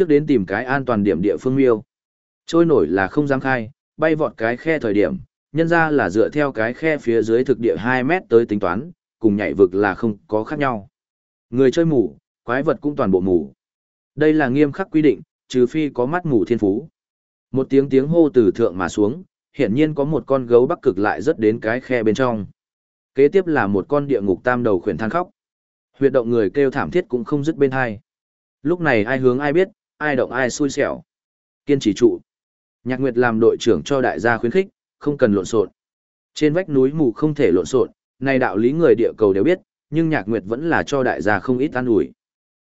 Trước đến tìm cái an toàn điểm địa phương miêu. Trôi nổi là không dám khai, bay vọt cái khe thời điểm, nhân ra là dựa theo cái khe phía dưới thực địa 2 mét tới tính toán, cùng nhảy vực là không có khác nhau. Người chơi mù, quái vật cũng toàn bộ mù. Đây là nghiêm khắc quy định, trừ phi có mắt mù thiên phú. Một tiếng tiếng hô từ thượng mà xuống, hiển nhiên có một con gấu bắc cực lại rất đến cái khe bên trong. Kế tiếp là một con địa ngục tam đầu khuyển than khóc. Huyệt động người kêu thảm thiết cũng không dứt bên hai. Lúc này ai hướng ai biết, ai động ai xui xẻo. Kiên trì trụ. Nhạc Nguyệt làm đội trưởng cho đại gia khuyến khích, không cần lộn xộn. Trên vách núi mù không thể lộn xộn, này đạo lý người địa cầu đều biết, nhưng Nhạc Nguyệt vẫn là cho đại gia không ít an ủi.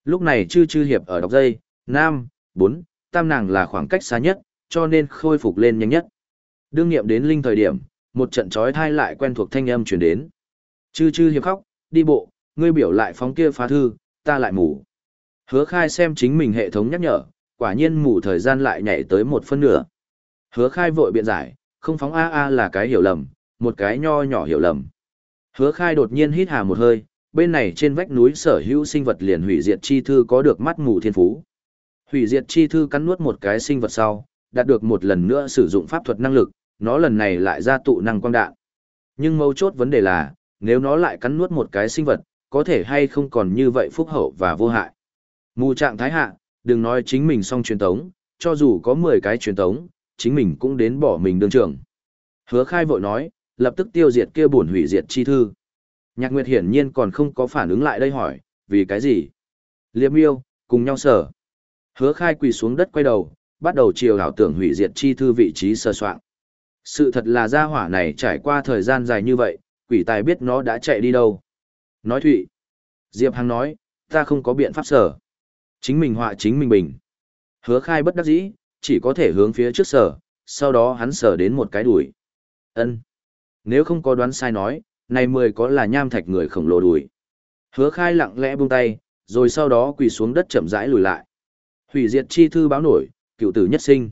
Lúc này chư chư hiệp ở đọc dây, nam, bốn, tam nàng là khoảng cách xa nhất, cho nên khôi phục lên nhanh nhất. Đương nghiệm đến linh thời điểm, một trận chói thai lại quen thuộc thanh âm chuyển đến. Chư chư hiệp khóc, đi bộ, ngươi biểu lại phóng kia phá thư, ta lại mù. Hứa khai xem chính mình hệ thống nhắc nhở, quả nhiên mù thời gian lại nhảy tới một phân nửa. Hứa khai vội biện giải, không phóng AA là cái hiểu lầm, một cái nho nhỏ hiểu lầm. Hứa khai đột nhiên hít hà một hơi, bên này trên vách núi sở hữu sinh vật liền hủy diệt chi thư có được mắt mù thiên phú. Hủy diệt chi thư cắn nuốt một cái sinh vật sau, đạt được một lần nữa sử dụng pháp thuật năng lực, nó lần này lại ra tụ năng quang đạn. Nhưng mấu chốt vấn đề là, nếu nó lại cắn nuốt một cái sinh vật, có thể hay không còn như vậy phúc hậu và vô hại. Mù trạng thái hạ, đừng nói chính mình xong truyền tống, cho dù có 10 cái truyền tống, chính mình cũng đến bỏ mình đương trường. Hứa khai vội nói, lập tức tiêu diệt kia buồn hủy diệt chi thư. Nhạc Nguyệt hiển nhiên còn không có phản ứng lại đây hỏi, vì cái gì? Liêm yêu, cùng nhau sở. Hứa khai quỳ xuống đất quay đầu, bắt đầu chiều ảo tưởng hủy diệt chi thư vị trí sơ soạn. Sự thật là gia hỏa này trải qua thời gian dài như vậy, quỷ tài biết nó đã chạy đi đâu. Nói thụy. Diệp Hằng nói, ta không có biện pháp sở. Chính mình họa chính mình bình. Hứa khai bất đắc dĩ, chỉ có thể hướng phía trước sở, sau đó hắn sở đến một cái đuổi. ân Nếu không có đoán sai nói, này mười có là nham thạch người khổng lồ đuổi. Hứa khai lặng lẽ buông tay, rồi sau đó quỳ xuống đất chậm rãi lùi lại. Hủy diệt chi thư báo nổi, cựu tử nhất sinh.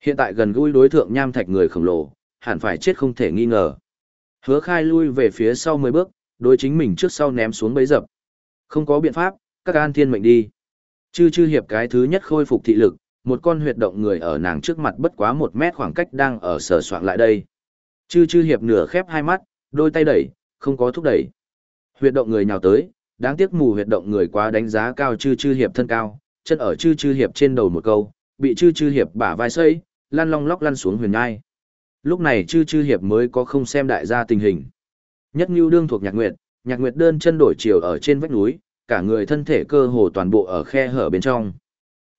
Hiện tại gần gũi đối tượng nham thạch người khổng lồ, hẳn phải chết không thể nghi ngờ. Hứa khai lui về phía sau 10 bước, đối chính mình trước sau ném xuống bấy dập. Không có biện pháp, các an thiên mệnh đi. Chư chư hiệp cái thứ nhất khôi phục thị lực, một con huyệt động người ở nàng trước mặt bất quá một mét khoảng cách đang ở sở soạn lại đây. Chư chư hiệp nửa khép hai mắt, đôi tay đẩy, không có thúc đẩy. Huyệt động người nhào tới, đáng tiếc mù huyệt động người quá đánh giá cao chư chư hiệp thân cao, chân ở chư chư hiệp trên đầu một câu, bị chư chư hiệp bả vai xây, lăn long lóc lăn xuống huyền nhai. Lúc này chư chư hiệp mới có không xem đại gia tình hình. Nhất Nưu đương thuộc Nhạc Nguyệt, Nhạc Nguyệt đơn chân đổi chiều ở trên vách núi, cả người thân thể cơ hồ toàn bộ ở khe hở bên trong.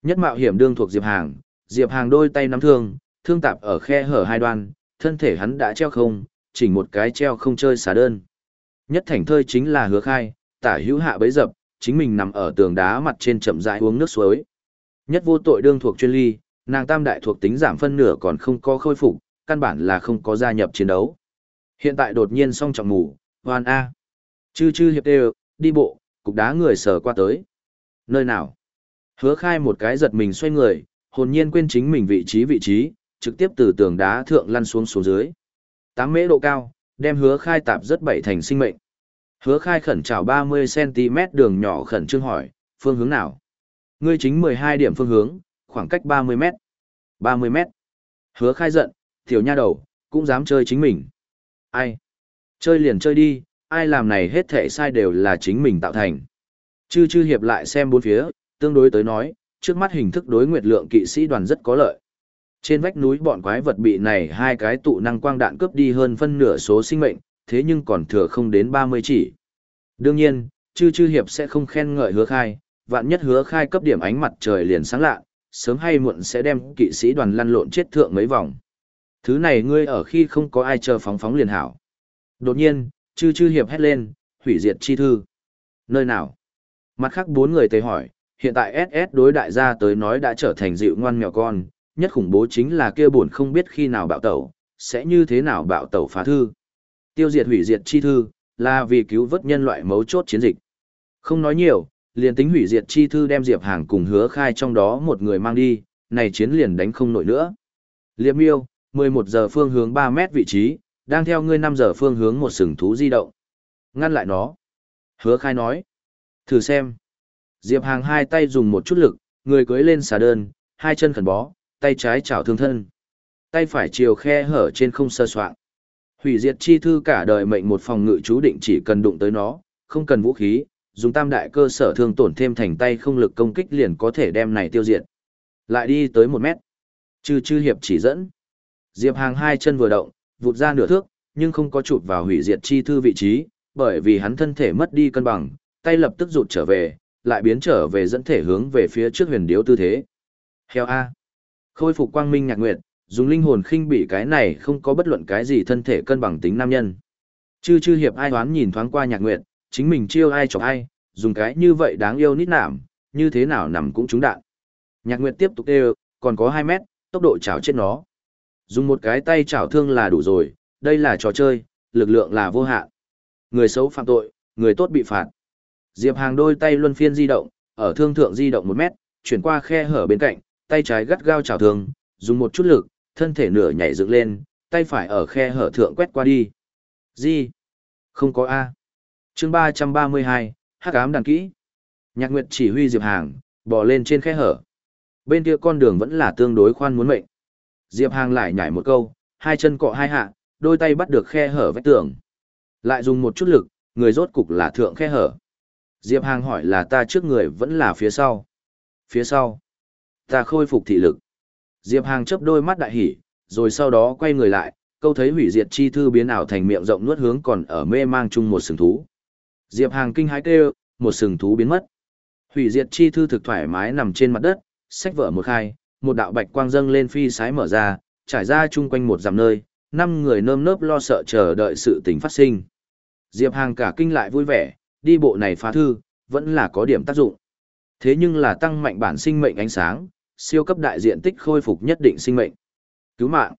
Nhất Mạo Hiểm đương thuộc Diệp Hàng, Diệp Hàng đôi tay nắm thương, thương tạp ở khe hở hai đoan, thân thể hắn đã treo không, chỉnh một cái treo không chơi xả đơn. Nhất Thành Thơi chính là Hứa Khai, tả hữu hạ bấy dập, chính mình nằm ở tường đá mặt trên chậm rãi uống nước suối. Nhất vô tội đương thuộc chuyên ly, nàng tam đại thuộc tính giảm phân nửa còn không có khôi phục, căn bản là không có gia nhập chiến đấu. Hiện tại đột nhiên song trọng ngủ, hoan A. Chư chư hiệp đều, đi bộ, cục đá người sờ qua tới. Nơi nào? Hứa khai một cái giật mình xoay người, hồn nhiên quên chính mình vị trí vị trí, trực tiếp từ tường đá thượng lăn xuống xuống dưới. Tám mễ độ cao, đem hứa khai tạp rất bảy thành sinh mệnh. Hứa khai khẩn trào 30cm đường nhỏ khẩn trương hỏi, phương hướng nào? Ngươi chính 12 điểm phương hướng, khoảng cách 30 mét. 30 mét. Hứa khai giận, tiểu nha đầu, cũng dám chơi chính mình. Ai? Chơi liền chơi đi, ai làm này hết thể sai đều là chính mình tạo thành. Chư chư hiệp lại xem bốn phía, tương đối tới nói, trước mắt hình thức đối nguyệt lượng kỵ sĩ đoàn rất có lợi. Trên vách núi bọn quái vật bị này hai cái tụ năng quang đạn cướp đi hơn phân nửa số sinh mệnh, thế nhưng còn thừa không đến 30 chỉ. Đương nhiên, chư chư hiệp sẽ không khen ngợi hứa khai, vạn nhất hứa khai cấp điểm ánh mặt trời liền sáng lạ, sớm hay muộn sẽ đem kỵ sĩ đoàn lăn lộn chết thượng mấy vòng. Thứ này ngươi ở khi không có ai chờ phóng phóng liền hảo. Đột nhiên, chư chư hiệp hét lên, hủy diệt chi thư. Nơi nào? Mặt khác bốn người tề hỏi, hiện tại SS đối đại gia tới nói đã trở thành dịu ngoan mèo con, nhất khủng bố chính là kia buồn không biết khi nào bạo tẩu, sẽ như thế nào bạo tẩu phá thư. Tiêu diệt hủy diệt chi thư, là vì cứu vớt nhân loại mấu chốt chiến dịch. Không nói nhiều, liền tính hủy diệt chi thư đem Diệp Hàng cùng hứa khai trong đó một người mang đi, này chiến liền đánh không nổi nữa. Liệp miêu, 11 giờ phương hướng 3 mét vị trí, đang theo ngươi 5 giờ phương hướng một sừng thú di động. Ngăn lại nó. Hứa khai nói. Thử xem. Diệp Hàng hai tay dùng một chút lực, người cưới lên xà đơn, hai chân khẩn bó, tay trái chảo thương thân. Tay phải chiều khe hở trên không sơ soạn. Hủy diệt chi thư cả đời mệnh một phòng ngự chú định chỉ cần đụng tới nó, không cần vũ khí, dùng tam đại cơ sở thương tổn thêm thành tay không lực công kích liền có thể đem này tiêu diệt. Lại đi tới một mét. Chư chư hiệp chỉ dẫn. Diệp Hàng hai chân vừa động, vụt ra nửa thước, nhưng không có chụp vào hủy diệt chi thư vị trí, bởi vì hắn thân thể mất đi cân bằng, tay lập tức rụt trở về, lại biến trở về dẫn thể hướng về phía trước huyền điếu tư thế. Heo A. Khôi phục quang minh nhạc nguyệt, dùng linh hồn khinh bị cái này không có bất luận cái gì thân thể cân bằng tính nam nhân. Chư chư hiệp ai hoán nhìn thoáng qua nhạc nguyệt, chính mình chiêu ai chọc ai, dùng cái như vậy đáng yêu nít nảm, như thế nào nằm cũng trúng đạn. Nhạc nguyệt tiếp tục đều, còn có 2 mét, tốc độ chảo chết nó. Dùng một cái tay chảo thương là đủ rồi, đây là trò chơi, lực lượng là vô hạn. Người xấu phạm tội, người tốt bị phạt. Diệp Hàng đôi tay luân phiên di động, ở thương thượng di động một mét, chuyển qua khe hở bên cạnh, tay trái gắt gao chảo thương, dùng một chút lực, thân thể nửa nhảy dựng lên, tay phải ở khe hở thượng quét qua đi. Gì? Không có A. chương 332, hắc ám đàn kỹ. Nhạc Nguyệt chỉ huy Diệp Hàng, bò lên trên khe hở. Bên kia con đường vẫn là tương đối khoan muốn mệnh. Diệp Hàng lại nhảy một câu, hai chân cọ hai hạ, đôi tay bắt được khe hở vách tường. Lại dùng một chút lực, người rốt cục là thượng khe hở. Diệp Hàng hỏi là ta trước người vẫn là phía sau. Phía sau. Ta khôi phục thị lực. Diệp Hàng chớp đôi mắt đại hỉ, rồi sau đó quay người lại, câu thấy hủy diệt chi thư biến ảo thành miệng rộng nuốt hướng còn ở mê mang chung một sừng thú. Diệp Hàng kinh hãi kêu, một sừng thú biến mất. Hủy diệt chi thư thực thoải mái nằm trên mặt đất, sách vở một khai, một đạo bạch quang dâng lên phi sái mở ra, trải ra chung quanh một dặm nơi, năm người nơm nớp lo sợ chờ đợi sự tình phát sinh. Diệp Hàng cả kinh lại vui vẻ, đi bộ này phá thư, vẫn là có điểm tác dụng. Thế nhưng là tăng mạnh bản sinh mệnh ánh sáng, siêu cấp đại diện tích khôi phục nhất định sinh mệnh. Cứu mạng.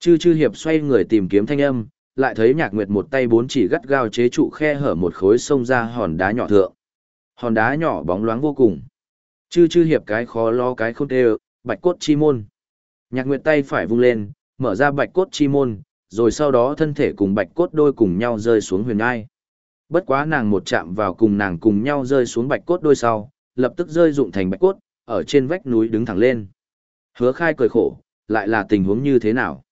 Chư chư hiệp xoay người tìm kiếm thanh âm, lại thấy nhạc nguyệt một tay bốn chỉ gắt gao chế trụ khe hở một khối sông ra hòn đá nhỏ thượng. Hòn đá nhỏ bóng loáng vô cùng. Chư chư hiệp cái khó lo cái không tê bạch cốt chi môn. Nhạc nguyệt tay phải vung lên, mở ra bạch cốt chi môn, rồi sau đó thân thể cùng bạch cốt đôi cùng nhau rơi xuống huyền ngai. Bất quá nàng một chạm vào cùng nàng cùng nhau rơi xuống bạch cốt đôi sau, lập tức rơi dụng thành bạch cốt, ở trên vách núi đứng thẳng lên. Hứa khai cười khổ, lại là tình huống như thế nào?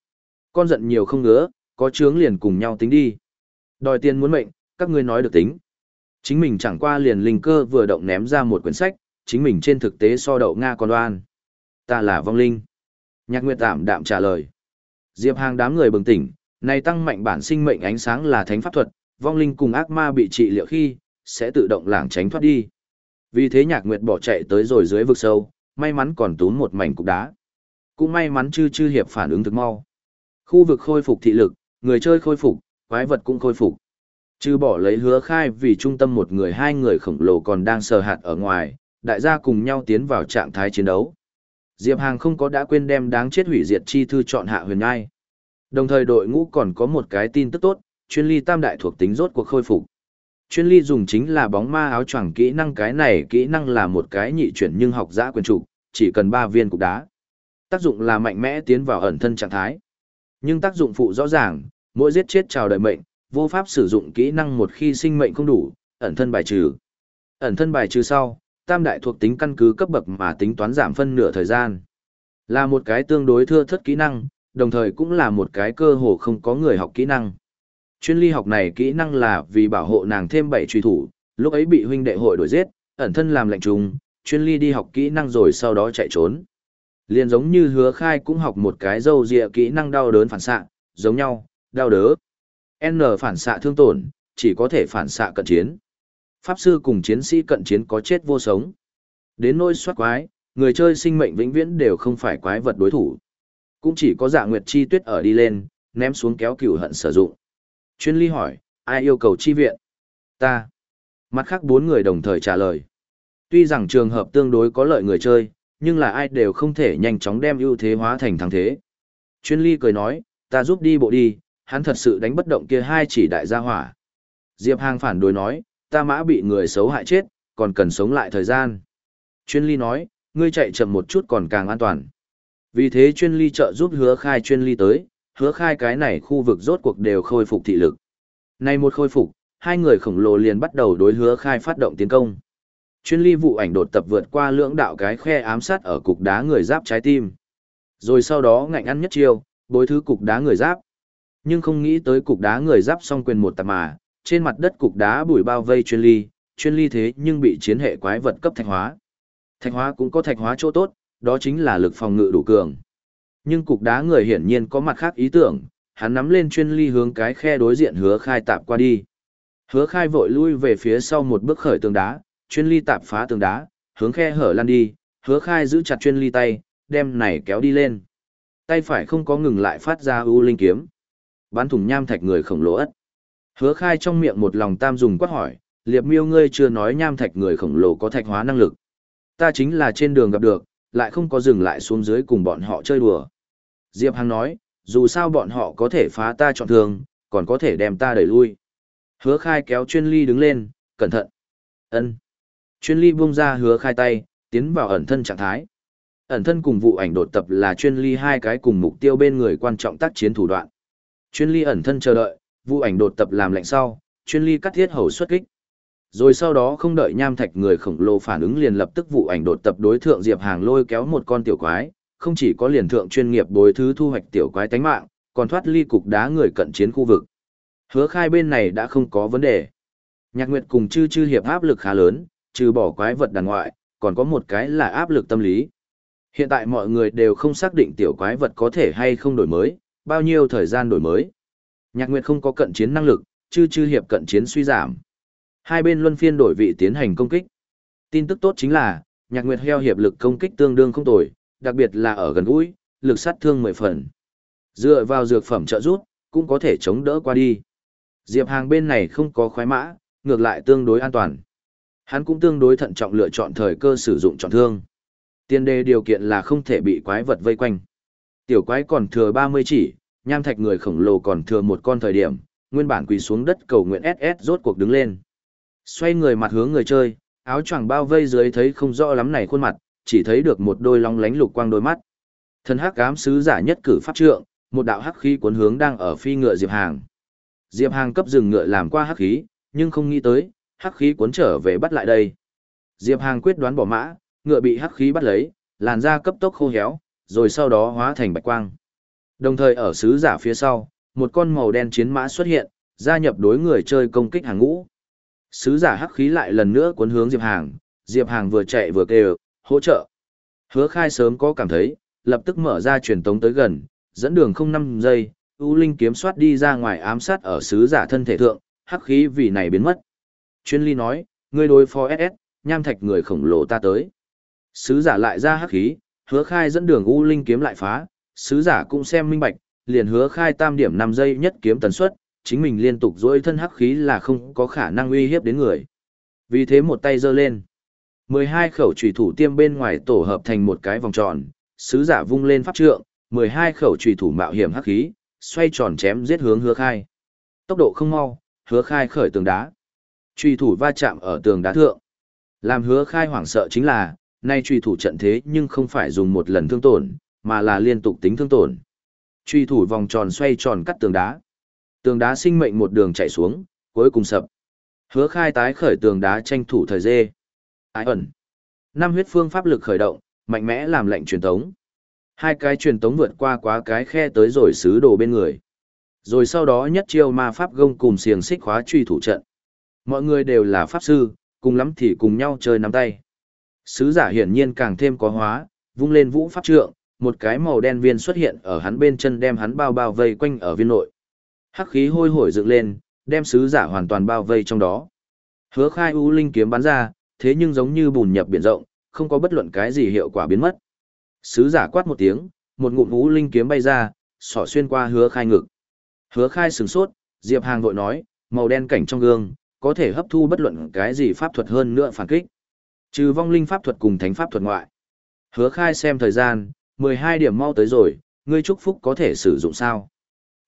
Con giận nhiều không ngứa, có chướng liền cùng nhau tính đi. Đòi tiền muốn mệnh, các ngươi nói được tính. Chính mình chẳng qua liền linh cơ vừa động ném ra một quyển sách, chính mình trên thực tế so đậu Nga còn đoan. Ta là vong linh. Nhạc Nguyệt tạm đạm trả lời. Diệp Hàng đám người bừng tỉnh, này tăng mạnh bản sinh mệnh ánh sáng là thánh pháp thuật, vong linh cùng ác ma bị trị liệu khi, sẽ tự động lảng tránh thoát đi. Vì thế Nhạc Nguyệt bỏ chạy tới rồi dưới vực sâu, may mắn còn tốn một mảnh cục đá. Cũng may mắn chư chư hiệp phản ứng thực mau. Khu vực khôi phục thị lực, người chơi khôi phục, quái vật cũng khôi phục. Trừ bỏ lấy hứa khai vì trung tâm một người hai người khổng lồ còn đang sờ hạt ở ngoài, đại gia cùng nhau tiến vào trạng thái chiến đấu. Diệp Hàng không có đã quên đem đáng chết hủy diệt chi thư chọn hạ huyền ngai. Đồng thời đội ngũ còn có một cái tin tức tốt, chuyên ly tam đại thuộc tính rốt cuộc khôi phục. Chuyên ly dùng chính là bóng ma áo choàng kỹ năng cái này kỹ năng là một cái nhị chuyển nhưng học giã quyền trụ, chỉ cần 3 viên cục đá. Tác dụng là mạnh mẽ tiến vào ẩn thân trạng thái. Nhưng tác dụng phụ rõ ràng, mỗi giết chết chào đời mệnh, vô pháp sử dụng kỹ năng một khi sinh mệnh không đủ, ẩn thân bài trừ. Ẩn thân bài trừ sau, tam đại thuộc tính căn cứ cấp bậc mà tính toán giảm phân nửa thời gian. Là một cái tương đối thưa thất kỹ năng, đồng thời cũng là một cái cơ hồ không có người học kỹ năng. Chuyên ly học này kỹ năng là vì bảo hộ nàng thêm bảy truy thủ, lúc ấy bị huynh đệ hội đuổi giết, ẩn thân làm lệnh trùng, chuyên ly đi học kỹ năng rồi sau đó chạy trốn. Liền giống như hứa khai cũng học một cái dâu dịa kỹ năng đau đớn phản xạ, giống nhau, đau đớ. N phản xạ thương tổn, chỉ có thể phản xạ cận chiến. Pháp sư cùng chiến sĩ cận chiến có chết vô sống. Đến nỗi soát quái, người chơi sinh mệnh vĩnh viễn đều không phải quái vật đối thủ. Cũng chỉ có dạ nguyệt chi tuyết ở đi lên, ném xuống kéo cửu hận sử dụng. Chuyên ly hỏi, ai yêu cầu chi viện? Ta. Mặt khác bốn người đồng thời trả lời. Tuy rằng trường hợp tương đối có lợi người chơi, nhưng là ai đều không thể nhanh chóng đem ưu thế hóa thành thắng thế. Chuyên ly cười nói, ta giúp đi bộ đi, hắn thật sự đánh bất động kia hai chỉ đại gia hỏa. Diệp Hàng phản đối nói, ta mã bị người xấu hại chết, còn cần sống lại thời gian. Chuyên ly nói, ngươi chạy chậm một chút còn càng an toàn. Vì thế chuyên ly trợ giúp hứa khai chuyên ly tới, hứa khai cái này khu vực rốt cuộc đều khôi phục thị lực. Nay một khôi phục, hai người khổng lồ liền bắt đầu đối hứa khai phát động tiến công. Chuyên ly vụ ảnh đột tập vượt qua lưỡng đạo cái khe ám sát ở cục đá người giáp trái tim. Rồi sau đó ngạnh ăn nhất chiêu, bối thứ cục đá người giáp. Nhưng không nghĩ tới cục đá người giáp song quyền một tạp mà, trên mặt đất cục đá bụi bao vây chuyên ly, chuyên ly thế nhưng bị chiến hệ quái vật cấp thạch hóa. Thạch hóa cũng có thạch hóa chỗ tốt, đó chính là lực phòng ngự đủ cường. Nhưng cục đá người hiển nhiên có mặt khác ý tưởng, hắn nắm lên chuyên ly hướng cái khe đối diện hứa khai tạp qua đi. Hứa khai vội lui về phía sau một bước khởi tường đá, chuyên ly tạp phá tường đá, hướng khe hở lăn đi, hứa khai giữ chặt chuyên ly tay, đem này kéo đi lên. Tay phải không có ngừng lại phát ra ưu linh kiếm. Bắn thủng nham thạch người khổng lồ ất. Hứa khai trong miệng một lòng tam dùng quát hỏi, liệp miêu ngươi chưa nói nham thạch người khổng lồ có thạch hóa năng lực. Ta chính là trên đường gặp được, lại không có dừng lại xuống dưới cùng bọn họ chơi đùa. Diệp Hằng nói, dù sao bọn họ có thể phá ta trọn thường, còn có thể đem ta đẩy lui. Hứa khai kéo chuyên ly đứng lên, cẩn thận. ân Chuyên ly buông ra hứa khai tay, tiến vào ẩn thân trạng thái. Ẩn thân cùng vụ ảnh đột tập là chuyên ly hai cái cùng mục tiêu bên người quan trọng tác chiến thủ đoạn. Chuyên ly ẩn thân chờ đợi, vụ ảnh đột tập làm lệnh sau, chuyên ly cắt thiết hầu xuất kích. Rồi sau đó không đợi nham thạch người khổng lồ phản ứng liền lập tức vụ ảnh đột tập đối thượng Diệp Hàng lôi kéo một con tiểu quái, không chỉ có liền thượng chuyên nghiệp bồi thứ thu hoạch tiểu quái tánh mạng, còn thoát ly cục đá người cận chiến khu vực. Hứa khai bên này đã không có vấn đề. Nhạc Nguyệt cùng chư chư hiệp áp lực khá lớn, trừ bỏ quái vật đàn ngoại, còn có một cái là áp lực tâm lý. Hiện tại mọi người đều không xác định tiểu quái vật có thể hay không đổi mới, bao nhiêu thời gian đổi mới. Nhạc Nguyệt không có cận chiến năng lực, chư chư hiệp cận chiến suy giảm. Hai bên luân phiên đổi vị tiến hành công kích. Tin tức tốt chính là, Nhạc Nguyệt heo hiệp lực công kích tương đương không tồi, đặc biệt là ở gần gũi, lực sát thương mười phần. Dựa vào dược phẩm trợ giúp, cũng có thể chống đỡ qua đi. Diệp Hàng bên này không có khoái mã, ngược lại tương đối an toàn. Hắn cũng tương đối thận trọng lựa chọn thời cơ sử dụng trọng thương. Tiên đề điều kiện là không thể bị quái vật vây quanh. Tiểu quái còn thừa 30 chỉ, nham thạch người khổng lồ còn thừa một con thời điểm, nguyên bản quỳ xuống đất cầu nguyện SS rốt cuộc đứng lên. Xoay người mặt hướng người chơi, áo choàng bao vây dưới thấy không rõ lắm này khuôn mặt, chỉ thấy được một đôi long lánh lục quang đôi mắt. Thân hắc ám sứ giả nhất cử pháp trượng, một đạo hắc khí cuốn hướng đang ở phi ngựa Diệp Hàng. Diệp Hàng cấp dừng ngựa làm qua hắc khí, nhưng không nghĩ tới, hắc khí cuốn trở về bắt lại đây. Diệp Hàng quyết đoán bỏ mã, ngựa bị hắc khí bắt lấy, làn da cấp tốc khô héo, rồi sau đó hóa thành bạch quang. Đồng thời ở sứ giả phía sau, một con màu đen chiến mã xuất hiện, gia nhập đối người chơi công kích hàng ngũ. Sứ giả hắc khí lại lần nữa cuốn hướng Diệp Hàng, Diệp Hàng vừa chạy vừa kêu, hỗ trợ. Hứa khai sớm có cảm thấy, lập tức mở ra truyền tống tới gần, dẫn đường không năm giây, U Linh kiếm soát đi ra ngoài ám sát ở sứ giả thân thể thượng, hắc khí vì này biến mất. Chuyên ly nói, ngươi đối phó SS, nham thạch người khổng lồ ta tới. Sứ giả lại ra hắc khí, hứa khai dẫn đường U Linh kiếm lại phá, sứ giả cũng xem minh bạch, liền hứa khai tam điểm 5 giây nhất kiếm tần suất, chính mình liên tục dối thân hắc khí là không có khả năng uy hiếp đến người. Vì thế một tay giơ lên. 12 khẩu trùy thủ tiêm bên ngoài tổ hợp thành một cái vòng tròn, sứ giả vung lên pháp trượng, 12 khẩu trùy thủ mạo hiểm hắc khí, xoay tròn chém giết hướng hứa khai. Tốc độ không mau, hứa khai khởi tường đá. Trùy thủ va chạm ở tường đá thượng. Làm hứa khai hoảng sợ chính là, nay trùy thủ trận thế nhưng không phải dùng một lần thương tổn, mà là liên tục tính thương tổn. Truy thủ vòng tròn xoay tròn cắt tường đá. Tường đá sinh mệnh một đường chạy xuống, cuối cùng sập. Hứa khai tái khởi tường đá tranh thủ thời dê. Ái ẩn. Năm huyết phương pháp lực khởi động, mạnh mẽ làm lệnh truyền tống. Hai cái truyền tống vượt qua quá cái khe tới rồi xứ đồ bên người. Rồi sau đó nhất chiêu ma pháp gông cùng xiềng xích khóa truy thủ trận. Mọi người đều là pháp sư, cùng lắm thì cùng nhau chơi nắm tay. Sứ giả hiển nhiên càng thêm có hóa, vung lên vũ pháp trượng, một cái màu đen viên xuất hiện ở hắn bên chân đem hắn bao bao vây quanh ở viên nội. Hắc khí hôi hổi dựng lên, đem sứ giả hoàn toàn bao vây trong đó. Hứa khai u linh kiếm bắn ra, thế nhưng giống như bùn nhập biển rộng, không có bất luận cái gì hiệu quả biến mất. Sứ giả quát một tiếng, một ngụm u linh kiếm bay ra, sỏ xuyên qua hứa khai ngực. Hứa khai sừng sốt, Diệp Hàng vội nói, màu đen cảnh trong gương, có thể hấp thu bất luận cái gì pháp thuật hơn nữa phản kích. Trừ vong linh pháp thuật cùng thánh pháp thuật ngoại. Hứa khai xem thời gian, 12 điểm mau tới rồi, ngươi chúc phúc có thể sử dụng sao?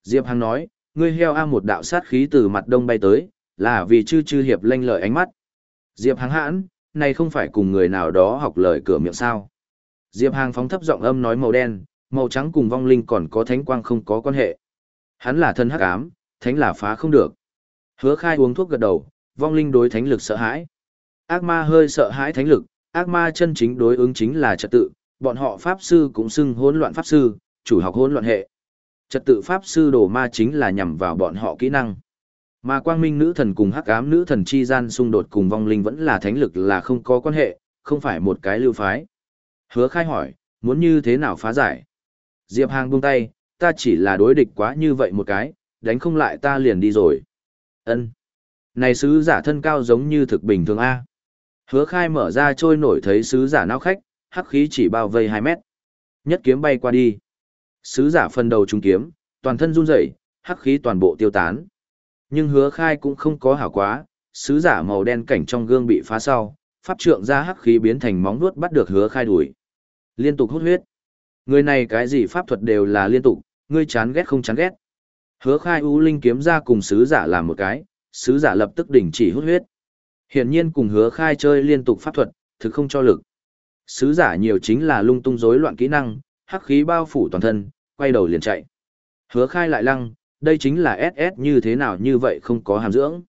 Diệp Hằng nói, ngươi heo a một đạo sát khí từ mặt đông bay tới, là vì chư chư hiệp lanh lợi ánh mắt. Diệp Hằng hãn, này không phải cùng người nào đó học lời cửa miệng sao? Diệp Hằng phóng thấp giọng âm nói màu đen, màu trắng cùng vong linh còn có thánh quang không có quan hệ. Hắn là thân hắc ám, thánh là phá không được. Hứa khai uống thuốc gật đầu, vong linh đối thánh lực sợ hãi. Ác ma hơi sợ hãi thánh lực, ác ma chân chính đối ứng chính là trật tự, bọn họ pháp sư cũng xưng hỗn loạn pháp sư, chủ học hỗn loạn hệ. Trật tự pháp sư đồ ma chính là nhằm vào bọn họ kỹ năng. Mà quang minh nữ thần cùng hắc ám nữ thần chi gian xung đột cùng vong linh vẫn là thánh lực là không có quan hệ, không phải một cái lưu phái. Hứa khai hỏi, muốn như thế nào phá giải? Diệp Hàng buông tay, ta chỉ là đối địch quá như vậy một cái, đánh không lại ta liền đi rồi. ân Này sứ giả thân cao giống như thực bình thường A. Hứa khai mở ra trôi nổi thấy sứ giả nao khách, hắc khí chỉ bao vây 2 mét. Nhất kiếm bay qua đi. Sứ giả phần đầu trúng kiếm, toàn thân run rẩy, hắc khí toàn bộ tiêu tán. Nhưng hứa khai cũng không có hảo quá, sứ giả màu đen cảnh trong gương bị phá sau, pháp trượng ra hắc khí biến thành móng vuốt bắt được hứa khai đuổi. Liên tục hút huyết. Người này cái gì pháp thuật đều là liên tục, ngươi chán ghét không chán ghét. Hứa khai u linh kiếm ra cùng sứ giả làm một cái, sứ giả lập tức đình chỉ hút huyết. Hiển nhiên cùng hứa khai chơi liên tục pháp thuật, thực không cho lực. Sứ giả nhiều chính là lung tung rối loạn kỹ năng, hắc khí bao phủ toàn thân, quay đầu liền chạy. Hứa khai lại lăng, đây chính là SS như thế nào như vậy không có hàm dưỡng.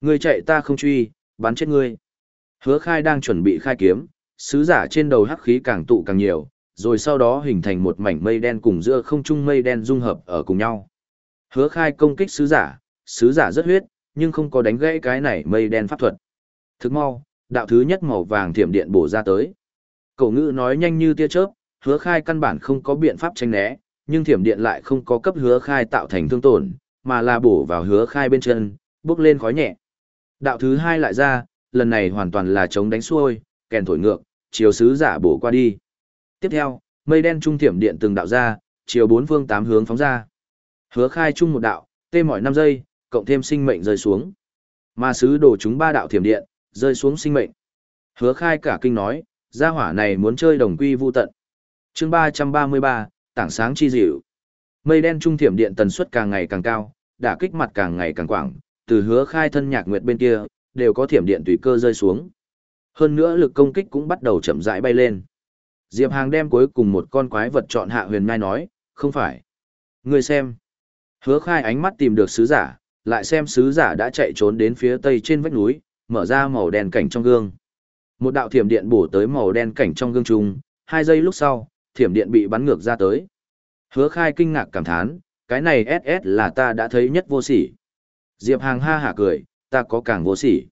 Ngươi chạy ta không truy, bắn chết ngươi. Hứa khai đang chuẩn bị khai kiếm, sứ giả trên đầu hắc khí càng tụ càng nhiều, rồi sau đó hình thành một mảnh mây đen cùng giữa không trung mây đen dung hợp ở cùng nhau. Hứa khai công kích sứ giả, sứ giả rất huyết, nhưng không có đánh gãy cái này mây đen pháp thuật. Thức mau, đạo thứ nhất màu vàng thiểm điện bổ ra tới. Cổ ngữ nói nhanh như tia chớp, hứa khai căn bản không có biện pháp tranh né, nhưng thiểm điện lại không có cấp hứa khai tạo thành thương tổn, mà là bổ vào hứa khai bên chân, bước lên khói nhẹ. Đạo thứ hai lại ra, lần này hoàn toàn là chống đánh xuôi, kèn thổi ngược, chiều sứ giả bổ qua đi. Tiếp theo, mây đen trung thiểm điện từng đạo ra, chiều bốn phương tám hướng phóng ra. Hứa khai chung một đạo, tê mỏi 5 giây, cộng thêm sinh mệnh rơi xuống. Mà sứ đổ chúng ba đạo thiểm điện, rơi xuống sinh mệnh. Hứa khai cả kinh nói, gia hỏa này muốn chơi đồng quy vu tận. chương 333, tảng sáng chi dịu. Mây đen trung thiểm điện tần suất càng ngày càng cao, đả kích mặt càng ngày càng quảng, từ hứa khai thân nhạc nguyệt bên kia, đều có thiểm điện tùy cơ rơi xuống. Hơn nữa lực công kích cũng bắt đầu chậm rãi bay lên. Diệp Hàng đem cuối cùng một con quái vật chọn hạ huyền nhai nói, không phải. Người xem. Hứa khai ánh mắt tìm được sứ giả, lại xem sứ giả đã chạy trốn đến phía tây trên vách núi, mở ra màu đèn cảnh trong gương. Một đạo thiểm điện bổ tới màu đen cảnh trong gương trung hai giây lúc sau, thiểm điện bị bắn ngược ra tới. Hứa khai kinh ngạc cảm thán, cái này SS là ta đã thấy nhất vô sỉ. Diệp Hàng ha hả cười, ta có càng vô sỉ.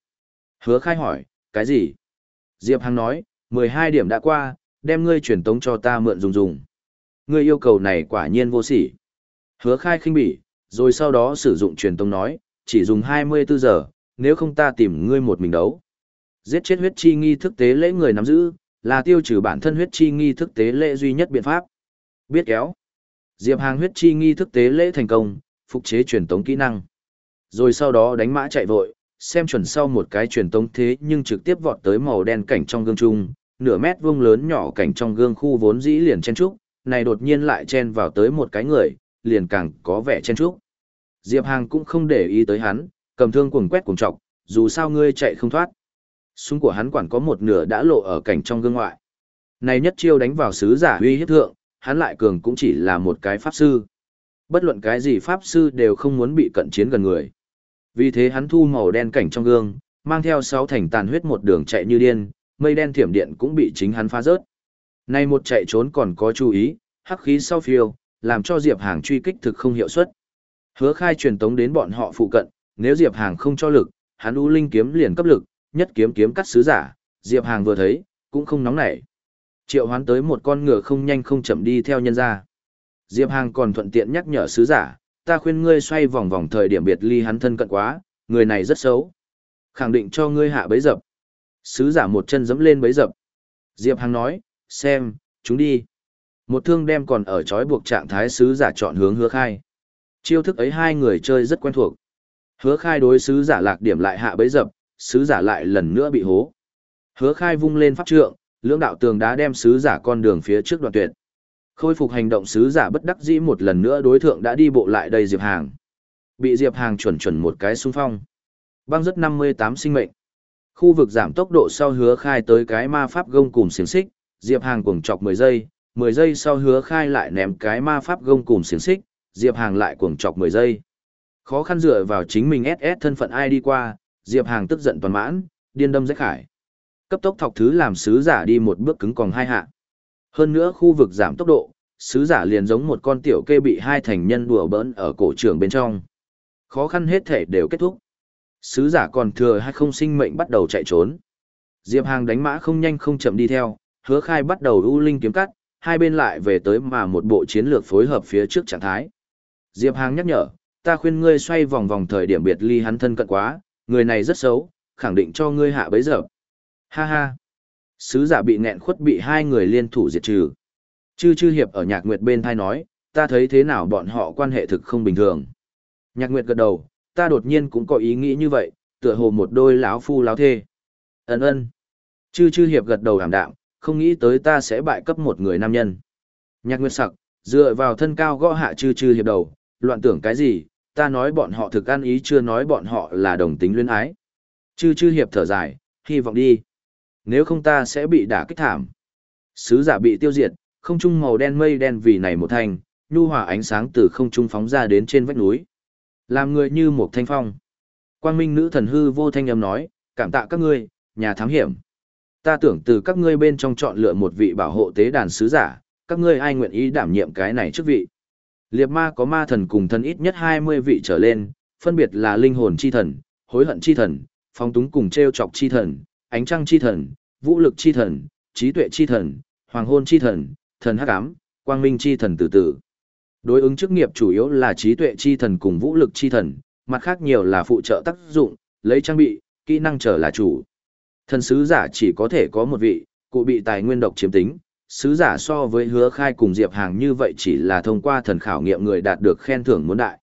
Hứa khai hỏi, cái gì? Diệp Hàng nói, 12 điểm đã qua, đem ngươi truyền tống cho ta mượn dùng dùng. Ngươi yêu cầu này quả nhiên vô sỉ. Hứa khai khinh bỉ, rồi sau đó sử dụng truyền tống nói, chỉ dùng 24 giờ, nếu không ta tìm ngươi một mình đấu. Giết chết huyết chi nghi thức tế lễ người nắm giữ, là tiêu trừ bản thân huyết chi nghi thức tế lễ duy nhất biện pháp. Biết kéo. Diệp Hàng huyết chi nghi thức tế lễ thành công, phục chế truyền tống kỹ năng. Rồi sau đó đánh mã chạy vội, xem chuẩn sau một cái truyền tống thế nhưng trực tiếp vọt tới màu đen cảnh trong gương chung, nửa mét vuông lớn nhỏ cảnh trong gương khu vốn dĩ liền chen trúc, này đột nhiên lại chen vào tới một cái người, liền càng có vẻ chen trúc. Diệp Hàng cũng không để ý tới hắn, cầm thương cuồng quét cuồng trọc, dù sao ngươi chạy không thoát. Súng của hắn quản có một nửa đã lộ ở cảnh trong gương ngoại. Này nhất chiêu đánh vào sứ giả uy hiếp thượng, hắn lại cường cũng chỉ là một cái pháp sư. Bất luận cái gì pháp sư đều không muốn bị cận chiến gần người. Vì thế hắn thu màu đen cảnh trong gương, mang theo sáu thành tàn huyết một đường chạy như điên, mây đen thiểm điện cũng bị chính hắn phá rớt. Nay một chạy trốn còn có chú ý, hắc khí sau phiêu, làm cho Diệp Hàng truy kích thực không hiệu suất. Hứa khai truyền tống đến bọn họ phụ cận, nếu Diệp Hàng không cho lực, hắn U Linh kiếm liền cấp lực, nhất kiếm kiếm cắt sứ giả, Diệp Hàng vừa thấy, cũng không nóng nảy. Triệu hoán tới một con ngựa không nhanh không chậm đi theo nhân ra. Diệp Hàng còn thuận tiện nhắc nhở sứ giả, ta khuyên ngươi xoay vòng vòng thời điểm biệt ly hắn thân cận quá, người này rất xấu. Khẳng định cho ngươi hạ bấy dập. Sứ giả một chân dẫm lên bấy dập. Diệp Hàng nói, xem, chúng đi. Một thương đem còn ở trói buộc trạng thái sứ giả chọn hướng hứa khai. Chiêu thức ấy hai người chơi rất quen thuộc. Hứa khai đối sứ giả lạc điểm lại hạ bấy dập, sứ giả lại lần nữa bị hố. Hứa khai vung lên pháp trượng, lưỡng đạo tường đá đem sứ giả con đường phía trước đoạn tuyệt. Khôi phục hành động sứ giả bất đắc dĩ một lần nữa đối thượng đã đi bộ lại đây Diệp Hàng. Bị Diệp Hàng chuẩn chuẩn một cái xung phong. Băng rất 58 sinh mệnh. Khu vực giảm tốc độ sau hứa khai tới cái ma pháp gông cùng xiềng xích, Diệp Hàng cuồng chọc 10 giây, 10 giây sau hứa khai lại ném cái ma pháp gông cùng xiềng xích, Diệp Hàng lại cuồng chọc 10 giây. Khó khăn dựa vào chính mình SS thân phận ai đi qua, Diệp Hàng tức giận toàn mãn, điên đâm rách khải. Cấp tốc thọc thứ làm sứ giả đi một bước cứng còn hai hạ. Hơn nữa khu vực giảm tốc độ, sứ giả liền giống một con tiểu kê bị hai thành nhân đùa bỡn ở cổ trường bên trong. Khó khăn hết thể đều kết thúc. Sứ giả còn thừa hay không sinh mệnh bắt đầu chạy trốn. Diệp Hàng đánh mã không nhanh không chậm đi theo, hứa khai bắt đầu u linh kiếm cắt, hai bên lại về tới mà một bộ chiến lược phối hợp phía trước trạng thái. Diệp Hàng nhắc nhở, ta khuyên ngươi xoay vòng vòng thời điểm biệt ly hắn thân cận quá, người này rất xấu, khẳng định cho ngươi hạ bấy giờ. Ha ha. Sứ giả bị nghẹn khuất bị hai người liên thủ diệt trừ. Chư chư hiệp ở nhạc nguyệt bên thai nói, ta thấy thế nào bọn họ quan hệ thực không bình thường. Nhạc nguyệt gật đầu, ta đột nhiên cũng có ý nghĩ như vậy, tựa hồ một đôi láo phu láo thê. Ấn ơn. Chư chư hiệp gật đầu ảm đạm, không nghĩ tới ta sẽ bại cấp một người nam nhân. Nhạc nguyệt sặc, dựa vào thân cao gõ hạ chư chư hiệp đầu, loạn tưởng cái gì, ta nói bọn họ thực ăn ý chưa nói bọn họ là đồng tính luyến ái. Chư chư hiệp thở dài, hy vọng đi. Nếu không ta sẽ bị đả kích thảm. Sứ giả bị tiêu diệt, không trung màu đen mây đen vì này một thành, nhu hòa ánh sáng từ không trung phóng ra đến trên vách núi. Làm người như một thanh phong. Quang minh nữ thần hư vô thanh âm nói, cảm tạ các ngươi, nhà thám hiểm. Ta tưởng từ các ngươi bên trong chọn lựa một vị bảo hộ tế đàn sứ giả, các ngươi ai nguyện ý đảm nhiệm cái này chức vị. Liệt ma có ma thần cùng thần ít nhất 20 vị trở lên, phân biệt là linh hồn chi thần, hối hận chi thần, phong túng cùng treo chọc chi thần, ánh trăng chi thần, vũ lực chi thần, trí tuệ chi thần, hoàng hôn chi thần, thần hắc ám, quang minh chi thần từ từ. Đối ứng chức nghiệp chủ yếu là trí tuệ chi thần cùng vũ lực chi thần, mặt khác nhiều là phụ trợ tác dụng, lấy trang bị, kỹ năng trở là chủ. Thần sứ giả chỉ có thể có một vị, cụ bị tài nguyên độc chiếm tính, sứ giả so với hứa khai cùng Diệp Hàng như vậy chỉ là thông qua thần khảo nghiệm người đạt được khen thưởng muốn đại.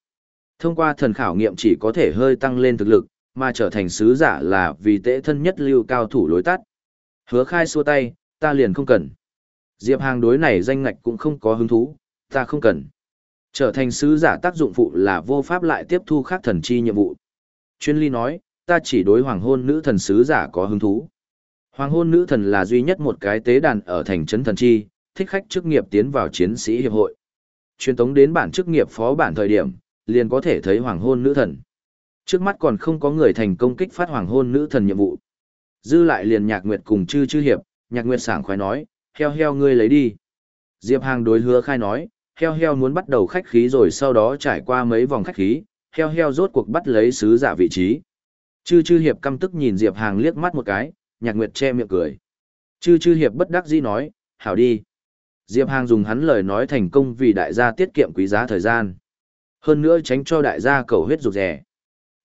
Thông qua thần khảo nghiệm chỉ có thể hơi tăng lên thực lực, mà trở thành sứ giả là vì tệ thân nhất lưu cao thủ lối tắt. Hứa khai xua tay, ta liền không cần. Diệp Hàng đối này danh ngạch cũng không có hứng thú, ta không cần. Trở thành sứ giả tác dụng phụ là vô pháp lại tiếp thu khác thần chi nhiệm vụ. Chuyên ly nói, ta chỉ đối hoàng hôn nữ thần sứ giả có hứng thú. Hoàng hôn nữ thần là duy nhất một cái tế đàn ở thành trấn thần chi, thích khách chức nghiệp tiến vào chiến sĩ hiệp hội. Truyền tống đến bản chức nghiệp phó bản thời điểm, liền có thể thấy hoàng hôn nữ thần. Trước mắt còn không có người thành công kích phát hoàng hôn nữ thần nhiệm vụ. Dư lại liền nhạc nguyệt cùng chư chư hiệp, nhạc nguyệt sảng khoái nói, heo heo ngươi lấy đi. Diệp Hàng đối hứa khai nói, heo heo muốn bắt đầu khách khí rồi sau đó trải qua mấy vòng khách khí, heo heo rốt cuộc bắt lấy sứ giả vị trí. Chư chư hiệp căm tức nhìn Diệp Hàng liếc mắt một cái, nhạc nguyệt che miệng cười. Chư chư hiệp bất đắc dĩ nói, hảo đi. Diệp Hàng dùng hắn lời nói thành công vì đại gia tiết kiệm quý giá thời gian. Hơn nữa tránh cho đại gia cầu huyết rụt rẻ.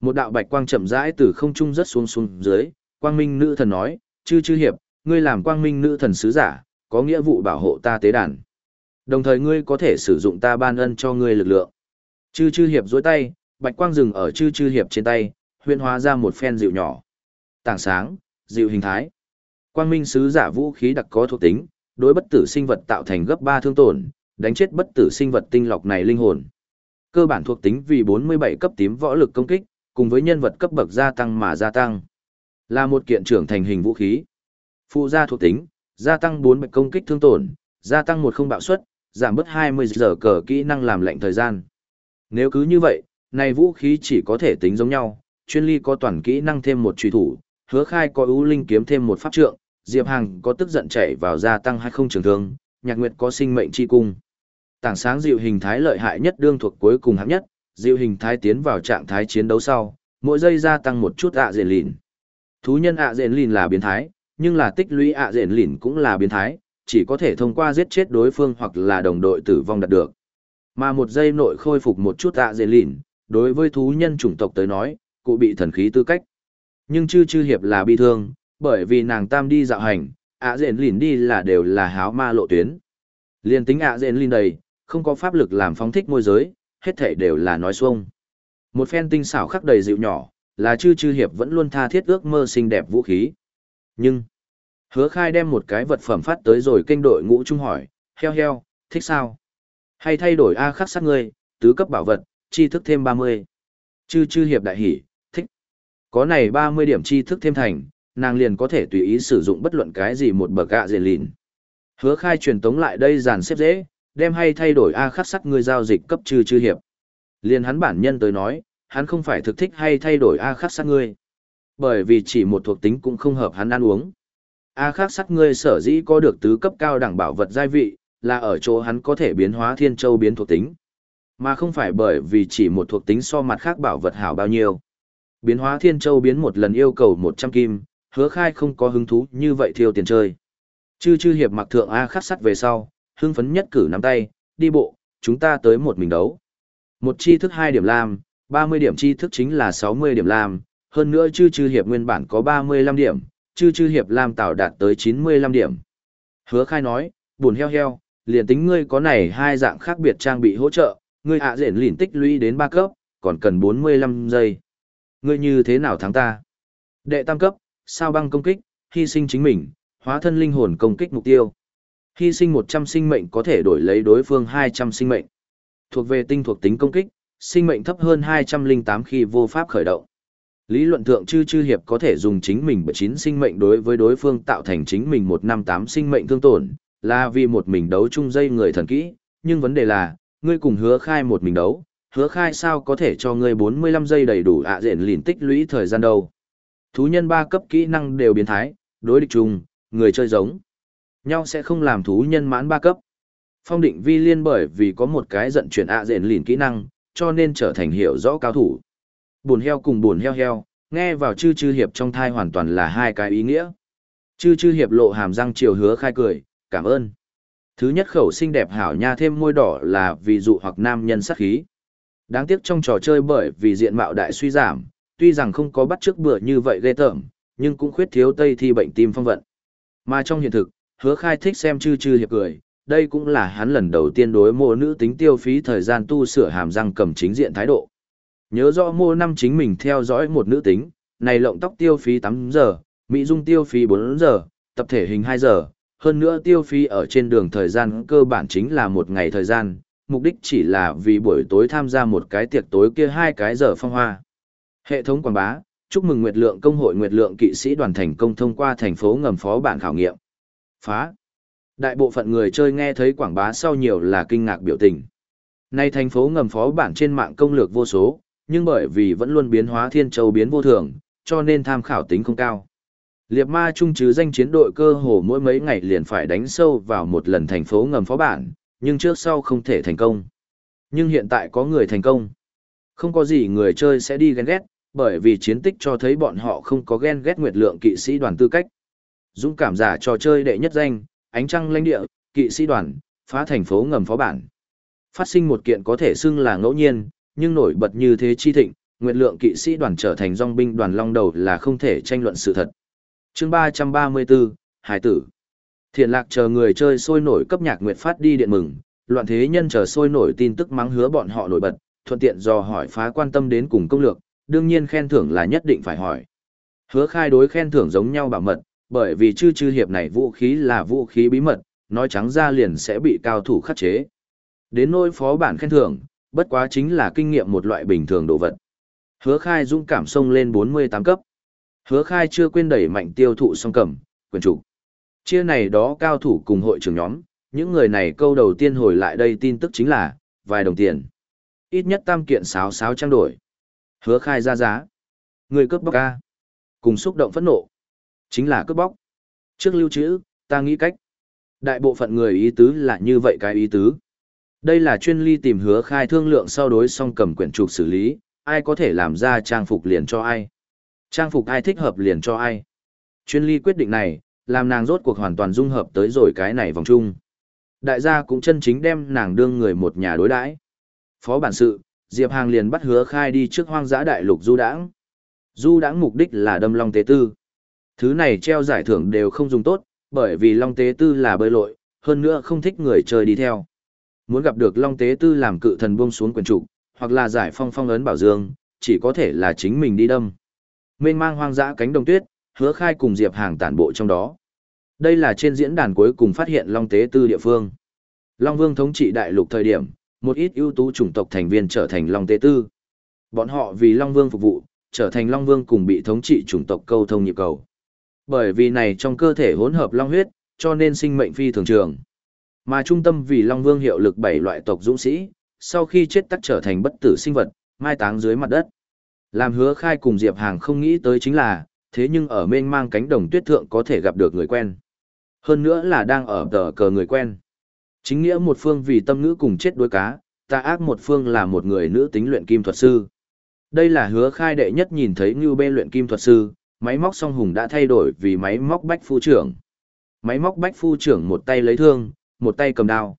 Một đạo bạch quang chậm rãi từ không trung rất xuống xuống dưới, quang minh nữ thần nói, chư chư hiệp, ngươi làm quang minh nữ thần sứ giả, có nghĩa vụ bảo hộ ta tế đàn. Đồng thời ngươi có thể sử dụng ta ban ân cho ngươi lực lượng. Chư chư hiệp dối tay, bạch quang rừng ở chư chư hiệp trên tay, huyên hóa ra một phen dịu nhỏ. Tảng sáng, dịu hình thái. Quang minh sứ giả vũ khí đặc có thuộc tính, đối bất tử sinh vật tạo thành gấp 3 thương tổn, đánh chết bất tử sinh vật tinh lọc này linh hồn. Cơ bản thuộc tính vì 47 cấp tím võ lực công kích, cùng với nhân vật cấp bậc gia tăng mà gia tăng. Là một kiện trưởng thành hình vũ khí. Phụ gia thuộc tính, gia tăng 4 bạch công kích thương tổn, gia tăng một không bạo suất, giảm bớt 20 giờ cờ kỹ năng làm lệnh thời gian. Nếu cứ như vậy, này vũ khí chỉ có thể tính giống nhau, chuyên ly có toàn kỹ năng thêm một truy thủ, hứa khai có ưu linh kiếm thêm một pháp trượng, Diệp Hằng có tức giận chảy vào gia tăng hay không trường thương, nhạc nguyệt có sinh mệnh chi cung. Tảng sáng dịu hình thái lợi hại nhất đương thuộc cuối cùng hạng nhất, dịu hình thái tiến vào trạng thái chiến đấu sau, mỗi giây gia tăng một chút ạ à dền lìn. Thú nhân ạ à dền lìn là biến thái, nhưng là tích lũy ạ à dền lìn cũng là biến thái, chỉ có thể thông qua giết chết đối phương hoặc là đồng đội tử vong đạt được. Mà một giây nội khôi phục một chút ạ dền lìn, đối với thú nhân chủng tộc tới nói, cụ bị thần khí tư cách. Nhưng chư chư hiệp là bi thương, bởi vì nàng tam đi dạo hành, ạ dện lìn đi là đều là háo ma lộ tuyến. Liên tính ạ dện lìn đầy, không có pháp lực làm phóng thích môi giới, hết thể đều là nói xuông. Một phen tinh xảo khắc đầy dịu nhỏ, là chư chư hiệp vẫn luôn tha thiết ước mơ xinh đẹp vũ khí. Nhưng, hứa khai đem một cái vật phẩm phát tới rồi kênh đội ngũ trung hỏi, heo heo, thích sao? Hay thay đổi A khắc sát ngươi, tứ cấp bảo vật, chi thức thêm 30. Chư chư hiệp đại hỉ. Có này 30 điểm chi thức thêm thành, nàng liền có thể tùy ý sử dụng bất luận cái gì một bậc gạ dền lìn. Hứa khai truyền tống lại đây dàn xếp dễ, đem hay thay đổi A khắc sắt người giao dịch cấp trừ chư hiệp. liền hắn bản nhân tới nói, hắn không phải thực thích hay thay đổi A khắc sắt ngươi. Bởi vì chỉ một thuộc tính cũng không hợp hắn ăn uống. A khắc sắt ngươi sở dĩ có được tứ cấp cao đẳng bảo vật giai vị, là ở chỗ hắn có thể biến hóa thiên châu biến thuộc tính. Mà không phải bởi vì chỉ một thuộc tính so mặt khác bảo vật hảo bao nhiêu. Biến hóa thiên châu biến một lần yêu cầu 100 kim, hứa khai không có hứng thú như vậy thiêu tiền chơi. Chư chư hiệp mặc thượng A khắc sắt về sau, hưng phấn nhất cử nắm tay, đi bộ, chúng ta tới một mình đấu. Một chi thức 2 điểm lam, 30 điểm chi thức chính là 60 điểm lam, hơn nữa chư chư hiệp nguyên bản có 35 điểm, chư chư hiệp lam tạo đạt tới 95 điểm. Hứa khai nói, buồn heo heo, liền tính ngươi có này hai dạng khác biệt trang bị hỗ trợ, ngươi hạ à rển lỉn tích lũy đến 3 cấp, còn cần 45 giây. Ngươi như thế nào thắng ta? Đệ tam cấp, sao băng công kích, hy sinh chính mình, hóa thân linh hồn công kích mục tiêu. Hy sinh 100 sinh mệnh có thể đổi lấy đối phương 200 sinh mệnh. Thuộc về tinh thuộc tính công kích, sinh mệnh thấp hơn 208 khi vô pháp khởi động. Lý luận thượng chư chư hiệp có thể dùng chính mình bởi chín sinh mệnh đối với đối phương tạo thành chính mình một năm tám sinh mệnh thương tổn, là vì một mình đấu chung dây người thần kỹ, nhưng vấn đề là, ngươi cùng hứa khai một mình đấu, hứa khai sao có thể cho ngươi 45 giây đầy đủ ạ à diện lìn tích lũy thời gian đâu. Thú nhân ba cấp kỹ năng đều biến thái, đối địch chung, người chơi giống. Nhau sẽ không làm thú nhân mãn ba cấp. Phong định vi liên bởi vì có một cái giận chuyển ạ à diện lìn kỹ năng, cho nên trở thành hiểu rõ cao thủ. Buồn heo cùng buồn heo heo, nghe vào chư chư hiệp trong thai hoàn toàn là hai cái ý nghĩa. Chư chư hiệp lộ hàm răng chiều hứa khai cười, cảm ơn. Thứ nhất khẩu xinh đẹp hảo nha thêm môi đỏ là vì dụ hoặc nam nhân sắc khí. Đáng tiếc trong trò chơi bởi vì diện mạo đại suy giảm, tuy rằng không có bắt trước bữa như vậy ghê tởm, nhưng cũng khuyết thiếu tây thi bệnh tim phong vận. Mà trong hiện thực, hứa khai thích xem chư chư hiệp cười, đây cũng là hắn lần đầu tiên đối mô nữ tính tiêu phí thời gian tu sửa hàm răng cầm chính diện thái độ. Nhớ rõ mô năm chính mình theo dõi một nữ tính, này lộng tóc tiêu phí 8 giờ, mỹ dung tiêu phí 4 giờ, tập thể hình 2 giờ, hơn nữa tiêu phí ở trên đường thời gian cơ bản chính là một ngày thời gian, mục đích chỉ là vì buổi tối tham gia một cái tiệc tối kia hai cái giờ phong hoa. Hệ thống quảng bá, chúc mừng Nguyệt Lượng công hội Nguyệt Lượng kỵ sĩ đoàn thành công thông qua thành phố ngầm phó bản khảo nghiệm. Phá. Đại bộ phận người chơi nghe thấy quảng bá sau nhiều là kinh ngạc biểu tình. Nay thành phố ngầm phó bản trên mạng công lược vô số, nhưng bởi vì vẫn luôn biến hóa thiên châu biến vô thường, cho nên tham khảo tính không cao. Liệt ma trung chứ danh chiến đội cơ hồ mỗi mấy ngày liền phải đánh sâu vào một lần thành phố ngầm phó bản, nhưng trước sau không thể thành công. Nhưng hiện tại có người thành công. Không có gì người chơi sẽ đi ghen ghét, bởi vì chiến tích cho thấy bọn họ không có ghen ghét nguyệt lượng kỵ sĩ đoàn tư cách. Dũng cảm giả trò chơi đệ nhất danh, ánh trăng lãnh địa, kỵ sĩ đoàn, phá thành phố ngầm phó bản. Phát sinh một kiện có thể xưng là ngẫu nhiên, nhưng nổi bật như thế chi thịnh, nguyệt lượng kỵ sĩ đoàn trở thành dòng binh đoàn long đầu là không thể tranh luận sự thật. chương 334, Hải tử. Thiện lạc chờ người chơi sôi nổi cấp nhạc nguyệt phát đi điện mừng, loạn thế nhân chờ sôi nổi tin tức mắng hứa bọn họ nổi bật, thuận tiện dò hỏi phá quan tâm đến cùng công lược, đương nhiên khen thưởng là nhất định phải hỏi. Hứa khai đối khen thưởng giống nhau bảo mật, bởi vì chư chư hiệp này vũ khí là vũ khí bí mật, nói trắng ra liền sẽ bị cao thủ khắc chế. Đến nỗi phó bản khen thưởng, bất quá chính là kinh nghiệm một loại bình thường đồ vật. Hứa khai dũng cảm sông lên 48 cấp. Hứa khai chưa quên đẩy mạnh tiêu thụ song cầm, quyền chủ. Chia này đó cao thủ cùng hội trưởng nhóm, những người này câu đầu tiên hồi lại đây tin tức chính là, vài đồng tiền. Ít nhất tam kiện sáo sáo trang đổi. Hứa khai ra giá. Người cướp bóc ca. Cùng xúc động phẫn nộ. Chính là cướp bóc. Trước lưu trữ, ta nghĩ cách. Đại bộ phận người ý tứ là như vậy cái ý tứ. Đây là chuyên ly tìm hứa khai thương lượng sau đối song cầm quyển trục xử lý, ai có thể làm ra trang phục liền cho ai. Trang phục ai thích hợp liền cho ai. Chuyên ly quyết định này, làm nàng rốt cuộc hoàn toàn dung hợp tới rồi cái này vòng chung. Đại gia cũng chân chính đem nàng đương người một nhà đối đãi. Phó bản sự, Diệp Hàng liền bắt hứa khai đi trước hoang dã đại lục du đãng. Du đãng mục đích là đâm long tế tư. Thứ này treo giải thưởng đều không dùng tốt, bởi vì long tế tư là bơi lội, hơn nữa không thích người chơi đi theo. Muốn gặp được long tế tư làm cự thần buông xuống quyền trụ, hoặc là giải phong phong ấn bảo dương, chỉ có thể là chính mình đi đâm. Mênh mang hoang dã cánh đồng tuyết, hứa khai cùng Diệp Hàng tản bộ trong đó. Đây là trên diễn đàn cuối cùng phát hiện Long Tế Tư địa phương. Long Vương thống trị đại lục thời điểm, một ít ưu tú chủng tộc thành viên trở thành Long Tế Tư. Bọn họ vì Long Vương phục vụ, trở thành Long Vương cùng bị thống trị chủng tộc câu thông nhịp cầu. Bởi vì này trong cơ thể hỗn hợp Long huyết, cho nên sinh mệnh phi thường trường. Mà trung tâm vì Long Vương hiệu lực bảy loại tộc dũng sĩ, sau khi chết tắc trở thành bất tử sinh vật, mai táng dưới mặt đất. Làm hứa khai cùng Diệp Hàng không nghĩ tới chính là, thế nhưng ở mênh mang cánh đồng tuyết thượng có thể gặp được người quen. Hơn nữa là đang ở tờ cờ người quen. Chính nghĩa một phương vì tâm ngữ cùng chết đuối cá, ta ác một phương là một người nữ tính luyện kim thuật sư. Đây là hứa khai đệ nhất nhìn thấy Ngưu Bê luyện kim thuật sư, máy móc song hùng đã thay đổi vì máy móc bách phu trưởng. Máy móc bách phu trưởng một tay lấy thương, một tay cầm đao.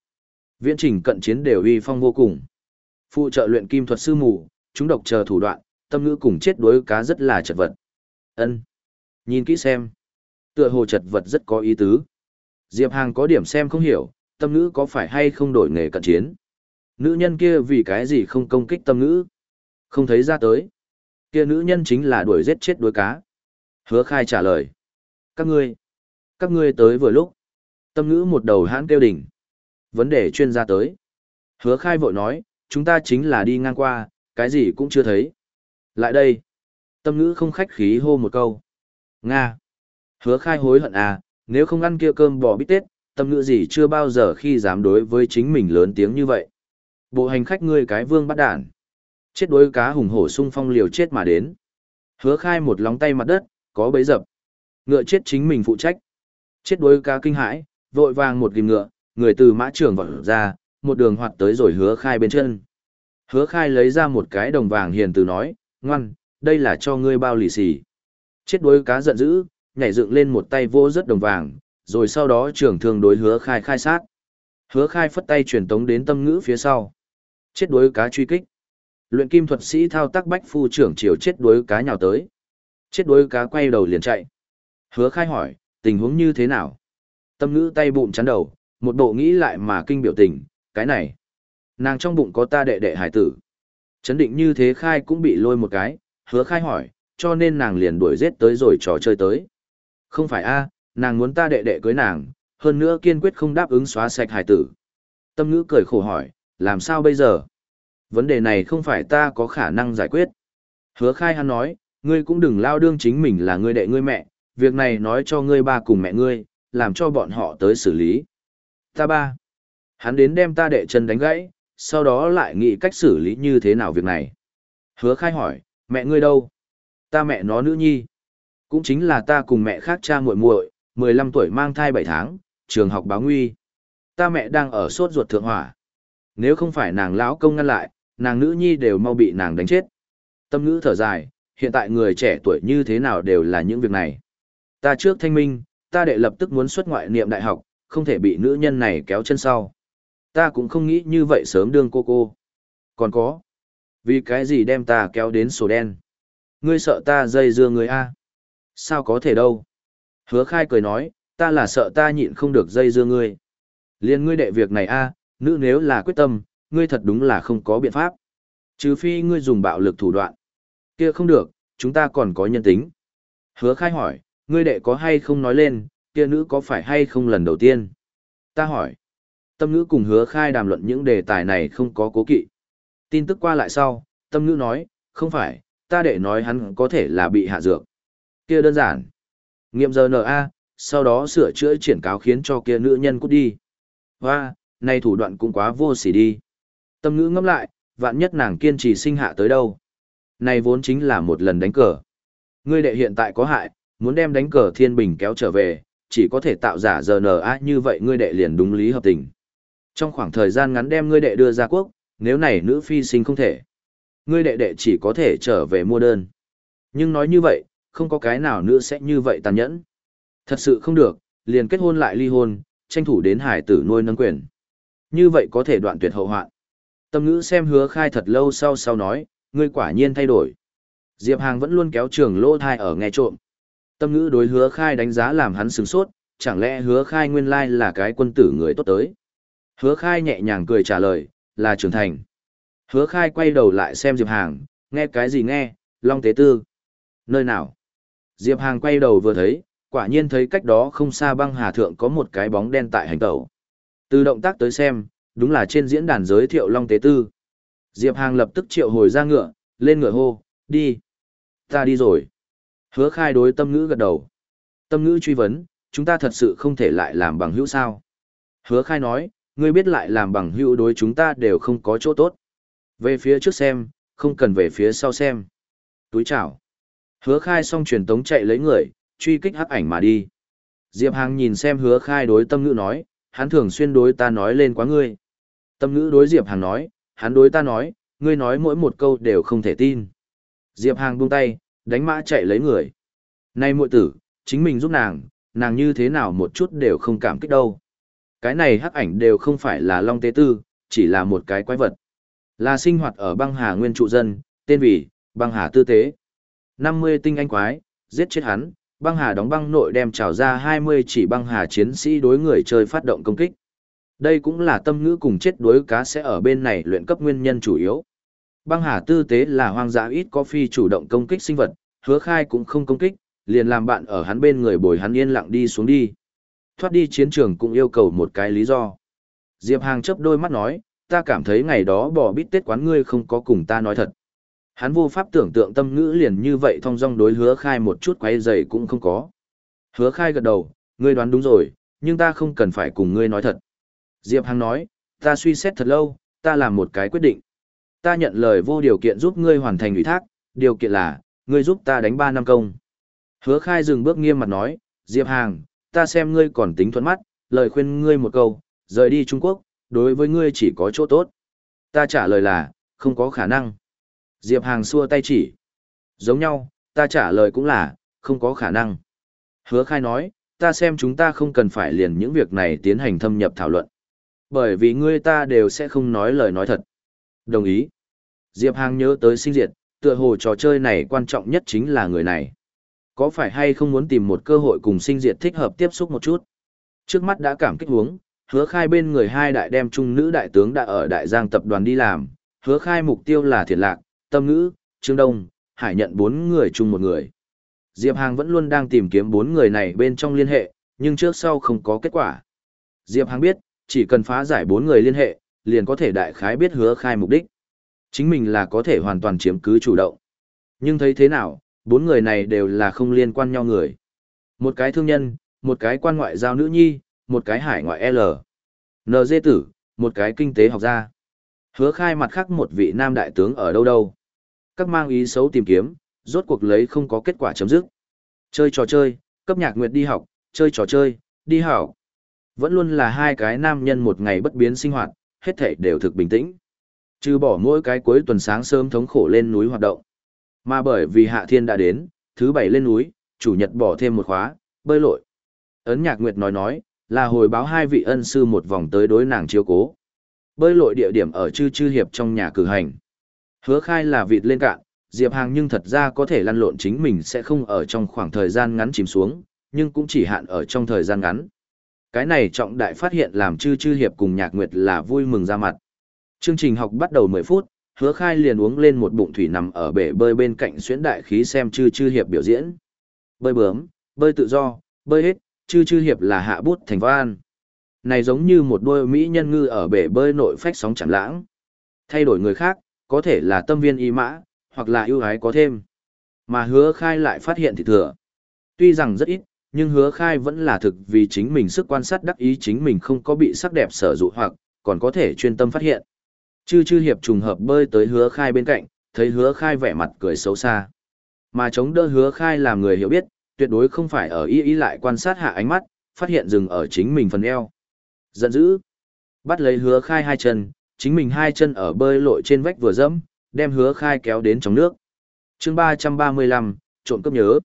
Viễn trình cận chiến đều uy phong vô cùng. Phụ trợ luyện kim thuật sư mù, chúng độc chờ thủ đoạn, tâm ngữ cùng chết đuối cá rất là chật vật. ân Nhìn kỹ xem. Tựa hồ chật vật rất có ý tứ. Diệp Hàng có điểm xem không hiểu, tâm ngữ có phải hay không đổi nghề cận chiến. Nữ nhân kia vì cái gì không công kích tâm ngữ. Không thấy ra tới. Kia nữ nhân chính là đuổi giết chết đuối cá. Hứa khai trả lời. Các ngươi. Các ngươi tới vừa lúc. Tâm ngữ một đầu hãn kêu đỉnh. Vấn đề chuyên gia tới. Hứa khai vội nói, chúng ta chính là đi ngang qua, cái gì cũng chưa thấy. Lại đây. Tâm ngữ không khách khí hô một câu. Nga. Hứa khai hối hận à, nếu không ăn kia cơm bò bít tết, tâm ngữ gì chưa bao giờ khi dám đối với chính mình lớn tiếng như vậy. Bộ hành khách ngươi cái vương bắt đản. Chết đuối cá hùng hổ sung phong liều chết mà đến. Hứa khai một lóng tay mặt đất, có bấy dập. Ngựa chết chính mình phụ trách. Chết đuối cá kinh hãi, vội vàng một ghim ngựa, người từ mã trường vọt ra, một đường hoạt tới rồi hứa khai bên chân. Hứa khai lấy ra một cái đồng vàng hiền từ nói, ngoan, đây là cho ngươi bao lì xì. Chết đuối cá giận dữ, nhảy dựng lên một tay vô rất đồng vàng, rồi sau đó trưởng thương đối hứa khai khai sát. Hứa khai phất tay truyền tống đến tâm ngữ phía sau. Chết đuối cá truy kích. Luyện kim thuật sĩ thao tác bách phu trưởng chiều chết đuối cá nhào tới. Chết đuối cá quay đầu liền chạy. Hứa khai hỏi, tình huống như thế nào? Tâm ngữ tay bụng chắn đầu, một bộ nghĩ lại mà kinh biểu tình, cái này. Nàng trong bụng có ta đệ đệ hải tử. Chấn định như thế khai cũng bị lôi một cái, hứa khai hỏi, cho nên nàng liền đuổi giết tới rồi trò chơi tới. Không phải a nàng muốn ta đệ đệ cưới nàng, hơn nữa kiên quyết không đáp ứng xóa sạch hải tử. Tâm ngữ cười khổ hỏi, làm sao bây giờ? Vấn đề này không phải ta có khả năng giải quyết. Hứa khai hắn nói, ngươi cũng đừng lao đương chính mình là ngươi đệ ngươi mẹ, việc này nói cho ngươi ba cùng mẹ ngươi, làm cho bọn họ tới xử lý. Ta ba. Hắn đến đem ta đệ chân đánh gãy, sau đó lại nghĩ cách xử lý như thế nào việc này. Hứa khai hỏi, mẹ ngươi đâu? Ta mẹ nó nữ nhi. Cũng chính là ta cùng mẹ khác cha muội muội 15 tuổi mang thai 7 tháng, trường học báo nguy. Ta mẹ đang ở sốt ruột thượng hỏa. Nếu không phải nàng lão công ngăn lại, nàng nữ nhi đều mau bị nàng đánh chết. Tâm ngữ thở dài, hiện tại người trẻ tuổi như thế nào đều là những việc này. Ta trước thanh minh, ta đệ lập tức muốn xuất ngoại niệm đại học, không thể bị nữ nhân này kéo chân sau. Ta cũng không nghĩ như vậy sớm đương cô cô. Còn có, vì cái gì đem ta kéo đến sổ đen? Ngươi sợ ta dây dưa người A. Sao có thể đâu? Hứa khai cười nói, ta là sợ ta nhịn không được dây dưa ngươi. Liên ngươi đệ việc này A, nữ nếu là quyết tâm, ngươi thật đúng là không có biện pháp. Trừ phi ngươi dùng bạo lực thủ đoạn. kia không được, chúng ta còn có nhân tính. Hứa khai hỏi, ngươi đệ có hay không nói lên, kia nữ có phải hay không lần đầu tiên? Ta hỏi. Tâm ngữ cùng hứa khai đàm luận những đề tài này không có cố kỵ. Tin tức qua lại sau, tâm ngữ nói, không phải, ta đệ nói hắn có thể là bị hạ dược. Kia đơn giản. Nghiệm giờ NA, sau đó sửa chữa triển cáo khiến cho kia nữ nhân cút đi. Hoa, nay thủ đoạn cũng quá vô sỉ đi. Tâm ngữ ngâm lại, vạn nhất nàng kiên trì sinh hạ tới đâu. Này vốn chính là một lần đánh cờ. Ngươi đệ hiện tại có hại, muốn đem đánh cờ thiên bình kéo trở về, chỉ có thể tạo giả giờ NA như vậy ngươi đệ liền đúng lý hợp tình. Trong khoảng thời gian ngắn đem ngươi đệ đưa ra quốc, nếu này nữ phi sinh không thể. Ngươi đệ đệ chỉ có thể trở về mua đơn. Nhưng nói như vậy, không có cái nào nữa sẽ như vậy tàn nhẫn. Thật sự không được, liền kết hôn lại ly hôn, tranh thủ đến hải tử nuôi nâng quyền. Như vậy có thể đoạn tuyệt hậu hoạn. Tâm ngữ xem hứa khai thật lâu sau sau nói, ngươi quả nhiên thay đổi. Diệp Hàng vẫn luôn kéo trường lô thai ở nghe trộm. Tâm ngữ đối hứa khai đánh giá làm hắn sướng sốt, chẳng lẽ hứa khai nguyên lai là cái quân tử người tốt tới. Hứa khai nhẹ nhàng cười trả lời, là trưởng thành. Hứa khai quay đầu lại xem Diệp Hàng, nghe cái gì nghe, Long Tế Tư. Nơi nào? Diệp Hàng quay đầu vừa thấy, quả nhiên thấy cách đó không xa băng hà thượng có một cái bóng đen tại hành tẩu. Từ động tác tới xem, đúng là trên diễn đàn giới thiệu Long Tế Tư. Diệp Hàng lập tức triệu hồi ra ngựa, lên ngựa hô, đi. Ta đi rồi. Hứa khai đối tâm ngữ gật đầu. Tâm ngữ truy vấn, chúng ta thật sự không thể lại làm bằng hữu sao. Hứa khai nói, ngươi biết lại làm bằng hữu đối chúng ta đều không có chỗ tốt. Về phía trước xem, không cần về phía sau xem. Túi chào. Hứa khai xong truyền tống chạy lấy người, truy kích hắc ảnh mà đi. Diệp Hàng nhìn xem hứa khai đối tâm ngữ nói, hắn thường xuyên đối ta nói lên quá ngươi. Tâm ngữ đối Diệp Hàng nói, hắn đối ta nói, ngươi nói mỗi một câu đều không thể tin. Diệp Hàng buông tay, đánh mã chạy lấy người. Này muội tử, chính mình giúp nàng, nàng như thế nào một chút đều không cảm kích đâu. Cái này hắc ảnh đều không phải là Long Tế Tư, chỉ là một cái quái vật. Là sinh hoạt ở băng hà nguyên trụ dân, tên vì, băng hà tư tế. 50 tinh anh quái, giết chết hắn, băng hà đóng băng nội đem trào ra 20 chỉ băng hà chiến sĩ đối người chơi phát động công kích. Đây cũng là tâm ngữ cùng chết đối cá sẽ ở bên này luyện cấp nguyên nhân chủ yếu. Băng hà tư tế là hoang dã ít có phi chủ động công kích sinh vật, hứa khai cũng không công kích, liền làm bạn ở hắn bên người bồi hắn yên lặng đi xuống đi. Thoát đi chiến trường cũng yêu cầu một cái lý do. Diệp Hàng chấp đôi mắt nói, ta cảm thấy ngày đó bỏ bít tết quán ngươi không có cùng ta nói thật. Hắn vô pháp tưởng tượng tâm ngữ liền như vậy thong dong đối hứa khai một chút quay dày cũng không có. Hứa khai gật đầu, ngươi đoán đúng rồi, nhưng ta không cần phải cùng ngươi nói thật. Diệp Hằng nói, ta suy xét thật lâu, ta làm một cái quyết định. Ta nhận lời vô điều kiện giúp ngươi hoàn thành ủy thác, điều kiện là, ngươi giúp ta đánh 3 năm công. Hứa khai dừng bước nghiêm mặt nói, Diệp Hàng, ta xem ngươi còn tính thuẫn mắt, lời khuyên ngươi một câu, rời đi Trung Quốc, đối với ngươi chỉ có chỗ tốt. Ta trả lời là, không có khả năng. Diệp Hàng xua tay chỉ. Giống nhau, ta trả lời cũng là, không có khả năng. Hứa khai nói, ta xem chúng ta không cần phải liền những việc này tiến hành thâm nhập thảo luận. Bởi vì ngươi ta đều sẽ không nói lời nói thật. Đồng ý. Diệp Hàng nhớ tới sinh diệt, tựa hồ trò chơi này quan trọng nhất chính là người này. Có phải hay không muốn tìm một cơ hội cùng sinh diệt thích hợp tiếp xúc một chút? Trước mắt đã cảm kích huống, hứa khai bên người hai đại đem trung nữ đại tướng đã ở đại giang tập đoàn đi làm, hứa khai mục tiêu là thiệt lạc, tâm ngữ, trương đông, hải nhận bốn người chung một người. Diệp Hàng vẫn luôn đang tìm kiếm bốn người này bên trong liên hệ, nhưng trước sau không có kết quả. Diệp Hàng biết, chỉ cần phá giải bốn người liên hệ, liền có thể đại khái biết hứa khai mục đích. Chính mình là có thể hoàn toàn chiếm cứ chủ động. Nhưng thấy thế nào, bốn người này đều là không liên quan nhau người. Một cái thương nhân, một cái quan ngoại giao nữ nhi, một cái hải ngoại L. NG tử, một cái kinh tế học gia. Hứa khai mặt khác một vị nam đại tướng ở đâu đâu. Các mang ý xấu tìm kiếm, rốt cuộc lấy không có kết quả chấm dứt. Chơi trò chơi, cấp nhạc nguyệt đi học, chơi trò chơi, đi học. Vẫn luôn là hai cái nam nhân một ngày bất biến sinh hoạt, hết thảy đều thực bình tĩnh. Trừ bỏ mỗi cái cuối tuần sáng sớm thống khổ lên núi hoạt động. Mà bởi vì hạ thiên đã đến, thứ bảy lên núi, chủ nhật bỏ thêm một khóa, bơi lội. Ấn nhạc nguyệt nói nói, là hồi báo hai vị ân sư một vòng tới đối nàng chiếu cố. Bơi lội địa điểm ở chư chư hiệp trong nhà cử hành. Hứa khai là vịt lên cạn, Diệp Hàng nhưng thật ra có thể lăn lộn chính mình sẽ không ở trong khoảng thời gian ngắn chìm xuống, nhưng cũng chỉ hạn ở trong thời gian ngắn. Cái này trọng đại phát hiện làm chư chư hiệp cùng nhạc nguyệt là vui mừng ra mặt. Chương trình học bắt đầu 10 phút, hứa khai liền uống lên một bụng thủy nằm ở bể bơi bên cạnh xuyến đại khí xem chư chư hiệp biểu diễn. Bơi bướm, bơi tự do, bơi hết, chư chư hiệp là hạ bút thành văn. Này giống như một đôi mỹ nhân ngư ở bể bơi nội phách sóng chẳng lãng. Thay đổi người khác, có thể là tâm viên y mã, hoặc là ưu ái có thêm. Mà hứa khai lại phát hiện thì thừa. Tuy rằng rất ít, nhưng hứa khai vẫn là thực vì chính mình sức quan sát đắc ý chính mình không có bị sắc đẹp sở dụ hoặc, còn có thể chuyên tâm phát hiện. Chư chư hiệp trùng hợp bơi tới hứa khai bên cạnh, thấy hứa khai vẻ mặt cười xấu xa. Mà chống đỡ hứa khai làm người hiểu biết, tuyệt đối không phải ở ý ý lại quan sát hạ ánh mắt, phát hiện dừng ở chính mình phần eo. Giận dữ. Bắt lấy hứa khai hai chân, chính mình hai chân ở bơi lội trên vách vừa dẫm, đem hứa khai kéo đến trong nước. chương 335, trộn cấp nhớ.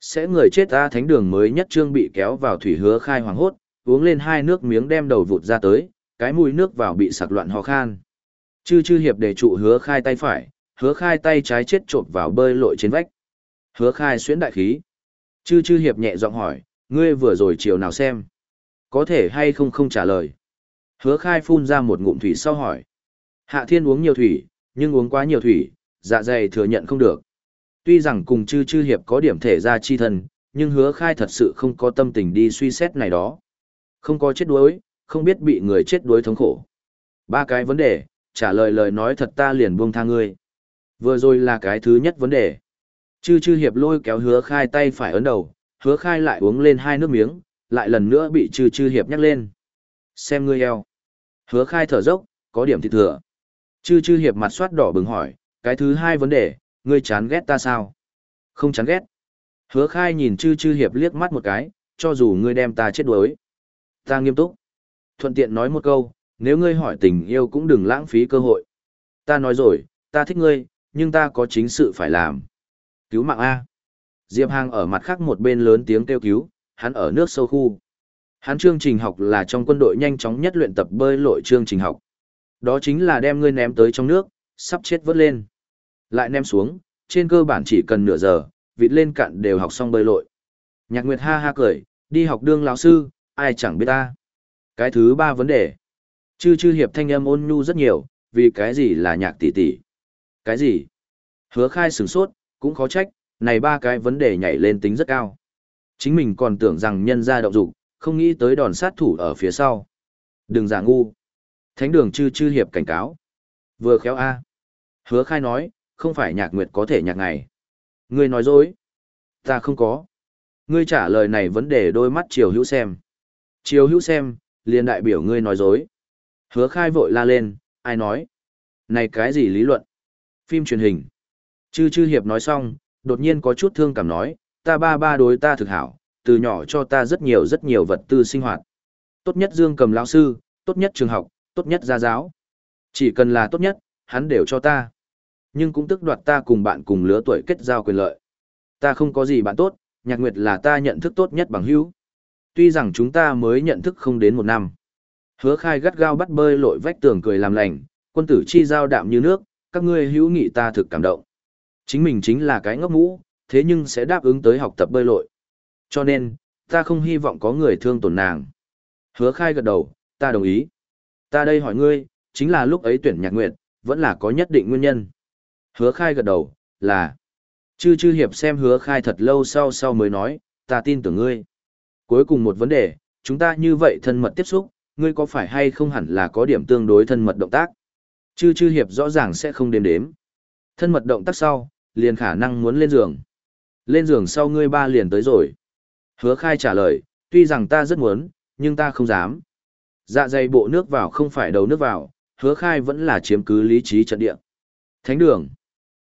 Sẽ người chết ta thánh đường mới nhất trương bị kéo vào thủy hứa khai hoàng hốt, uống lên hai nước miếng đem đầu vụt ra tới, cái mùi nước vào bị sặc loạn ho khan. Chư chư hiệp để trụ hứa khai tay phải, hứa khai tay trái chết trộm vào bơi lội trên vách. Hứa khai xuyến đại khí. Chư chư hiệp nhẹ giọng hỏi, ngươi vừa rồi chiều nào xem? Có thể hay không không trả lời. Hứa khai phun ra một ngụm thủy sau hỏi. Hạ thiên uống nhiều thủy, nhưng uống quá nhiều thủy, dạ dày thừa nhận không được. Tuy rằng cùng chư chư hiệp có điểm thể ra chi thân, nhưng hứa khai thật sự không có tâm tình đi suy xét này đó. Không có chết đuối, không biết bị người chết đuối thống khổ. Ba cái vấn đề, trả lời lời nói thật ta liền buông tha ngươi. Vừa rồi là cái thứ nhất vấn đề. Chư chư hiệp lôi kéo hứa khai tay phải ấn đầu, hứa khai lại uống lên hai nước miếng, lại lần nữa bị chư chư hiệp nhắc lên. Xem ngươi eo. Hứa khai thở dốc, có điểm thịt thừa. Chư chư hiệp mặt soát đỏ bừng hỏi, cái thứ hai vấn đề, ngươi chán ghét ta sao? Không chán ghét. Hứa khai nhìn chư chư hiệp liếc mắt một cái, cho dù ngươi đem ta chết đuối. Ta nghiêm túc. Thuận tiện nói một câu, nếu ngươi hỏi tình yêu cũng đừng lãng phí cơ hội. Ta nói rồi, ta thích ngươi, nhưng ta có chính sự phải làm. Cứu mạng A. Diệp Hàng ở mặt khác một bên lớn tiếng kêu cứu, hắn ở nước sâu khu. Hắn chương trình học là trong quân đội nhanh chóng nhất luyện tập bơi lội chương trình học. Đó chính là đem ngươi ném tới trong nước, sắp chết vớt lên. Lại ném xuống, trên cơ bản chỉ cần nửa giờ, vịt lên cạn đều học xong bơi lội. Nhạc Nguyệt ha ha cười, đi học đương lão sư, ai chẳng biết ta. Cái thứ ba vấn đề. Chư chư hiệp thanh âm ôn nhu rất nhiều, vì cái gì là nhạc tỷ tỷ. Cái gì? Hứa khai sửng sốt, cũng khó trách, này ba cái vấn đề nhảy lên tính rất cao. Chính mình còn tưởng rằng nhân ra động dục, không nghĩ tới đòn sát thủ ở phía sau. Đừng giả ngu. Thánh đường chư chư hiệp cảnh cáo. Vừa khéo A. Hứa khai nói, không phải nhạc nguyệt có thể nhạc ngày. Ngươi nói dối. Ta không có. Ngươi trả lời này vấn đề đôi mắt chiều hữu xem. Chiều hữu xem, liền đại biểu ngươi nói dối. Hứa khai vội la lên, ai nói? Này cái gì lý luận? Phim truyền hình. Chư chư hiệp nói xong, đột nhiên có chút thương cảm nói, ta ba ba đối ta thực hảo, từ nhỏ cho ta rất nhiều rất nhiều vật tư sinh hoạt. Tốt nhất dương cầm lão sư, tốt nhất trường học, tốt nhất gia giáo. Chỉ cần là tốt nhất, hắn đều cho ta. Nhưng cũng tức đoạt ta cùng bạn cùng lứa tuổi kết giao quyền lợi. Ta không có gì bạn tốt, nhạc nguyệt là ta nhận thức tốt nhất bằng hữu. Tuy rằng chúng ta mới nhận thức không đến một năm. Hứa khai gắt gao bắt bơi lội vách tường cười làm lành, quân tử chi giao đạm như nước, các ngươi hữu nghị ta thực cảm động. Chính mình chính là cái ngốc mũ, thế nhưng sẽ đáp ứng tới học tập bơi lội. Cho nên, ta không hy vọng có người thương tổn nàng. Hứa khai gật đầu, ta đồng ý. Ta đây hỏi ngươi, chính là lúc ấy tuyển nhạc nguyệt, vẫn là có nhất định nguyên nhân. Hứa khai gật đầu, là. Chư chư hiệp xem hứa khai thật lâu sau sau mới nói, ta tin tưởng ngươi. Cuối cùng một vấn đề, chúng ta như vậy thân mật tiếp xúc, ngươi có phải hay không hẳn là có điểm tương đối thân mật động tác? Chư chư hiệp rõ ràng sẽ không đếm đếm. Thân mật động tác sau, liền khả năng muốn lên giường. Lên giường sau ngươi ba liền tới rồi. Hứa khai trả lời, tuy rằng ta rất muốn, nhưng ta không dám. Dạ dày bộ nước vào không phải đầu nước vào, hứa khai vẫn là chiếm cứ lý trí trận địa. Thánh đường.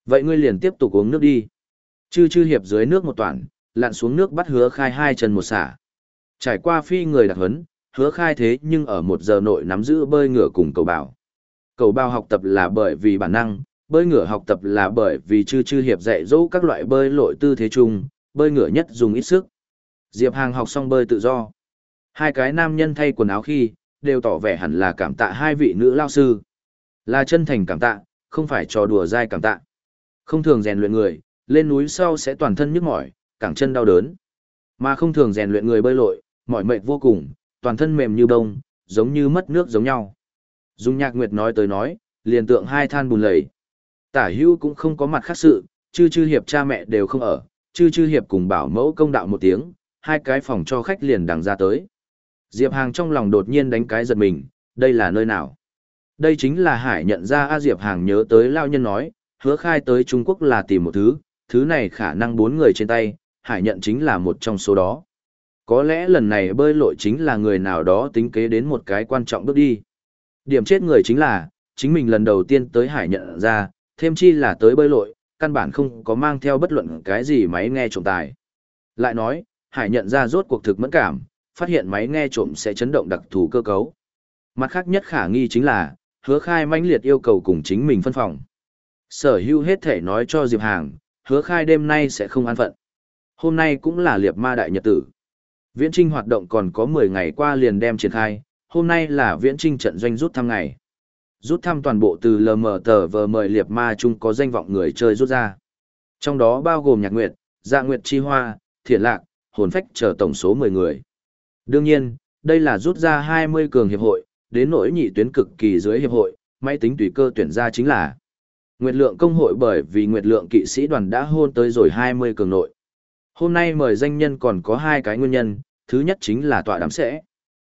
Vậy ngươi liền tiếp tục uống nước đi. Chư chư hiệp dưới nước một toàn, lặn xuống nước bắt hứa khai hai chân một xả. Trải qua phi người đặc hấn, hứa khai thế nhưng ở một giờ nội nắm giữ bơi ngửa cùng cầu bào. Cầu bào học tập là bởi vì bản năng, bơi ngửa học tập là bởi vì chư chư hiệp dạy dỗ các loại bơi lội tư thế chung, bơi ngửa nhất dùng ít sức. Diệp Hàng học xong bơi tự do. Hai cái nam nhân thay quần áo khi, đều tỏ vẻ hẳn là cảm tạ hai vị nữ lao sư. Là chân thành cảm tạ, không phải trò đùa dai cảm tạ. Không thường rèn luyện người, lên núi sau sẽ toàn thân nhức mỏi, cẳng chân đau đớn. Mà không thường rèn luyện người bơi lội, mỏi mệt vô cùng, toàn thân mềm như bông, giống như mất nước giống nhau. Dung Nhạc Nguyệt nói tới nói, liền tượng hai than bùn lầy. Tả hưu cũng không có mặt khác sự, chư chư hiệp cha mẹ đều không ở, chư chư hiệp cùng bảo mẫu công đạo một tiếng, hai cái phòng cho khách liền đằng ra tới. Diệp Hàng trong lòng đột nhiên đánh cái giật mình, đây là nơi nào? Đây chính là Hải nhận ra A Diệp Hàng nhớ tới Lao Nhân nói, hứa khai tới Trung Quốc là tìm một thứ, thứ này khả năng bốn người trên tay, Hải nhận chính là một trong số đó. Có lẽ lần này bơi lội chính là người nào đó tính kế đến một cái quan trọng bước đi. Điểm chết người chính là, chính mình lần đầu tiên tới Hải nhận ra, thêm chi là tới bơi lội, căn bản không có mang theo bất luận cái gì máy nghe trộm tài. Lại nói, Hải nhận ra rốt cuộc thực mẫn cảm, phát hiện máy nghe trộm sẽ chấn động đặc thù cơ cấu. Mặt khác nhất khả nghi chính là, hứa khai mãnh liệt yêu cầu cùng chính mình phân phòng. Sở hữu hết thể nói cho Diệp Hàng, hứa khai đêm nay sẽ không an phận. Hôm nay cũng là liệp ma đại nhật tử. Viễn trinh hoạt động còn có 10 ngày qua liền đem triển khai, hôm nay là viễn trinh trận doanh rút thăm ngày. Rút thăm toàn bộ từ LM tờ vờ mời liệp ma chung có danh vọng người chơi rút ra. Trong đó bao gồm nhạc nguyệt, dạ nguyệt chi hoa, thiện lạc, hồn phách chờ tổng số 10 người. Đương nhiên, đây là rút ra 20 cường hiệp hội, đến nỗi nhị tuyến cực kỳ dưới hiệp hội, máy tính tùy cơ tuyển ra chính là Nguyệt lượng công hội bởi vì Nguyệt lượng kỵ sĩ đoàn đã hôn tới rồi 20 cường nội. Hôm nay mời danh nhân còn có hai cái nguyên nhân, thứ nhất chính là tọa đám sẽ.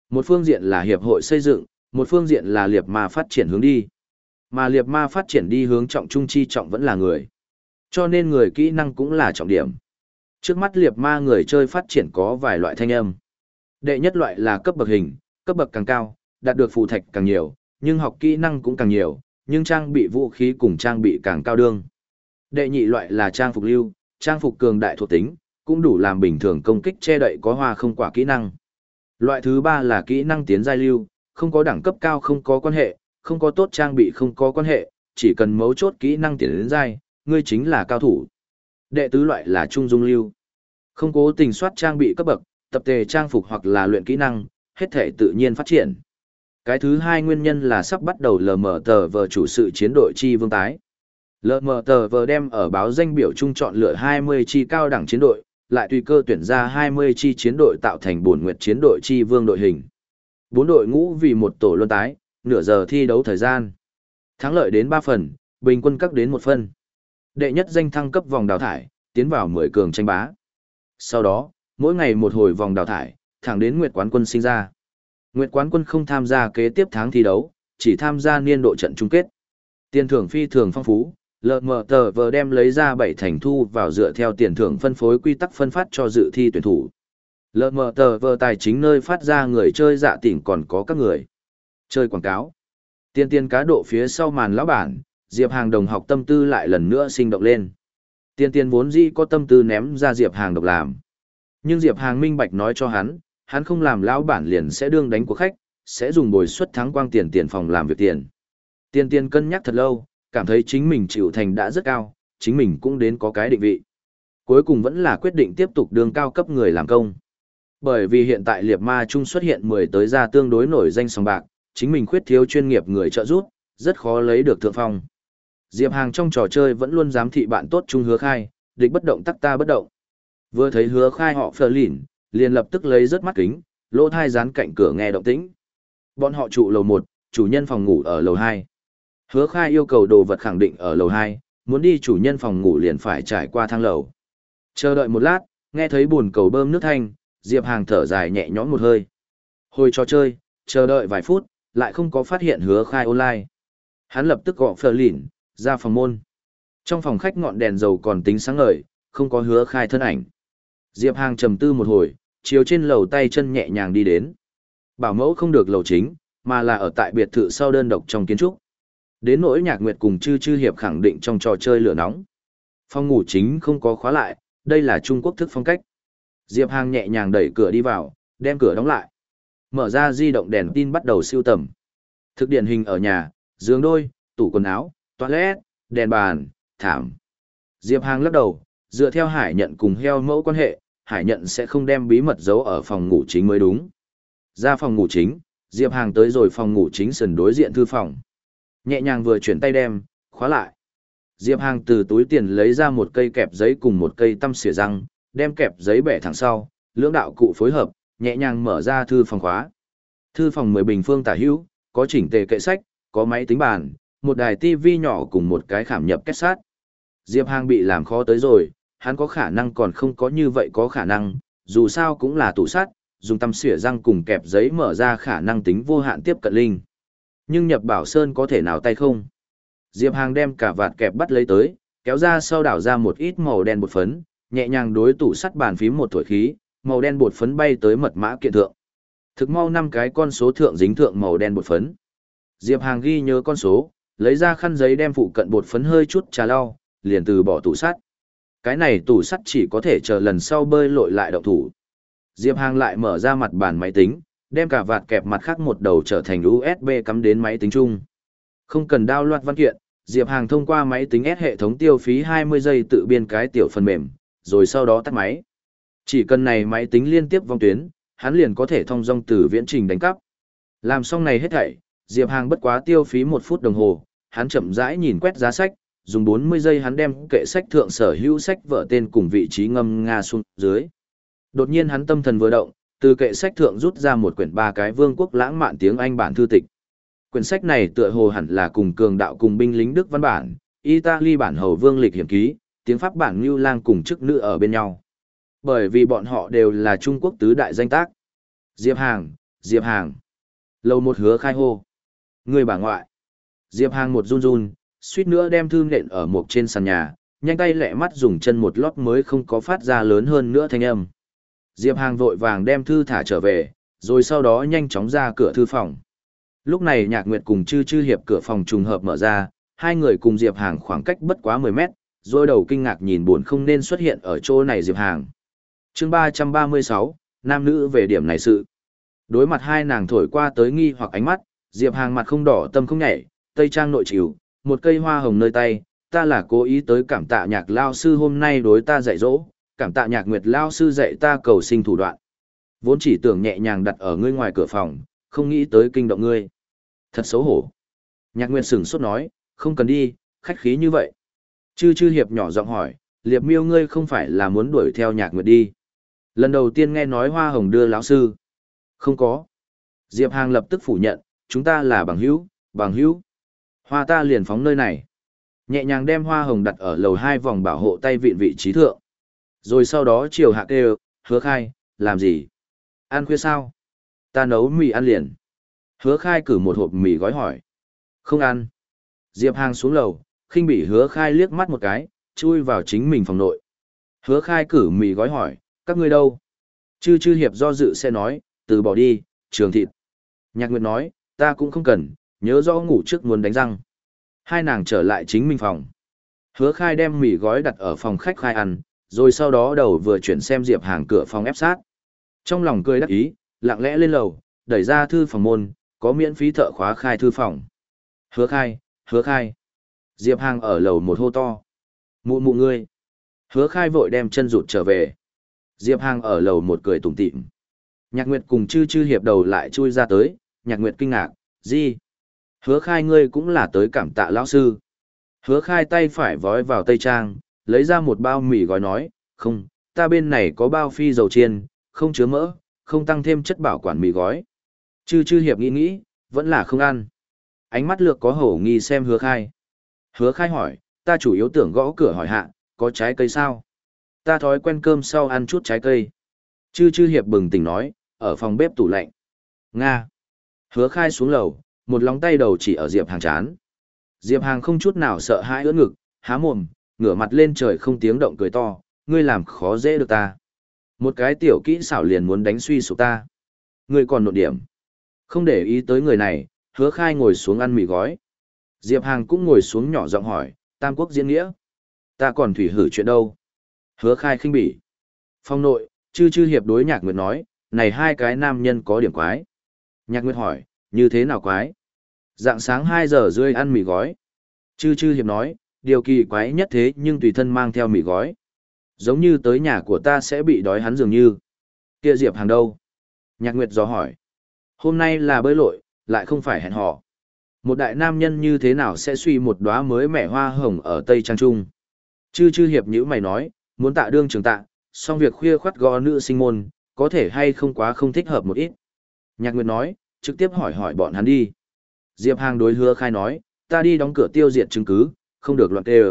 Một phương diện là hiệp hội xây dựng, một phương diện là liệp ma phát triển hướng đi. Mà liệp ma phát triển đi hướng trọng trung chi trọng vẫn là người. Cho nên người kỹ năng cũng là trọng điểm. Trước mắt liệp ma người chơi phát triển có vài loại thanh âm. Đệ nhất loại là cấp bậc hình, cấp bậc càng cao, đạt được phù thạch càng nhiều, nhưng học kỹ năng cũng càng nhiều, nhưng trang bị vũ khí cùng trang bị càng cao đương. Đệ nhị loại là trang phục lưu, trang phục cường đại thuộc tính, cũng đủ làm bình thường công kích che đậy có hoa không quả kỹ năng. Loại thứ ba là kỹ năng tiến giai lưu, không có đẳng cấp cao không có quan hệ, không có tốt trang bị không có quan hệ, chỉ cần mấu chốt kỹ năng tiến đến giai, ngươi chính là cao thủ. Đệ tứ loại là trung dung lưu. Không cố tình soát trang bị cấp bậc, tập thể trang phục hoặc là luyện kỹ năng, hết thể tự nhiên phát triển. Cái thứ hai nguyên nhân là sắp bắt đầu lờ mờ tờ vờ chủ sự chiến đội chi vương tái. Lờ mờ tờ vờ đem ở báo danh biểu trung chọn lựa 20 chi cao đẳng chiến đội, lại tùy cơ tuyển ra 20 chi chiến đội tạo thành bổn nguyệt chiến đội chi vương đội hình. Bốn đội ngũ vì một tổ luân tái, nửa giờ thi đấu thời gian. Thắng lợi đến 3 phần, bình quân các đến một phân. Đệ nhất danh thăng cấp vòng đào thải, tiến vào 10 cường tranh bá. Sau đó, mỗi ngày một hồi vòng đào thải, thẳng đến Nguyệt quán quân sinh ra. Nguyệt quán quân không tham gia kế tiếp tháng thi đấu, chỉ tham gia niên độ trận chung kết. Tiền thưởng phi thường phong phú, lợn mờ tờ vờ đem lấy ra bảy thành thu vào dựa theo tiền thưởng phân phối quy tắc phân phát cho dự thi tuyển thủ. lợn mờ tờ vờ tài chính nơi phát ra người chơi dạ tỉnh còn có các người. Chơi quảng cáo. Tiên tiên cá độ phía sau màn lão bản, Diệp Hàng đồng học tâm tư lại lần nữa sinh động lên. Tiên tiên vốn dĩ có tâm tư ném ra Diệp Hàng độc làm. Nhưng Diệp Hàng minh bạch nói cho hắn, hắn không làm lão bản liền sẽ đương đánh của khách, sẽ dùng bồi suất thắng quang tiền tiền phòng làm việc tiền. Tiên tiên cân nhắc thật lâu, cảm thấy chính mình chịu thành đã rất cao, chính mình cũng đến có cái định vị. Cuối cùng vẫn là quyết định tiếp tục đường cao cấp người làm công. Bởi vì hiện tại liệt ma trung xuất hiện 10 tới ra tương đối nổi danh sòng bạc, chính mình khuyết thiếu chuyên nghiệp người trợ giúp, rất khó lấy được thượng phong. Diệp Hàng trong trò chơi vẫn luôn giám thị bạn tốt chung hứa khai, địch bất động tắc ta bất động. Vừa thấy hứa khai họ phờ lỉn, liền lập tức lấy rớt mắt kính, lỗ thai dán cạnh cửa nghe động tĩnh. Bọn họ trụ lầu 1, chủ nhân phòng ngủ ở lầu 2. Hứa khai yêu cầu đồ vật khẳng định ở lầu 2, muốn đi chủ nhân phòng ngủ liền phải trải qua thang lầu. Chờ đợi một lát, nghe thấy buồn cầu bơm nước thanh, Diệp Hàng thở dài nhẹ nhõm một hơi. Hồi trò chơi, chờ đợi vài phút, lại không có phát hiện hứa khai online. Hắn lập tức gọi phờ lỉn, ra phòng môn. Trong phòng khách ngọn đèn dầu còn tính sáng ngời, không có hứa khai thân ảnh. Diệp Hàng trầm tư một hồi, chiếu trên lầu tay chân nhẹ nhàng đi đến. Bảo mẫu không được lầu chính, mà là ở tại biệt thự sau đơn độc trong kiến trúc. Đến nỗi nhạc nguyệt cùng chư chư hiệp khẳng định trong trò chơi lửa nóng. Phòng ngủ chính không có khóa lại, đây là Trung Quốc thức phong cách. Diệp Hàng nhẹ nhàng đẩy cửa đi vào, đem cửa đóng lại. Mở ra di động đèn tin bắt đầu siêu tầm. Thực điển hình ở nhà, giường đôi, tủ quần áo, toilet, đèn bàn, thảm. Diệp Hàng lắc đầu, dựa theo hải nhận cùng heo mẫu quan hệ, hải nhận sẽ không đem bí mật giấu ở phòng ngủ chính mới đúng. Ra phòng ngủ chính, Diệp Hàng tới rồi phòng ngủ chính sần đối diện thư phòng. Nhẹ nhàng vừa chuyển tay đem, khóa lại. Diệp Hàng từ túi tiền lấy ra một cây kẹp giấy cùng một cây tăm xỉa răng, đem kẹp giấy bẻ thẳng sau, lưỡng đạo cụ phối hợp, nhẹ nhàng mở ra thư phòng khóa. Thư phòng mười bình phương tả hữu, có chỉnh tề kệ sách, có máy tính bàn, một đài tivi nhỏ cùng một cái khảm nhập kết sát. Diệp Hàng bị làm khó tới rồi, hắn có khả năng còn không có như vậy có khả năng, dù sao cũng là tủ sát, dùng tăm xỉa răng cùng kẹp giấy mở ra khả năng tính vô hạn tiếp cận linh. Nhưng nhập bảo sơn có thể nào tay không? Diệp Hàng đem cả vạt kẹp bắt lấy tới, kéo ra sau đảo ra một ít màu đen bột phấn, nhẹ nhàng đối tủ sắt bàn phím một thổi khí, màu đen bột phấn bay tới mật mã kiện thượng. Thực mau năm cái con số thượng dính thượng màu đen bột phấn. Diệp Hàng ghi nhớ con số, lấy ra khăn giấy đem phụ cận bột phấn hơi chút trà lau, liền từ bỏ tủ sắt. Cái này tủ sắt chỉ có thể chờ lần sau bơi lội lại động thủ. Diệp Hàng lại mở ra mặt bàn máy tính, đem cả vạt kẹp mặt khác một đầu trở thành USB cắm đến máy tính chung. Không cần đao loạt văn kiện, Diệp Hàng thông qua máy tính S hệ thống tiêu phí 20 giây tự biên cái tiểu phần mềm, rồi sau đó tắt máy. Chỉ cần này máy tính liên tiếp vòng tuyến, hắn liền có thể thông dong từ viễn trình đánh cắp. Làm xong này hết thảy, Diệp Hàng bất quá tiêu phí một phút đồng hồ, hắn chậm rãi nhìn quét giá sách, dùng 40 giây hắn đem kệ sách thượng sở hữu sách vợ tên cùng vị trí ngâm nga xuống dưới. Đột nhiên hắn tâm thần vừa động, từ kệ sách thượng rút ra một quyển ba cái vương quốc lãng mạn tiếng Anh bản thư tịch. Quyển sách này tựa hồ hẳn là cùng cường đạo cùng binh lính Đức văn bản, Italy bản hầu vương lịch hiểm ký, tiếng Pháp bản Ngưu Lang cùng chức nữ ở bên nhau. Bởi vì bọn họ đều là Trung Quốc tứ đại danh tác. Diệp Hàng, Diệp Hàng. Lâu một hứa khai hô. Người bà ngoại. Diệp Hàng một run run, suýt nữa đem thư nện ở một trên sàn nhà, nhanh tay lẹ mắt dùng chân một lót mới không có phát ra lớn hơn nữa thanh âm. Diệp Hàng vội vàng đem thư thả trở về, rồi sau đó nhanh chóng ra cửa thư phòng. Lúc này Nhạc Nguyệt cùng Chư Chư Hiệp cửa phòng trùng hợp mở ra, hai người cùng Diệp Hàng khoảng cách bất quá 10 mét, rồi đầu kinh ngạc nhìn buồn không nên xuất hiện ở chỗ này Diệp Hàng. chương 336, nam nữ về điểm này sự. Đối mặt hai nàng thổi qua tới nghi hoặc ánh mắt, Diệp Hàng mặt không đỏ tâm không nhảy, tây trang nội chịu, một cây hoa hồng nơi tay, ta là cố ý tới cảm tạ nhạc lao sư hôm nay đối ta dạy dỗ, cảm tạ nhạc nguyệt lao sư dạy ta cầu sinh thủ đoạn. Vốn chỉ tưởng nhẹ nhàng đặt ở ngươi ngoài cửa phòng, không nghĩ tới kinh động ngươi. Thật xấu hổ. Nhạc nguyệt sửng sốt nói, không cần đi, khách khí như vậy. Chư chư hiệp nhỏ giọng hỏi, liệp miêu ngươi không phải là muốn đuổi theo nhạc nguyệt đi. Lần đầu tiên nghe nói hoa hồng đưa lão sư. Không có. Diệp Hàng lập tức phủ nhận, chúng ta là bằng hữu, bằng hữu. Hoa ta liền phóng nơi này. Nhẹ nhàng đem hoa hồng đặt ở lầu hai vòng bảo hộ tay vịn vị trí thượng. Rồi sau đó chiều hạ kêu, hứa khai, làm gì? Ăn khuya sao? Ta nấu mì ăn liền. Hứa khai cử một hộp mì gói hỏi. Không ăn. Diệp Hàng xuống lầu, khinh bị hứa khai liếc mắt một cái, chui vào chính mình phòng nội. Hứa khai cử mì gói hỏi, các ngươi đâu? Chư chư hiệp do dự sẽ nói, từ bỏ đi, trường thịt. Nhạc Nguyệt nói, ta cũng không cần, nhớ rõ ngủ trước muốn đánh răng. Hai nàng trở lại chính mình phòng. Hứa khai đem mì gói đặt ở phòng khách khai ăn, rồi sau đó đầu vừa chuyển xem Diệp Hàng cửa phòng ép sát. Trong lòng cười đắc ý, lặng lẽ lên lầu, đẩy ra thư phòng môn, có miễn phí thợ khóa khai thư phòng. Hứa khai, hứa khai. Diệp Hàng ở lầu một hô to. Mụ mụ ngươi. Hứa khai vội đem chân rụt trở về. Diệp Hàng ở lầu một cười tủm tỉm. Nhạc Nguyệt cùng chư chư hiệp đầu lại chui ra tới, Nhạc Nguyệt kinh ngạc, gì? Hứa khai ngươi cũng là tới cảm tạ lão sư. Hứa khai tay phải vói vào tây trang, lấy ra một bao mì gói nói, không, ta bên này có bao phi dầu chiên, không chứa mỡ, không tăng thêm chất bảo quản mì gói. Chư chư hiệp nghĩ nghĩ, vẫn là không ăn. Ánh mắt lược có hổ nghi xem hứa khai. Hứa khai hỏi, ta chủ yếu tưởng gõ cửa hỏi hạ, có trái cây sao? Ta thói quen cơm sau ăn chút trái cây. Chư chư hiệp bừng tỉnh nói, ở phòng bếp tủ lạnh. Nga. Hứa khai xuống lầu, một lóng tay đầu chỉ ở Diệp Hàng chán. Diệp Hàng không chút nào sợ hãi ưỡn ngực, há mồm, ngửa mặt lên trời không tiếng động cười to, ngươi làm khó dễ được ta. Một cái tiểu kỹ xảo liền muốn đánh suy sụp ta. Ngươi còn nộn điểm. Không để ý tới người này, hứa khai ngồi xuống ăn mì gói. Diệp Hàng cũng ngồi xuống nhỏ giọng hỏi, Tam Quốc diễn nghĩa. Ta còn thủy hử chuyện đâu. Hứa khai khinh bỉ. Phong nội, chư chư hiệp đối nhạc nguyệt nói, này hai cái nam nhân có điểm quái. Nhạc nguyệt hỏi, như thế nào quái? Dạng sáng 2 giờ rưỡi ăn mì gói. Chư chư hiệp nói, điều kỳ quái nhất thế nhưng tùy thân mang theo mì gói. Giống như tới nhà của ta sẽ bị đói hắn dường như. Kia Diệp hàng đâu? Nhạc Nguyệt dò hỏi. Hôm nay là bơi lội, lại không phải hẹn hò. Một đại nam nhân như thế nào sẽ suy một đóa mới mẻ hoa hồng ở Tây Trang Trung? Chư chư hiệp nhữ mày nói, muốn tạ đương trường tạ, song việc khuya khoắt gò nữ sinh môn, có thể hay không quá không thích hợp một ít. Nhạc Nguyệt nói, trực tiếp hỏi hỏi bọn hắn đi. Diệp Hàng đối hứa khai nói, ta đi đóng cửa tiêu diệt chứng cứ, không được loạn tê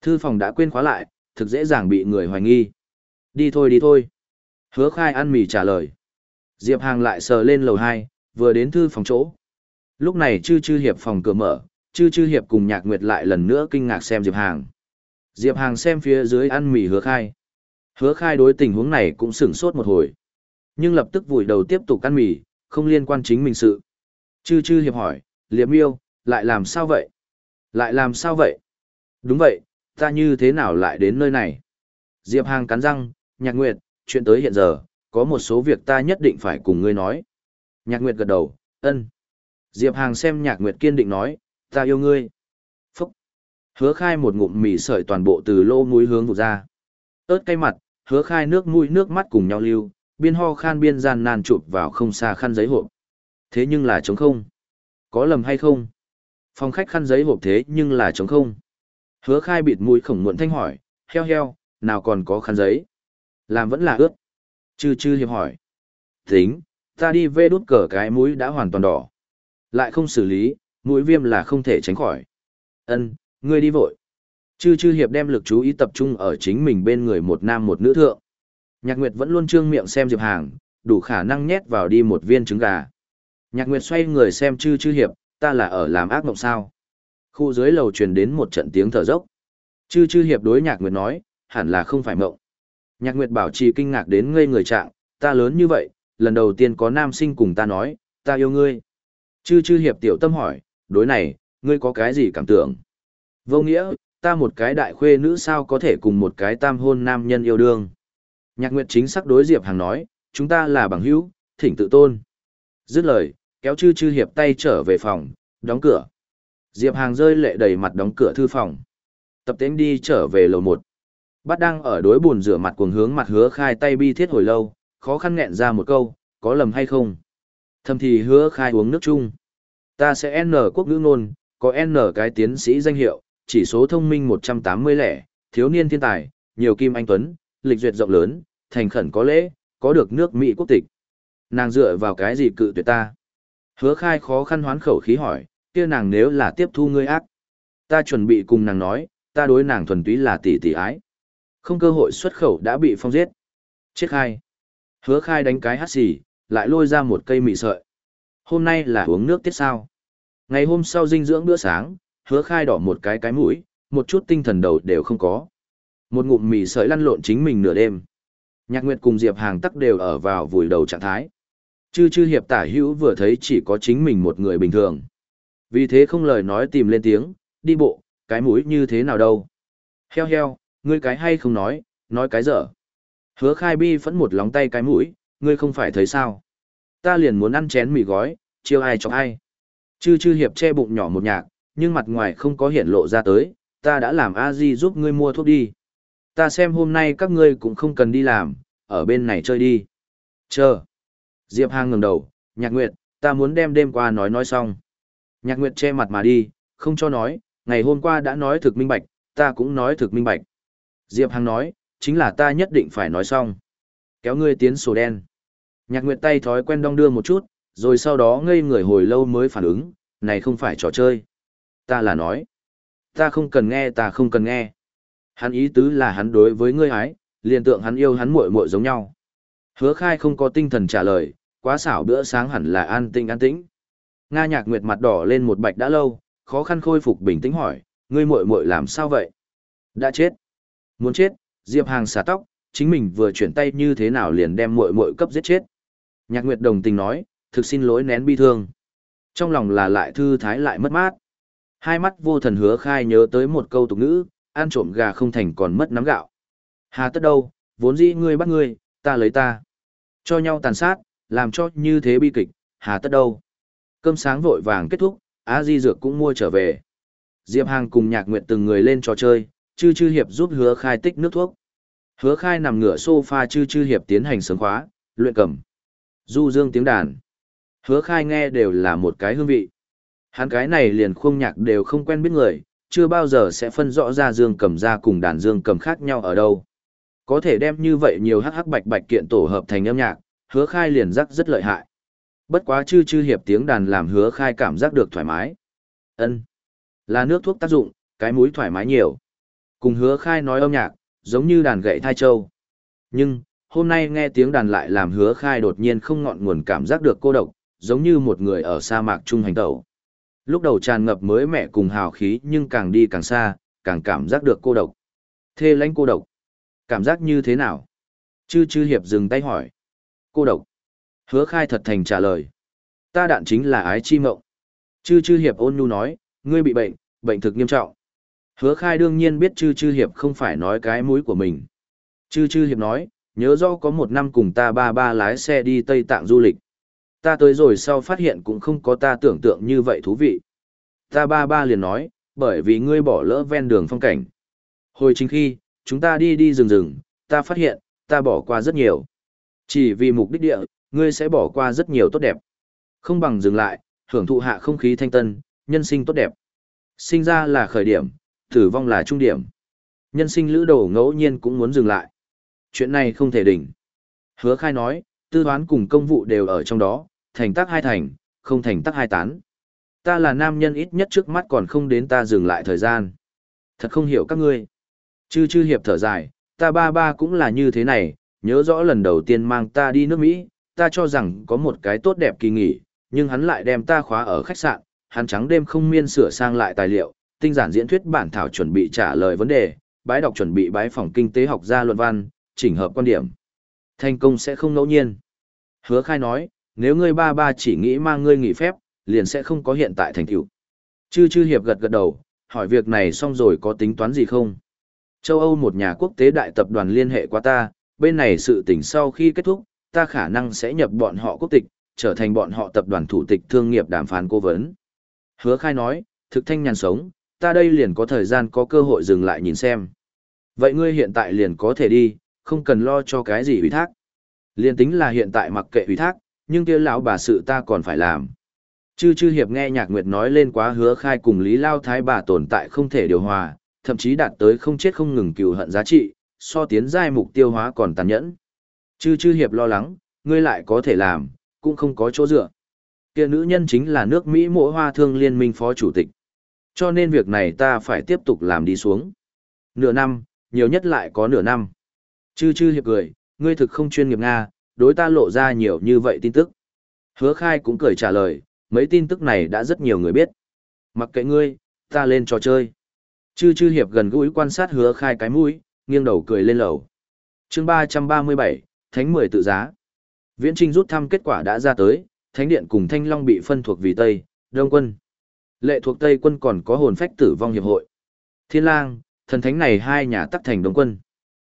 Thư phòng đã quên khóa lại, thực dễ dàng bị người hoài nghi. Đi thôi đi thôi. Hứa khai ăn mì trả lời. Diệp Hàng lại sờ lên lầu 2, vừa đến thư phòng chỗ. Lúc này chư chư hiệp phòng cửa mở, chư chư hiệp cùng nhạc nguyệt lại lần nữa kinh ngạc xem Diệp Hàng. Diệp Hàng xem phía dưới ăn mì hứa khai. Hứa khai đối tình huống này cũng sửng sốt một hồi. Nhưng lập tức vùi đầu tiếp tục ăn mì, không liên quan chính mình sự. Chư chư hiệp hỏi, liệp miêu, lại làm sao vậy? Lại làm sao vậy? Đúng vậy, ta như thế nào lại đến nơi này? Diệp Hàng cắn răng, nhạc nguyệt, chuyện tới hiện giờ, có một số việc ta nhất định phải cùng ngươi nói. Nhạc nguyệt gật đầu, ân. Diệp Hàng xem nhạc nguyệt kiên định nói, ta yêu ngươi. Phúc. Hứa khai một ngụm mì sợi toàn bộ từ lô mũi hướng vụt ra. ớt cay mặt, hứa khai nước mũi nước mắt cùng nhau lưu, biên ho khan biên gian nan chụp vào không xa khăn giấy hộp. Thế nhưng là trống không. Có lầm hay không? Phòng khách khăn giấy hộp thế nhưng là trống không. Hứa khai bịt mũi khổng muộn thanh hỏi, heo heo, nào còn có khăn giấy? Làm vẫn là ướt. Chư chư hiệp hỏi. Tính, ta đi vê đút cờ cái mũi đã hoàn toàn đỏ. Lại không xử lý, mũi viêm là không thể tránh khỏi. ân ngươi đi vội. Chư chư hiệp đem lực chú ý tập trung ở chính mình bên người một nam một nữ thượng. Nhạc Nguyệt vẫn luôn trương miệng xem Diệp Hàng, đủ khả năng nhét vào đi một viên trứng gà. Nhạc Nguyệt xoay người xem chư chư hiệp, ta là ở làm ác mộng sao. Khu dưới lầu truyền đến một trận tiếng thở dốc. Chư chư hiệp đối Nhạc Nguyệt nói, hẳn là không phải mộng. Nhạc Nguyệt bảo trì kinh ngạc đến ngây người trạng, ta lớn như vậy, lần đầu tiên có nam sinh cùng ta nói, ta yêu ngươi. Chư chư hiệp tiểu tâm hỏi, đối này, ngươi có cái gì cảm tưởng? Vô nghĩa, ta một cái đại khuê nữ sao có thể cùng một cái tam hôn nam nhân yêu đương. Nhạc Nguyệt chính xác đối Diệp Hàng nói, chúng ta là bằng hữu, thỉnh tự tôn. Dứt lời, kéo chư chư hiệp tay trở về phòng, đóng cửa. Diệp Hàng rơi lệ đầy mặt đóng cửa thư phòng. Tập tính đi trở về lầu một. Bát đang ở đối buồn rửa mặt cuồng hướng mặt hứa khai tay bi thiết hồi lâu, khó khăn nghẹn ra một câu, có lầm hay không? Thầm thì hứa khai uống nước chung. Ta sẽ N quốc ngữ ngôn, có N cái tiến sĩ danh hiệu, chỉ số thông minh 180 lẻ, thiếu niên thiên tài, nhiều kim anh tuấn, lịch duyệt rộng lớn, thành khẩn có lễ, có được nước Mỹ quốc tịch. Nàng dựa vào cái gì cự tuyệt ta? Hứa khai khó khăn hoán khẩu khí hỏi, kia nàng nếu là tiếp thu ngươi ác. Ta chuẩn bị cùng nàng nói, ta đối nàng thuần túy là tỷ tỷ ái. Không cơ hội xuất khẩu đã bị phong giết. Chết khai. Hứa khai đánh cái hát xì, lại lôi ra một cây mị sợi. Hôm nay là uống nước tiết sao. Ngày hôm sau dinh dưỡng bữa sáng, hứa khai đỏ một cái cái mũi, một chút tinh thần đầu đều không có. Một ngụm mì sợi lăn lộn chính mình nửa đêm. Nhạc Nguyệt cùng Diệp Hàng tắc đều ở vào vùi đầu trạng thái. Chư chư hiệp tả hữu vừa thấy chỉ có chính mình một người bình thường. Vì thế không lời nói tìm lên tiếng, đi bộ, cái mũi như thế nào đâu. Heo heo, ngươi cái hay không nói, nói cái dở. Hứa khai bi phẫn một lóng tay cái mũi, ngươi không phải thấy sao. Ta liền muốn ăn chén mì gói, chiêu ai cho ai. Chư chư hiệp che bụng nhỏ một nhạc, nhưng mặt ngoài không có hiện lộ ra tới, ta đã làm a di giúp ngươi mua thuốc đi. Ta xem hôm nay các ngươi cũng không cần đi làm, ở bên này chơi đi. Chờ. Diệp Hàng ngừng đầu, nhạc nguyệt, ta muốn đem đêm qua nói nói xong. Nhạc nguyệt che mặt mà đi, không cho nói, ngày hôm qua đã nói thực minh bạch, ta cũng nói thực minh bạch. Diệp Hàng nói, chính là ta nhất định phải nói xong. Kéo ngươi tiến sổ đen. Nhạc nguyệt tay thói quen đong đưa một chút, rồi sau đó ngây người hồi lâu mới phản ứng, này không phải trò chơi. Ta là nói. Ta không cần nghe ta không cần nghe. Hắn ý tứ là hắn đối với ngươi ái, liền tượng hắn yêu hắn muội muội giống nhau. Hứa khai không có tinh thần trả lời, quá xảo bữa sáng hẳn là an tinh an tĩnh. Nga nhạc nguyệt mặt đỏ lên một bạch đã lâu, khó khăn khôi phục bình tĩnh hỏi, ngươi muội muội làm sao vậy? Đã chết. Muốn chết, Diệp Hàng xả tóc, chính mình vừa chuyển tay như thế nào liền đem muội muội cấp giết chết. Nhạc Nguyệt đồng tình nói, thực xin lỗi nén bi thương. Trong lòng là lại thư thái lại mất mát. Hai mắt vô thần hứa khai nhớ tới một câu tục ngữ, ăn trộm gà không thành còn mất nắm gạo. Hà tất đâu, vốn dĩ ngươi bắt ngươi, ta lấy ta. Cho nhau tàn sát, làm cho như thế bi kịch, hà tất đâu. Cơm sáng vội vàng kết thúc, Á Di Dược cũng mua trở về. Diệp Hàng cùng Nhạc Nguyệt từng người lên trò chơi, chư chư hiệp giúp hứa khai tích nước thuốc. Hứa khai nằm ngửa sofa chư chư hiệp tiến hành sướng khóa, luyện cầm. Du dương tiếng đàn. Hứa khai nghe đều là một cái hương vị. Hắn cái này liền khuông nhạc đều không quen biết người, chưa bao giờ sẽ phân rõ ra dương cầm ra cùng đàn dương cầm khác nhau ở đâu. Có thể đem như vậy nhiều hắc hắc bạch bạch kiện tổ hợp thành âm nhạc, hứa khai liền rắc rất lợi hại. Bất quá chư chư hiệp tiếng đàn làm hứa khai cảm giác được thoải mái. ân Là nước thuốc tác dụng, cái mũi thoải mái nhiều. Cùng hứa khai nói âm nhạc, giống như đàn gậy thai châu. Nhưng, hôm nay nghe tiếng đàn lại làm hứa khai đột nhiên không ngọn nguồn cảm giác được cô độc, giống như một người ở sa mạc trung hành tẩu. Lúc đầu tràn ngập mới mẹ cùng hào khí nhưng càng đi càng xa, càng cảm giác được cô độc. Thê lãnh cô độc. Cảm giác như thế nào? Chư chư hiệp dừng tay hỏi. Cô độc. Hứa khai thật thành trả lời. Ta đạn chính là ái chi mộng. Chư chư hiệp ôn nhu nói, ngươi bị bệnh, bệnh thực nghiêm trọng. Hứa khai đương nhiên biết chư chư hiệp không phải nói cái mũi của mình. Chư chư hiệp nói, nhớ do có một năm cùng ta ba ba lái xe đi Tây Tạng du lịch. Ta tới rồi sau phát hiện cũng không có ta tưởng tượng như vậy thú vị. Ta ba ba liền nói, bởi vì ngươi bỏ lỡ ven đường phong cảnh. Hồi chính khi, chúng ta đi đi rừng rừng, ta phát hiện, ta bỏ qua rất nhiều. Chỉ vì mục đích địa, ngươi sẽ bỏ qua rất nhiều tốt đẹp. Không bằng dừng lại, hưởng thụ hạ không khí thanh tân, nhân sinh tốt đẹp. Sinh ra là khởi điểm, tử vong là trung điểm. Nhân sinh lữ đồ ngẫu nhiên cũng muốn dừng lại. Chuyện này không thể đỉnh. Hứa khai nói, tư đoán cùng công vụ đều ở trong đó, thành tác hai thành, không thành tác hai tán. Ta là nam nhân ít nhất trước mắt còn không đến ta dừng lại thời gian. Thật không hiểu các ngươi. Chư chư hiệp thở dài, ta ba ba cũng là như thế này, nhớ rõ lần đầu tiên mang ta đi nước Mỹ, ta cho rằng có một cái tốt đẹp kỳ nghỉ, nhưng hắn lại đem ta khóa ở khách sạn, hắn trắng đêm không miên sửa sang lại tài liệu, tinh giản diễn thuyết bản thảo chuẩn bị trả lời vấn đề, bái đọc chuẩn bị bái phòng kinh tế học gia luận văn, chỉnh hợp quan điểm. Thành công sẽ không ngẫu nhiên. Hứa khai nói, nếu ngươi ba ba chỉ nghĩ mang ngươi nghỉ phép, liền sẽ không có hiện tại thành tựu. Chư chư hiệp gật gật đầu, hỏi việc này xong rồi có tính toán gì không? Châu Âu một nhà quốc tế đại tập đoàn liên hệ qua ta, bên này sự tình sau khi kết thúc, ta khả năng sẽ nhập bọn họ quốc tịch, trở thành bọn họ tập đoàn thủ tịch thương nghiệp đàm phán cố vấn. Hứa khai nói, thực thanh nhàn sống, ta đây liền có thời gian có cơ hội dừng lại nhìn xem. Vậy ngươi hiện tại liền có thể đi, không cần lo cho cái gì ủy thác. Liền tính là hiện tại mặc kệ ủy thác, nhưng kia lão bà sự ta còn phải làm. Chư chư hiệp nghe nhạc nguyệt nói lên quá hứa khai cùng Lý Lao Thái bà tồn tại không thể điều hòa, thậm chí đạt tới không chết không ngừng cừu hận giá trị, so tiến giai mục tiêu hóa còn tàn nhẫn. Chư chư hiệp lo lắng, ngươi lại có thể làm, cũng không có chỗ dựa. Kia nữ nhân chính là nước Mỹ mỗi hoa thương liên minh phó chủ tịch. Cho nên việc này ta phải tiếp tục làm đi xuống. Nửa năm, nhiều nhất lại có nửa năm. Chư chư hiệp cười, ngươi thực không chuyên nghiệp Nga, đối ta lộ ra nhiều như vậy tin tức. Hứa khai cũng cười trả lời, mấy tin tức này đã rất nhiều người biết. Mặc kệ ngươi, ta lên trò chơi. Chư chư hiệp gần gũi quan sát hứa khai cái mũi, nghiêng đầu cười lên lầu. chương 337, Thánh 10 tự giá. Viễn Trinh rút thăm kết quả đã ra tới, Thánh Điện cùng Thanh Long bị phân thuộc vì Tây, Đông quân. Lệ thuộc Tây quân còn có hồn phách tử vong hiệp hội. Thiên lang, thần thánh này hai nhà tắc thành Đông quân.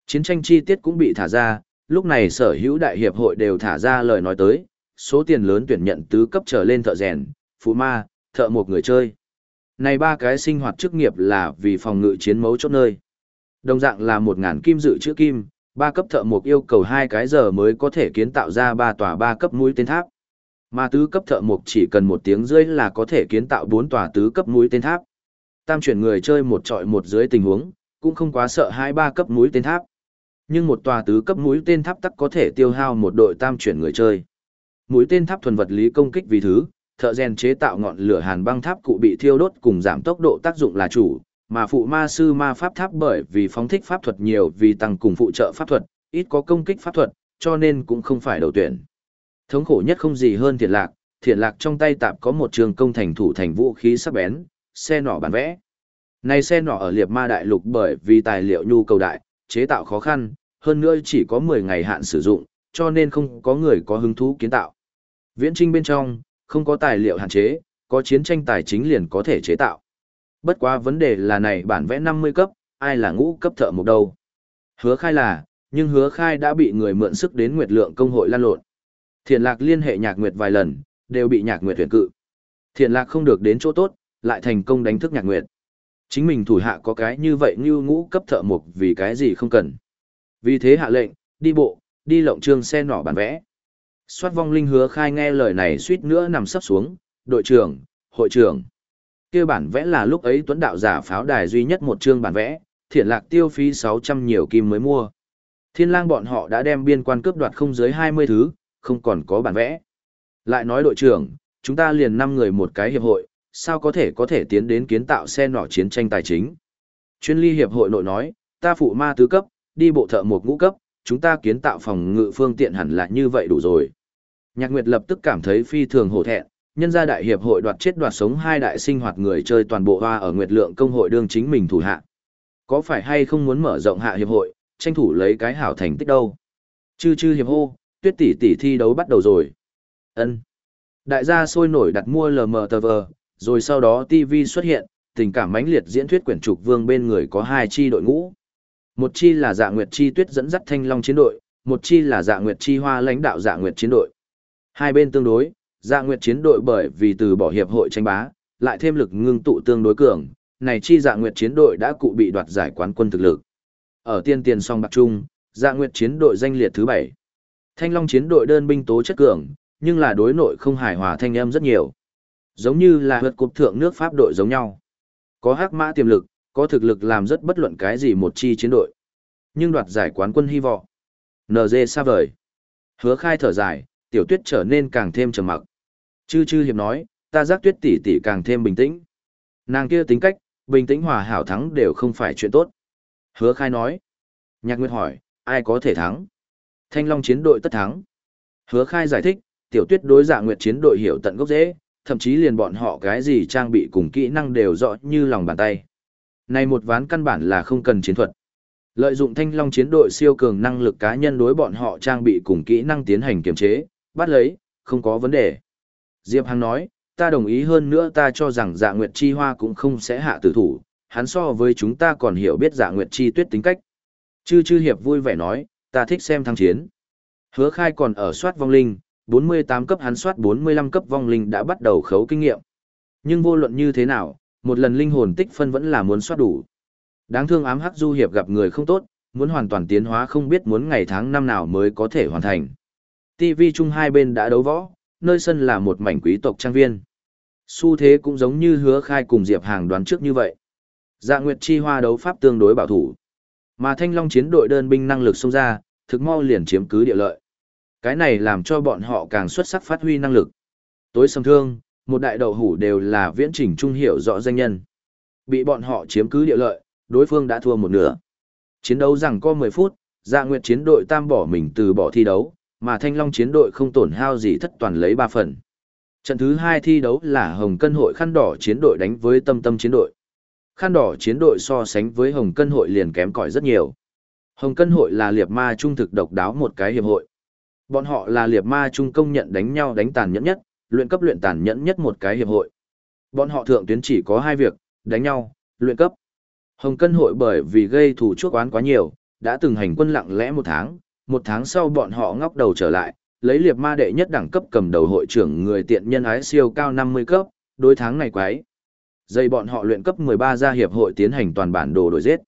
Chiến tranh chi tiết cũng bị thả ra, lúc này sở hữu đại hiệp hội đều thả ra lời nói tới, số tiền lớn tuyển nhận tứ cấp trở lên thợ rèn, phụ ma, thợ một người chơi. Này ba cái sinh hoạt chức nghiệp là vì phòng ngự chiến mấu chốt nơi. Đồng dạng là một ngàn kim dự trữ kim, ba cấp thợ mộc yêu cầu hai cái giờ mới có thể kiến tạo ra ba tòa ba cấp mũi tên tháp. Mà tứ cấp thợ mộc chỉ cần một tiếng rưỡi là có thể kiến tạo bốn tòa tứ cấp mũi tên tháp. Tam chuyển người chơi một trọi một dưới tình huống, cũng không quá sợ hai ba cấp mũi tên tháp. Nhưng một tòa tứ cấp mũi tên tháp tắc có thể tiêu hao một đội tam chuyển người chơi. Mũi tên tháp thuần vật lý công kích vì thứ, thợ rèn chế tạo ngọn lửa hàn băng tháp cụ bị thiêu đốt cùng giảm tốc độ tác dụng là chủ, mà phụ ma sư ma pháp tháp bởi vì phóng thích pháp thuật nhiều vì tăng cùng phụ trợ pháp thuật, ít có công kích pháp thuật, cho nên cũng không phải đầu tuyển. Thống khổ nhất không gì hơn thiện lạc, thiện lạc trong tay tạp có một trường công thành thủ thành vũ khí sắc bén, xe nỏ bản vẽ. Này xe nỏ ở liệt ma đại lục bởi vì tài liệu nhu cầu đại, chế tạo khó khăn, hơn nữa chỉ có 10 ngày hạn sử dụng, cho nên không có người có hứng thú kiến tạo. Viễn trinh bên trong, không có tài liệu hạn chế, có chiến tranh tài chính liền có thể chế tạo. Bất quá vấn đề là này bản vẽ 50 cấp, ai là ngũ cấp thợ một đầu. Hứa khai là, nhưng hứa khai đã bị người mượn sức đến nguyệt lượng công hội lan lộn. Thiện lạc liên hệ nhạc nguyệt vài lần, đều bị nhạc nguyệt tuyển cự. Thiện lạc không được đến chỗ tốt, lại thành công đánh thức nhạc nguyệt. Chính mình thủ hạ có cái như vậy như ngũ cấp thợ mộc vì cái gì không cần. Vì thế hạ lệnh, đi bộ, đi lộng trương xe nỏ bản vẽ. Xoát vong linh hứa khai nghe lời này suýt nữa nằm sấp xuống, đội trưởng, hội trưởng. kia bản vẽ là lúc ấy tuấn đạo giả pháo đài duy nhất một chương bản vẽ, thiện lạc tiêu phí 600 nhiều kim mới mua. Thiên lang bọn họ đã đem biên quan cướp đoạt không dưới 20 thứ, không còn có bản vẽ. Lại nói đội trưởng, chúng ta liền 5 người một cái hiệp hội, sao có thể có thể tiến đến kiến tạo xe nỏ chiến tranh tài chính. Chuyên ly hiệp hội nội nói, ta phụ ma tứ cấp, đi bộ thợ một ngũ cấp, chúng ta kiến tạo phòng ngự phương tiện hẳn là như vậy đủ rồi. Nhạc Nguyệt lập tức cảm thấy phi thường hổ thẹn, nhân gia đại hiệp hội đoạt chết đoạt sống hai đại sinh hoạt người chơi toàn bộ hoa ở Nguyệt Lượng công hội đương chính mình thủ hạ. Có phải hay không muốn mở rộng hạ hiệp hội, tranh thủ lấy cái hảo thành tích đâu? Chư chư hiệp hô, tuyết tỷ tỷ thi đấu bắt đầu rồi. Ân. Đại gia sôi nổi đặt mua LMTV, rồi sau đó TV xuất hiện, tình cảm mãnh liệt diễn thuyết quyển trục vương bên người có hai chi đội ngũ. Một chi là Dạ Nguyệt Chi Tuyết dẫn dắt Thanh Long chiến đội, một chi là Dạ Nguyệt Chi Hoa lãnh đạo Dạ Nguyệt chiến đội. Hai bên tương đối, Dạ Nguyệt chiến đội bởi vì từ bỏ hiệp hội tranh bá, lại thêm lực ngưng tụ tương đối cường, này chi Dạ Nguyệt chiến đội đã cụ bị đoạt giải quán quân thực lực. Ở tiên tiền song bạc trung, Dạ Nguyệt chiến đội danh liệt thứ bảy. Thanh Long chiến đội đơn binh tố chất cường, nhưng là đối nội không hài hòa thanh em rất nhiều. Giống như là vượt cục thượng nước Pháp đội giống nhau. Có hắc mã tiềm lực, có thực lực làm rất bất luận cái gì một chi chiến đội. Nhưng đoạt giải quán quân hy vọng. NG xa vời. Hứa khai thở dài, tiểu tuyết trở nên càng thêm trầm mặc. Chư chư hiệp nói, ta giác tuyết tỷ tỷ càng thêm bình tĩnh. Nàng kia tính cách, bình tĩnh hòa hảo thắng đều không phải chuyện tốt. Hứa khai nói. Nhạc Nguyệt hỏi, ai có thể thắng? Thanh Long chiến đội tất thắng. Hứa khai giải thích, tiểu tuyết đối dạ Nguyệt chiến đội hiểu tận gốc dễ, thậm chí liền bọn họ cái gì trang bị cùng kỹ năng đều rõ như lòng bàn tay. Này một ván căn bản là không cần chiến thuật. Lợi dụng thanh long chiến đội siêu cường năng lực cá nhân đối bọn họ trang bị cùng kỹ năng tiến hành kiểm chế, bắt lấy, không có vấn đề. Diệp Hằng nói, ta đồng ý hơn nữa ta cho rằng dạ nguyệt chi hoa cũng không sẽ hạ tử thủ, hắn so với chúng ta còn hiểu biết dạ nguyệt chi tuyết tính cách. Chư chư hiệp vui vẻ nói, ta thích xem thăng chiến. Hứa khai còn ở soát vong linh, 48 cấp hắn soát 45 cấp vong linh đã bắt đầu khấu kinh nghiệm. Nhưng vô luận như thế nào, một lần linh hồn tích phân vẫn là muốn soát đủ. Đáng thương ám hắc du hiệp gặp người không tốt, muốn hoàn toàn tiến hóa không biết muốn ngày tháng năm nào mới có thể hoàn thành. TV chung hai bên đã đấu võ, nơi sân là một mảnh quý tộc trang viên. Xu thế cũng giống như hứa khai cùng Diệp Hàng đoán trước như vậy. Dạ Nguyệt Chi Hoa đấu pháp tương đối bảo thủ. Mà Thanh Long chiến đội đơn binh năng lực xông ra, thực mau liền chiếm cứ địa lợi. Cái này làm cho bọn họ càng xuất sắc phát huy năng lực. Tối sầm thương, một đại đầu hủ đều là viễn trình trung hiểu rõ danh nhân. Bị bọn họ chiếm cứ địa lợi, đối phương đã thua một nửa. Chiến đấu rằng có 10 phút, Dạ Nguyệt chiến đội tam bỏ mình từ bỏ thi đấu, mà Thanh Long chiến đội không tổn hao gì thất toàn lấy 3 phần. Trận thứ 2 thi đấu là Hồng Cân hội khăn đỏ chiến đội đánh với Tâm Tâm chiến đội. Khăn đỏ chiến đội so sánh với Hồng Cân hội liền kém cỏi rất nhiều. Hồng Cân hội là liệt ma trung thực độc đáo một cái hiệp hội. Bọn họ là liệt ma trung công nhận đánh nhau đánh tàn nhẫn nhất, luyện cấp luyện tàn nhẫn nhất một cái hiệp hội. Bọn họ thượng tuyến chỉ có hai việc, đánh nhau, luyện cấp. Hồng Cân hội bởi vì gây thù chuốc oán quá nhiều, đã từng hành quân lặng lẽ một tháng, một tháng sau bọn họ ngóc đầu trở lại, lấy liệt ma đệ nhất đẳng cấp cầm đầu hội trưởng người tiện nhân ái siêu cao 50 cấp, đối tháng này quái. Dây bọn họ luyện cấp 13 gia hiệp hội tiến hành toàn bản đồ đổi giết.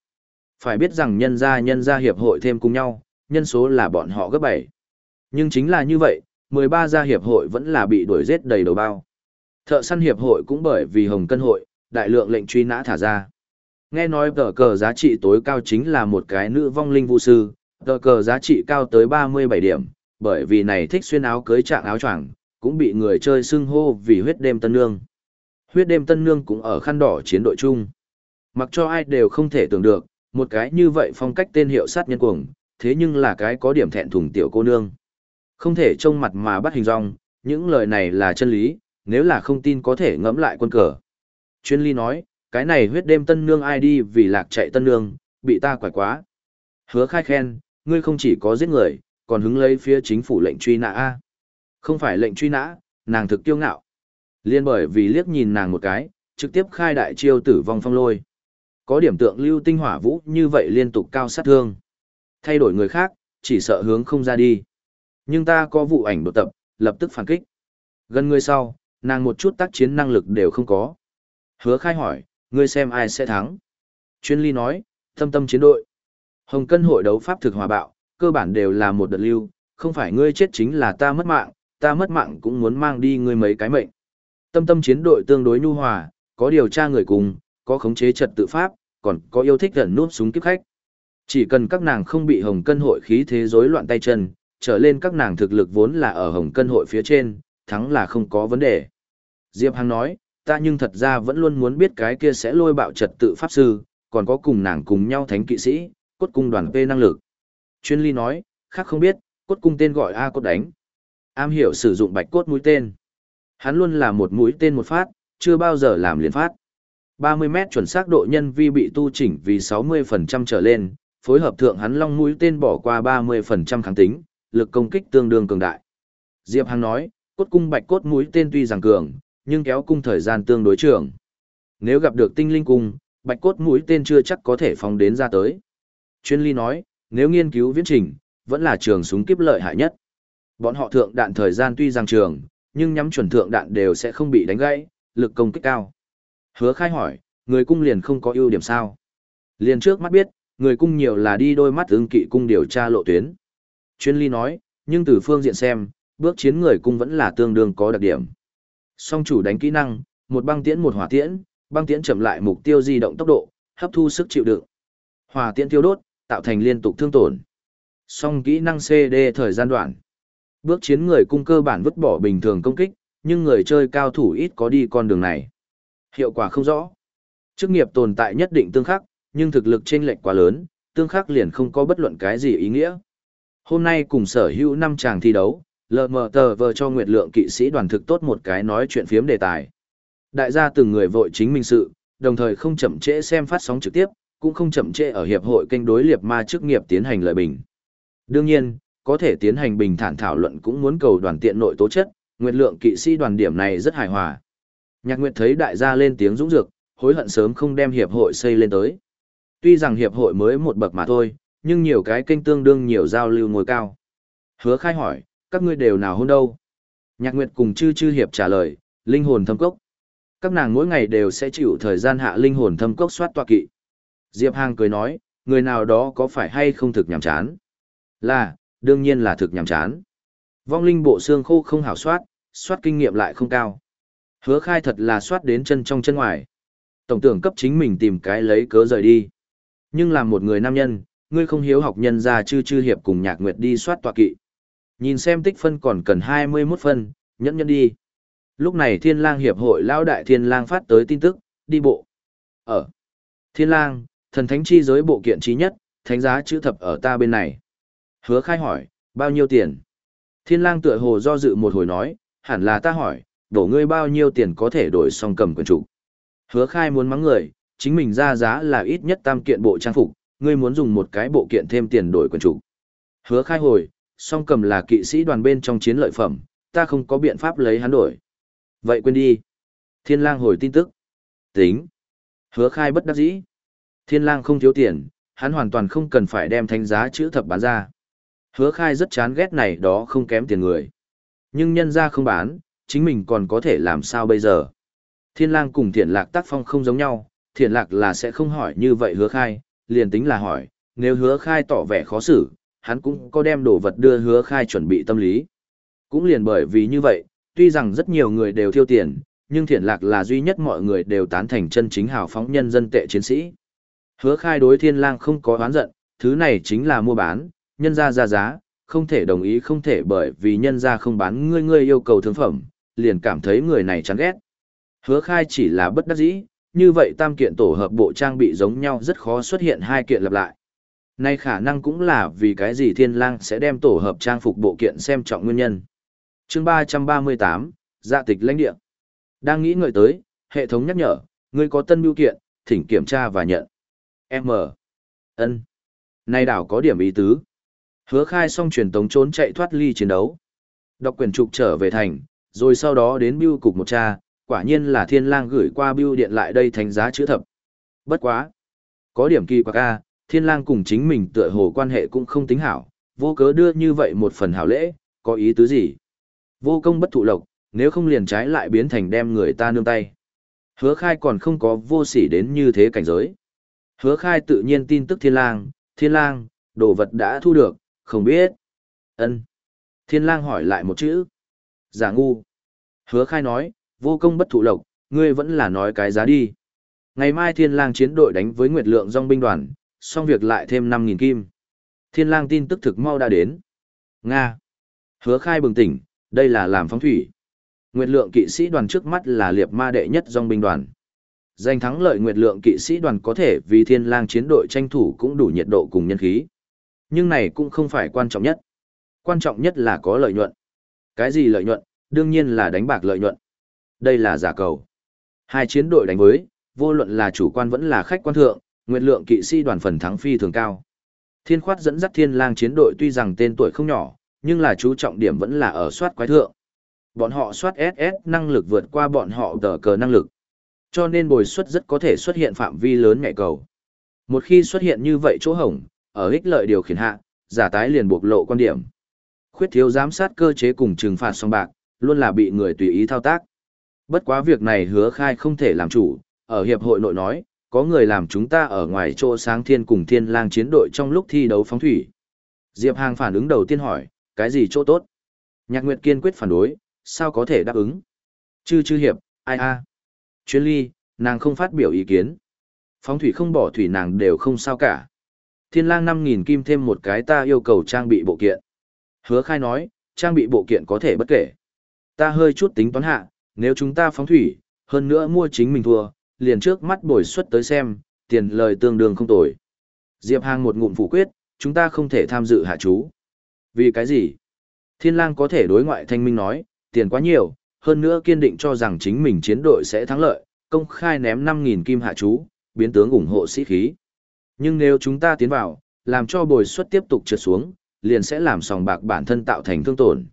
Phải biết rằng nhân gia nhân gia hiệp hội thêm cùng nhau, nhân số là bọn họ gấp 7. Nhưng chính là như vậy, 13 gia hiệp hội vẫn là bị đuổi giết đầy đầu bao. Thợ săn hiệp hội cũng bởi vì hồng cân hội, đại lượng lệnh truy nã thả ra. Nghe nói tờ cờ giá trị tối cao chính là một cái nữ vong linh vũ sư, tờ cờ giá trị cao tới 37 điểm, bởi vì này thích xuyên áo cưới trạng áo choàng cũng bị người chơi xưng hô vì huyết đêm tân nương. Huyết đêm tân nương cũng ở khăn đỏ chiến đội chung. Mặc cho ai đều không thể tưởng được, một cái như vậy phong cách tên hiệu sát nhân cuồng, thế nhưng là cái có điểm thẹn thùng tiểu cô nương. Không thể trông mặt mà bắt hình dong, những lời này là chân lý, nếu là không tin có thể ngẫm lại quân cờ. Chuyên ly nói, cái này huyết đêm tân nương ai đi vì lạc chạy tân nương, bị ta quải quá. Hứa khai khen, ngươi không chỉ có giết người, còn hứng lấy phía chính phủ lệnh truy nã A. Không phải lệnh truy nã, nàng thực tiêu ngạo. Liên bởi vì liếc nhìn nàng một cái, trực tiếp khai đại chiêu tử vong phong lôi. Có điểm tượng lưu tinh hỏa vũ như vậy liên tục cao sát thương. Thay đổi người khác, chỉ sợ hướng không ra đi. Nhưng ta có vụ ảnh đột tập, lập tức phản kích. Gần người sau, nàng một chút tác chiến năng lực đều không có. Hứa khai hỏi, ngươi xem ai sẽ thắng. Chuyên ly nói, tâm tâm chiến đội. Hồng cân hội đấu pháp thực hòa bạo, cơ bản đều là một đợt lưu, không phải ngươi chết chính là ta mất mạng, ta mất mạng cũng muốn mang đi ngươi mấy cái mệnh. Tâm tâm chiến đội tương đối nhu hòa, có điều tra người cùng, có khống chế trật tự pháp, còn có yêu thích gần nút súng kiếp khách. Chỉ cần các nàng không bị hồng cân hội khí thế rối loạn tay chân, trở lên các nàng thực lực vốn là ở hồng cân hội phía trên, thắng là không có vấn đề. Diệp Hằng nói, ta nhưng thật ra vẫn luôn muốn biết cái kia sẽ lôi bạo trật tự pháp sư, còn có cùng nàng cùng nhau thánh kỵ sĩ, cốt cung đoàn P năng lực. Chuyên ly nói, khác không biết, cốt cung tên gọi A cốt đánh. Am hiểu sử dụng bạch cốt mũi tên. Hắn luôn là một mũi tên một phát, chưa bao giờ làm liền phát. 30 mét chuẩn xác độ nhân vi bị tu chỉnh vì 60% trở lên, phối hợp thượng hắn long mũi tên bỏ qua 30% kháng tính, lực công kích tương đương cường đại. Diệp Hằng nói, cốt cung bạch cốt mũi tên tuy rằng cường, nhưng kéo cung thời gian tương đối trường. Nếu gặp được tinh linh cung, bạch cốt mũi tên chưa chắc có thể phóng đến ra tới. Chuyên ly nói, nếu nghiên cứu viễn trình, vẫn là trường súng kiếp lợi hại nhất. Bọn họ thượng đạn thời gian tuy rằng trường, nhưng nhắm chuẩn thượng đạn đều sẽ không bị đánh gãy, lực công kích cao. Hứa khai hỏi, người cung liền không có ưu điểm sao? Liền trước mắt biết, người cung nhiều là đi đôi mắt ứng kỵ cung điều tra lộ tuyến. Chuyên ly nói, nhưng từ phương diện xem, bước chiến người cung vẫn là tương đương có đặc điểm. Song chủ đánh kỹ năng, một băng tiễn một hỏa tiễn, băng tiễn chậm lại mục tiêu di động tốc độ, hấp thu sức chịu đựng. Hỏa tiễn tiêu đốt, tạo thành liên tục thương tổn. Song kỹ năng CD thời gian đoạn. Bước chiến người cung cơ bản vứt bỏ bình thường công kích, nhưng người chơi cao thủ ít có đi con đường này. Hiệu quả không rõ. Chức nghiệp tồn tại nhất định tương khắc, nhưng thực lực chênh lệch quá lớn, tương khắc liền không có bất luận cái gì ý nghĩa. Hôm nay cùng sở hữu năm chàng thi đấu, lờ mờ tờ vờ cho nguyệt lượng kỵ sĩ đoàn thực tốt một cái nói chuyện phiếm đề tài. Đại gia từng người vội chính mình sự, đồng thời không chậm trễ xem phát sóng trực tiếp, cũng không chậm trễ ở hiệp hội kênh đối liệt ma chức nghiệp tiến hành lợi bình. Đương nhiên, có thể tiến hành bình thản thảo luận cũng muốn cầu đoàn tiện nội tố chất, nguyệt lượng kỵ sĩ đoàn điểm này rất hài hòa. Nhạc Nguyệt thấy đại gia lên tiếng dũng dược, hối hận sớm không đem hiệp hội xây lên tới. Tuy rằng hiệp hội mới một bậc mà thôi, nhưng nhiều cái kênh tương đương nhiều giao lưu ngồi cao. Hứa khai hỏi, các ngươi đều nào hôn đâu? Nhạc Nguyệt cùng chư chư hiệp trả lời, linh hồn thâm cốc. Các nàng mỗi ngày đều sẽ chịu thời gian hạ linh hồn thâm cốc soát tọa kỵ. Diệp Hàng cười nói, người nào đó có phải hay không thực nhàm chán? Là, đương nhiên là thực nhàm chán. Vong linh bộ xương khô không hảo soát, soát kinh nghiệm lại không cao. Hứa khai thật là soát đến chân trong chân ngoài. Tổng tưởng cấp chính mình tìm cái lấy cớ rời đi. Nhưng làm một người nam nhân, ngươi không hiếu học nhân ra chư chư hiệp cùng nhạc nguyệt đi soát tọa kỵ. Nhìn xem tích phân còn cần 21 phân, nhẫn nhẫn đi. Lúc này thiên lang hiệp hội lão đại thiên lang phát tới tin tức, đi bộ. Ở. Thiên lang, thần thánh chi giới bộ kiện trí nhất, thánh giá chữ thập ở ta bên này. Hứa khai hỏi, bao nhiêu tiền? Thiên lang tựa hồ do dự một hồi nói, hẳn là ta hỏi, đổ ngươi bao nhiêu tiền có thể đổi xong cầm quyền chủ. Hứa khai muốn mắng người, chính mình ra giá là ít nhất tam kiện bộ trang phục, ngươi muốn dùng một cái bộ kiện thêm tiền đổi quyền chủ. Hứa khai hồi, song cầm là kỵ sĩ đoàn bên trong chiến lợi phẩm, ta không có biện pháp lấy hắn đổi. Vậy quên đi. Thiên lang hồi tin tức. Tính. Hứa khai bất đắc dĩ. Thiên lang không thiếu tiền, hắn hoàn toàn không cần phải đem thanh giá chữ thập bán ra. Hứa khai rất chán ghét này đó không kém tiền người. Nhưng nhân ra không bán, chính mình còn có thể làm sao bây giờ. Thiên lang cùng thiện lạc tác phong không giống nhau, thiện lạc là sẽ không hỏi như vậy hứa khai, liền tính là hỏi, nếu hứa khai tỏ vẻ khó xử, hắn cũng có đem đồ vật đưa hứa khai chuẩn bị tâm lý. Cũng liền bởi vì như vậy, tuy rằng rất nhiều người đều thiêu tiền, nhưng thiện lạc là duy nhất mọi người đều tán thành chân chính hào phóng nhân dân tệ chiến sĩ. Hứa khai đối thiên lang không có oán giận, thứ này chính là mua bán, nhân ra ra giá, không thể đồng ý không thể bởi vì nhân ra không bán ngươi ngươi yêu cầu thương phẩm, liền cảm thấy người này chán ghét. Hứa khai chỉ là bất đắc dĩ, như vậy tam kiện tổ hợp bộ trang bị giống nhau rất khó xuất hiện hai kiện lặp lại. Nay khả năng cũng là vì cái gì thiên lang sẽ đem tổ hợp trang phục bộ kiện xem trọng nguyên nhân. chương 338, dạ tịch lãnh địa. Đang nghĩ ngợi tới, hệ thống nhắc nhở, ngươi có tân biểu kiện, thỉnh kiểm tra và nhận. M. ân Nay đảo có điểm ý tứ. Hứa khai xong truyền tống trốn chạy thoát ly chiến đấu. Đọc quyền trục trở về thành, rồi sau đó đến biêu cục một cha, quả nhiên là thiên lang gửi qua bưu điện lại đây thành giá chữ thập. Bất quá. Có điểm kỳ quặc a, thiên lang cùng chính mình tựa hồ quan hệ cũng không tính hảo, vô cớ đưa như vậy một phần hảo lễ, có ý tứ gì? Vô công bất thụ lộc, nếu không liền trái lại biến thành đem người ta nương tay. Hứa khai còn không có vô sỉ đến như thế cảnh giới. Hứa khai tự nhiên tin tức thiên lang, thiên lang, đồ vật đã thu được, không biết. ân Thiên lang hỏi lại một chữ. Giả ngu. Hứa khai nói, vô công bất thụ lộc, ngươi vẫn là nói cái giá đi. Ngày mai thiên lang chiến đội đánh với Nguyệt Lượng dòng binh đoàn, xong việc lại thêm 5.000 kim. Thiên lang tin tức thực mau đã đến. Nga. Hứa khai bừng tỉnh, đây là làm phóng thủy. Nguyệt Lượng kỵ sĩ đoàn trước mắt là liệp ma đệ nhất dòng binh đoàn. Giành thắng lợi Nguyệt Lượng kỵ sĩ đoàn có thể vì thiên lang chiến đội tranh thủ cũng đủ nhiệt độ cùng nhân khí. Nhưng này cũng không phải quan trọng nhất. Quan trọng nhất là có lợi nhuận. Cái gì lợi nhuận? Đương nhiên là đánh bạc lợi nhuận. Đây là giả cầu. Hai chiến đội đánh với, vô luận là chủ quan vẫn là khách quan thượng, nguyệt lượng kỵ sĩ đoàn phần thắng phi thường cao. Thiên khoát dẫn dắt thiên lang chiến đội tuy rằng tên tuổi không nhỏ, nhưng là chú trọng điểm vẫn là ở soát quái thượng. Bọn họ soát SS năng lực vượt qua bọn họ tờ cờ năng lực. Cho nên bồi suất rất có thể xuất hiện phạm vi lớn ngại cầu. Một khi xuất hiện như vậy chỗ hổng, ở ích lợi điều khiển hạ, giả tái liền buộc lộ quan điểm. Khuyết thiếu giám sát cơ chế cùng trừng phạt song bạc, luôn là bị người tùy ý thao tác. Bất quá việc này hứa khai không thể làm chủ, ở hiệp hội nội nói, có người làm chúng ta ở ngoài chỗ sáng thiên cùng thiên lang chiến đội trong lúc thi đấu phóng thủy. Diệp Hàng phản ứng đầu tiên hỏi, cái gì chỗ tốt? Nhạc Nguyệt kiên quyết phản đối, sao có thể đáp ứng? Chư chư hiệp, ai a? Chuyên ly, nàng không phát biểu ý kiến. Phóng thủy không bỏ thủy nàng đều không sao cả. Thiên lang 5.000 kim thêm một cái ta yêu cầu trang bị bộ kiện. Hứa khai nói, trang bị bộ kiện có thể bất kể. Ta hơi chút tính toán hạ, nếu chúng ta phóng thủy, hơn nữa mua chính mình thua, liền trước mắt bồi xuất tới xem, tiền lời tương đương không tồi. Diệp Hàng một ngụm phủ quyết, chúng ta không thể tham dự hạ chú. Vì cái gì? Thiên lang có thể đối ngoại thanh minh nói, tiền quá nhiều, hơn nữa kiên định cho rằng chính mình chiến đội sẽ thắng lợi, công khai ném 5.000 kim hạ chú, biến tướng ủng hộ sĩ khí. Nhưng nếu chúng ta tiến vào, làm cho bồi suất tiếp tục trượt xuống, liền sẽ làm sòng bạc bản thân tạo thành thương tổn.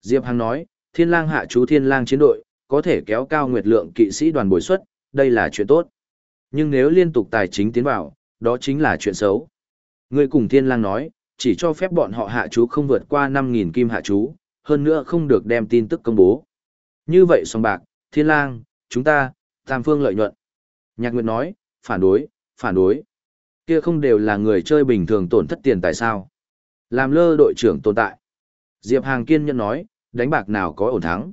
Diệp Hằng nói, thiên lang hạ chú thiên lang chiến đội, có thể kéo cao nguyệt lượng kỵ sĩ đoàn bồi suất, đây là chuyện tốt. Nhưng nếu liên tục tài chính tiến vào, đó chính là chuyện xấu. Người cùng thiên lang nói, chỉ cho phép bọn họ hạ chú không vượt qua 5.000 kim hạ chú, hơn nữa không được đem tin tức công bố. Như vậy song bạc, thiên lang, chúng ta, tam phương lợi nhuận. Nhạc Nguyệt nói, phản đối, phản đối. Kia không đều là người chơi bình thường tổn thất tiền tại sao? Làm lơ đội trưởng tồn tại. Diệp Hàng kiên nhẫn nói, đánh bạc nào có ổn thắng.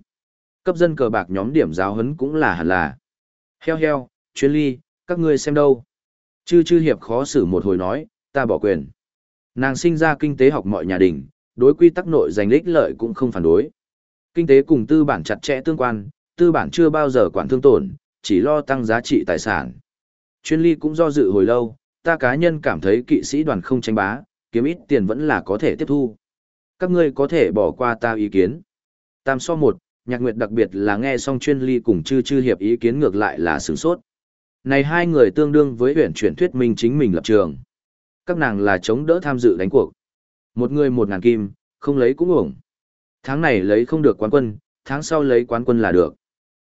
Cấp dân cờ bạc nhóm điểm giáo hấn cũng là hẳn là. Heo heo, chuyên ly, các ngươi xem đâu. Chư chư hiệp khó xử một hồi nói, ta bỏ quyền. Nàng sinh ra kinh tế học mọi nhà đình, đối quy tắc nội giành lích lợi cũng không phản đối. Kinh tế cùng tư bản chặt chẽ tương quan, tư bản chưa bao giờ quản thương tổn, chỉ lo tăng giá trị tài sản. Chuyên ly cũng do dự hồi lâu, ta cá nhân cảm thấy kỵ sĩ đoàn không tranh bá, kiếm ít tiền vẫn là có thể tiếp thu. Các ngươi có thể bỏ qua ta ý kiến. Tam so một, nhạc nguyệt đặc biệt là nghe xong chuyên ly cùng chư chư hiệp ý kiến ngược lại là sửng sốt. Này hai người tương đương với huyện chuyển thuyết minh chính mình lập trường. Các nàng là chống đỡ tham dự đánh cuộc. Một người một ngàn kim, không lấy cũng uổng Tháng này lấy không được quán quân, tháng sau lấy quán quân là được.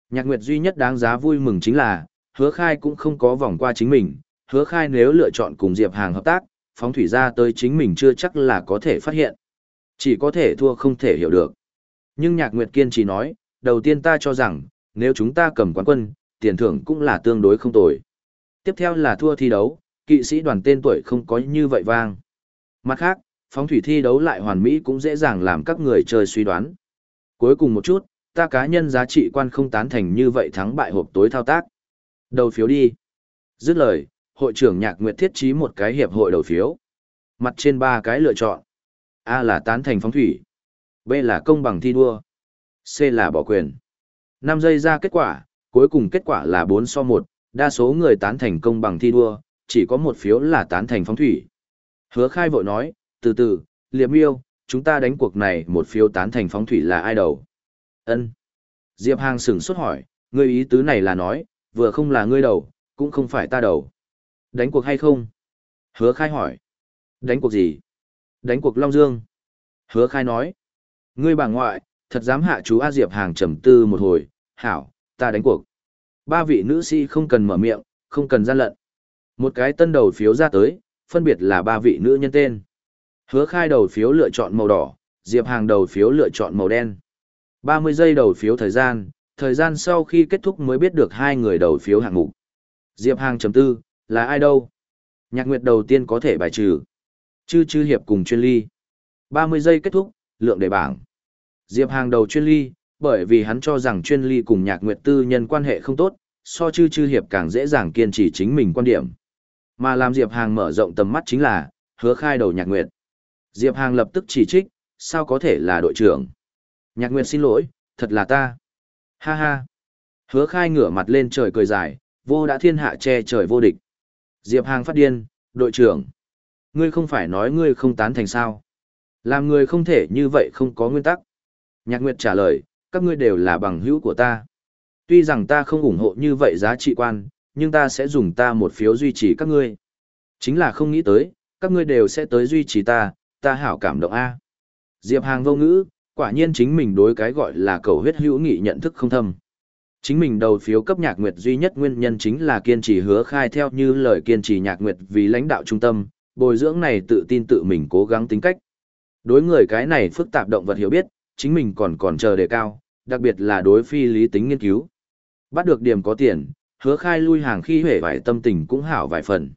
Nhạc Nguyệt duy nhất đáng giá vui mừng chính là, hứa khai cũng không có vòng qua chính mình, hứa khai nếu lựa chọn cùng Diệp Hàng hợp tác, phóng thủy ra tới chính mình chưa chắc là có thể phát hiện. Chỉ có thể thua không thể hiểu được. Nhưng Nhạc Nguyệt kiên trì nói, đầu tiên ta cho rằng, nếu chúng ta cầm quán quân, tiền thưởng cũng là tương đối không tồi. Tiếp theo là thua thi đấu, kỵ sĩ đoàn tên tuổi không có như vậy vang. Mặt khác, phóng thủy thi đấu lại hoàn mỹ cũng dễ dàng làm các người chơi suy đoán. Cuối cùng một chút, ta cá nhân giá trị quan không tán thành như vậy thắng bại hộp tối thao tác. Đầu phiếu đi. Dứt lời, hội trưởng nhạc nguyệt thiết trí một cái hiệp hội đầu phiếu. Mặt trên ba cái lựa chọn. A là tán thành phóng thủy. B là công bằng thi đua. C là bỏ quyền. 5 giây ra kết quả, cuối cùng kết quả là 4 so 1, đa số người tán thành công bằng thi đua, chỉ có một phiếu là tán thành phóng thủy. Hứa khai vội nói, từ từ, liệp miêu, chúng ta đánh cuộc này một phiếu tán thành phóng thủy là ai đầu? ân Diệp Hàng sửng sốt hỏi, ngươi ý tứ này là nói, vừa không là ngươi đầu, cũng không phải ta đầu. Đánh cuộc hay không? Hứa khai hỏi. Đánh cuộc gì? Đánh cuộc Long Dương. Hứa khai nói. Ngươi bà ngoại, thật dám hạ chú A Diệp Hàng trầm tư một hồi, hảo, ta đánh cuộc. Ba vị nữ sĩ không cần mở miệng, không cần gian lận. Một cái tân đầu phiếu ra tới, phân biệt là ba vị nữ nhân tên. Hứa khai đầu phiếu lựa chọn màu đỏ, Diệp Hàng đầu phiếu lựa chọn màu đen. 30 giây đầu phiếu thời gian, thời gian sau khi kết thúc mới biết được hai người đầu phiếu hạng mục. Diệp Hàng chấm tư, là ai đâu? Nhạc Nguyệt đầu tiên có thể bài trừ. Chư chư hiệp cùng chuyên ly. 30 giây kết thúc, lượng đề bảng. Diệp Hàng đầu chuyên ly, bởi vì hắn cho rằng chuyên ly cùng Nhạc Nguyệt tư nhân quan hệ không tốt, so chư chư hiệp càng dễ dàng kiên trì chính mình quan điểm. Mà làm Diệp Hàng mở rộng tầm mắt chính là, hứa khai đầu Nhạc Nguyệt. Diệp Hàng lập tức chỉ trích, sao có thể là đội trưởng? Nhạc Nguyệt xin lỗi, thật là ta. Ha ha. Hứa khai ngửa mặt lên trời cười dài, vô đã thiên hạ che trời vô địch. Diệp Hàng phát điên, đội trưởng. Ngươi không phải nói ngươi không tán thành sao. Làm người không thể như vậy không có nguyên tắc. Nhạc Nguyệt trả lời, các ngươi đều là bằng hữu của ta. Tuy rằng ta không ủng hộ như vậy giá trị quan, nhưng ta sẽ dùng ta một phiếu duy trì các ngươi. Chính là không nghĩ tới, các ngươi đều sẽ tới duy trì ta, ta hảo cảm động A. Diệp Hàng vô ngữ, quả nhiên chính mình đối cái gọi là cầu huyết hữu nghị nhận thức không thâm. Chính mình đầu phiếu cấp nhạc nguyệt duy nhất nguyên nhân chính là kiên trì hứa khai theo như lời kiên trì nhạc nguyệt vì lãnh đạo trung tâm, bồi dưỡng này tự tin tự mình cố gắng tính cách. Đối người cái này phức tạp động vật hiểu biết, chính mình còn còn chờ đề cao, đặc biệt là đối phi lý tính nghiên cứu. Bắt được điểm có tiền, hứa khai lui hàng khi hể vài tâm tình cũng hảo vài phần.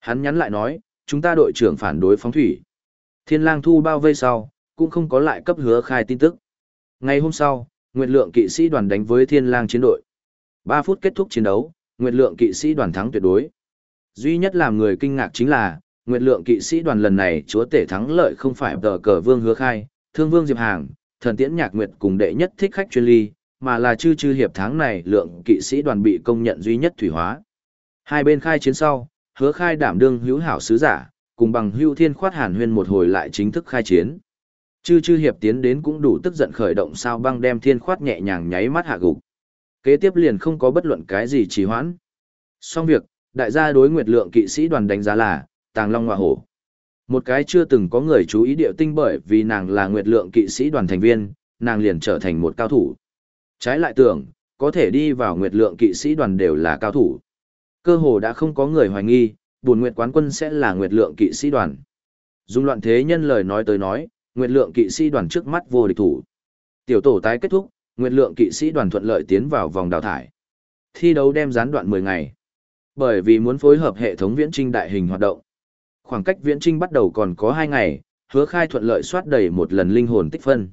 Hắn nhắn lại nói, chúng ta đội trưởng phản đối phóng thủy. Thiên lang thu bao vây sau, cũng không có lại cấp hứa khai tin tức. Ngày hôm sau, Nguyệt Lượng kỵ sĩ đoàn đánh với Thiên Lang chiến đội. 3 phút kết thúc chiến đấu, Nguyệt Lượng kỵ sĩ đoàn thắng tuyệt đối. Duy nhất làm người kinh ngạc chính là, Nguyệt Lượng kỵ sĩ đoàn lần này chúa tể thắng lợi không phải tờ cờ vương hứa khai, thương vương Diệp Hàng, thần tiễn nhạc Nguyệt cùng đệ nhất thích khách chuyên ly, mà là chư chư hiệp tháng này lượng kỵ sĩ đoàn bị công nhận duy nhất thủy hóa. Hai bên khai chiến sau, hứa khai đảm đương hữu hảo sứ giả, cùng bằng hữu thiên khoát hàn huyên một hồi lại chính thức khai chiến. Chư chư hiệp tiến đến cũng đủ tức giận khởi động sao băng đem thiên khoát nhẹ nhàng nháy mắt hạ gục. Kế tiếp liền không có bất luận cái gì trì hoãn. Xong việc, đại gia đối nguyệt lượng kỵ sĩ đoàn đánh giá là, tàng long hoa hổ. Một cái chưa từng có người chú ý điệu tinh bởi vì nàng là nguyệt lượng kỵ sĩ đoàn thành viên, nàng liền trở thành một cao thủ. Trái lại tưởng, có thể đi vào nguyệt lượng kỵ sĩ đoàn đều là cao thủ. Cơ hồ đã không có người hoài nghi, buồn nguyệt quán quân sẽ là nguyệt lượng kỵ sĩ đoàn. Dùng loạn thế nhân lời nói tới nói, nguyệt lượng kỵ sĩ đoàn trước mắt vô địch thủ. Tiểu tổ tái kết thúc, nguyệt lượng kỵ sĩ đoàn thuận lợi tiến vào vòng đào thải. Thi đấu đem gián đoạn 10 ngày. Bởi vì muốn phối hợp hệ thống viễn trinh đại hình hoạt động. Khoảng cách viễn trinh bắt đầu còn có 2 ngày, hứa khai thuận lợi soát đầy một lần linh hồn tích phân.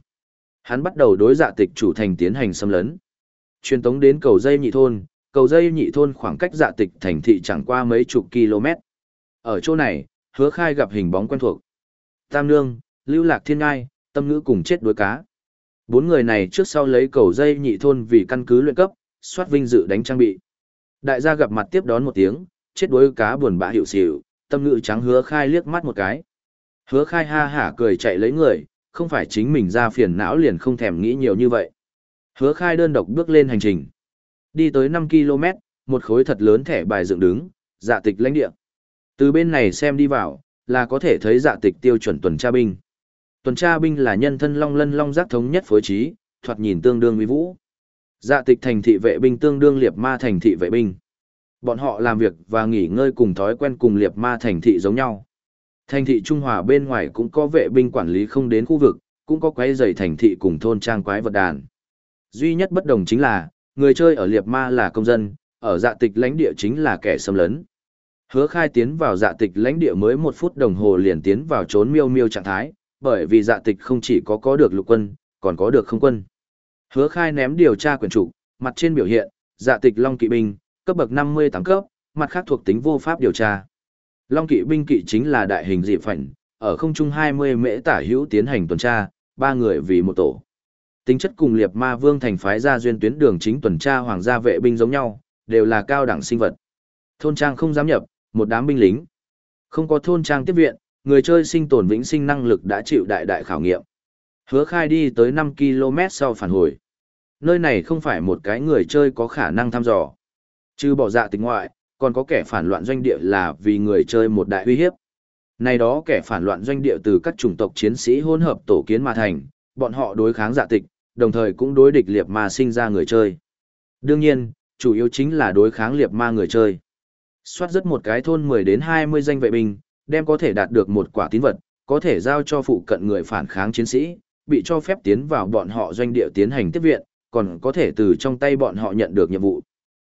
Hắn bắt đầu đối dạ tịch chủ thành tiến hành xâm lấn. Truyền tống đến cầu dây nhị thôn, cầu dây nhị thôn khoảng cách dạ tịch thành thị chẳng qua mấy chục km. Ở chỗ này, hứa khai gặp hình bóng quen thuộc. Tam Nương, Lưu Lạc Thiên Ngai, Tâm Ngữ cùng chết đuối cá. Bốn người này trước sau lấy cầu dây nhị thôn vì căn cứ luyện cấp, soát vinh dự đánh trang bị. Đại gia gặp mặt tiếp đón một tiếng, chết đuối cá buồn bã hiệu xỉu, tâm ngữ trắng hứa khai liếc mắt một cái. Hứa khai ha hả cười chạy lấy người, không phải chính mình ra phiền não liền không thèm nghĩ nhiều như vậy. Hứa khai đơn độc bước lên hành trình. Đi tới 5 km, một khối thật lớn thẻ bài dựng đứng, dạ tịch lãnh địa. Từ bên này xem đi vào, là có thể thấy dạ tịch tiêu chuẩn tuần tra binh. Tuần tra binh là nhân thân long lân long giác thống nhất phối trí, thoạt nhìn tương đương uy vũ. Dạ tịch thành thị vệ binh tương đương liệt ma thành thị vệ binh. Bọn họ làm việc và nghỉ ngơi cùng thói quen cùng liệt ma thành thị giống nhau. Thành thị Trung Hòa bên ngoài cũng có vệ binh quản lý không đến khu vực, cũng có quái dày thành thị cùng thôn trang quái vật đàn. Duy nhất bất đồng chính là, người chơi ở liệt ma là công dân, ở dạ tịch lãnh địa chính là kẻ xâm lấn. Hứa khai tiến vào dạ tịch lãnh địa mới một phút đồng hồ liền tiến vào trốn miêu miêu trạng thái, bởi vì dạ tịch không chỉ có có được lục quân, còn có được không quân. Hứa khai ném điều tra quyển trục, mặt trên biểu hiện, dạ tịch Long Kỵ binh, cấp bậc 58 cấp, mặt khác thuộc tính vô pháp điều tra. Long Kỵ binh kỵ chính là đại hình dị phảnh, ở không trung 20 mễ tả hữu tiến hành tuần tra, ba người vì một tổ. Tính chất cùng liệt ma vương thành phái ra duyên tuyến đường chính tuần tra hoàng gia vệ binh giống nhau, đều là cao đẳng sinh vật. Thôn trang không dám nhập, một đám binh lính. Không có thôn trang tiếp viện, người chơi sinh tồn vĩnh sinh năng lực đã chịu đại đại khảo nghiệm. Hứa khai đi tới 5 km sau phản hồi. Nơi này không phải một cái người chơi có khả năng thăm dò. Trừ bỏ dạ tình ngoại, còn có kẻ phản loạn doanh địa là vì người chơi một đại uy hiếp. Này đó kẻ phản loạn doanh địa từ các chủng tộc chiến sĩ hỗn hợp tổ kiến mà thành, bọn họ đối kháng dạ tịch, đồng thời cũng đối địch liệt ma sinh ra người chơi. Đương nhiên, chủ yếu chính là đối kháng liệt ma người chơi. Xoát rất một cái thôn 10 đến 20 danh vệ binh, đem có thể đạt được một quả tín vật, có thể giao cho phụ cận người phản kháng chiến sĩ, bị cho phép tiến vào bọn họ doanh địa tiến hành tiếp viện, còn có thể từ trong tay bọn họ nhận được nhiệm vụ.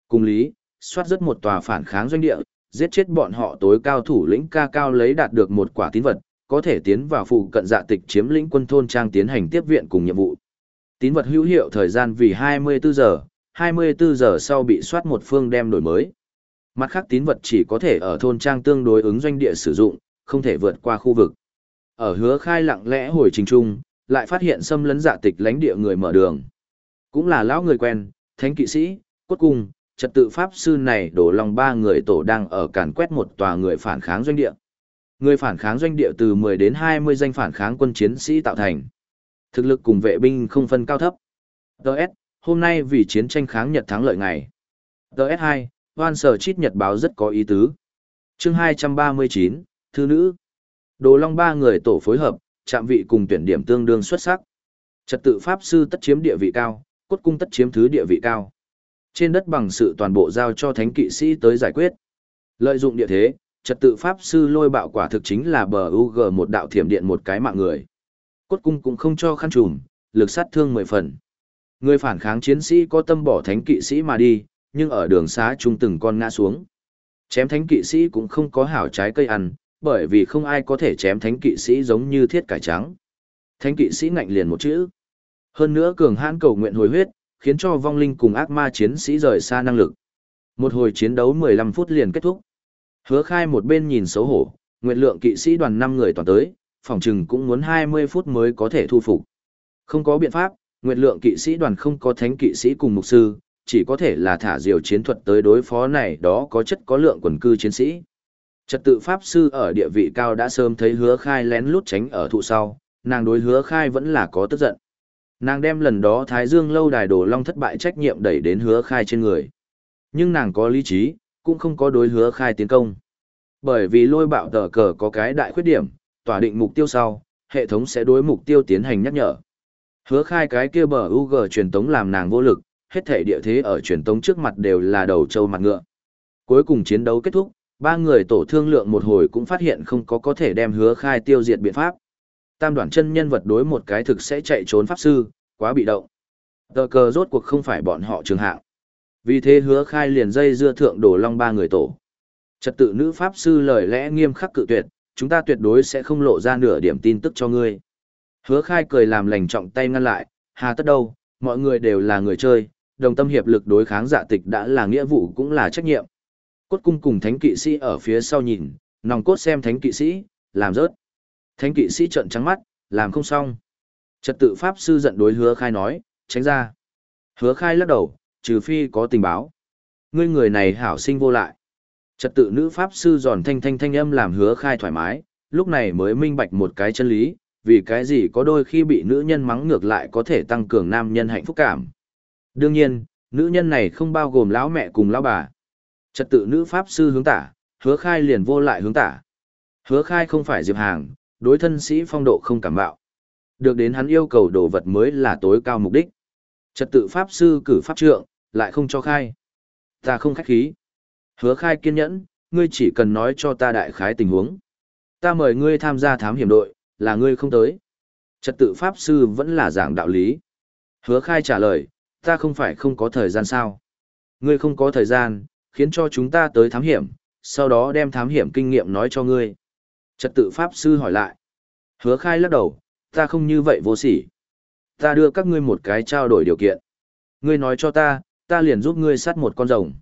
Cùng lý, soát rất một tòa phản kháng doanh địa, giết chết bọn họ tối cao thủ lĩnh ca cao lấy đạt được một quả tín vật, có thể tiến vào phụ cận dạ tịch chiếm lĩnh quân thôn trang tiến hành tiếp viện cùng nhiệm vụ. Tín vật hữu hiệu thời gian vì 24 giờ, 24 giờ sau bị soát một phương đem đổi mới. Mặt khác tín vật chỉ có thể ở thôn trang tương đối ứng doanh địa sử dụng, không thể vượt qua khu vực. Ở hứa khai lặng lẽ hồi trình trung, lại phát hiện xâm lấn dạ tịch lãnh địa người mở đường. Cũng là lão người quen, thánh kỵ sĩ, cốt cung, trật tự pháp sư này đổ lòng ba người tổ đang ở càn quét một tòa người phản kháng doanh địa. Người phản kháng doanh địa từ 10 đến 20 danh phản kháng quân chiến sĩ tạo thành. Thực lực cùng vệ binh không phân cao thấp. DS, hôm nay vì chiến tranh kháng Nhật thắng lợi ngày. DS2, Hoan Sở Chít Nhật báo rất có ý tứ. chương 239, Thư Nữ. Đồ Long ba người tổ phối hợp, chạm vị cùng tuyển điểm tương đương xuất sắc. Trật tự pháp sư tất chiếm địa vị cao, cốt cung tất chiếm thứ địa vị cao. Trên đất bằng sự toàn bộ giao cho thánh kỵ sĩ tới giải quyết. Lợi dụng địa thế, trật tự pháp sư lôi bạo quả thực chính là bờ UG một đạo thiểm điện một cái mạng người. Cốt cung cũng không cho khăn trùm, lực sát thương mười phần. Người phản kháng chiến sĩ có tâm bỏ thánh kỵ sĩ mà đi, nhưng ở đường xá trung từng con ngã xuống. Chém thánh kỵ sĩ cũng không có hảo trái cây ăn, bởi vì không ai có thể chém thánh kỵ sĩ giống như thiết cải trắng. Thánh kỵ sĩ ngạnh liền một chữ. Hơn nữa cường hãn cầu nguyện hồi huyết, khiến cho vong linh cùng ác ma chiến sĩ rời xa năng lực. Một hồi chiến đấu 15 phút liền kết thúc. Hứa khai một bên nhìn xấu hổ, nguyện lượng kỵ sĩ đoàn 5 người toàn tới, phòng trừng cũng muốn 20 phút mới có thể thu phục. Không có biện pháp, nguyện lượng kỵ sĩ đoàn không có thánh kỵ sĩ cùng mục sư, chỉ có thể là thả diều chiến thuật tới đối phó này đó có chất có lượng quần cư chiến sĩ. Trật tự pháp sư ở địa vị cao đã sớm thấy hứa khai lén lút tránh ở thụ sau, nàng đối hứa khai vẫn là có tức giận. Nàng đem lần đó Thái Dương lâu đài đổ long thất bại trách nhiệm đẩy đến hứa khai trên người. Nhưng nàng có lý trí, cũng không có đối hứa khai tiến công. Bởi vì lôi bạo tờ cờ có cái đại khuyết điểm, tỏa định mục tiêu sau, hệ thống sẽ đối mục tiêu tiến hành nhắc nhở. Hứa khai cái kia bờ UG truyền tống làm nàng vô lực, hết thể địa thế ở truyền tống trước mặt đều là đầu trâu mặt ngựa. Cuối cùng chiến đấu kết thúc, ba người tổ thương lượng một hồi cũng phát hiện không có có thể đem hứa khai tiêu diệt biện pháp. Tam đoạn chân nhân vật đối một cái thực sẽ chạy trốn pháp sư, quá bị động. Tờ cờ rốt cuộc không phải bọn họ trường hạng. Vì thế hứa khai liền dây dưa thượng đổ long ba người tổ. Trật tự nữ pháp sư lời lẽ nghiêm khắc cự tuyệt, chúng ta tuyệt đối sẽ không lộ ra nửa điểm tin tức cho ngươi. Hứa khai cười làm lành trọng tay ngăn lại, hà tất đâu, mọi người đều là người chơi, đồng tâm hiệp lực đối kháng giả tịch đã là nghĩa vụ cũng là trách nhiệm. Cốt cung cùng thánh kỵ sĩ ở phía sau nhìn, nòng cốt xem thánh kỵ sĩ, làm rớt. Thánh kỵ sĩ trợn trắng mắt, làm không xong. Trật tự pháp sư giận đối hứa khai nói, tránh ra. Hứa khai lắc đầu, trừ phi có tình báo. Ngươi người này hảo sinh vô lại. Trật tự nữ pháp sư giòn thanh thanh thanh âm làm hứa khai thoải mái, lúc này mới minh bạch một cái chân lý, vì cái gì có đôi khi bị nữ nhân mắng ngược lại có thể tăng cường nam nhân hạnh phúc cảm. Đương nhiên, nữ nhân này không bao gồm lão mẹ cùng lão bà. Trật tự nữ pháp sư hướng tả, hứa khai liền vô lại hướng tả. Hứa khai không phải diệp hàng, đối thân sĩ phong độ không cảm bạo. Được đến hắn yêu cầu đồ vật mới là tối cao mục đích. Trật tự pháp sư cử pháp trượng, lại không cho khai. Ta không khách khí. Hứa khai kiên nhẫn, ngươi chỉ cần nói cho ta đại khái tình huống. Ta mời ngươi tham gia thám hiểm đội, là ngươi không tới. Trật tự pháp sư vẫn là giảng đạo lý. Hứa khai trả lời, ta không phải không có thời gian sao. Ngươi không có thời gian, khiến cho chúng ta tới thám hiểm, sau đó đem thám hiểm kinh nghiệm nói cho ngươi. Trật tự pháp sư hỏi lại. Hứa khai lắc đầu, ta không như vậy vô sỉ. Ta đưa các ngươi một cái trao đổi điều kiện. Ngươi nói cho ta, ta liền giúp ngươi sát một con rồng.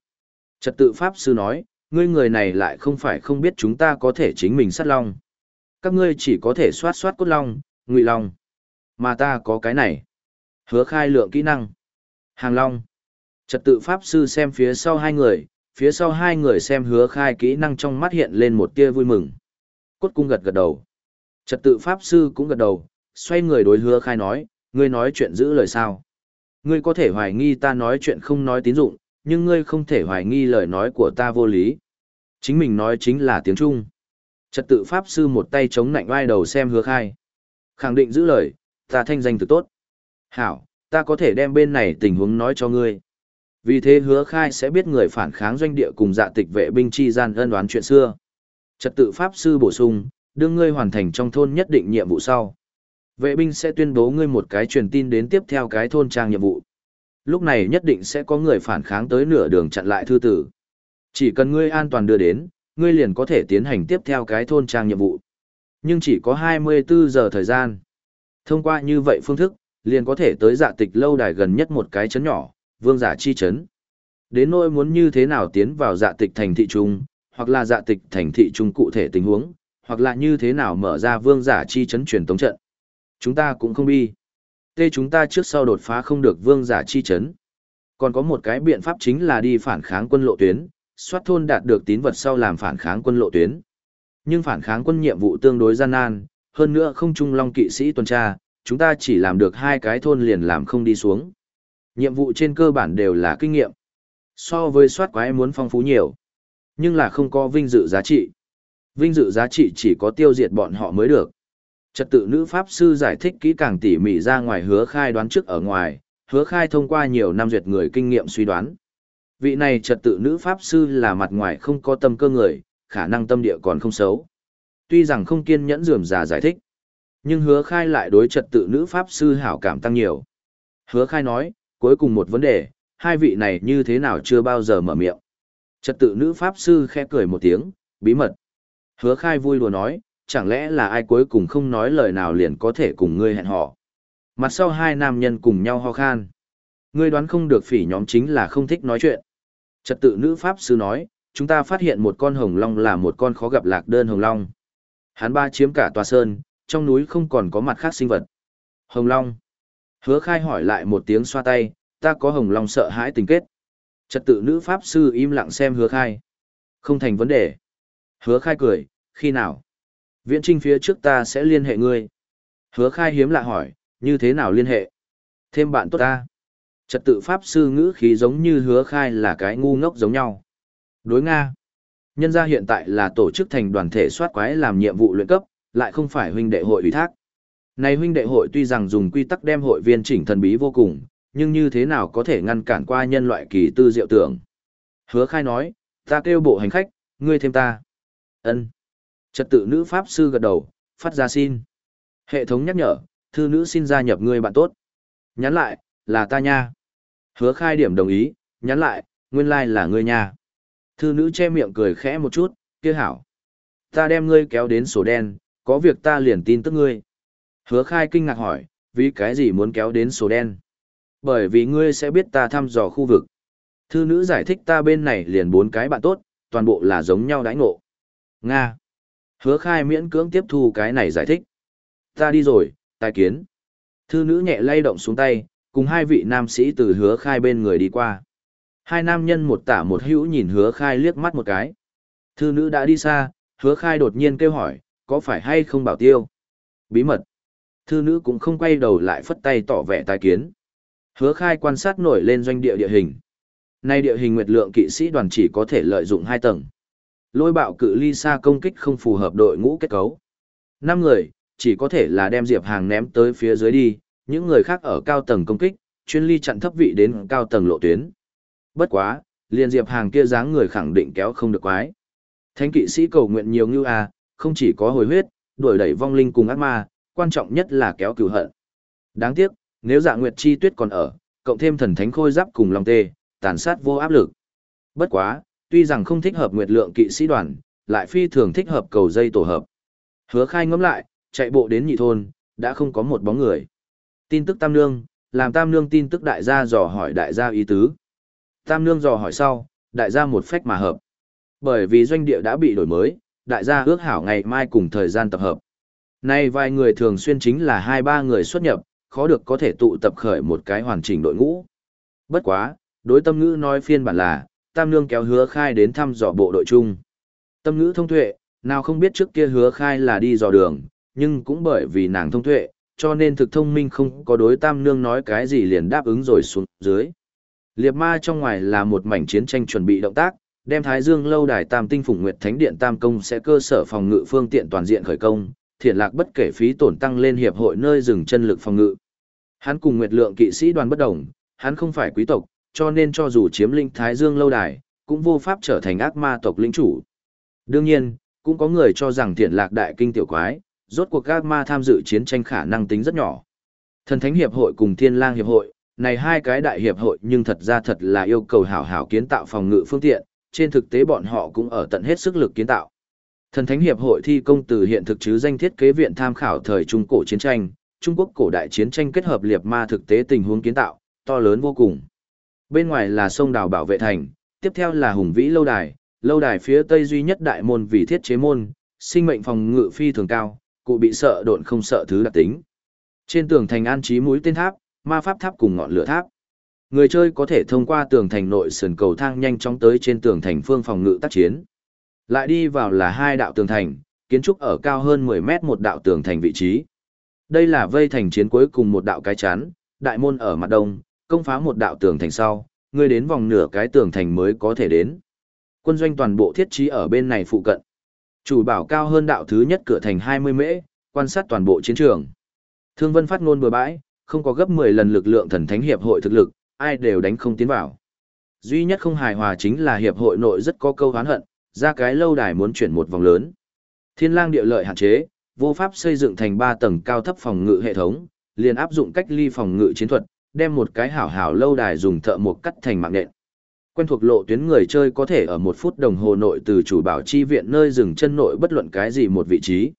Trật tự pháp sư nói, ngươi người này lại không phải không biết chúng ta có thể chính mình sát long. Các ngươi chỉ có thể soát soát cốt long, ngụy long. Mà ta có cái này. Hứa khai lượng kỹ năng. Hàng long. Trật tự pháp sư xem phía sau hai người, phía sau hai người xem hứa khai kỹ năng trong mắt hiện lên một tia vui mừng. Cốt cung gật gật đầu. Trật tự pháp sư cũng gật đầu, xoay người đối hứa khai nói, ngươi nói chuyện giữ lời sao. Ngươi có thể hoài nghi ta nói chuyện không nói tín dụng, nhưng ngươi không thể hoài nghi lời nói của ta vô lý. Chính mình nói chính là tiếng Trung. Trật tự Pháp Sư một tay chống nạnh vai đầu xem hứa khai. Khẳng định giữ lời, ta thanh danh thực tốt. Hảo, ta có thể đem bên này tình huống nói cho ngươi. Vì thế hứa khai sẽ biết người phản kháng doanh địa cùng dạ tịch vệ binh chi gian ân đoán chuyện xưa. Trật tự Pháp Sư bổ sung, đương ngươi hoàn thành trong thôn nhất định nhiệm vụ sau. Vệ binh sẽ tuyên bố ngươi một cái truyền tin đến tiếp theo cái thôn trang nhiệm vụ. Lúc này nhất định sẽ có người phản kháng tới nửa đường chặn lại thư tử. Chỉ cần ngươi an toàn đưa đến, ngươi liền có thể tiến hành tiếp theo cái thôn trang nhiệm vụ. Nhưng chỉ có 24 giờ thời gian. Thông qua như vậy phương thức, liền có thể tới dạ tịch lâu đài gần nhất một cái chấn nhỏ, vương giả chi chấn. Đến nỗi muốn như thế nào tiến vào dạ tịch thành thị trung, hoặc là dạ tịch thành thị trung cụ thể tình huống, hoặc là như thế nào mở ra vương giả chi chấn truyền tống trận. Chúng ta cũng không bi. Tê chúng ta trước sau đột phá không được vương giả chi chấn. Còn có một cái biện pháp chính là đi phản kháng quân lộ tuyến, soát thôn đạt được tín vật sau làm phản kháng quân lộ tuyến. Nhưng phản kháng quân nhiệm vụ tương đối gian nan, hơn nữa không trung long kỵ sĩ tuần tra, chúng ta chỉ làm được hai cái thôn liền làm không đi xuống. Nhiệm vụ trên cơ bản đều là kinh nghiệm. So với soát quái muốn phong phú nhiều, nhưng là không có vinh dự giá trị. Vinh dự giá trị chỉ có tiêu diệt bọn họ mới được. Trật tự nữ pháp sư giải thích kỹ càng tỉ mỉ ra ngoài hứa khai đoán trước ở ngoài, hứa khai thông qua nhiều năm duyệt người kinh nghiệm suy đoán. Vị này trật tự nữ pháp sư là mặt ngoài không có tâm cơ người, khả năng tâm địa còn không xấu. Tuy rằng không kiên nhẫn dườm già giải thích, nhưng hứa khai lại đối trật tự nữ pháp sư hảo cảm tăng nhiều. Hứa khai nói, cuối cùng một vấn đề, hai vị này như thế nào chưa bao giờ mở miệng. Trật tự nữ pháp sư khẽ cười một tiếng, bí mật. Hứa khai vui đùa nói, chẳng lẽ là ai cuối cùng không nói lời nào liền có thể cùng ngươi hẹn họ. Mặt sau hai nam nhân cùng nhau ho khan. Ngươi đoán không được phỉ nhóm chính là không thích nói chuyện. Trật tự nữ pháp sư nói, chúng ta phát hiện một con hồng long là một con khó gặp lạc đơn hồng long. Hắn ba chiếm cả tòa sơn, trong núi không còn có mặt khác sinh vật. Hồng long. Hứa khai hỏi lại một tiếng xoa tay, ta có hồng long sợ hãi tình kết. Trật tự nữ pháp sư im lặng xem hứa khai. Không thành vấn đề. Hứa khai cười, khi nào? Viễn trinh phía trước ta sẽ liên hệ ngươi. Hứa khai hiếm lạ hỏi, như thế nào liên hệ? Thêm bạn tốt ta. Trật tự pháp sư ngữ khí giống như hứa khai là cái ngu ngốc giống nhau. Đối Nga. Nhân gia hiện tại là tổ chức thành đoàn thể soát quái làm nhiệm vụ luyện cấp, lại không phải huynh đệ hội ủy thác. Này huynh đệ hội tuy rằng dùng quy tắc đem hội viên chỉnh thần bí vô cùng, nhưng như thế nào có thể ngăn cản qua nhân loại kỳ tư diệu tưởng. Hứa khai nói, Ta kêu bộ hành khách, ngươi thêm ta. Ân. Trật tự nữ pháp sư gật đầu, phát ra xin. Hệ thống nhắc nhở, thư nữ xin gia nhập ngươi bạn tốt. Nhắn lại, là ta nha. Hứa khai điểm đồng ý, nhắn lại, nguyên lai like là ngươi nha. Thư nữ che miệng cười khẽ một chút, kia hảo. Ta đem ngươi kéo đến sổ đen, có việc ta liền tin tức ngươi. Hứa khai kinh ngạc hỏi, vì cái gì muốn kéo đến sổ đen? Bởi vì ngươi sẽ biết ta thăm dò khu vực. Thư nữ giải thích ta bên này liền bốn cái bạn tốt, toàn bộ là giống nhau đãi ngộ. Nga. Hứa khai miễn cưỡng tiếp thu cái này giải thích. Ta đi rồi, tài kiến. Thư nữ nhẹ lay động xuống tay, cùng hai vị nam sĩ từ hứa khai bên người đi qua. Hai nam nhân một tả một hữu nhìn hứa khai liếc mắt một cái. Thư nữ đã đi xa, hứa khai đột nhiên kêu hỏi, có phải hay không bảo tiêu? Bí mật. Thư nữ cũng không quay đầu lại phất tay tỏ vẻ tài kiến. Hứa khai quan sát nổi lên doanh địa địa hình. Nay địa hình nguyệt lượng kỵ sĩ đoàn chỉ có thể lợi dụng hai tầng. Lôi bạo cự ly xa công kích không phù hợp đội ngũ kết cấu. Năm người, chỉ có thể là đem diệp hàng ném tới phía dưới đi, những người khác ở cao tầng công kích, chuyên ly chặn thấp vị đến cao tầng lộ tuyến. Bất quá, liền diệp hàng kia dáng người khẳng định kéo không được quái. Thánh kỵ sĩ cầu nguyện nhiều như a, không chỉ có hồi huyết, đuổi đẩy vong linh cùng ác ma, quan trọng nhất là kéo cửu hận. Đáng tiếc, nếu Dạ Nguyệt Chi Tuyết còn ở, cộng thêm thần thánh khôi giáp cùng long tê, tàn sát vô áp lực. Bất quá, tuy rằng không thích hợp Nguyệt Lượng kỵ sĩ đoàn, lại phi thường thích hợp cầu dây tổ hợp. Hứa Khai ngẫm lại, chạy bộ đến nhị thôn, đã không có một bóng người. Tin tức Tam Nương, làm Tam Nương tin tức đại gia dò hỏi đại gia ý tứ. Tam Nương dò hỏi sau, đại gia một phách mà hợp. Bởi vì doanh địa đã bị đổi mới, đại gia ước hảo ngày mai cùng thời gian tập hợp. Nay vài người thường xuyên chính là hai ba người xuất nhập, khó được có thể tụ tập khởi một cái hoàn chỉnh đội ngũ. Bất quá, đối tâm ngữ nói phiên bản là, Tam Nương kéo hứa khai đến thăm dò bộ đội chung. Tâm ngữ thông tuệ, nào không biết trước kia hứa khai là đi dò đường, nhưng cũng bởi vì nàng thông tuệ, cho nên thực thông minh không có đối Tam Nương nói cái gì liền đáp ứng rồi xuống dưới. Liệp ma trong ngoài là một mảnh chiến tranh chuẩn bị động tác, đem Thái Dương lâu đài Tam Tinh Phụng Nguyệt Thánh Điện Tam Công sẽ cơ sở phòng ngự phương tiện toàn diện khởi công, thiện lạc bất kể phí tổn tăng lên hiệp hội nơi dừng chân lực phòng ngự. Hắn cùng Nguyệt Lượng kỵ sĩ đoàn bất đồng, hắn không phải quý tộc, cho nên cho dù chiếm linh Thái Dương lâu đài, cũng vô pháp trở thành ác ma tộc lĩnh chủ. Đương nhiên, cũng có người cho rằng thiện lạc đại kinh tiểu quái, rốt cuộc ác ma tham dự chiến tranh khả năng tính rất nhỏ. Thần Thánh Hiệp hội cùng Thiên Lang Hiệp hội, này hai cái đại hiệp hội nhưng thật ra thật là yêu cầu hảo hảo kiến tạo phòng ngự phương tiện, trên thực tế bọn họ cũng ở tận hết sức lực kiến tạo. Thần Thánh Hiệp hội thi công từ hiện thực chứ danh thiết kế viện tham khảo thời Trung Cổ chiến tranh, Trung Quốc cổ đại chiến tranh kết hợp liệt ma thực tế tình huống kiến tạo, to lớn vô cùng. Bên ngoài là sông đào bảo vệ thành, tiếp theo là hùng vĩ lâu đài, lâu đài phía tây duy nhất đại môn vì thiết chế môn, sinh mệnh phòng ngự phi thường cao, cụ bị sợ độn không sợ thứ đặc tính. Trên tường thành an trí mũi tên tháp, ma pháp tháp cùng ngọn lửa tháp. Người chơi có thể thông qua tường thành nội sườn cầu thang nhanh chóng tới trên tường thành phương phòng ngự tác chiến. Lại đi vào là hai đạo tường thành, kiến trúc ở cao hơn 10 mét một đạo tường thành vị trí. Đây là vây thành chiến cuối cùng một đạo cái chắn, đại môn ở mặt đông, công phá một đạo tường thành sau, Ngươi đến vòng nửa cái tường thành mới có thể đến. Quân doanh toàn bộ thiết trí ở bên này phụ cận. Chủ bảo cao hơn đạo thứ nhất cửa thành 20 mễ, quan sát toàn bộ chiến trường. Thương Vân phát ngôn bừa bãi, không có gấp 10 lần lực lượng thần thánh hiệp hội thực lực, ai đều đánh không tiến vào. Duy nhất không hài hòa chính là hiệp hội nội rất có câu hán hận, ra cái lâu đài muốn chuyển một vòng lớn. Thiên lang địa lợi hạn chế, vô pháp xây dựng thành 3 tầng cao thấp phòng ngự hệ thống, liền áp dụng cách ly phòng ngự chiến thuật, đem một cái hảo hảo lâu đài dùng thợ một cắt thành mạng nện. Quen thuộc lộ tuyến người chơi có thể ở một phút đồng hồ nội từ chủ bảo chi viện nơi dừng chân nội bất luận cái gì một vị trí.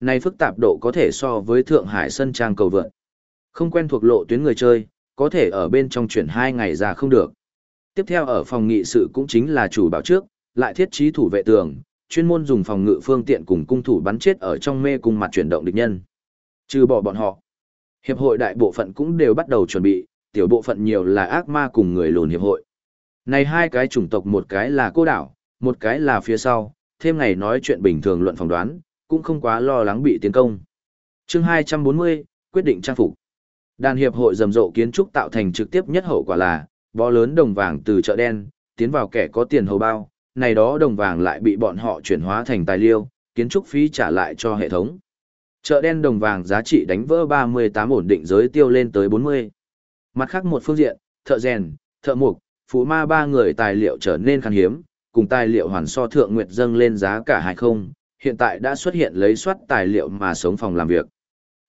Này phức tạp độ có thể so với Thượng Hải sân trang cầu vượt. Không quen thuộc lộ tuyến người chơi, có thể ở bên trong chuyển 2 ngày ra không được. Tiếp theo ở phòng nghị sự cũng chính là chủ bảo trước, lại thiết trí thủ vệ tường, chuyên môn dùng phòng ngự phương tiện cùng cung thủ bắn chết ở trong mê cung mặt chuyển động địch nhân. Trừ bỏ bọn họ, hiệp hội đại bộ phận cũng đều bắt đầu chuẩn bị, tiểu bộ phận nhiều là ác ma cùng người lùn hiệp hội. Này hai cái chủng tộc một cái là cô đảo, một cái là phía sau, thêm ngày nói chuyện bình thường luận phỏng đoán, cũng không quá lo lắng bị tiến công. Chương 240, quyết định trang phục. Đàn hiệp hội rầm rộ kiến trúc tạo thành trực tiếp nhất hậu quả là, bó lớn đồng vàng từ chợ đen, tiến vào kẻ có tiền hầu bao, này đó đồng vàng lại bị bọn họ chuyển hóa thành tài liêu, kiến trúc phí trả lại cho hệ thống. Chợ đen đồng vàng giá trị đánh vỡ 38 ổn định giới tiêu lên tới 40. Mặt khác một phương diện, thợ rèn, thợ mục, phú ma ba người tài liệu trở nên khan hiếm, cùng tài liệu hoàn so thượng nguyệt dâng lên giá cả hay không, hiện tại đã xuất hiện lấy soát tài liệu mà sống phòng làm việc.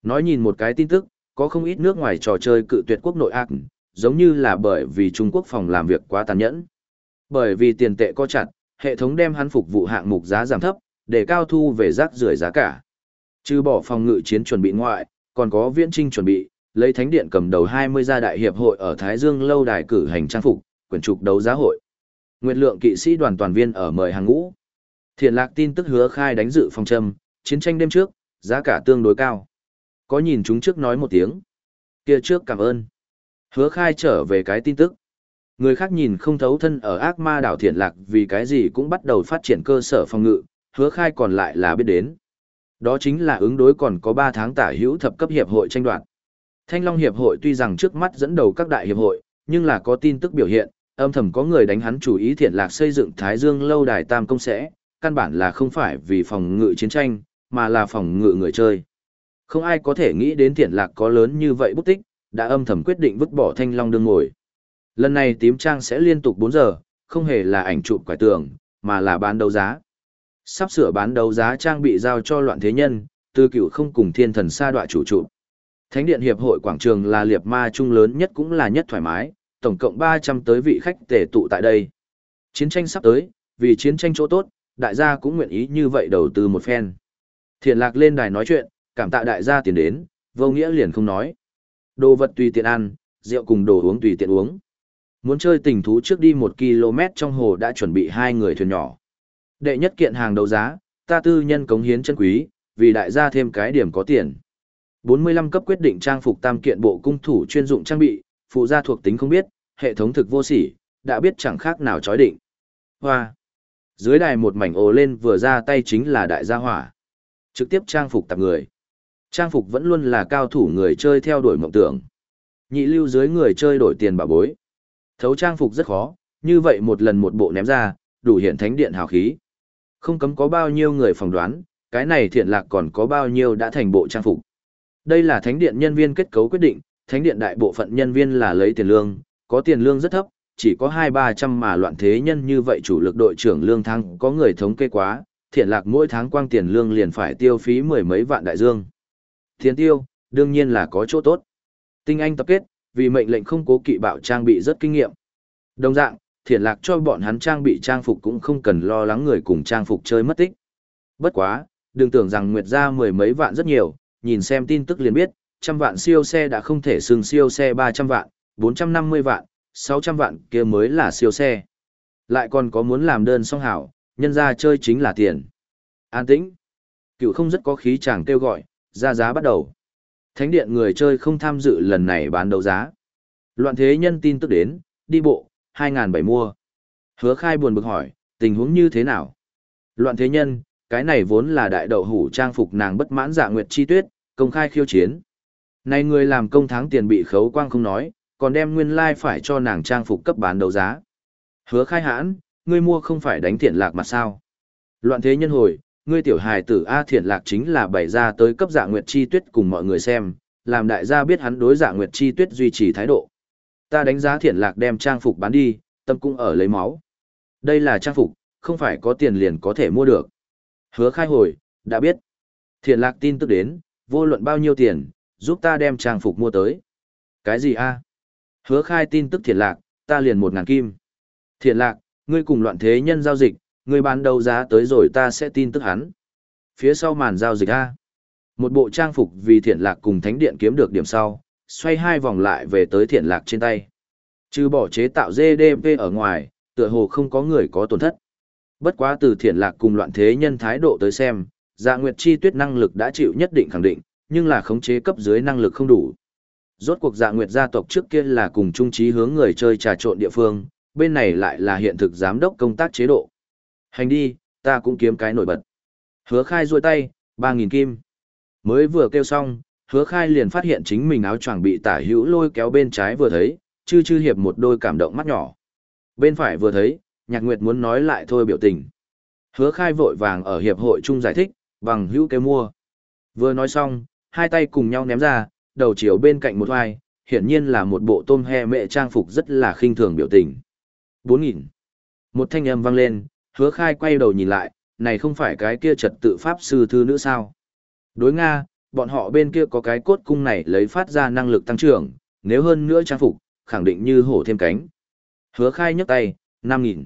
Nói nhìn một cái tin tức, có không ít nước ngoài trò chơi cự tuyệt quốc nội ác, giống như là bởi vì Trung Quốc phòng làm việc quá tàn nhẫn. Bởi vì tiền tệ co chặt, hệ thống đem hắn phục vụ hạng mục giá giảm thấp, để cao thu về rác rưởi giá cả. Trừ bỏ phòng ngự chiến chuẩn bị ngoại, còn có viễn trinh chuẩn bị, lấy thánh điện cầm đầu 20 gia đại hiệp hội ở Thái Dương lâu đài cử hành trang phục, quyển trục đấu giá hội. Nguyệt lượng kỵ sĩ đoàn toàn viên ở mời hàng ngũ. Thiện lạc tin tức hứa khai đánh dự phòng châm, chiến tranh đêm trước, giá cả tương đối cao. Có nhìn chúng trước nói một tiếng. kia trước cảm ơn. Hứa khai trở về cái tin tức. Người khác nhìn không thấu thân ở ác ma đảo thiện lạc vì cái gì cũng bắt đầu phát triển cơ sở phòng ngự, hứa khai còn lại là biết đến. Đó chính là ứng đối còn có 3 tháng tả hữu thập cấp hiệp hội tranh đoạt. Thanh Long hiệp hội tuy rằng trước mắt dẫn đầu các đại hiệp hội, nhưng là có tin tức biểu hiện, âm thầm có người đánh hắn chủ ý thiện lạc xây dựng Thái Dương lâu đài tam công sẽ, căn bản là không phải vì phòng ngự chiến tranh, mà là phòng ngự người chơi. Không ai có thể nghĩ đến thiện lạc có lớn như vậy bút tích, đã âm thầm quyết định vứt bỏ Thanh Long đương ngồi. Lần này tím trang sẽ liên tục 4 giờ, không hề là ảnh chụp quải tường, mà là bán đấu giá. Sắp sửa bán đấu giá trang bị giao cho loạn thế nhân, tư cửu không cùng thiên thần sa đoạ chủ trụ. Thánh điện hiệp hội quảng trường là liệp ma trung lớn nhất cũng là nhất thoải mái, tổng cộng 300 tới vị khách tề tụ tại đây. Chiến tranh sắp tới, vì chiến tranh chỗ tốt, đại gia cũng nguyện ý như vậy đầu tư một phen. Thiện lạc lên đài nói chuyện, cảm tạ đại gia tiền đến, vô nghĩa liền không nói. Đồ vật tùy tiện ăn, rượu cùng đồ uống tùy tiện uống. Muốn chơi tình thú trước đi một km trong hồ đã chuẩn bị hai người thuyền nhỏ. Đệ nhất kiện hàng đấu giá, ta tư nhân cống hiến chân quý, vì đại gia thêm cái điểm có tiền. 45 cấp quyết định trang phục tam kiện bộ cung thủ chuyên dụng trang bị, phụ gia thuộc tính không biết, hệ thống thực vô sỉ, đã biết chẳng khác nào chói định. Hoa. Dưới đài một mảnh ồ lên vừa ra tay chính là đại gia hỏa. Trực tiếp trang phục tạp người. Trang phục vẫn luôn là cao thủ người chơi theo đuổi mộng tưởng. Nhị lưu dưới người chơi đổi tiền bảo bối. Thấu trang phục rất khó, như vậy một lần một bộ ném ra, đủ hiện thánh điện hào khí. Không cấm có bao nhiêu người phỏng đoán, cái này thiện lạc còn có bao nhiêu đã thành bộ trang phục. Đây là thánh điện nhân viên kết cấu quyết định, thánh điện đại bộ phận nhân viên là lấy tiền lương, có tiền lương rất thấp, chỉ có hai ba trăm mà loạn thế nhân như vậy chủ lực đội trưởng lương thăng có người thống kê quá, thiện lạc mỗi tháng quang tiền lương liền phải tiêu phí mười mấy vạn đại dương. Tiền tiêu, đương nhiên là có chỗ tốt. Tinh anh tập kết, vì mệnh lệnh không cố kỵ bạo trang bị rất kinh nghiệm. Đồng dạng, thiển lạc cho bọn hắn trang bị trang phục cũng không cần lo lắng người cùng trang phục chơi mất tích. Bất quá, đừng tưởng rằng nguyệt ra mười mấy vạn rất nhiều, nhìn xem tin tức liền biết, trăm vạn siêu xe đã không thể xưng siêu xe 300 vạn, 450 vạn, 600 vạn kia mới là siêu xe. Lại còn có muốn làm đơn song hảo, nhân ra chơi chính là tiền. An tĩnh. Cựu không rất có khí chàng kêu gọi, ra giá bắt đầu. Thánh điện người chơi không tham dự lần này bán đấu giá. Loạn thế nhân tin tức đến, đi bộ, 2.700 mua. Hứa khai buồn bực hỏi, tình huống như thế nào? Loạn thế nhân, cái này vốn là đại đậu hủ trang phục nàng bất mãn dạ nguyệt chi tuyết, công khai khiêu chiến. Này người làm công tháng tiền bị khấu quang không nói, còn đem nguyên lai like phải cho nàng trang phục cấp bán đấu giá. Hứa khai hãn, ngươi mua không phải đánh thiện lạc mà sao? Loạn thế nhân hồi, ngươi tiểu hài tử A thiện lạc chính là bày ra tới cấp dạ nguyệt chi tuyết cùng mọi người xem, làm đại gia biết hắn đối dạ nguyệt chi tuyết duy trì thái độ. Ta đánh giá thiện lạc đem trang phục bán đi, tâm cũng ở lấy máu. Đây là trang phục, không phải có tiền liền có thể mua được. Hứa khai hồi, đã biết. Thiện lạc tin tức đến, vô luận bao nhiêu tiền, giúp ta đem trang phục mua tới. Cái gì a? Hứa khai tin tức thiện lạc, ta liền một ngàn kim. Thiện lạc, ngươi cùng loạn thế nhân giao dịch, Người bán đầu giá tới rồi ta sẽ tin tức hắn. Phía sau màn giao dịch a. Một bộ trang phục vì thiện lạc cùng thánh điện kiếm được điểm sau, xoay hai vòng lại về tới thiện lạc trên tay. Trừ bỏ chế tạo GDP ở ngoài, tựa hồ không có người có tổn thất. Bất quá từ thiện lạc cùng loạn thế nhân thái độ tới xem, dạ nguyệt chi tuyết năng lực đã chịu nhất định khẳng định, nhưng là khống chế cấp dưới năng lực không đủ. Rốt cuộc dạ nguyệt gia tộc trước kia là cùng trung trí hướng người chơi trà trộn địa phương, bên này lại là hiện thực giám đốc công tác chế độ. Hành đi, ta cũng kiếm cái nổi bật. Hứa khai ruôi tay, 3.000 kim. Mới vừa kêu xong, hứa khai liền phát hiện chính mình áo choàng bị tả hữu lôi kéo bên trái vừa thấy, chư chư hiệp một đôi cảm động mắt nhỏ. Bên phải vừa thấy, nhạc nguyệt muốn nói lại thôi biểu tình. Hứa khai vội vàng ở hiệp hội chung giải thích, bằng hữu kêu mua. Vừa nói xong, hai tay cùng nhau ném ra, đầu chiều bên cạnh một hoài, hiển nhiên là một bộ tôm he mẹ trang phục rất là khinh thường biểu tình. 4.000. Một thanh âm vang lên, Hứa khai quay đầu nhìn lại, này không phải cái kia trật tự pháp sư thư nữ sao. Đối Nga, bọn họ bên kia có cái cốt cung này lấy phát ra năng lực tăng trưởng, nếu hơn nữa trang phục, khẳng định như hổ thêm cánh. Hứa khai nhấc tay, 5.000.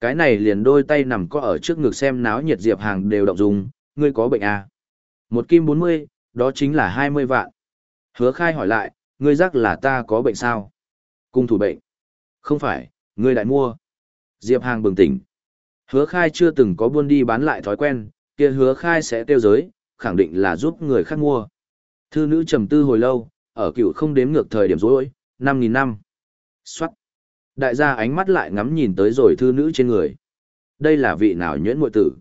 Cái này liền đôi tay nằm có ở trước ngực xem náo nhiệt diệp hàng đều động dùng, ngươi có bệnh à? Một kim 40, đó chính là 20 vạn. Hứa khai hỏi lại, ngươi rắc là ta có bệnh sao? Cung thủ bệnh. Không phải, ngươi lại mua. Diệp hàng bừng tỉnh. Hứa khai chưa từng có buôn đi bán lại thói quen, kia hứa khai sẽ tiêu giới, khẳng định là giúp người khác mua. Thư nữ trầm tư hồi lâu, ở cựu không đếm ngược thời điểm rối, 5.000 năm. Xoát. Đại gia ánh mắt lại ngắm nhìn tới rồi thư nữ trên người. Đây là vị nào nhuyễn muội tử.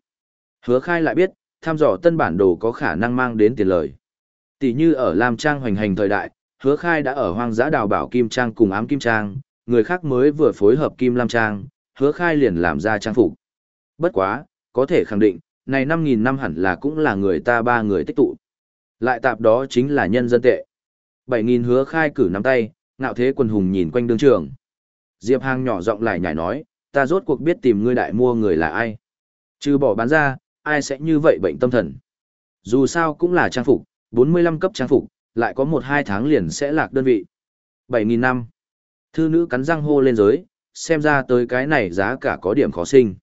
Hứa khai lại biết, tham dò tân bản đồ có khả năng mang đến tiền lời. Tỷ như ở Lam Trang hoành hành thời đại, hứa khai đã ở hoang dã đào bảo Kim Trang cùng ám Kim Trang, người khác mới vừa phối hợp Kim Lam Trang, hứa khai liền làm ra trang phục. Bất quá, có thể khẳng định, này 5.000 năm hẳn là cũng là người ta ba người tích tụ. Lại tạp đó chính là nhân dân tệ. 7.000 hứa khai cử nắm tay, ngạo thế quần hùng nhìn quanh đường trường. Diệp Hàng nhỏ giọng lại nhảy nói, ta rốt cuộc biết tìm ngươi đại mua người là ai. Chứ bỏ bán ra, ai sẽ như vậy bệnh tâm thần. Dù sao cũng là trang phục, 45 cấp trang phục, lại có 1-2 tháng liền sẽ lạc đơn vị. 7.000 năm. Thư nữ cắn răng hô lên giới, xem ra tới cái này giá cả có điểm khó sinh.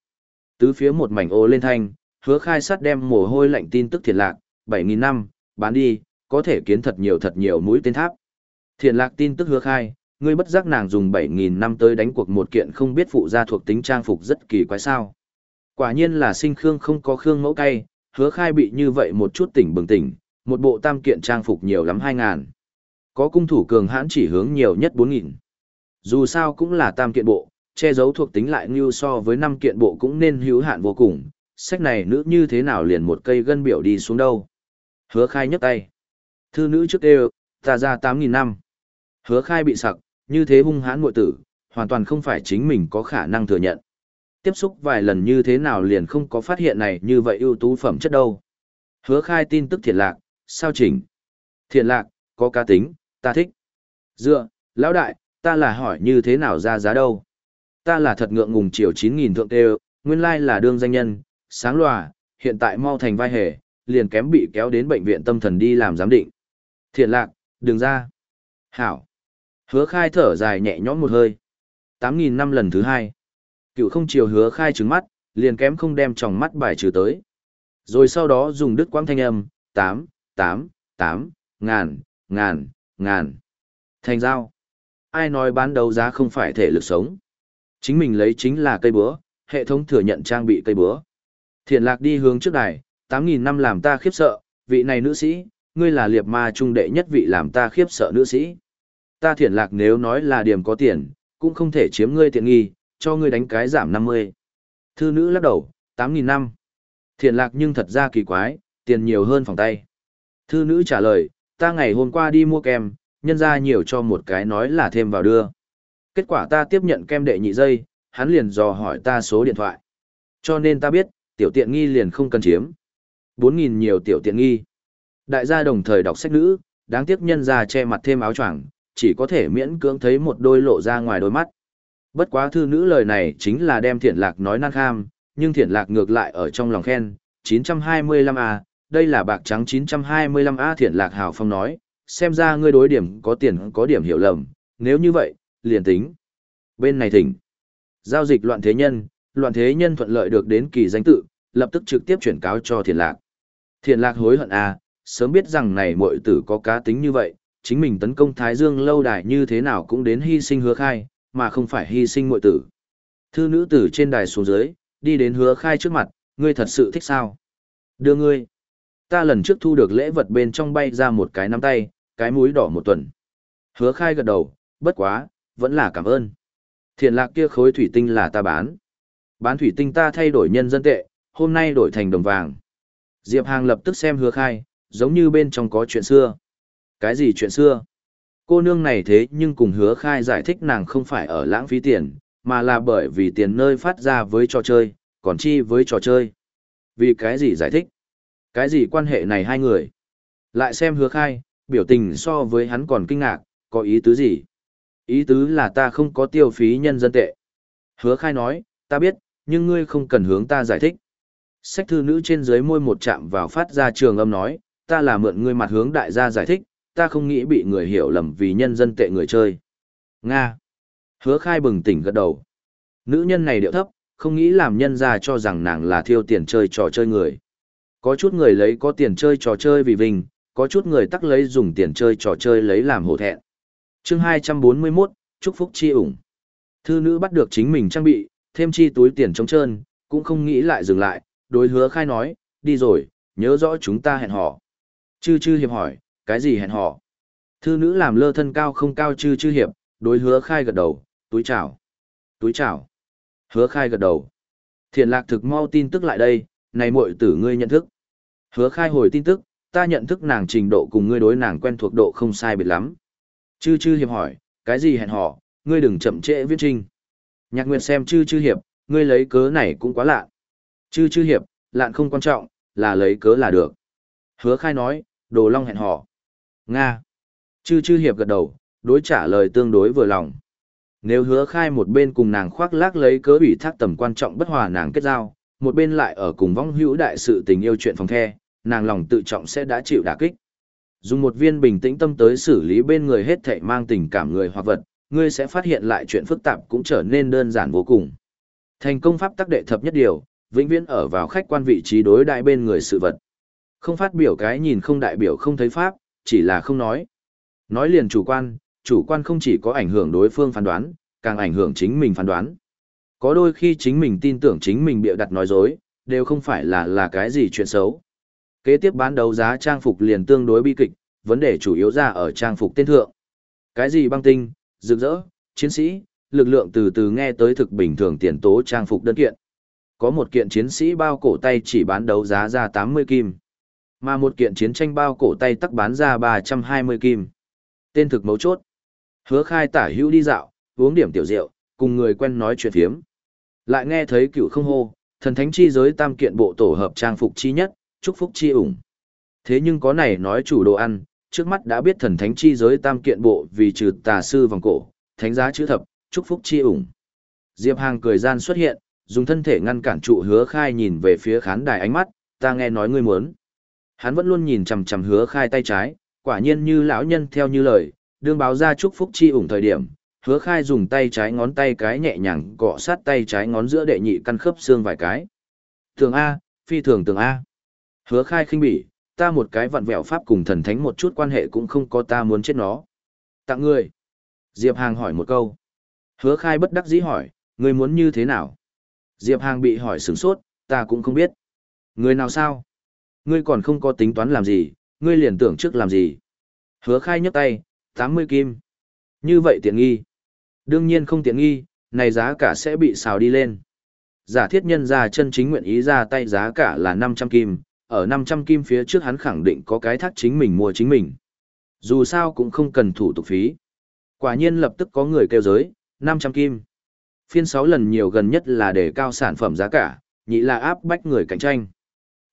Tứ phía một mảnh ô lên thanh, hứa khai sắt đem mồ hôi lạnh tin tức thiệt lạc, 7.000 năm, bán đi, có thể kiến thật nhiều thật nhiều mũi tên tháp. Thiện lạc tin tức hứa khai, ngươi bất giác nàng dùng 7.000 năm tới đánh cuộc một kiện không biết phụ gia thuộc tính trang phục rất kỳ quái sao. Quả nhiên là sinh khương không có khương mẫu cay, hứa khai bị như vậy một chút tỉnh bừng tỉnh, một bộ tam kiện trang phục nhiều lắm 2.000. Có cung thủ cường hãn chỉ hướng nhiều nhất 4.000. Dù sao cũng là tam kiện bộ, che giấu thuộc tính lại như so với năm kiện bộ cũng nên hữu hạn vô cùng, sách này nữ như thế nào liền một cây gân biểu đi xuống đâu. Hứa khai nhấc tay. Thư nữ trước đều, ta ra 8.000 năm. Hứa khai bị sặc, như thế hung hãn mội tử, hoàn toàn không phải chính mình có khả năng thừa nhận. Tiếp xúc vài lần như thế nào liền không có phát hiện này như vậy ưu tú phẩm chất đâu. Hứa khai tin tức thiện lạc, sao chỉnh? Thiện lạc, có cá tính, ta thích. Dựa, lão đại, ta là hỏi như thế nào ra giá đâu? Ta là thật ngượng ngùng chiều 9.000 thượng tê nguyên lai là đương danh nhân, sáng lòa, hiện tại mau thành vai hề, liền kém bị kéo đến bệnh viện tâm thần đi làm giám định. Thiện lạc, đừng ra. Hảo. Hứa khai thở dài nhẹ nhõm một hơi. 8.000 năm lần thứ hai. Cựu không chiều hứa khai trứng mắt, liền kém không đem tròng mắt bài trừ tới. Rồi sau đó dùng đứt quang thanh âm, 8, 8, 8, ngàn, ngàn, ngàn. Thành giao. Ai nói bán đấu giá không phải thể lực sống. Chính mình lấy chính là cây búa, hệ thống thừa nhận trang bị cây búa. Thiện lạc đi hướng trước đài, 8.000 năm làm ta khiếp sợ, vị này nữ sĩ, ngươi là liệt ma trung đệ nhất vị làm ta khiếp sợ nữ sĩ. Ta thiện lạc nếu nói là điểm có tiền, cũng không thể chiếm ngươi tiện nghi, cho ngươi đánh cái giảm 50. Thư nữ lắc đầu, 8.000 năm. Thiện lạc nhưng thật ra kỳ quái, tiền nhiều hơn phòng tay. Thư nữ trả lời, ta ngày hôm qua đi mua kem, nhân ra nhiều cho một cái nói là thêm vào đưa. Kết quả ta tiếp nhận kem đệ nhị dây, hắn liền dò hỏi ta số điện thoại. Cho nên ta biết, tiểu tiện nghi liền không cần chiếm. 4.000 nhiều tiểu tiện nghi. Đại gia đồng thời đọc sách nữ, đáng tiếc nhân ra che mặt thêm áo choàng chỉ có thể miễn cưỡng thấy một đôi lộ ra ngoài đôi mắt. Bất quá thư nữ lời này chính là đem thiện lạc nói năng kham, nhưng thiện lạc ngược lại ở trong lòng khen, 925A, đây là bạc trắng 925A thiện lạc hào phong nói, xem ra ngươi đối điểm có tiền có điểm hiểu lầm, nếu như vậy, liền tính. Bên này thỉnh. Giao dịch loạn thế nhân, loạn thế nhân thuận lợi được đến kỳ danh tự, lập tức trực tiếp chuyển cáo cho thiền lạc. thiền lạc hối hận à, sớm biết rằng này muội tử có cá tính như vậy, chính mình tấn công Thái Dương lâu đài như thế nào cũng đến hy sinh hứa khai, mà không phải hy sinh muội tử. Thư nữ tử trên đài xuống dưới, đi đến hứa khai trước mặt, ngươi thật sự thích sao? Đưa ngươi. Ta lần trước thu được lễ vật bên trong bay ra một cái nắm tay, cái mũi đỏ một tuần. Hứa khai gật đầu, bất quá, vẫn là cảm ơn. Thiền lạc kia khối thủy tinh là ta bán. Bán thủy tinh ta thay đổi nhân dân tệ, hôm nay đổi thành đồng vàng. Diệp Hàng lập tức xem hứa khai, giống như bên trong có chuyện xưa. Cái gì chuyện xưa? Cô nương này thế nhưng cùng hứa khai giải thích nàng không phải ở lãng phí tiền, mà là bởi vì tiền nơi phát ra với trò chơi, còn chi với trò chơi. Vì cái gì giải thích? Cái gì quan hệ này hai người? Lại xem hứa khai, biểu tình so với hắn còn kinh ngạc, có ý tứ gì? Ý tứ là ta không có tiêu phí nhân dân tệ. Hứa khai nói, ta biết, nhưng ngươi không cần hướng ta giải thích. Sách thư nữ trên dưới môi một chạm vào phát ra trường âm nói, ta là mượn ngươi mặt hướng đại gia giải thích, ta không nghĩ bị người hiểu lầm vì nhân dân tệ người chơi. Nga. Hứa khai bừng tỉnh gật đầu. Nữ nhân này điệu thấp, không nghĩ làm nhân ra cho rằng nàng là thiêu tiền chơi trò chơi người. Có chút người lấy có tiền chơi trò chơi vì vinh, có chút người tắc lấy dùng tiền chơi trò chơi lấy làm hổ thẹn chương 241, chúc phúc chi ủng. Thư nữ bắt được chính mình trang bị, thêm chi túi tiền trống trơn, cũng không nghĩ lại dừng lại, đối hứa khai nói, đi rồi, nhớ rõ chúng ta hẹn hò. Chư chư hiệp hỏi, cái gì hẹn hò? Thư nữ làm lơ thân cao không cao chư chư hiệp, đối hứa khai gật đầu, túi chào. Túi chào. Hứa khai gật đầu. Thiện lạc thực mau tin tức lại đây, này muội tử ngươi nhận thức. Hứa khai hồi tin tức, ta nhận thức nàng trình độ cùng ngươi đối nàng quen thuộc độ không sai biệt lắm. Chư chư hiệp hỏi, cái gì hẹn hò, ngươi đừng chậm trễ viết trinh. Nhạc Nguyệt xem chư chư hiệp, ngươi lấy cớ này cũng quá lạ. Chư chư hiệp, lạn không quan trọng, là lấy cớ là được. Hứa khai nói, đồ long hẹn hò. Nga. Chư chư hiệp gật đầu, đối trả lời tương đối vừa lòng. Nếu hứa khai một bên cùng nàng khoác lác lấy cớ ủy thác tầm quan trọng bất hòa nàng kết giao, một bên lại ở cùng vong hữu đại sự tình yêu chuyện phòng the, nàng lòng tự trọng sẽ đã chịu đả kích. Dùng một viên bình tĩnh tâm tới xử lý bên người hết thảy mang tình cảm người hoặc vật, ngươi sẽ phát hiện lại chuyện phức tạp cũng trở nên đơn giản vô cùng. Thành công pháp tắc đệ thập nhất điều, vĩnh viễn ở vào khách quan vị trí đối đại bên người sự vật. Không phát biểu cái nhìn không đại biểu không thấy pháp, chỉ là không nói. Nói liền chủ quan, chủ quan không chỉ có ảnh hưởng đối phương phán đoán, càng ảnh hưởng chính mình phán đoán. Có đôi khi chính mình tin tưởng chính mình bịa đặt nói dối, đều không phải là là cái gì chuyện xấu. Kế tiếp bán đấu giá trang phục liền tương đối bi kịch, vấn đề chủ yếu ra ở trang phục tên thượng. Cái gì băng tinh, rực rỡ, chiến sĩ, lực lượng từ từ nghe tới thực bình thường tiền tố trang phục đơn kiện. Có một kiện chiến sĩ bao cổ tay chỉ bán đấu giá ra 80 kim, mà một kiện chiến tranh bao cổ tay tắc bán ra 320 kim. Tên thực mấu chốt. Hứa khai tả hữu đi dạo, uống điểm tiểu rượu, cùng người quen nói chuyện phiếm. Lại nghe thấy cựu không hô, thần thánh chi giới tam kiện bộ tổ hợp trang phục chi nhất, chúc phúc chi ủng. Thế nhưng có này nói chủ đồ ăn, trước mắt đã biết thần thánh chi giới tam kiện bộ vì trừ tà sư vòng cổ, thánh giá chữ thập, chúc phúc chi ủng. Diệp Hàng cười gian xuất hiện, dùng thân thể ngăn cản trụ hứa khai nhìn về phía khán đài ánh mắt, ta nghe nói ngươi muốn. Hắn vẫn luôn nhìn chằm chằm hứa khai tay trái, quả nhiên như lão nhân theo như lời, đương báo ra chúc phúc chi ủng thời điểm, hứa khai dùng tay trái ngón tay cái nhẹ nhàng cọ sát tay trái ngón giữa đệ nhị căn khớp xương vài cái. Tường A, phi thường tường A. Hứa khai khinh bỉ, ta một cái vặn vẹo pháp cùng thần thánh một chút quan hệ cũng không có ta muốn chết nó. Tặng ngươi. Diệp Hàng hỏi một câu. Hứa khai bất đắc dĩ hỏi, ngươi muốn như thế nào? Diệp Hàng bị hỏi sửng sốt, ta cũng không biết. Người nào sao? Ngươi còn không có tính toán làm gì, ngươi liền tưởng trước làm gì? Hứa khai nhấc tay, 80 kim. Như vậy tiện nghi. Đương nhiên không tiện nghi, này giá cả sẽ bị xào đi lên. Giả thiết nhân ra chân chính nguyện ý ra tay giá cả là 500 kim, ở 500 kim phía trước hắn khẳng định có cái thác chính mình mua chính mình. Dù sao cũng không cần thủ tục phí. Quả nhiên lập tức có người kêu giới, 500 kim. Phiên 6 lần nhiều gần nhất là để cao sản phẩm giá cả, nhị là áp bách người cạnh tranh.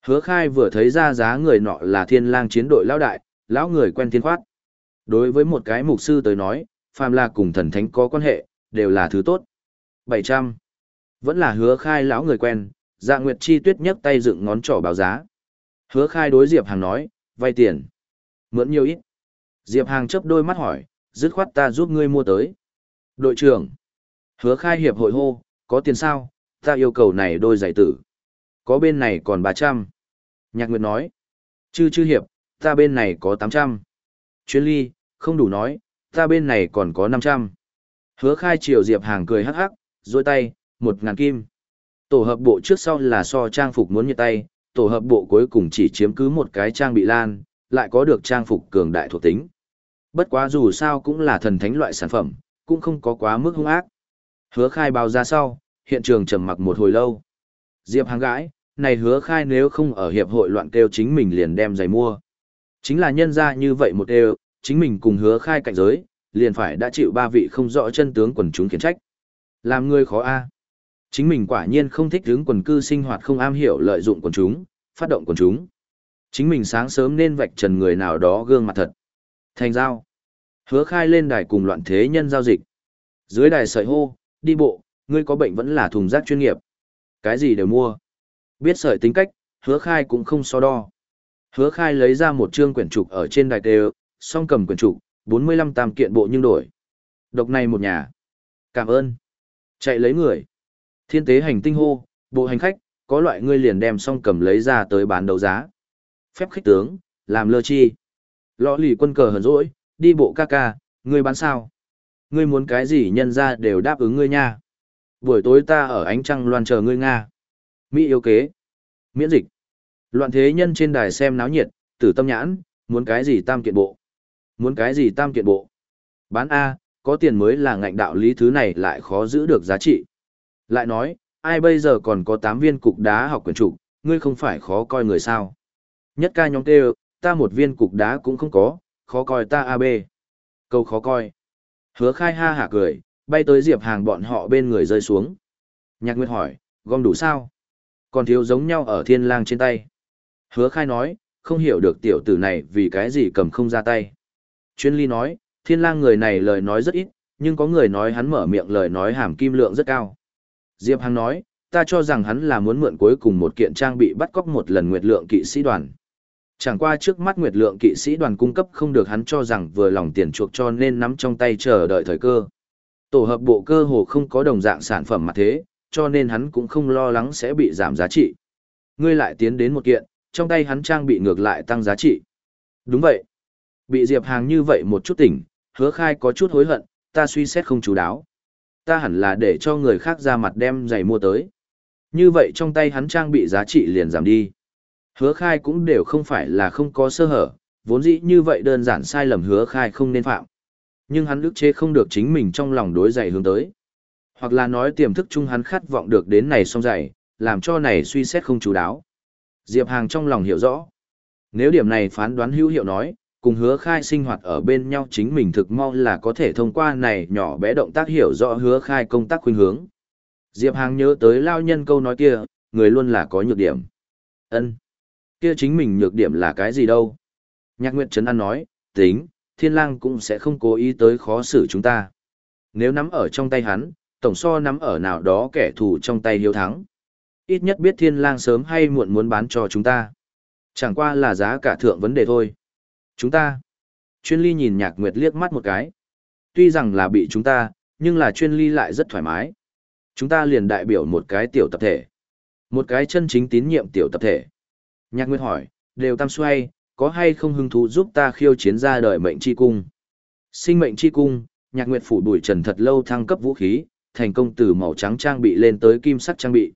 Hứa khai vừa thấy ra giá người nọ là thiên lang chiến đội lão đại, lão người quen thiên khoát. Đối với một cái mục sư tới nói, phàm là cùng thần thánh có quan hệ, đều là thứ tốt. 700. Vẫn là hứa khai lão người quen, dạ nguyệt chi tuyết nhấc tay dựng ngón trỏ báo giá. Hứa khai đối Diệp Hàng nói, vay tiền. Mượn nhiều ít. Diệp Hàng chấp đôi mắt hỏi, dứt khoát ta giúp ngươi mua tới. Đội trưởng. Hứa khai hiệp hội hô, có tiền sao, ta yêu cầu này đôi giải tử. Có bên này còn 300. Nhạc Nguyệt nói. Chư chư hiệp, ta bên này có 800. Chuyên ly, không đủ nói, ta bên này còn có 500. Hứa khai chiều Diệp Hàng cười hắc hắc, dôi tay, một ngàn kim. Tổ hợp bộ trước sau là so trang phục muốn nhiệt tay, tổ hợp bộ cuối cùng chỉ chiếm cứ một cái trang bị lan, lại có được trang phục cường đại thuộc tính. Bất quá dù sao cũng là thần thánh loại sản phẩm, cũng không có quá mức hung ác. Hứa khai báo ra sau, hiện trường trầm mặc một hồi lâu. Diệp hàng gãi, này hứa khai nếu không ở hiệp hội loạn kêu chính mình liền đem giày mua. Chính là nhân ra như vậy một đều, chính mình cùng hứa khai cạnh giới, liền phải đã chịu ba vị không rõ chân tướng quần chúng khiển trách. Làm người khó a Chính mình quả nhiên không thích hướng quần cư sinh hoạt không am hiểu lợi dụng quần chúng, phát động quần chúng. Chính mình sáng sớm nên vạch trần người nào đó gương mặt thật. Thành giao. Hứa khai lên đài cùng loạn thế nhân giao dịch. Dưới đài sợi hô, đi bộ, ngươi có bệnh vẫn là thùng rác chuyên nghiệp. Cái gì đều mua. Biết sợi tính cách, hứa khai cũng không so đo. Hứa khai lấy ra một chương quyển trục ở trên đài đều, song cầm quyển trục, 45 tam kiện bộ nhưng đổi. Độc này một nhà. Cảm ơn. Chạy lấy người. Thiên tế hành tinh hô, bộ hành khách, có loại ngươi liền đem song cầm lấy ra tới bán đấu giá. Phép khách tướng, làm lơ chi. Lọ lì quân cờ hờn rỗi, đi bộ ca ca, ngươi bán sao? Ngươi muốn cái gì nhân ra đều đáp ứng ngươi nha. Buổi tối ta ở ánh trăng loan chờ ngươi Nga. Mỹ yêu kế. Miễn dịch. Loạn thế nhân trên đài xem náo nhiệt, tử tâm nhãn, muốn cái gì tam kiện bộ. Muốn cái gì tam kiện bộ. Bán A, có tiền mới là ngạnh đạo lý thứ này lại khó giữ được giá trị. Lại nói, ai bây giờ còn có 8 viên cục đá học quyền trục, ngươi không phải khó coi người sao. Nhất ca nhóm kêu, ta một viên cục đá cũng không có, khó coi ta AB. Câu khó coi. Hứa khai ha hả cười, bay tới diệp hàng bọn họ bên người rơi xuống. Nhạc Nguyệt hỏi, gom đủ sao? Còn thiếu giống nhau ở thiên lang trên tay. Hứa khai nói, không hiểu được tiểu tử này vì cái gì cầm không ra tay. Chuyên ly nói, thiên lang người này lời nói rất ít, nhưng có người nói hắn mở miệng lời nói hàm kim lượng rất cao. Diệp Hằng nói, ta cho rằng hắn là muốn mượn cuối cùng một kiện trang bị bắt cóc một lần nguyệt lượng kỵ sĩ đoàn. Chẳng qua trước mắt nguyệt lượng kỵ sĩ đoàn cung cấp không được hắn cho rằng vừa lòng tiền chuộc cho nên nắm trong tay chờ đợi thời cơ. Tổ hợp bộ cơ hồ không có đồng dạng sản phẩm mà thế, cho nên hắn cũng không lo lắng sẽ bị giảm giá trị. Ngươi lại tiến đến một kiện, trong tay hắn trang bị ngược lại tăng giá trị. Đúng vậy. Bị Diệp Hàng như vậy một chút tỉnh, hứa khai có chút hối hận, ta suy xét không chú đáo. Ta hẳn là để cho người khác ra mặt đem giày mua tới. Như vậy trong tay hắn trang bị giá trị liền giảm đi. Hứa khai cũng đều không phải là không có sơ hở, vốn dĩ như vậy đơn giản sai lầm hứa khai không nên phạm. Nhưng hắn ức chế không được chính mình trong lòng đối giày hướng tới. Hoặc là nói tiềm thức chung hắn khát vọng được đến này xong giày, làm cho này suy xét không chú đáo. Diệp Hàng trong lòng hiểu rõ. Nếu điểm này phán đoán hữu hiệu nói, cùng hứa khai sinh hoạt ở bên nhau chính mình thực mong là có thể thông qua này nhỏ bé động tác hiểu rõ hứa khai công tác khuyên hướng. Diệp Hàng nhớ tới lao nhân câu nói kia, người luôn là có nhược điểm. ân Kia chính mình nhược điểm là cái gì đâu? Nhạc Nguyệt Trấn An nói, tính, thiên lang cũng sẽ không cố ý tới khó xử chúng ta. Nếu nắm ở trong tay hắn, tổng so nắm ở nào đó kẻ thù trong tay hiếu thắng. Ít nhất biết thiên lang sớm hay muộn muốn bán cho chúng ta. Chẳng qua là giá cả thượng vấn đề thôi. Chúng ta. Chuyên ly nhìn nhạc nguyệt liếc mắt một cái. Tuy rằng là bị chúng ta, nhưng là chuyên ly lại rất thoải mái. Chúng ta liền đại biểu một cái tiểu tập thể. Một cái chân chính tín nhiệm tiểu tập thể. Nhạc nguyệt hỏi, đều tam xoay, có hay không hứng thú giúp ta khiêu chiến ra đời mệnh chi cung? Sinh mệnh chi cung, nhạc nguyệt phủ đuổi trần thật lâu thăng cấp vũ khí, thành công từ màu trắng trang bị lên tới kim sắc trang bị.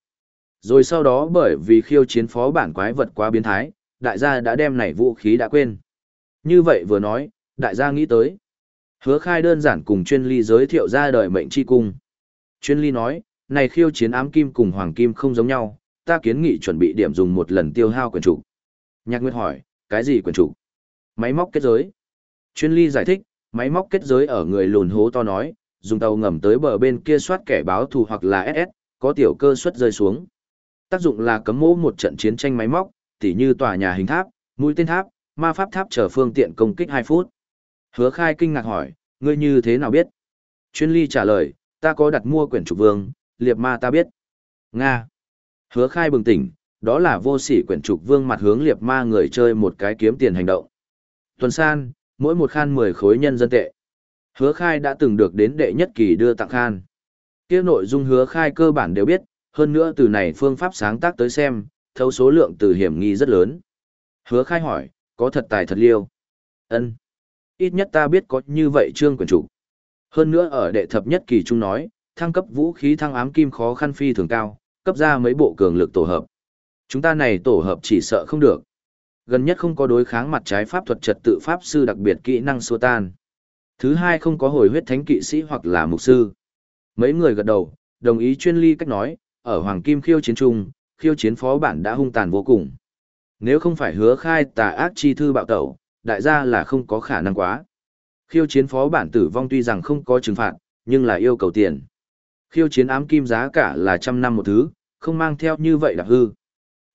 Rồi sau đó bởi vì khiêu chiến phó bản quái vật quá biến thái, đại gia đã đem này vũ khí đã quên. Như vậy vừa nói, đại gia nghĩ tới. Hứa khai đơn giản cùng chuyên ly giới thiệu ra đời mệnh chi cung. Chuyên ly nói, này khiêu chiến ám kim cùng hoàng kim không giống nhau, ta kiến nghị chuẩn bị điểm dùng một lần tiêu hao quyền trục. Nhạc Nguyệt hỏi, cái gì quyền trục? Máy móc kết giới. Chuyên ly giải thích, máy móc kết giới ở người lùn hố to nói, dùng tàu ngầm tới bờ bên kia soát kẻ báo thù hoặc là SS, có tiểu cơ suất rơi xuống. Tác dụng là cấm mỗ một trận chiến tranh máy móc, tỉ như tòa nhà hình tháp, mũi tên tháp, ma pháp tháp chờ phương tiện công kích 2 phút. Hứa khai kinh ngạc hỏi, ngươi như thế nào biết? Chuyên ly trả lời, ta có đặt mua quyển trục vương, liệp ma ta biết. Nga. Hứa khai bừng tỉnh, đó là vô sỉ quyển trục vương mặt hướng liệp ma người chơi một cái kiếm tiền hành động. Tuần san, mỗi một khan 10 khối nhân dân tệ. Hứa khai đã từng được đến đệ nhất kỳ đưa tặng khan. Kia nội dung hứa khai cơ bản đều biết, hơn nữa từ này phương pháp sáng tác tới xem, thấu số lượng từ hiểm nghi rất lớn. Hứa khai hỏi, có thật tài thật liêu. ân Ít nhất ta biết có như vậy trương quyền chủ. Hơn nữa ở đệ thập nhất kỳ trung nói, thăng cấp vũ khí thăng ám kim khó khăn phi thường cao, cấp ra mấy bộ cường lực tổ hợp. Chúng ta này tổ hợp chỉ sợ không được. Gần nhất không có đối kháng mặt trái pháp thuật trật tự pháp sư đặc biệt kỹ năng xua tan. Thứ hai không có hồi huyết thánh kỵ sĩ hoặc là mục sư. Mấy người gật đầu, đồng ý chuyên ly cách nói, ở Hoàng Kim khiêu chiến trung, khiêu chiến phó bản đã hung tàn vô cùng. Nếu không phải hứa khai tà ác chi thư bạo tẩu, đại gia là không có khả năng quá. Khiêu chiến phó bản tử vong tuy rằng không có trừng phạt, nhưng là yêu cầu tiền. Khiêu chiến ám kim giá cả là trăm năm một thứ, không mang theo như vậy là hư.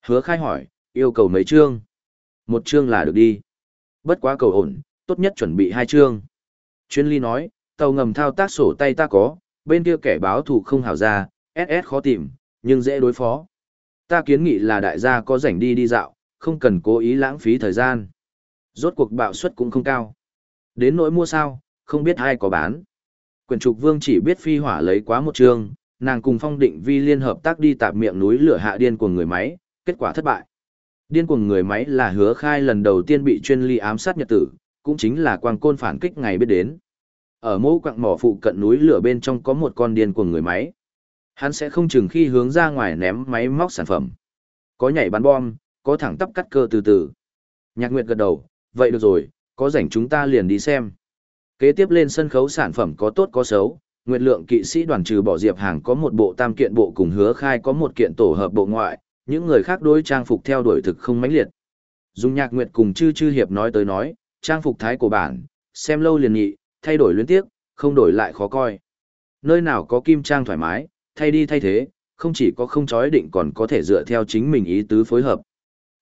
Hứa khai hỏi, yêu cầu mấy chương? Một chương là được đi. Bất quá cầu ổn, tốt nhất chuẩn bị hai chương. Chuyên ly nói, tàu ngầm thao tác sổ tay ta có, bên kia kẻ báo thủ không hào ra, SS khó tìm, nhưng dễ đối phó. Ta kiến nghị là đại gia có rảnh đi đi dạo, không cần cố ý lãng phí thời gian. Rốt cuộc bạo suất cũng không cao. Đến nỗi mua sao, không biết ai có bán. Quyền trục vương chỉ biết phi hỏa lấy quá một trường, nàng cùng phong định vi liên hợp tác đi tạp miệng núi lửa hạ điên của người máy, kết quả thất bại. Điên cuồng người máy là hứa khai lần đầu tiên bị chuyên ly ám sát nhật tử, cũng chính là quang côn phản kích ngày biết đến. Ở mẫu quặng mỏ phụ cận núi lửa bên trong có một con điên cuồng người máy. Hắn sẽ không chừng khi hướng ra ngoài ném máy móc sản phẩm. Có nhảy bắn bom, có thẳng tắp cắt cơ từ từ. Nhạc Nguyệt gật đầu, vậy được rồi, có rảnh chúng ta liền đi xem. Kế tiếp lên sân khấu sản phẩm có tốt có xấu, Nguyệt lượng kỵ sĩ đoàn trừ bỏ diệp hàng có một bộ tam kiện bộ cùng hứa khai có một kiện tổ hợp bộ ngoại, những người khác đối trang phục theo đuổi thực không mãnh liệt. Dung nhạc Nguyệt cùng chư chư hiệp nói tới nói, trang phục thái của bản, xem lâu liền nhị, thay đổi luyến tiếc, không đổi lại khó coi. Nơi nào có kim trang thoải mái, thay đi thay thế, không chỉ có không chói định còn có thể dựa theo chính mình ý tứ phối hợp.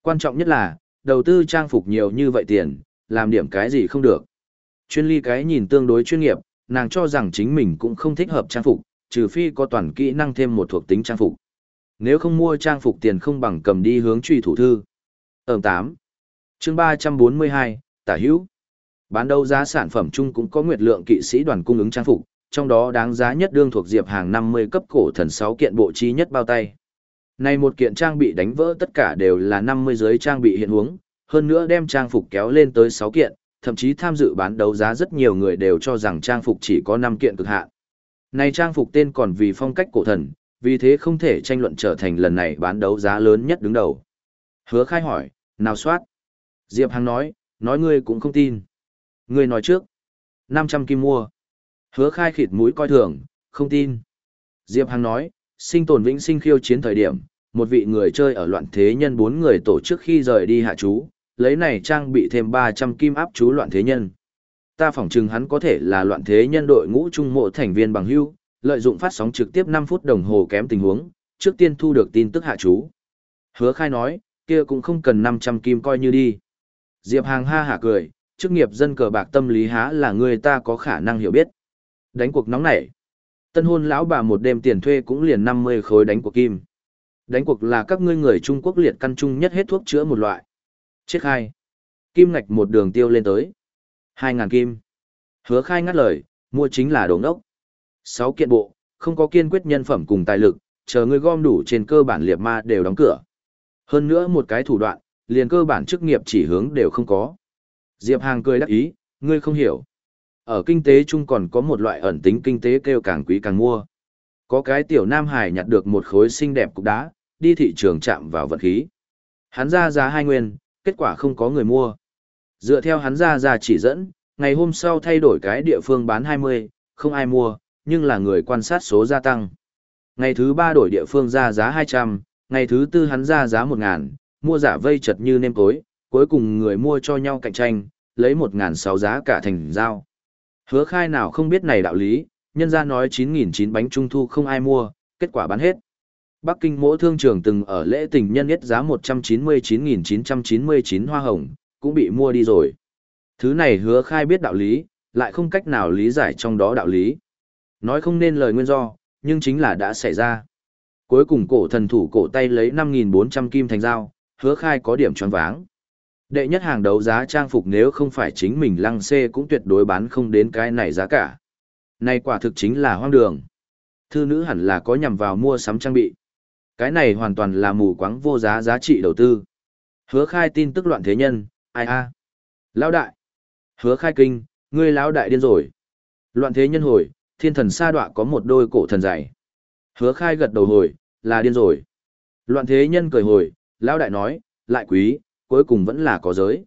Quan trọng nhất là, đầu tư trang phục nhiều như vậy tiền, làm điểm cái gì không được. Chuyên ly cái nhìn tương đối chuyên nghiệp, nàng cho rằng chính mình cũng không thích hợp trang phục, trừ phi có toàn kỹ năng thêm một thuộc tính trang phục. Nếu không mua trang phục tiền không bằng cầm đi hướng truy thủ thư. Ẩm 8. chương 342, tả hữu. Bán đấu giá sản phẩm chung cũng có nguyệt lượng kỵ sĩ đoàn cung ứng trang phục, trong đó đáng giá nhất đương thuộc diệp hàng 50 cấp cổ thần 6 kiện bộ chi nhất bao tay. Này một kiện trang bị đánh vỡ tất cả đều là 50 giới trang bị hiện huống, hơn nữa đem trang phục kéo lên tới 6 kiện, thậm chí tham dự bán đấu giá rất nhiều người đều cho rằng trang phục chỉ có 5 kiện cực hạn. Này trang phục tên còn vì phong cách cổ thần, vì thế không thể tranh luận trở thành lần này bán đấu giá lớn nhất đứng đầu. Hứa khai hỏi, nào soát? Diệp Hằng nói, nói ngươi cũng không tin. Ngươi nói trước. 500 kim mua. Hứa khai khịt mũi coi thường, không tin. Diệp Hằng nói, sinh tồn vĩnh sinh khiêu chiến thời điểm, một vị người chơi ở loạn thế nhân bốn người tổ chức khi rời đi hạ chú, lấy này trang bị thêm 300 kim áp chú loạn thế nhân. Ta phỏng chừng hắn có thể là loạn thế nhân đội ngũ trung mộ thành viên bằng hưu, lợi dụng phát sóng trực tiếp 5 phút đồng hồ kém tình huống, trước tiên thu được tin tức hạ chú. Hứa khai nói, kia cũng không cần 500 kim coi như đi. Diệp Hàng ha hả cười, chức nghiệp dân cờ bạc tâm lý há là người ta có khả năng hiểu biết. Đánh cuộc nóng nảy. Tân hôn lão bà một đêm tiền thuê cũng liền 50 khối đánh cuộc kim. Đánh cuộc là các ngươi người Trung Quốc liệt căn chung nhất hết thuốc chữa một loại. Chết hai Kim ngạch một đường tiêu lên tới. 2.000 kim. Hứa khai ngắt lời, mua chính là đồ ngốc. 6 kiện bộ, không có kiên quyết nhân phẩm cùng tài lực, chờ ngươi gom đủ trên cơ bản liệt ma đều đóng cửa. Hơn nữa một cái thủ đoạn, liền cơ bản chức nghiệp chỉ hướng đều không có. Diệp Hàng cười đắc ý, ngươi không hiểu. Ở kinh tế chung còn có một loại ẩn tính kinh tế kêu càng quý càng mua. Có cái tiểu Nam Hải nhặt được một khối xinh đẹp cục đá, đi thị trường chạm vào vật khí. Hắn ra giá hai nguyên, kết quả không có người mua. Dựa theo hắn ra ra chỉ dẫn, ngày hôm sau thay đổi cái địa phương bán 20, không ai mua, nhưng là người quan sát số gia tăng. Ngày thứ ba đổi địa phương ra giá 200, ngày thứ tư hắn ra giá 1.000, mua giả vây chật như nêm tối, cuối cùng người mua cho nhau cạnh tranh, lấy 1.600 giá cả thành giao. Hứa khai nào không biết này đạo lý, nhân ra nói 9.900 bánh trung thu không ai mua, kết quả bán hết. Bắc Kinh mỗi thương trường từng ở lễ tình nhân nhất giá 199.999 hoa hồng, cũng bị mua đi rồi. Thứ này hứa khai biết đạo lý, lại không cách nào lý giải trong đó đạo lý. Nói không nên lời nguyên do, nhưng chính là đã xảy ra. Cuối cùng cổ thần thủ cổ tay lấy 5.400 kim thành dao, hứa khai có điểm tròn váng. Đệ nhất hàng đấu giá trang phục nếu không phải chính mình lăng xê cũng tuyệt đối bán không đến cái này giá cả. Này quả thực chính là hoang đường. Thư nữ hẳn là có nhằm vào mua sắm trang bị. Cái này hoàn toàn là mù quáng vô giá giá trị đầu tư. Hứa khai tin tức loạn thế nhân, ai a Lão đại. Hứa khai kinh, ngươi lão đại điên rồi. Loạn thế nhân hồi, thiên thần sa đọa có một đôi cổ thần dày. Hứa khai gật đầu hồi, là điên rồi. Loạn thế nhân cười hồi, lão đại nói, lại quý, cuối cùng vẫn là có giới.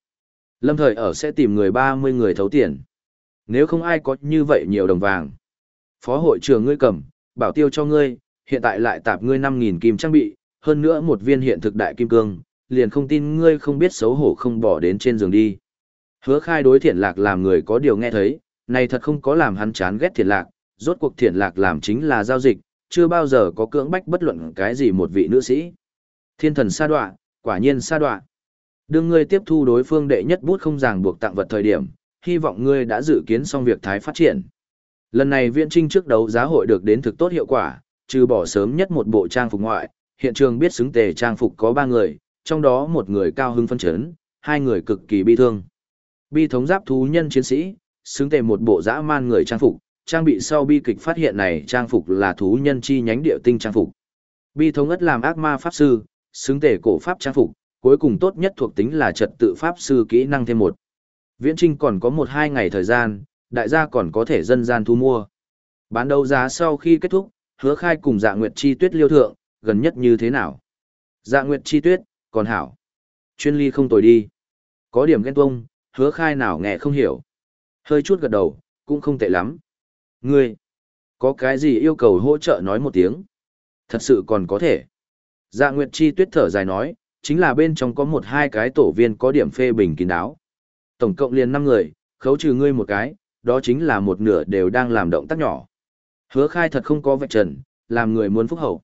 Lâm thời ở sẽ tìm người 30 người thấu tiền. Nếu không ai có như vậy nhiều đồng vàng. Phó hội trưởng ngươi cầm, bảo tiêu cho ngươi, hiện tại lại tạp ngươi 5.000 kim trang bị, hơn nữa một viên hiện thực đại kim cương, liền không tin ngươi không biết xấu hổ không bỏ đến trên giường đi. Hứa khai đối thiện lạc làm người có điều nghe thấy, này thật không có làm hắn chán ghét thiện lạc, rốt cuộc thiện lạc làm chính là giao dịch, chưa bao giờ có cưỡng bách bất luận cái gì một vị nữ sĩ. Thiên thần sa đoạ, quả nhiên sa đoạ. Đương ngươi tiếp thu đối phương đệ nhất bút không ràng buộc tặng vật thời điểm, hy vọng ngươi đã dự kiến xong việc thái phát triển. Lần này viện trinh trước đấu giá hội được đến thực tốt hiệu quả, trừ bỏ sớm nhất một bộ trang phục ngoại, hiện trường biết xứng tề trang phục có ba người, trong đó một người cao hưng phân chấn, hai người cực kỳ bi thương. Bi thống giáp thú nhân chiến sĩ, xứng tề một bộ dã man người trang phục, trang bị sau bi kịch phát hiện này trang phục là thú nhân chi nhánh địa tinh trang phục. Bi thống ất làm ác ma pháp sư, xứng tề cổ pháp trang phục, cuối cùng tốt nhất thuộc tính là trật tự pháp sư kỹ năng thêm một. Viễn Trinh còn có một hai ngày thời gian, đại gia còn có thể dân gian thu mua. Bán đấu giá sau khi kết thúc, hứa khai cùng dạ nguyệt chi tuyết liêu thượng, gần nhất như thế nào? Dạ nguyệt chi tuyết, còn hảo. Chuyên ly không tồi đi. Có điểm ghen tuông, hứa khai nào nghe không hiểu. Hơi chút gật đầu, cũng không tệ lắm. Ngươi, có cái gì yêu cầu hỗ trợ nói một tiếng? Thật sự còn có thể. Dạ Nguyệt Chi tuyết thở dài nói, chính là bên trong có một hai cái tổ viên có điểm phê bình kín đáo. Tổng cộng liền 5 người, khấu trừ ngươi một cái, đó chính là một nửa đều đang làm động tác nhỏ. Hứa khai thật không có vạch trần, làm người muốn phúc hậu.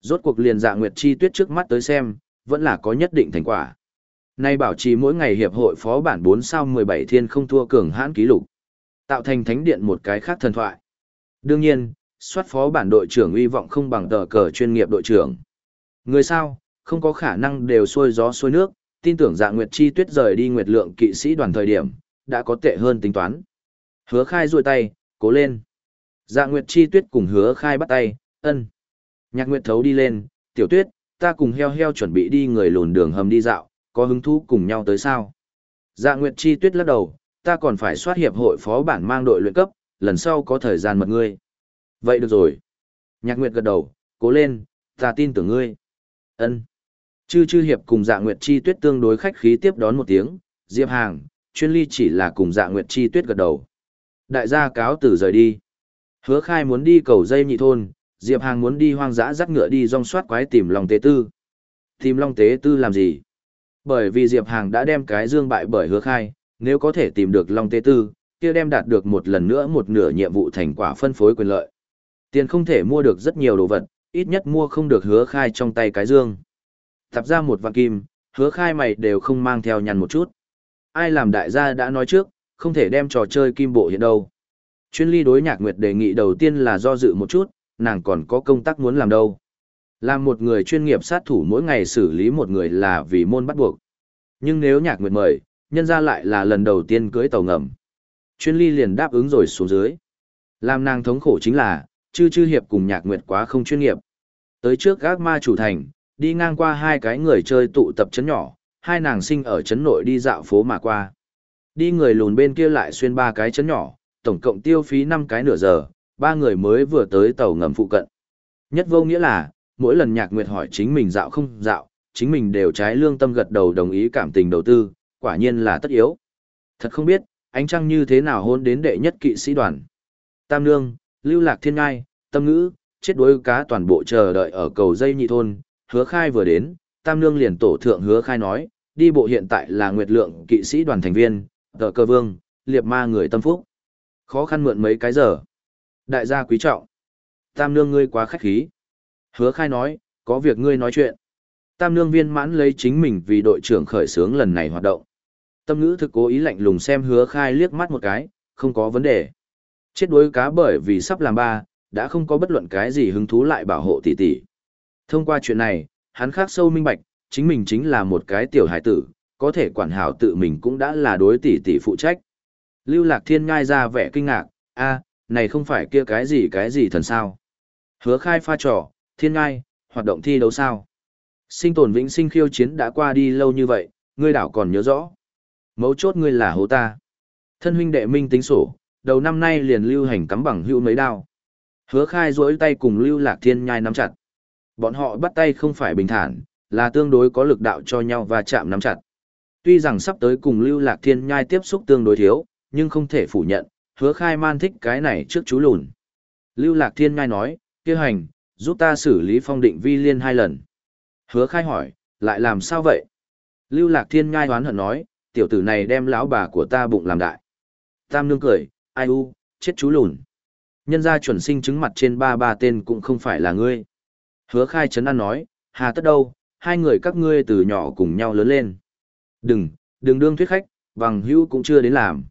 Rốt cuộc liền dạ Nguyệt Chi tuyết trước mắt tới xem, vẫn là có nhất định thành quả. Nay bảo trì mỗi ngày hiệp hội phó bản 4 sao 17 thiên không thua cường hãn ký lục. Tạo thành thánh điện một cái khác thần thoại. Đương nhiên, soát phó bản đội trưởng uy vọng không bằng tờ cờ chuyên nghiệp đội trưởng. Người sao, không có khả năng đều xuôi gió xuôi nước, tin tưởng dạ Nguyệt Chi tuyết rời đi Nguyệt lượng kỵ sĩ đoàn thời điểm, đã có tệ hơn tính toán. Hứa khai ruồi tay, cố lên. Dạ Nguyệt Chi tuyết cùng hứa khai bắt tay, ân. Nhạc Nguyệt thấu đi lên, tiểu tuyết, ta cùng heo heo chuẩn bị đi người lùn đường hầm đi dạo, có hứng thú cùng nhau tới sao? Dạ Nguyệt Chi tuyết lắc đầu, ta còn phải soát hiệp hội phó bản mang đội luyện cấp, lần sau có thời gian mật ngươi. Vậy được rồi. Nhạc Nguyệt gật đầu, cố lên, ta tin tưởng ngươi. Ân. Chư chư hiệp cùng Dạ Nguyệt Chi Tuyết tương đối khách khí tiếp đón một tiếng, Diệp Hàng, chuyên ly chỉ là cùng Dạ Nguyệt Chi Tuyết gật đầu. Đại gia cáo từ rời đi. Hứa Khai muốn đi cầu dây nhị thôn, Diệp Hàng muốn đi hoang dã dắt ngựa đi rong soát quái tìm Long Tế Tư. Tìm Long Tế Tư làm gì? Bởi vì Diệp Hàng đã đem cái dương bại bởi Hứa Khai, nếu có thể tìm được Long Tế Tư, kia đem đạt được một lần nữa một nửa nhiệm vụ thành quả phân phối quyền lợi. Tiền không thể mua được rất nhiều đồ vật, ít nhất mua không được Hứa Khai trong tay cái dương. Tập ra một vạn kim, Hứa Khai mày đều không mang theo nhằn một chút. Ai làm đại gia đã nói trước, không thể đem trò chơi kim bộ hiện đâu. Chuyên ly đối nhạc nguyệt đề nghị đầu tiên là do dự một chút, nàng còn có công tác muốn làm đâu. Làm một người chuyên nghiệp sát thủ mỗi ngày xử lý một người là vì môn bắt buộc. Nhưng nếu nhạc nguyệt mời, nhân ra lại là lần đầu tiên cưới tàu ngầm. Chuyên ly liền đáp ứng rồi xuống dưới. Làm nàng thống khổ chính là, chư chư hiệp cùng nhạc nguyệt quá không chuyên nghiệp. Tới trước gác ma chủ thành, đi ngang qua hai cái người chơi tụ tập chấn nhỏ, hai nàng sinh ở chấn nội đi dạo phố mà qua. Đi người lùn bên kia lại xuyên ba cái chấn nhỏ, tổng cộng tiêu phí năm cái nửa giờ, ba người mới vừa tới tàu ngầm phụ cận. Nhất vô nghĩa là, mỗi lần nhạc nguyệt hỏi chính mình dạo không dạo, chính mình đều trái lương tâm gật đầu đồng ý cảm tình đầu tư, quả nhiên là tất yếu. Thật không biết, ánh trăng như thế nào hôn đến đệ nhất kỵ sĩ đoàn. Tam Nương, Lưu Lạc Thiên Ngai, Tâm Ngữ, chết đuối cá toàn bộ chờ đợi ở cầu dây nhị thôn, hứa khai vừa đến, Tam Nương liền tổ thượng hứa khai nói, đi bộ hiện tại là Nguyệt Lượng kỵ sĩ đoàn thành viên, tờ cơ vương, liệp ma người tâm phúc. Khó khăn mượn mấy cái giờ. Đại gia quý trọng. Tam Nương ngươi quá khách khí. Hứa khai nói, có việc ngươi nói chuyện. Tam Nương viên mãn lấy chính mình vì đội trưởng khởi xướng lần này hoạt động. Tâm ngữ thực cố ý lạnh lùng xem hứa khai liếc mắt một cái, không có vấn đề. Chết đuối cá bởi vì sắp làm ba, đã không có bất luận cái gì hứng thú lại bảo hộ tỷ tỷ. Thông qua chuyện này, hắn khác sâu minh bạch, chính mình chính là một cái tiểu hải tử, có thể quản hảo tự mình cũng đã là đối tỷ tỷ phụ trách. Lưu Lạc Thiên ngai ra vẻ kinh ngạc, a, này không phải kia cái gì cái gì thần sao. Hứa khai pha trò, thiên ngai, hoạt động thi đấu sao. Sinh tồn vĩnh sinh khiêu chiến đã qua đi lâu như vậy, ngươi đảo còn nhớ rõ. Mấu chốt ngươi là hố ta. Thân huynh đệ minh tính sổ, đầu năm nay liền lưu hành cắm bằng hữu mấy đao. Hứa khai rỗi tay cùng lưu lạc thiên nhai nắm chặt. Bọn họ bắt tay không phải bình thản, là tương đối có lực đạo cho nhau và chạm nắm chặt. Tuy rằng sắp tới cùng lưu lạc thiên nhai tiếp xúc tương đối thiếu, nhưng không thể phủ nhận, hứa khai man thích cái này trước chú lùn. Lưu lạc thiên nhai nói, kia hành, giúp ta xử lý phong định vi liên hai lần. Hứa khai hỏi, lại làm sao vậy? Lưu lạc thiên nhai hoán hận nói, tiểu tử này đem lão bà của ta bụng làm đại. Tam nương cười, ai u, chết chú lùn. Nhân gia chuẩn sinh chứng mặt trên ba ba tên cũng không phải là ngươi. Hứa khai chấn an nói, hà tất đâu, hai người các ngươi từ nhỏ cùng nhau lớn lên. Đừng, đừng đương thuyết khách, bằng hữu cũng chưa đến làm.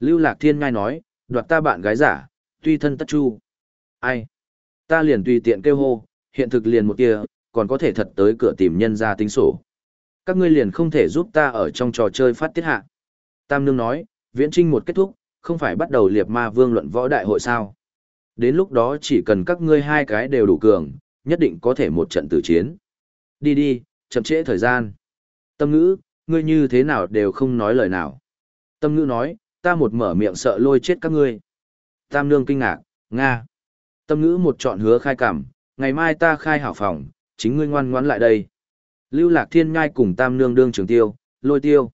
Lưu Lạc Thiên ngay nói, đoạt ta bạn gái giả, tuy thân tất chu. Ai? Ta liền tùy tiện kêu hô, hiện thực liền một kia, còn có thể thật tới cửa tìm nhân ra tính sổ. Các ngươi liền không thể giúp ta ở trong trò chơi phát tiết hạ. Tam Nương nói, viễn trinh một kết thúc, không phải bắt đầu liệp ma vương luận võ đại hội sao. Đến lúc đó chỉ cần các ngươi hai cái đều đủ cường, nhất định có thể một trận tử chiến. Đi đi, chậm trễ thời gian. Tâm ngữ, ngươi như thế nào đều không nói lời nào. Tâm ngữ nói, ta một mở miệng sợ lôi chết các ngươi. Tam nương kinh ngạc, Nga. Tâm ngữ một chọn hứa khai cảm, ngày mai ta khai hảo phòng, chính ngươi ngoan ngoãn lại đây. Lưu lạc thiên ngai cùng tam nương đương trường tiêu, lôi tiêu.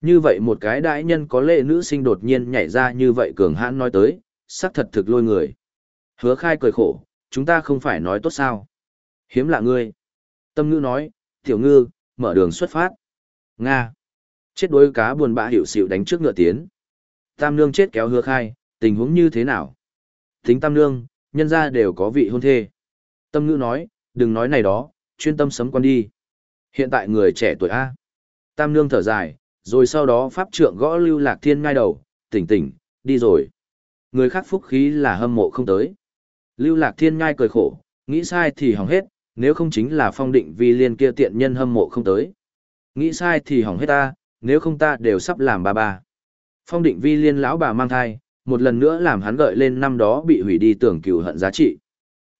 Như vậy một cái đại nhân có lệ nữ sinh đột nhiên nhảy ra như vậy cường hãn nói tới, sắc thật thực lôi người. Hứa khai cười khổ, chúng ta không phải nói tốt sao. Hiếm lạ ngươi. Tâm ngữ nói, tiểu ngư, mở đường xuất phát. Nga. Chết đuối cá buồn bã hiểu xịu đánh trước ngựa tiến. Tam nương chết kéo hứa khai, tình huống như thế nào? Tính tam nương, nhân ra đều có vị hôn thê. Tâm ngữ nói, đừng nói này đó, chuyên tâm sấm quan đi. Hiện tại người trẻ tuổi A. Tam nương thở dài, rồi sau đó pháp trượng gõ lưu lạc thiên ngai đầu, tỉnh tỉnh, đi rồi. Người khác phúc khí là hâm mộ không tới. Lưu lạc thiên nhai cười khổ, nghĩ sai thì hỏng hết, nếu không chính là phong định vi liên kia tiện nhân hâm mộ không tới. Nghĩ sai thì hỏng hết ta, nếu không ta đều sắp làm ba ba. Phong định vi liên lão bà mang thai, một lần nữa làm hắn gợi lên năm đó bị hủy đi tưởng cửu hận giá trị.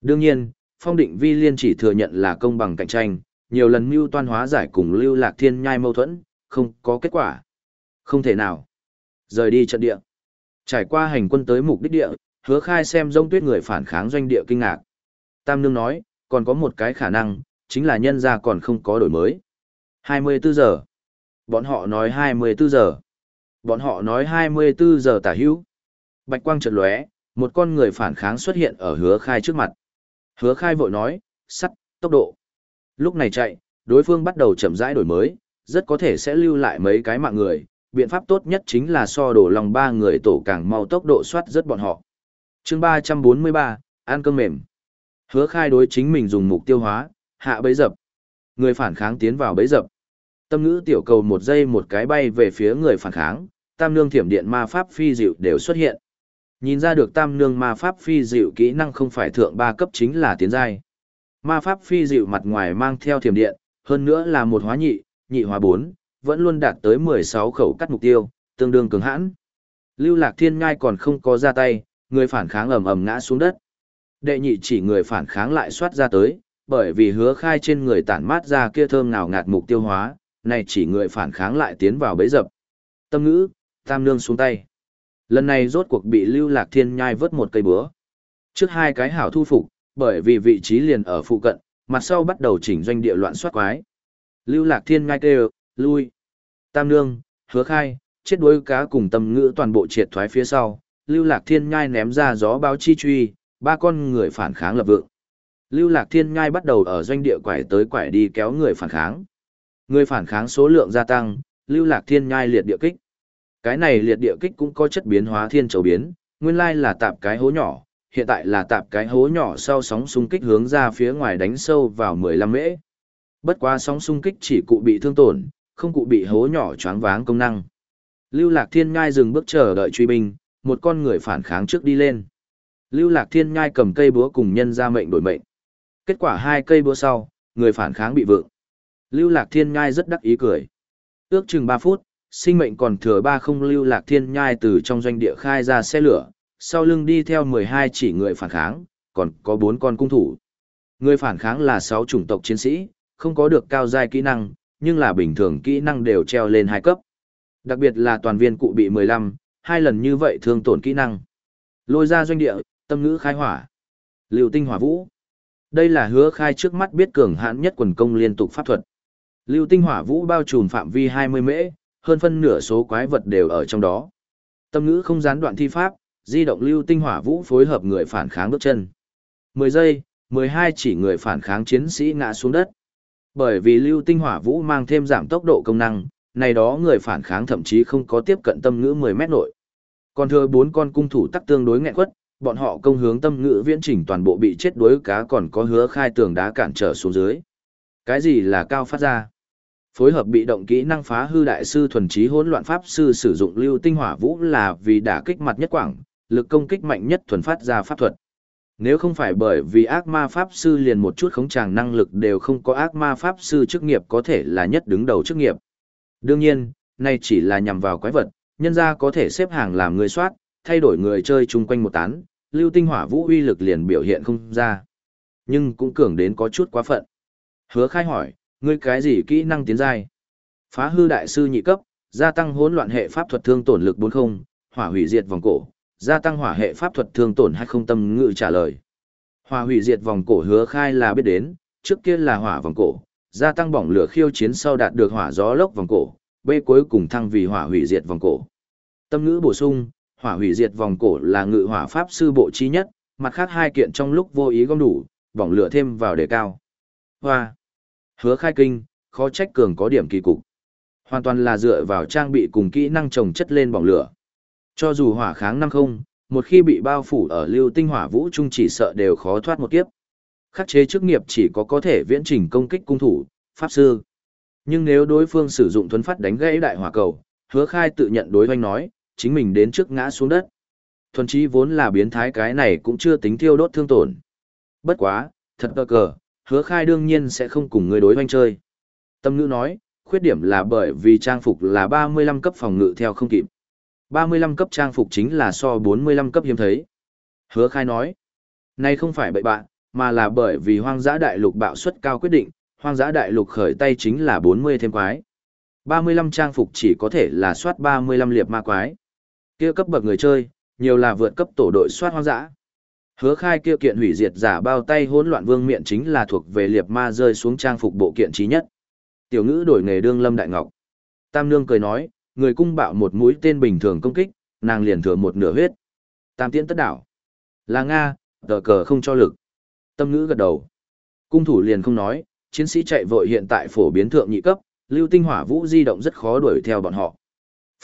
Đương nhiên, phong định vi liên chỉ thừa nhận là công bằng cạnh tranh, nhiều lần mưu toan hóa giải cùng lưu lạc thiên nhai mâu thuẫn, không có kết quả. Không thể nào. Rời đi trận địa. Trải qua hành quân tới mục đích địa, hứa khai xem rông tuyết người phản kháng doanh địa kinh ngạc. Tam Nương nói, còn có một cái khả năng, chính là nhân ra còn không có đổi mới. 24 giờ. Bọn họ nói 24 giờ. Bọn họ nói 24 giờ tả hữu. Bạch quang chợt lóe, một con người phản kháng xuất hiện ở hứa khai trước mặt. Hứa khai vội nói, sắt, tốc độ. Lúc này chạy, đối phương bắt đầu chậm rãi đổi mới, rất có thể sẽ lưu lại mấy cái mạng người. Biện pháp tốt nhất chính là so đổ lòng ba người tổ càng mau tốc độ soát rất bọn họ chương 343, ăn cơm mềm. Hứa khai đối chính mình dùng mục tiêu hóa, hạ bấy dập. Người phản kháng tiến vào bấy dập. Tâm ngữ tiểu cầu một giây một cái bay về phía người phản kháng, tam nương thiểm điện ma pháp phi dịu đều xuất hiện. Nhìn ra được tam nương ma pháp phi dịu kỹ năng không phải thượng ba cấp chính là tiến giai. Ma pháp phi dịu mặt ngoài mang theo thiểm điện, hơn nữa là một hóa nhị, nhị hóa bốn, vẫn luôn đạt tới 16 khẩu cắt mục tiêu, tương đương cứng hãn. Lưu Lạc Thiên Ngai còn không có ra tay, người phản kháng ầm ầm ngã xuống đất. Đệ nhị chỉ người phản kháng lại xoát ra tới, bởi vì hứa khai trên người tản mát ra kia thơm ngào ngạt mục tiêu hóa, này chỉ người phản kháng lại tiến vào bấy dập. Tâm ngữ, tam nương xuống tay. Lần này rốt cuộc bị lưu lạc thiên nhai vớt một cây búa. Trước hai cái hảo thu phục, bởi vì vị trí liền ở phụ cận, mặt sau bắt đầu chỉnh doanh địa loạn soát quái. Lưu lạc thiên nhai kêu, lui. Tam nương, hứa khai, chết đuối cá cùng tâm ngữ toàn bộ triệt thoái phía sau. Lưu lạc thiên nhai ném ra gió báo chi truy, ba con người phản kháng lập vượng. Lưu lạc thiên nhai bắt đầu ở doanh địa quải tới quải đi kéo người phản kháng. Người phản kháng số lượng gia tăng, lưu lạc thiên nhai liệt địa kích. Cái này liệt địa kích cũng có chất biến hóa thiên châu biến, nguyên lai là tạp cái hố nhỏ, hiện tại là tạp cái hố nhỏ sau sóng xung kích hướng ra phía ngoài đánh sâu vào 15 mễ. Bất quá sóng xung kích chỉ cụ bị thương tổn, không cụ bị hố nhỏ choáng váng công năng. Lưu Lạc Thiên Nhai dừng bước chờ đợi truy binh, một con người phản kháng trước đi lên. Lưu Lạc Thiên Nhai cầm cây búa cùng nhân ra mệnh đổi mệnh. Kết quả hai cây búa sau, người phản kháng bị vượng. Lưu Lạc Thiên Nhai rất đắc ý cười. Ước chừng 3 phút, sinh mệnh còn thừa ba không Lưu Lạc Thiên Nhai từ trong doanh địa khai ra xe lửa, sau lưng đi theo 12 chỉ người phản kháng, còn có 4 con cung thủ. Người phản kháng là 6 chủng tộc chiến sĩ, không có được cao giai kỹ năng, nhưng là bình thường kỹ năng đều treo lên hai cấp. Đặc biệt là toàn viên cụ bị 15, hai lần như vậy thương tổn kỹ năng. Lôi ra doanh địa, tâm ngữ khai hỏa. Lưu tinh hỏa vũ. Đây là hứa khai trước mắt biết cường hãn nhất quần công liên tục pháp thuật. Lưu tinh hỏa vũ bao trùm phạm vi 20 mễ, hơn phân nửa số quái vật đều ở trong đó. Tâm ngữ không gián đoạn thi pháp, di động lưu tinh hỏa vũ phối hợp người phản kháng bước chân. 10 giây, 12 chỉ người phản kháng chiến sĩ ngã xuống đất. Bởi vì lưu tinh hỏa vũ mang thêm giảm tốc độ công năng, này đó người phản kháng thậm chí không có tiếp cận tâm ngữ 10 mét nội. Còn thừa bốn con cung thủ tắc tương đối nghẹn quất, bọn họ công hướng tâm ngữ viễn chỉnh toàn bộ bị chết đuối cá còn có hứa khai tường đá cản trở xuống dưới. Cái gì là cao phát ra? Phối hợp bị động kỹ năng phá hư đại sư thuần trí hỗn loạn pháp sư sử dụng lưu tinh hỏa vũ là vì đả kích mặt nhất quảng, lực công kích mạnh nhất thuần phát ra pháp thuật. Nếu không phải bởi vì ác ma pháp sư liền một chút khống tràng năng lực đều không có ác ma pháp sư chức nghiệp có thể là nhất đứng đầu chức nghiệp. Đương nhiên, nay chỉ là nhằm vào quái vật, nhân ra có thể xếp hàng làm người soát, thay đổi người chơi chung quanh một tán, lưu tinh hỏa vũ uy lực liền biểu hiện không ra. Nhưng cũng cường đến có chút quá phận. Hứa khai hỏi, ngươi cái gì kỹ năng tiến giai? Phá hư đại sư nhị cấp, gia tăng hỗn loạn hệ pháp thuật thương tổn lực 40, hỏa hủy diệt vòng cổ, gia tăng hỏa hệ pháp thuật thương tổn hay không tâm ngự trả lời. Hỏa hủy diệt vòng cổ hứa khai là biết đến, trước kia là hỏa vòng cổ, gia tăng bỏng lửa khiêu chiến sau đạt được hỏa gió lốc vòng cổ, B cuối cùng thăng vì hỏa hủy diệt vòng cổ. Tâm ngữ bổ sung, hỏa hủy diệt vòng cổ là ngự hỏa pháp sư bộ chi nhất, mặt khác hai kiện trong lúc vô ý gom đủ, bỏng lửa thêm vào đề cao. Hoa. Hứa khai kinh, khó trách cường có điểm kỳ cục. Hoàn toàn là dựa vào trang bị cùng kỹ năng trồng chất lên bỏng lửa. Cho dù hỏa kháng năm không, một khi bị bao phủ ở lưu tinh hỏa vũ trung chỉ sợ đều khó thoát một kiếp. Khắc chế chức nghiệp chỉ có có thể viễn trình công kích cung thủ, pháp sư. Nhưng nếu đối phương sử dụng thuấn phát đánh gãy đại hỏa cầu, hứa khai tự nhận đối hoanh nói, chính mình đến trước ngã xuống đất. Thuần chí vốn là biến thái cái này cũng chưa tính thiêu đốt thương tổn. Bất quá, thật cờ cờ, hứa khai đương nhiên sẽ không cùng người đối hoanh chơi. Tâm ngữ nói, khuyết điểm là bởi vì trang phục là 35 cấp phòng ngự theo không kịp. 35 cấp trang phục chính là so 45 cấp hiếm thấy. Hứa khai nói, nay không phải bậy bạn, mà là bởi vì hoang dã đại lục bạo suất cao quyết định, hoang dã đại lục khởi tay chính là 40 thêm quái. 35 trang phục chỉ có thể là soát 35 liệp ma quái. Kia cấp bậc người chơi, nhiều là vượt cấp tổ đội soát hoang dã. Hứa khai kia kiện hủy diệt giả bao tay hỗn loạn vương miện chính là thuộc về liệp ma rơi xuống trang phục bộ kiện trí nhất. Tiểu ngữ đổi nghề đương lâm đại ngọc. Tam nương cười nói, người cung bạo một mũi tên bình thường công kích, nàng liền thừa một nửa huyết. Tam tiễn tất đảo. Là Nga, tờ cờ không cho lực. Tâm ngữ gật đầu. Cung thủ liền không nói, chiến sĩ chạy vội hiện tại phổ biến thượng nhị cấp, lưu tinh hỏa vũ di động rất khó đuổi theo bọn họ.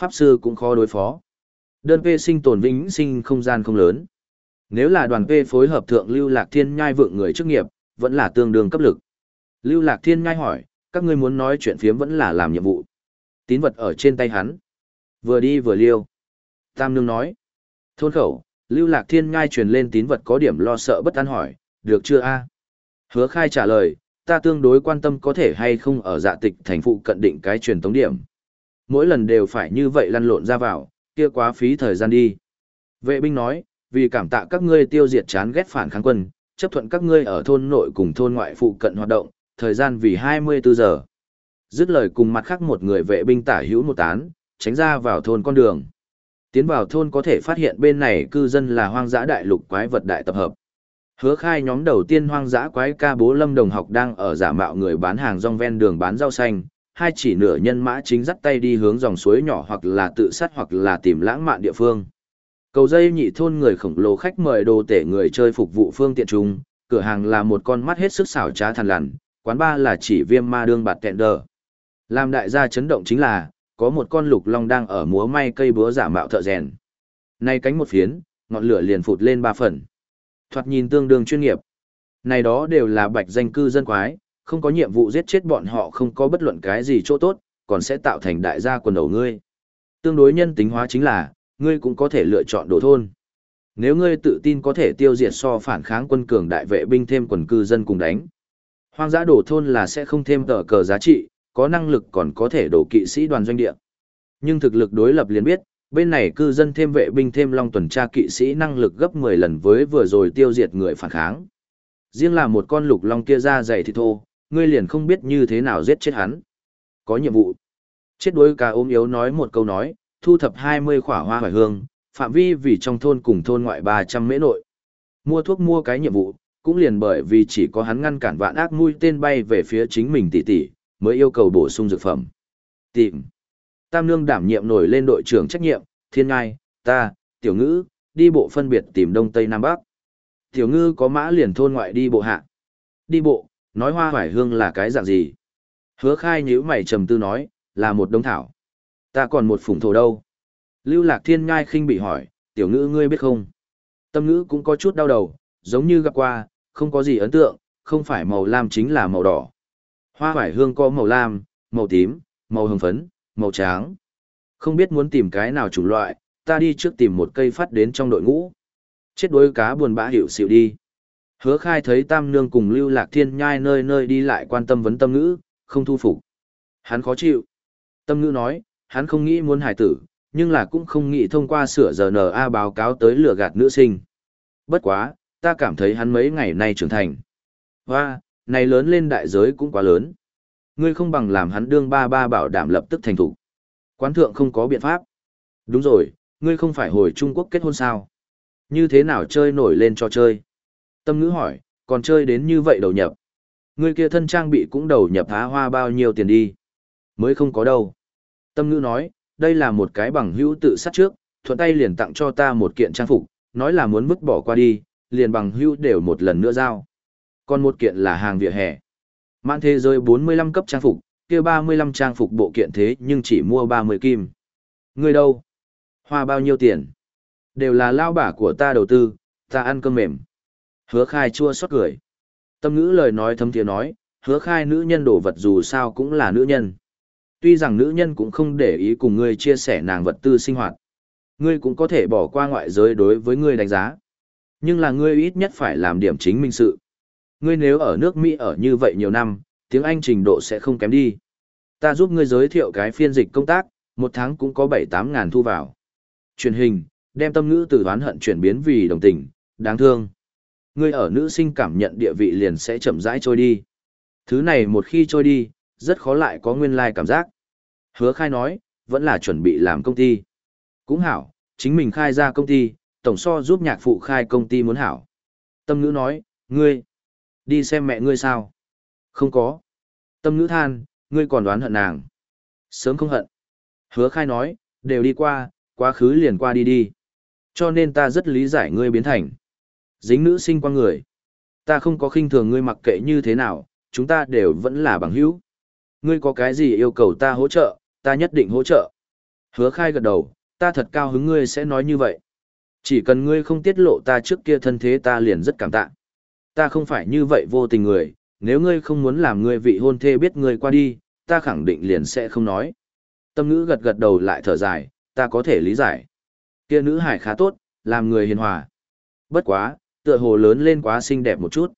Pháp sư cũng khó đối phó. Đơn P sinh tồn vĩnh sinh không gian không lớn. Nếu là đoàn P phối hợp thượng lưu lạc thiên nhai vượng người chức nghiệp, vẫn là tương đương cấp lực. Lưu lạc thiên nhai hỏi, các ngươi muốn nói chuyện phiếm vẫn là làm nhiệm vụ. Tín vật ở trên tay hắn. Vừa đi vừa liêu. Tam nương nói. Thôn khẩu, lưu lạc thiên nhai truyền lên tín vật có điểm lo sợ bất an hỏi, được chưa a Hứa khai trả lời, ta tương đối quan tâm có thể hay không ở dạ tịch thành phụ cận định cái truyền tống điểm. Mỗi lần đều phải như vậy lăn lộn ra vào, kia quá phí thời gian đi. Vệ binh nói, vì cảm tạ các ngươi tiêu diệt chán ghét phản kháng quân, chấp thuận các ngươi ở thôn nội cùng thôn ngoại phụ cận hoạt động, thời gian vì 24 giờ. Dứt lời cùng mặt khác một người vệ binh tả hữu một tán, tránh ra vào thôn con đường. Tiến vào thôn có thể phát hiện bên này cư dân là hoang dã đại lục quái vật đại tập hợp. Hứa khai nhóm đầu tiên hoang dã quái ca bố lâm đồng học đang ở giả mạo người bán hàng rong ven đường bán rau xanh, hai chỉ nửa nhân mã chính dắt tay đi hướng dòng suối nhỏ hoặc là tự sát hoặc là tìm lãng mạn địa phương. Cầu dây nhị thôn người khổng lồ khách mời đồ tể người chơi phục vụ phương tiện trung, cửa hàng là một con mắt hết sức xảo trá thằn lằn, quán ba là chỉ viêm ma đương bạt kẹn đờ. Làm đại gia chấn động chính là, có một con lục long đang ở múa may cây búa giả mạo thợ rèn. Nay cánh một phiến, ngọn lửa liền phụt lên ba phần. Thoạt nhìn tương đương chuyên nghiệp. Này đó đều là bạch danh cư dân quái, không có nhiệm vụ giết chết bọn họ không có bất luận cái gì chỗ tốt, còn sẽ tạo thành đại gia quần đầu ngươi. Tương đối nhân tính hóa chính là, ngươi cũng có thể lựa chọn đồ thôn. Nếu ngươi tự tin có thể tiêu diệt so phản kháng quân cường đại vệ binh thêm quần cư dân cùng đánh. Hoang dã đổ thôn là sẽ không thêm tờ cờ giá trị, có năng lực còn có thể đổ kỵ sĩ đoàn doanh địa. Nhưng thực lực đối lập liền biết, bên này cư dân thêm vệ binh thêm long tuần tra kỵ sĩ năng lực gấp 10 lần với vừa rồi tiêu diệt người phản kháng. Riêng là một con lục long kia ra dày thì thô, ngươi liền không biết như thế nào giết chết hắn. Có nhiệm vụ. Chết đuối ca ôm yếu nói một câu nói, thu thập 20 khỏa hoa hoài hương, phạm vi vì trong thôn cùng thôn ngoại 300 mễ nội. Mua thuốc mua cái nhiệm vụ, cũng liền bởi vì chỉ có hắn ngăn cản vạn ác mũi tên bay về phía chính mình tỷ tỷ, mới yêu cầu bổ sung dược phẩm. Tìm. Tam Nương đảm nhiệm nổi lên đội trưởng trách nhiệm, thiên ngai, ta, tiểu ngữ, đi bộ phân biệt tìm đông tây nam bắc. Tiểu ngư có mã liền thôn ngoại đi bộ hạ. Đi bộ, nói hoa hoài hương là cái dạng gì? Hứa khai nhữ mày trầm tư nói, là một đông thảo. Ta còn một phủng thổ đâu? Lưu lạc thiên ngai khinh bị hỏi, tiểu ngữ ngươi biết không? Tâm ngữ cũng có chút đau đầu, giống như gặp qua, không có gì ấn tượng, không phải màu lam chính là màu đỏ. Hoa hoài hương có màu lam, màu tím, màu hồng phấn, màu trắng. Không biết muốn tìm cái nào chủng loại, ta đi trước tìm một cây phát đến trong đội ngũ. Chết đuối cá buồn bã hiểu xịu đi. Hứa khai thấy tam nương cùng lưu lạc thiên nhai nơi nơi đi lại quan tâm vấn tâm ngữ, không thu phục. Hắn khó chịu. Tâm ngữ nói, hắn không nghĩ muốn hải tử, nhưng là cũng không nghĩ thông qua sửa giờ báo cáo tới lừa gạt nữ sinh. Bất quá, ta cảm thấy hắn mấy ngày nay trưởng thành. Và, này lớn lên đại giới cũng quá lớn. Ngươi không bằng làm hắn đương ba ba bảo đảm lập tức thành thủ. Quán thượng không có biện pháp. Đúng rồi, ngươi không phải hồi Trung Quốc kết hôn sao? Như thế nào chơi nổi lên cho chơi? Tâm ngữ hỏi, còn chơi đến như vậy đầu nhập. Ngươi kia thân trang bị cũng đầu nhập há hoa bao nhiêu tiền đi. Mới không có đâu. Tâm ngữ nói, đây là một cái bằng hữu tự sát trước, thuận tay liền tặng cho ta một kiện trang phục, nói là muốn vứt bỏ qua đi, liền bằng hữu đều một lần nữa giao. Còn một kiện là hàng vỉa hè. Mãn thế giới 45 cấp trang phục, kia 35 trang phục bộ kiện thế nhưng chỉ mua 30 kim. Người đâu? Hoa bao nhiêu tiền? Đều là lao bả của ta đầu tư, ta ăn cơm mềm. Hứa khai chua xót cười. Tâm ngữ lời nói thâm tiếng nói, hứa khai nữ nhân đổ vật dù sao cũng là nữ nhân. Tuy rằng nữ nhân cũng không để ý cùng ngươi chia sẻ nàng vật tư sinh hoạt. Ngươi cũng có thể bỏ qua ngoại giới đối với ngươi đánh giá. Nhưng là ngươi ít nhất phải làm điểm chính minh sự. Ngươi nếu ở nước Mỹ ở như vậy nhiều năm, tiếng Anh trình độ sẽ không kém đi. Ta giúp ngươi giới thiệu cái phiên dịch công tác, một tháng cũng có 7-8 ngàn thu vào. Truyền hình, đem tâm ngữ từ oán hận chuyển biến vì đồng tình, đáng thương. Ngươi ở nữ sinh cảm nhận địa vị liền sẽ chậm rãi trôi đi. Thứ này một khi trôi đi, rất khó lại có nguyên lai cảm giác. Hứa khai nói, vẫn là chuẩn bị làm công ty. Cũng hảo, chính mình khai ra công ty, tổng so giúp nhạc phụ khai công ty muốn hảo. Tâm ngữ nói, ngươi, đi xem mẹ ngươi sao? Không có. Tâm nữ than, ngươi còn đoán hận nàng. Sớm không hận. Hứa khai nói, đều đi qua, quá khứ liền qua đi đi. Cho nên ta rất lý giải ngươi biến thành. Dính nữ sinh qua người. Ta không có khinh thường ngươi mặc kệ như thế nào, chúng ta đều vẫn là bằng hữu. Ngươi có cái gì yêu cầu ta hỗ trợ, ta nhất định hỗ trợ. Hứa khai gật đầu, ta thật cao hứng ngươi sẽ nói như vậy. Chỉ cần ngươi không tiết lộ ta trước kia thân thế ta liền rất cảm tạ. Ta không phải như vậy vô tình người, nếu ngươi không muốn làm ngươi vị hôn thê biết ngươi qua đi, ta khẳng định liền sẽ không nói. Tâm ngữ gật gật đầu lại thở dài, ta có thể lý giải. Kia nữ hải khá tốt, làm người hiền hòa. Bất quá, tựa hồ lớn lên quá xinh đẹp một chút.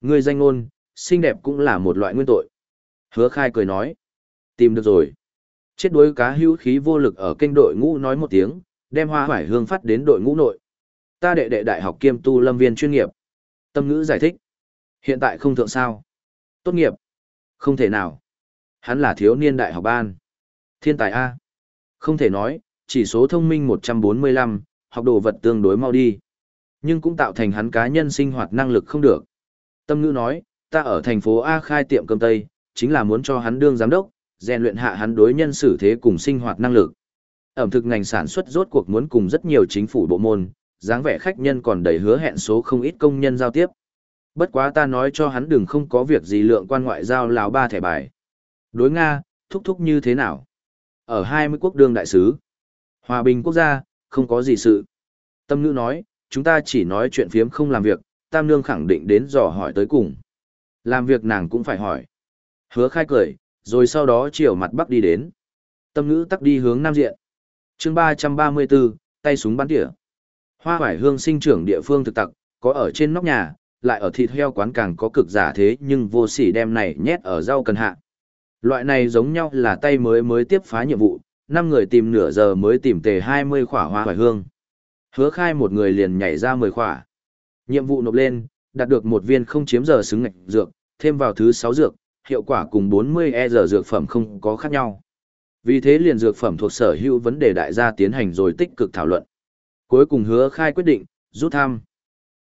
Ngươi danh ngôn, xinh đẹp cũng là một loại nguyên tội. Hứa khai cười nói. Tìm được rồi. Chết đuối cá hữu khí vô lực ở kênh đội ngũ nói một tiếng, đem hoa hoải hương phát đến đội ngũ nội. Ta đệ đệ đại học kiêm tu lâm viên chuyên nghiệp. Tâm ngữ giải thích. Hiện tại không thượng sao. Tốt nghiệp. Không thể nào. Hắn là thiếu niên đại học ban. Thiên tài A. Không thể nói, chỉ số thông minh 145, học đồ vật tương đối mau đi. Nhưng cũng tạo thành hắn cá nhân sinh hoạt năng lực không được. Tâm ngữ nói, ta ở thành phố A khai tiệm cơm Tây, chính là muốn cho hắn đương giám đốc, rèn luyện hạ hắn đối nhân xử thế cùng sinh hoạt năng lực. Ẩm thực ngành sản xuất rốt cuộc muốn cùng rất nhiều chính phủ bộ môn, dáng vẻ khách nhân còn đầy hứa hẹn số không ít công nhân giao tiếp. Bất quá ta nói cho hắn đừng không có việc gì lượng quan ngoại giao lào ba thẻ bài. Đối Nga, thúc thúc như thế nào? Ở 20 quốc đương đại sứ. Hòa bình quốc gia, không có gì sự. Tâm ngữ nói, chúng ta chỉ nói chuyện phiếm không làm việc, Tam Nương khẳng định đến dò hỏi tới cùng. Làm việc nàng cũng phải hỏi. Hứa khai cười, rồi sau đó chiều mặt bắc đi đến. Tâm ngữ tắc đi hướng nam diện. chương 334, tay súng bắn tỉa. Hoa hoải hương sinh trưởng địa phương thực tặc, có ở trên nóc nhà, lại ở thịt heo quán càng có cực giả thế nhưng vô sỉ đem này nhét ở rau cần hạ. Loại này giống nhau là tay mới mới tiếp phá nhiệm vụ, năm người tìm nửa giờ mới tìm tề 20 khỏa hoa hoài hương. Hứa khai một người liền nhảy ra 10 khỏa. Nhiệm vụ nộp lên, đạt được một viên không chiếm giờ xứng ngạch dược, thêm vào thứ 6 dược, hiệu quả cùng 40 e giờ dược phẩm không có khác nhau. Vì thế liền dược phẩm thuộc sở hữu vấn đề đại gia tiến hành rồi tích cực thảo luận. Cuối cùng hứa khai quyết định, rút thăm.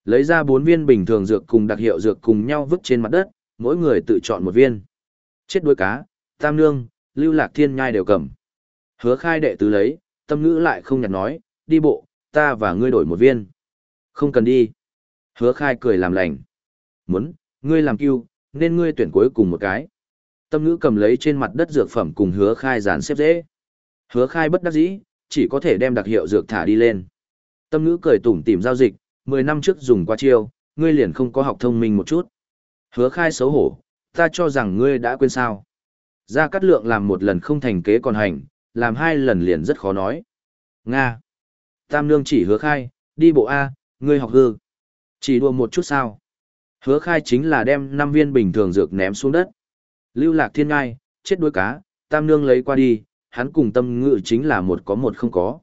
Lấy ra 4 viên bình thường dược cùng đặc hiệu dược cùng nhau vứt trên mặt đất, mỗi người tự chọn một viên. Chết đuôi cá, tam nương, lưu lạc thiên nhai đều cầm. Hứa khai đệ tứ lấy, tâm ngữ lại không nhặt nói, đi bộ, ta và ngươi đổi một viên. Không cần đi. Hứa khai cười làm lành. Muốn, ngươi làm kêu, nên ngươi tuyển cuối cùng một cái. Tâm ngữ cầm lấy trên mặt đất dược phẩm cùng hứa khai dán xếp dễ. Hứa khai bất đắc dĩ, chỉ có thể đem đặc hiệu dược thả đi lên. Tâm ngữ cười tủm tìm giao dịch, 10 năm trước dùng qua chiêu, ngươi liền không có học thông minh một chút. Hứa khai xấu hổ, ta cho rằng ngươi đã quên sao. Gia Cát Lượng làm một lần không thành kế còn hành, làm hai lần liền rất khó nói. Nga. Tam Nương chỉ hứa khai, đi bộ A, ngươi học hư. Chỉ đùa một chút sao. Hứa khai chính là đem năm viên bình thường dược ném xuống đất. Lưu lạc thiên ngai, chết đuối cá, tam nương lấy qua đi, hắn cùng tâm ngữ chính là một có một không có.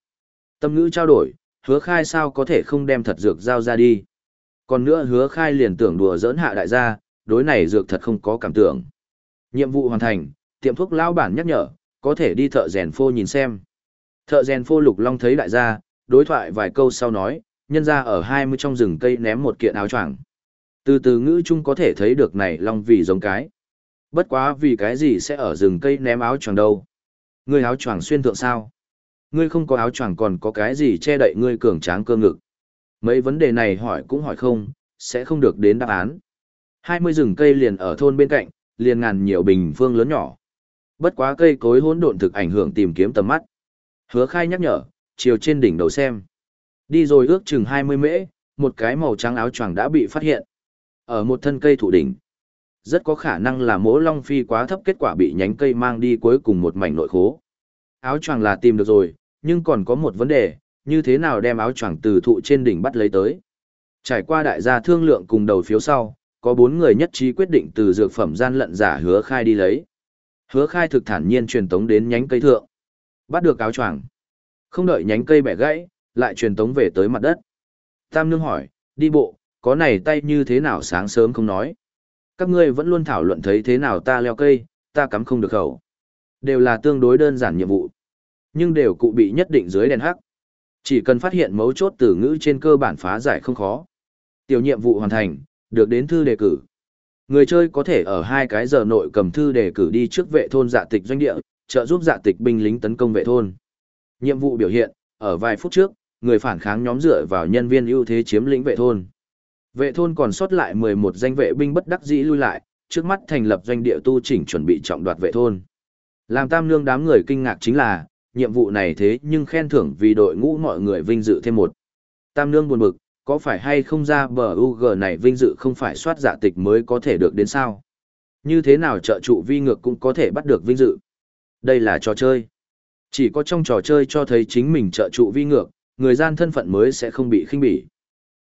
Tâm ngữ trao đổi, hứa khai sao có thể không đem thật dược giao ra đi. Còn nữa hứa khai liền tưởng đùa giỡn hạ đại gia, đối này dược thật không có cảm tưởng. Nhiệm vụ hoàn thành, tiệm thuốc lao bản nhắc nhở, có thể đi thợ rèn phô nhìn xem. Thợ rèn phô lục long thấy đại gia, đối thoại vài câu sau nói, nhân ra ở 20 trong rừng cây ném một kiện áo choàng. Từ từ ngữ chung có thể thấy được này long vì giống cái. Bất quá vì cái gì sẽ ở rừng cây ném áo choàng đâu. người áo choàng xuyên thượng sao? Ngươi không có áo choàng còn có cái gì che đậy ngươi cường tráng cơ ngực. Mấy vấn đề này hỏi cũng hỏi không, sẽ không được đến đáp án. 20 rừng cây liền ở thôn bên cạnh, liền ngàn nhiều bình phương lớn nhỏ. Bất quá cây cối hỗn độn thực ảnh hưởng tìm kiếm tầm mắt. Hứa khai nhắc nhở, chiều trên đỉnh đầu xem. Đi rồi ước chừng 20 mễ, một cái màu trắng áo choàng đã bị phát hiện. Ở một thân cây thủ đỉnh. Rất có khả năng là mỗ long phi quá thấp kết quả bị nhánh cây mang đi cuối cùng một mảnh nội khố. Áo choàng là tìm được rồi, nhưng còn có một vấn đề, như thế nào đem áo choàng từ thụ trên đỉnh bắt lấy tới. Trải qua đại gia thương lượng cùng đầu phiếu sau, có bốn người nhất trí quyết định từ dược phẩm gian lận giả hứa khai đi lấy. Hứa khai thực thản nhiên truyền tống đến nhánh cây thượng. Bắt được áo choàng. Không đợi nhánh cây bẻ gãy, lại truyền tống về tới mặt đất. Tam Nương hỏi, đi bộ, có này tay như thế nào sáng sớm không nói. Các ngươi vẫn luôn thảo luận thấy thế nào ta leo cây, ta cắm không được khẩu. Đều là tương đối đơn giản nhiệm vụ. Nhưng đều cụ bị nhất định dưới đèn hắc. Chỉ cần phát hiện mấu chốt từ ngữ trên cơ bản phá giải không khó. Tiểu nhiệm vụ hoàn thành, được đến thư đề cử. Người chơi có thể ở hai cái giờ nội cầm thư đề cử đi trước vệ thôn dạ tịch doanh địa, trợ giúp dạ tịch binh lính tấn công vệ thôn. Nhiệm vụ biểu hiện, ở vài phút trước, người phản kháng nhóm dựa vào nhân viên ưu thế chiếm lĩnh vệ thôn. Vệ thôn còn sót lại 11 danh vệ binh bất đắc dĩ lui lại, trước mắt thành lập doanh địa tu chỉnh chuẩn bị trọng đoạt vệ thôn. Làm tam nương đám người kinh ngạc chính là, nhiệm vụ này thế nhưng khen thưởng vì đội ngũ mọi người vinh dự thêm một. Tam nương buồn bực, có phải hay không ra bờ UG này vinh dự không phải soát giả tịch mới có thể được đến sao? Như thế nào trợ trụ vi ngược cũng có thể bắt được vinh dự? Đây là trò chơi. Chỉ có trong trò chơi cho thấy chính mình trợ trụ vi ngược, người gian thân phận mới sẽ không bị khinh bỉ.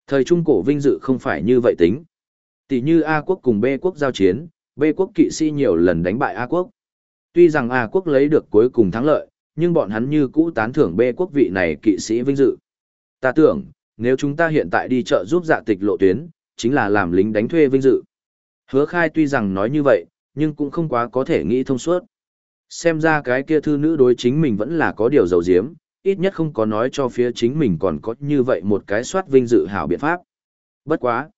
Thời trung cổ vinh dự không phải như vậy tính. Tỷ như A quốc cùng B quốc giao chiến, B quốc kỵ sĩ nhiều lần đánh bại A quốc. Tuy rằng A quốc lấy được cuối cùng thắng lợi, nhưng bọn hắn như cũ tán thưởng B quốc vị này kỵ sĩ vinh dự. Ta tưởng, nếu chúng ta hiện tại đi chợ giúp dạ tịch lộ tuyến, chính là làm lính đánh thuê vinh dự. Hứa khai tuy rằng nói như vậy, nhưng cũng không quá có thể nghĩ thông suốt. Xem ra cái kia thư nữ đối chính mình vẫn là có điều dầu diếm, ít nhất không có nói cho phía chính mình còn có như vậy một cái soát vinh dự hảo biện pháp. Bất quá.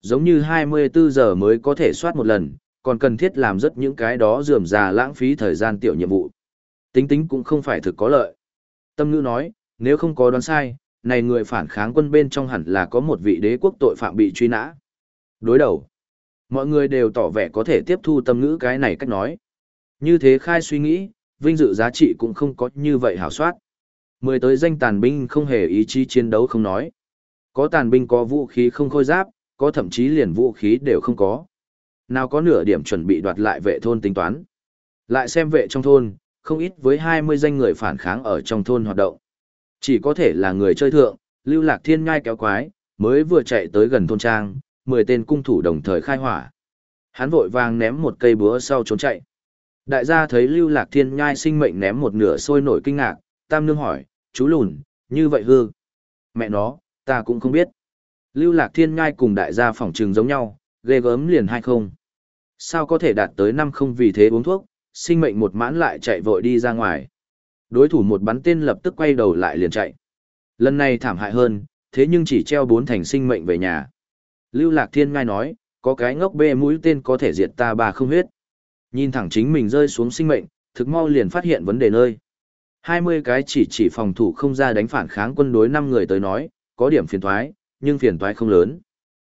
Giống như 24 giờ mới có thể soát một lần, còn cần thiết làm rất những cái đó dườm già lãng phí thời gian tiểu nhiệm vụ. Tính tính cũng không phải thực có lợi. Tâm ngữ nói, nếu không có đoán sai, này người phản kháng quân bên trong hẳn là có một vị đế quốc tội phạm bị truy nã. Đối đầu. Mọi người đều tỏ vẻ có thể tiếp thu tâm ngữ cái này cách nói. Như thế khai suy nghĩ, vinh dự giá trị cũng không có như vậy hảo soát. Mười tới danh tàn binh không hề ý chí chiến đấu không nói. Có tàn binh có vũ khí không khôi giáp, có thậm chí liền vũ khí đều không có. Nào có nửa điểm chuẩn bị đoạt lại vệ thôn tính toán. Lại xem vệ trong thôn, không ít với 20 danh người phản kháng ở trong thôn hoạt động. Chỉ có thể là người chơi thượng, lưu lạc thiên ngai kéo quái, mới vừa chạy tới gần thôn trang, 10 tên cung thủ đồng thời khai hỏa. Hắn vội vàng ném một cây búa sau trốn chạy. Đại gia thấy lưu lạc thiên nhai sinh mệnh ném một nửa sôi nổi kinh ngạc, tam nương hỏi, chú lùn, như vậy hư. Mẹ nó, ta cũng không biết. Lưu lạc thiên nhai cùng đại gia phỏng trừng giống nhau, ghê gớm liền hay không. Sao có thể đạt tới năm không vì thế uống thuốc, sinh mệnh một mãn lại chạy vội đi ra ngoài. Đối thủ một bắn tên lập tức quay đầu lại liền chạy. Lần này thảm hại hơn, thế nhưng chỉ treo bốn thành sinh mệnh về nhà. Lưu Lạc Thiên ngai nói, có cái ngốc bê mũi tên có thể diệt ta bà không huyết. Nhìn thẳng chính mình rơi xuống sinh mệnh, thực mau liền phát hiện vấn đề nơi. 20 cái chỉ chỉ phòng thủ không ra đánh phản kháng quân đối 5 người tới nói, có điểm phiền thoái, nhưng phiền thoái không lớn.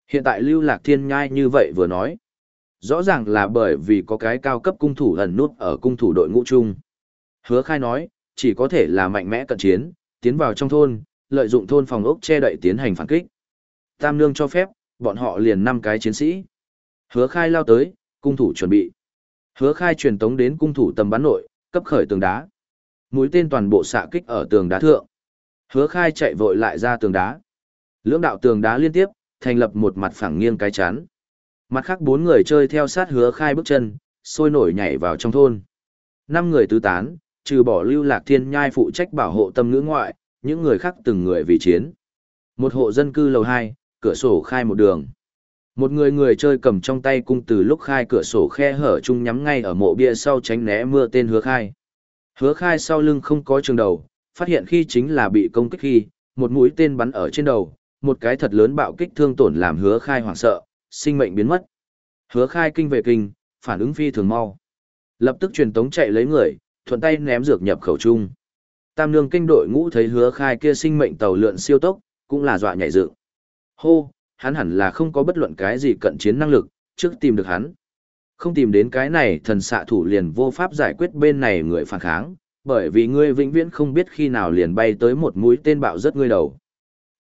Hiện tại Lưu Lạc Thiên nhai như vậy vừa nói. Rõ ràng là bởi vì có cái cao cấp cung thủ ẩn nút ở cung thủ đội ngũ chung. Hứa khai nói, chỉ có thể là mạnh mẽ cận chiến, tiến vào trong thôn, lợi dụng thôn phòng ốc che đậy tiến hành phản kích. Tam Nương cho phép, bọn họ liền năm cái chiến sĩ. Hứa khai lao tới, cung thủ chuẩn bị. Hứa khai truyền tống đến cung thủ tầm bắn nội, cấp khởi tường đá. Mũi tên toàn bộ xạ kích ở tường đá thượng. Hứa khai chạy vội lại ra tường đá. Lưỡng đạo tường đá liên tiếp, thành lập một mặt phẳng nghiêng cái chắn. Mặt khác bốn người chơi theo sát hứa khai bước chân, sôi nổi nhảy vào trong thôn. Năm người tứ tán, trừ bỏ lưu lạc thiên nhai phụ trách bảo hộ tâm ngữ ngoại, những người khác từng người vì chiến. Một hộ dân cư lầu 2, cửa sổ khai một đường. Một người người chơi cầm trong tay cung từ lúc khai cửa sổ khe hở chung nhắm ngay ở mộ bia sau tránh né mưa tên hứa khai. Hứa khai sau lưng không có trường đầu, phát hiện khi chính là bị công kích khi, một mũi tên bắn ở trên đầu, một cái thật lớn bạo kích thương tổn làm hứa khai hoảng sợ, sinh mệnh biến mất. Hứa khai kinh về kinh, phản ứng phi thường mau. Lập tức truyền tống chạy lấy người, thuận tay ném dược nhập khẩu trung. Tam nương kinh đội ngũ thấy hứa khai kia sinh mệnh tàu lượn siêu tốc, cũng là dọa nhảy dựng. Hô, hắn hẳn là không có bất luận cái gì cận chiến năng lực, trước tìm được hắn. Không tìm đến cái này thần xạ thủ liền vô pháp giải quyết bên này người phản kháng, bởi vì ngươi vĩnh viễn không biết khi nào liền bay tới một mũi tên bạo rất ngươi đầu.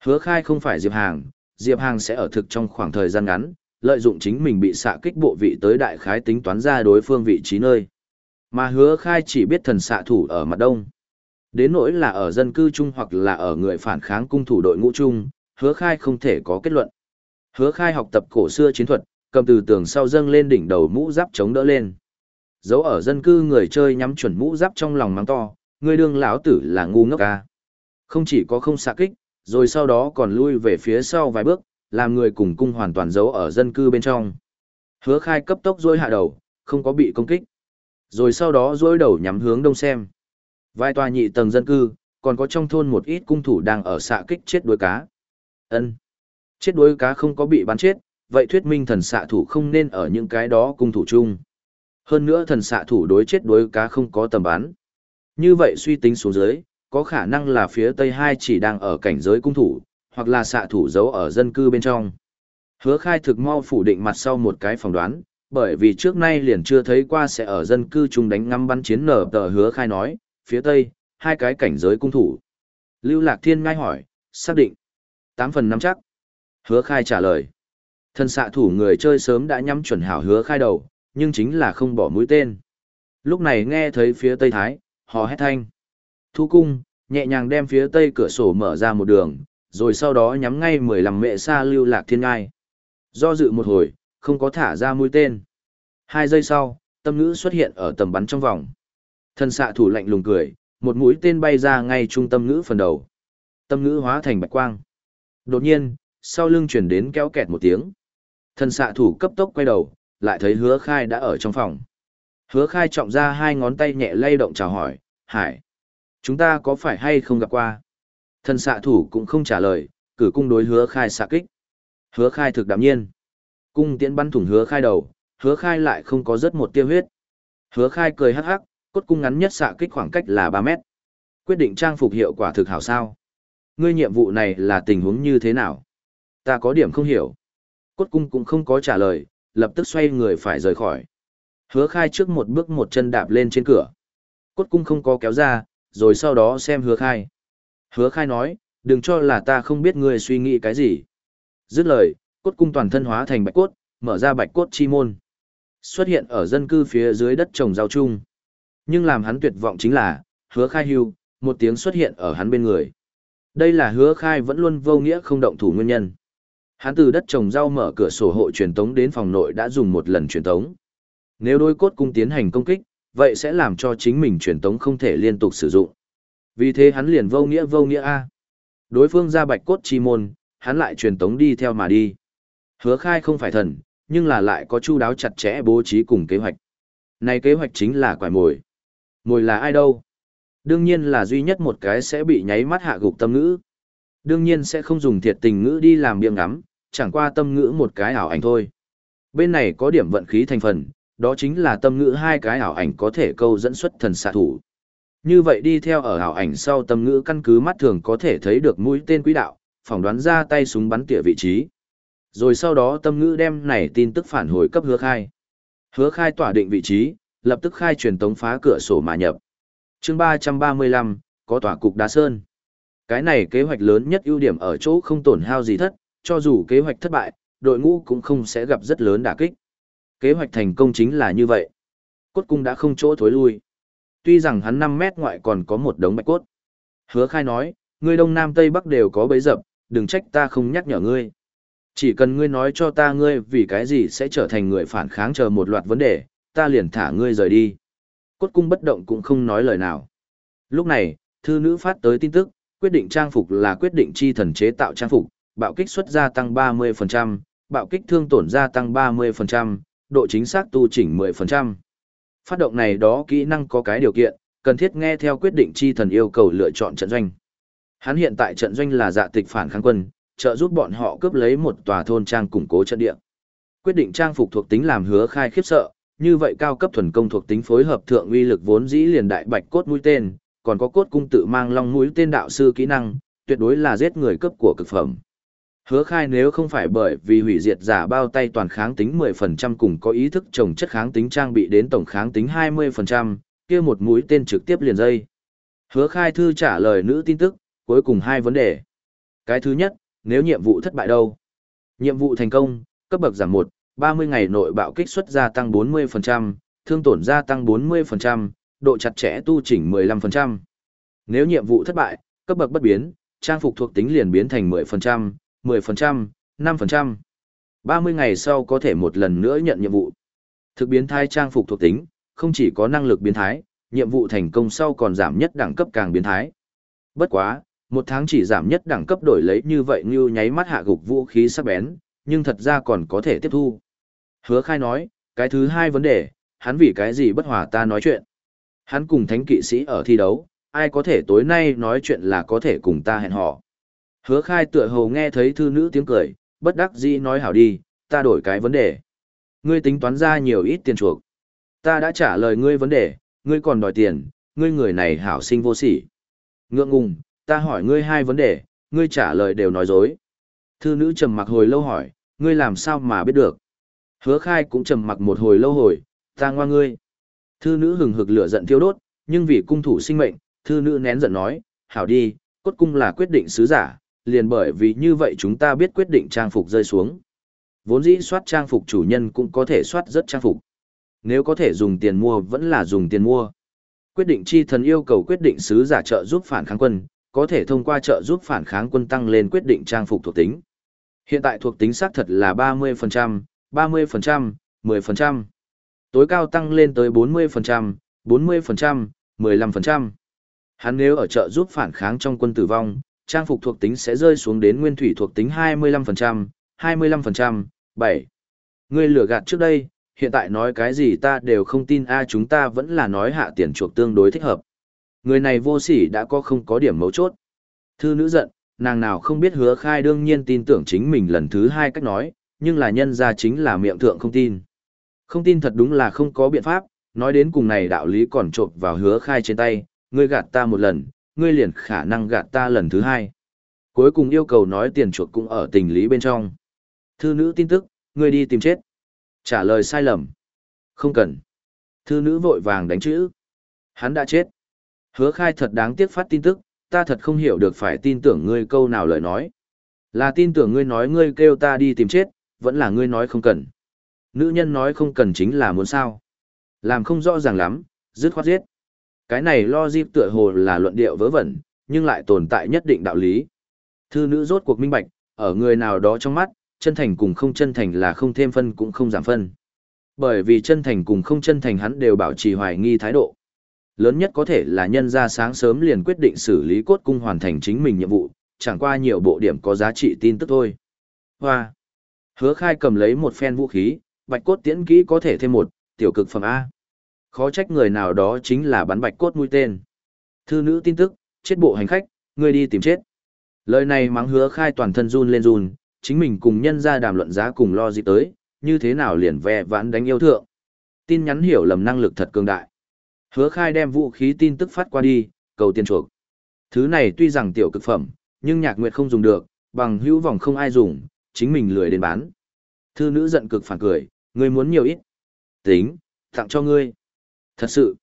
Hứa khai không phải Diệp Hàng, Diệp Hàng sẽ ở thực trong khoảng thời gian ngắn, lợi dụng chính mình bị xạ kích bộ vị tới đại khái tính toán ra đối phương vị trí nơi. Mà hứa khai chỉ biết thần xạ thủ ở mặt đông. Đến nỗi là ở dân cư chung hoặc là ở người phản kháng cung thủ đội ngũ chung, hứa khai không thể có kết luận. Hứa khai học tập cổ xưa chiến thuật, cầm từ tường sau dâng lên đỉnh đầu mũ giáp chống đỡ lên. Dấu ở dân cư người chơi nhắm chuẩn mũ giáp trong lòng mắng to, người đương lão tử là ngu ngốc ca. Không chỉ có không xạ kích, rồi sau đó còn lui về phía sau vài bước, làm người cùng cung hoàn toàn giấu ở dân cư bên trong. Hứa khai cấp tốc dối hạ đầu, không có bị công kích. Rồi sau đó dối đầu nhắm hướng đông xem. Vài tòa nhị tầng dân cư, còn có trong thôn một ít cung thủ đang ở xạ kích chết đuối cá. ân Chết đuối cá không có bị bắn chết, vậy thuyết minh thần xạ thủ không nên ở những cái đó cung thủ chung. Hơn nữa thần xạ thủ đối chết đuối cá không có tầm bắn. Như vậy suy tính xuống dưới, có khả năng là phía tây hai chỉ đang ở cảnh giới cung thủ, hoặc là xạ thủ giấu ở dân cư bên trong. Hứa khai thực mau phủ định mặt sau một cái phỏng đoán, bởi vì trước nay liền chưa thấy qua sẽ ở dân cư chung đánh ngắm bắn chiến nở tờ hứa khai nói, phía tây, hai cái cảnh giới cung thủ. Lưu Lạc Thiên ngay hỏi, xác định. 8 phần 5 chắc. Hứa khai trả lời. thân xạ thủ người chơi sớm đã nhắm chuẩn hảo hứa khai đầu, nhưng chính là không bỏ mũi tên. Lúc này nghe thấy phía tây thái, họ hét thanh. Thu cung, nhẹ nhàng đem phía tây cửa sổ mở ra một đường, rồi sau đó nhắm ngay mười lăm mẹ xa lưu lạc thiên ngai. Do dự một hồi, không có thả ra mũi tên. Hai giây sau, tâm ngữ xuất hiện ở tầm bắn trong vòng. Thần xạ thủ lạnh lùng cười, một mũi tên bay ra ngay trung tâm ngữ phần đầu. Tâm ngữ hóa thành bạch quang. Đột nhiên, sau lưng chuyển đến kéo kẹt một tiếng. Thần xạ thủ cấp tốc quay đầu, lại thấy hứa khai đã ở trong phòng. Hứa khai trọng ra hai ngón tay nhẹ lay động chào hỏi, hải. Chúng ta có phải hay không gặp qua? Thần xạ thủ cũng không trả lời, cử cung đối hứa khai xạ kích. Hứa khai thực đạm nhiên. Cung tiễn bắn thủng hứa khai đầu, hứa khai lại không có rất một tiêu huyết. Hứa khai cười hắc hắc, cốt cung ngắn nhất xạ kích khoảng cách là 3 mét. Quyết định trang phục hiệu quả thực hảo sao. Ngươi nhiệm vụ này là tình huống như thế nào? Ta có điểm không hiểu. Cốt cung cũng không có trả lời, lập tức xoay người phải rời khỏi. Hứa khai trước một bước một chân đạp lên trên cửa. Cốt cung không có kéo ra, rồi sau đó xem hứa khai. Hứa khai nói, đừng cho là ta không biết ngươi suy nghĩ cái gì. Dứt lời, cốt cung toàn thân hóa thành bạch cốt, mở ra bạch cốt chi môn. Xuất hiện ở dân cư phía dưới đất trồng rau chung. Nhưng làm hắn tuyệt vọng chính là, hứa khai hưu, một tiếng xuất hiện ở hắn bên người. Đây là hứa khai vẫn luôn vô nghĩa không động thủ nguyên nhân. Hắn từ đất trồng rau mở cửa sổ hộ truyền tống đến phòng nội đã dùng một lần truyền tống. Nếu đôi cốt cung tiến hành công kích, vậy sẽ làm cho chính mình truyền tống không thể liên tục sử dụng. Vì thế hắn liền vô nghĩa vô nghĩa A. Đối phương ra bạch cốt chi môn, hắn lại truyền tống đi theo mà đi. Hứa khai không phải thần, nhưng là lại có chu đáo chặt chẽ bố trí cùng kế hoạch. Này kế hoạch chính là quải mồi. Mồi là ai đâu? Đương nhiên là duy nhất một cái sẽ bị nháy mắt hạ gục tâm ngữ. Đương nhiên sẽ không dùng thiệt tình ngữ đi làm miệng ngắm, chẳng qua tâm ngữ một cái ảo ảnh thôi. Bên này có điểm vận khí thành phần, đó chính là tâm ngữ hai cái ảo ảnh có thể câu dẫn xuất thần xạ thủ. Như vậy đi theo ở ảo ảnh sau tâm ngữ căn cứ mắt thường có thể thấy được mũi tên quỹ đạo, phỏng đoán ra tay súng bắn tỉa vị trí. Rồi sau đó tâm ngữ đem này tin tức phản hồi cấp hứa khai. Hứa khai tỏa định vị trí, lập tức khai truyền tống phá cửa sổ mà nhập. chương 335, có tỏa cục đá sơn. Cái này kế hoạch lớn nhất ưu điểm ở chỗ không tổn hao gì thất, cho dù kế hoạch thất bại, đội ngũ cũng không sẽ gặp rất lớn đả kích. Kế hoạch thành công chính là như vậy. Cốt cung đã không chỗ thối lui. Tuy rằng hắn 5 mét ngoại còn có một đống bạch cốt. Hứa khai nói, ngươi đông nam tây bắc đều có bấy dập, đừng trách ta không nhắc nhở ngươi. Chỉ cần ngươi nói cho ta ngươi vì cái gì sẽ trở thành người phản kháng chờ một loạt vấn đề, ta liền thả ngươi rời đi. Cốt cung bất động cũng không nói lời nào. Lúc này, thư nữ phát tới tin tức, quyết định trang phục là quyết định chi thần chế tạo trang phục, bạo kích suất gia tăng 30%, bạo kích thương tổn gia tăng 30%, độ chính xác tu chỉnh 10%. Phát động này đó kỹ năng có cái điều kiện, cần thiết nghe theo quyết định chi thần yêu cầu lựa chọn trận doanh. Hắn hiện tại trận doanh là dạ tịch phản kháng quân, trợ giúp bọn họ cướp lấy một tòa thôn trang củng cố trận địa. Quyết định trang phục thuộc tính làm hứa khai khiếp sợ, như vậy cao cấp thuần công thuộc tính phối hợp thượng uy lực vốn dĩ liền đại bạch cốt mũi tên, còn có cốt cung tự mang long mũi tên đạo sư kỹ năng, tuyệt đối là giết người cấp của cực phẩm. Hứa khai nếu không phải bởi vì hủy diệt giả bao tay toàn kháng tính 10% cùng có ý thức trồng chất kháng tính trang bị đến tổng kháng tính 20%, kia một mũi tên trực tiếp liền dây. Hứa khai thư trả lời nữ tin tức, cuối cùng hai vấn đề. Cái thứ nhất, nếu nhiệm vụ thất bại đâu? Nhiệm vụ thành công, cấp bậc giảm 1, 30 ngày nội bạo kích suất gia tăng 40%, thương tổn gia tăng 40%, độ chặt chẽ tu chỉnh 15%. Nếu nhiệm vụ thất bại, cấp bậc bất biến, trang phục thuộc tính liền biến thành 10%, 10%, 5%. 30 ngày sau có thể một lần nữa nhận nhiệm vụ. Thực biến thái trang phục thuộc tính, không chỉ có năng lực biến thái, nhiệm vụ thành công sau còn giảm nhất đẳng cấp càng biến thái. Bất quá, một tháng chỉ giảm nhất đẳng cấp đổi lấy như vậy như nháy mắt hạ gục vũ khí sắc bén, nhưng thật ra còn có thể tiếp thu. Hứa khai nói, cái thứ hai vấn đề, hắn vì cái gì bất hòa ta nói chuyện. Hắn cùng thánh kỵ sĩ ở thi đấu, ai có thể tối nay nói chuyện là có thể cùng ta hẹn hò. Hứa khai tựa hồ nghe thấy thư nữ tiếng cười, bất đắc dĩ nói hảo đi, ta đổi cái vấn đề. Ngươi tính toán ra nhiều ít tiền chuộc. Ta đã trả lời ngươi vấn đề, ngươi còn đòi tiền, ngươi người này hảo sinh vô sỉ. Ngượng ngùng, ta hỏi ngươi hai vấn đề, ngươi trả lời đều nói dối. Thư nữ trầm mặc hồi lâu hỏi, ngươi làm sao mà biết được. Hứa khai cũng trầm mặc một hồi lâu hồi, ta ngoan ngươi. Thư nữ hừng hực lửa giận thiêu đốt, nhưng vì cung thủ sinh mệnh, thư nữ nén giận nói, hảo đi, cốt cung là quyết định sứ giả, liền bởi vì như vậy chúng ta biết quyết định trang phục rơi xuống. Vốn dĩ soát trang phục chủ nhân cũng có thể soát rất trang phục. Nếu có thể dùng tiền mua vẫn là dùng tiền mua. Quyết định chi thần yêu cầu quyết định sứ giả trợ giúp phản kháng quân, có thể thông qua trợ giúp phản kháng quân tăng lên quyết định trang phục thuộc tính. Hiện tại thuộc tính xác thật là 30%, 30%, 10%. Tối cao tăng lên tới 40%, 40%, 15%. Hắn nếu ở trợ giúp phản kháng trong quân tử vong, trang phục thuộc tính sẽ rơi xuống đến nguyên thủy thuộc tính 25%, 25%, 7. Ngươi lừa gạt trước đây, hiện tại nói cái gì ta đều không tin a chúng ta vẫn là nói hạ tiền chuộc tương đối thích hợp. Người này vô sỉ đã có không có điểm mấu chốt. Thư nữ giận, nàng nào không biết hứa khai đương nhiên tin tưởng chính mình lần thứ hai cách nói, nhưng là nhân ra chính là miệng thượng không tin. Không tin thật đúng là không có biện pháp, nói đến cùng này đạo lý còn trộn vào hứa khai trên tay, ngươi gạt ta một lần, ngươi liền khả năng gạt ta lần thứ hai. Cuối cùng yêu cầu nói tiền chuộc cũng ở tình lý bên trong. Thư nữ tin tức, ngươi đi tìm chết. Trả lời sai lầm. Không cần. Thư nữ vội vàng đánh chữ. Hắn đã chết. Hứa khai thật đáng tiếc phát tin tức, ta thật không hiểu được phải tin tưởng ngươi câu nào lời nói. Là tin tưởng ngươi nói ngươi kêu ta đi tìm chết, vẫn là ngươi nói không cần. Nữ nhân nói không cần chính là muốn sao. Làm không rõ ràng lắm, dứt khoát giết. Cái này lo dịp tựa hồ là luận điệu vớ vẩn, nhưng lại tồn tại nhất định đạo lý. Thư nữ rốt cuộc minh bạch, ở người nào đó trong mắt, chân thành cùng không chân thành là không thêm phân cũng không giảm phân. Bởi vì chân thành cùng không chân thành hắn đều bảo trì hoài nghi thái độ. Lớn nhất có thể là nhân ra sáng sớm liền quyết định xử lý cốt cung hoàn thành chính mình nhiệm vụ, chẳng qua nhiều bộ điểm có giá trị tin tức thôi. Hoa! Hứa khai cầm lấy một phen vũ khí, bạch cốt tiễn kỹ có thể thêm một, tiểu cực phẩm A. Khó trách người nào đó chính là bắn bạch cốt mũi tên. Thư nữ tin tức, chết bộ hành khách, người đi tìm chết. Lời này mắng hứa khai toàn thân run lên run, chính mình cùng nhân ra đàm luận giá cùng lo gì tới, như thế nào liền ve vãn đánh yêu thượng. Tin nhắn hiểu lầm năng lực thật cường đại. Hứa khai đem vũ khí tin tức phát qua đi, cầu tiền chuộc. Thứ này tuy rằng tiểu cực phẩm, nhưng nhạc nguyệt không dùng được, bằng hữu vòng không ai dùng, chính mình lười đến bán. Thư nữ giận cực phản cười, ngươi muốn nhiều ít. Tính, tặng cho ngươi. Thật sự.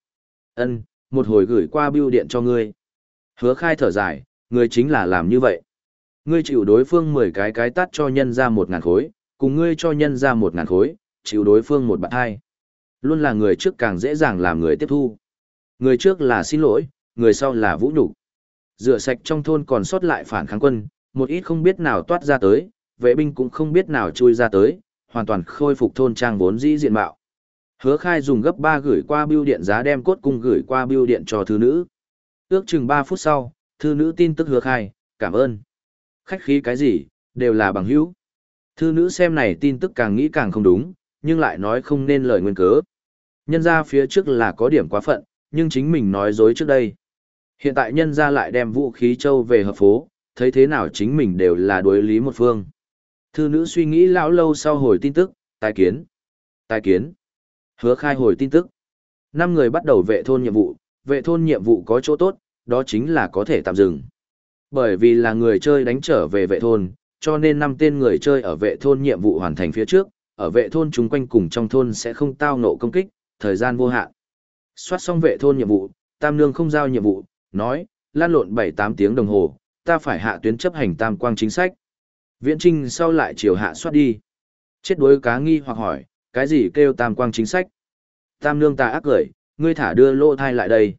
ân một hồi gửi qua bưu điện cho ngươi. Hứa khai thở dài, ngươi chính là làm như vậy. Ngươi chịu đối phương 10 cái cái tắt cho nhân ra 1 ngàn khối, cùng ngươi cho nhân ra 1 ngàn khối, chịu đối phương một bạn hai. Luôn là người trước càng dễ dàng làm người tiếp thu. Người trước là xin lỗi, người sau là vũ nhục Rửa sạch trong thôn còn sót lại phản kháng quân, một ít không biết nào toát ra tới, vệ binh cũng không biết nào chui ra tới, hoàn toàn khôi phục thôn trang vốn dĩ diện mạo. Hứa khai dùng gấp 3 gửi qua bưu điện giá đem cốt cung gửi qua bưu điện cho thư nữ. Ước chừng 3 phút sau, thư nữ tin tức hứa khai, cảm ơn. Khách khí cái gì, đều là bằng hữu. Thư nữ xem này tin tức càng nghĩ càng không đúng, nhưng lại nói không nên lời nguyên cớ. Nhân ra phía trước là có điểm quá phận, nhưng chính mình nói dối trước đây. Hiện tại nhân ra lại đem vũ khí châu về hợp phố, thấy thế nào chính mình đều là đối lý một phương. Thư nữ suy nghĩ lão lâu sau hồi tin tức, tài kiến. Tài kiến. Hứa khai hồi tin tức. Năm người bắt đầu vệ thôn nhiệm vụ, vệ thôn nhiệm vụ có chỗ tốt, đó chính là có thể tạm dừng. Bởi vì là người chơi đánh trở về vệ thôn, cho nên năm tên người chơi ở vệ thôn nhiệm vụ hoàn thành phía trước, ở vệ thôn chúng quanh cùng trong thôn sẽ không tao nộ công kích, thời gian vô hạn. Soát xong vệ thôn nhiệm vụ, Tam Nương không giao nhiệm vụ, nói, lan lộn 7-8 tiếng đồng hồ, ta phải hạ tuyến chấp hành tam quang chính sách. Viễn Trinh sau lại chiều hạ soát đi. Chết đuối cá nghi hoặc hỏi, cái gì kêu tam quang chính sách? Tam Nương ta ác cười, ngươi thả đưa lô thai lại đây.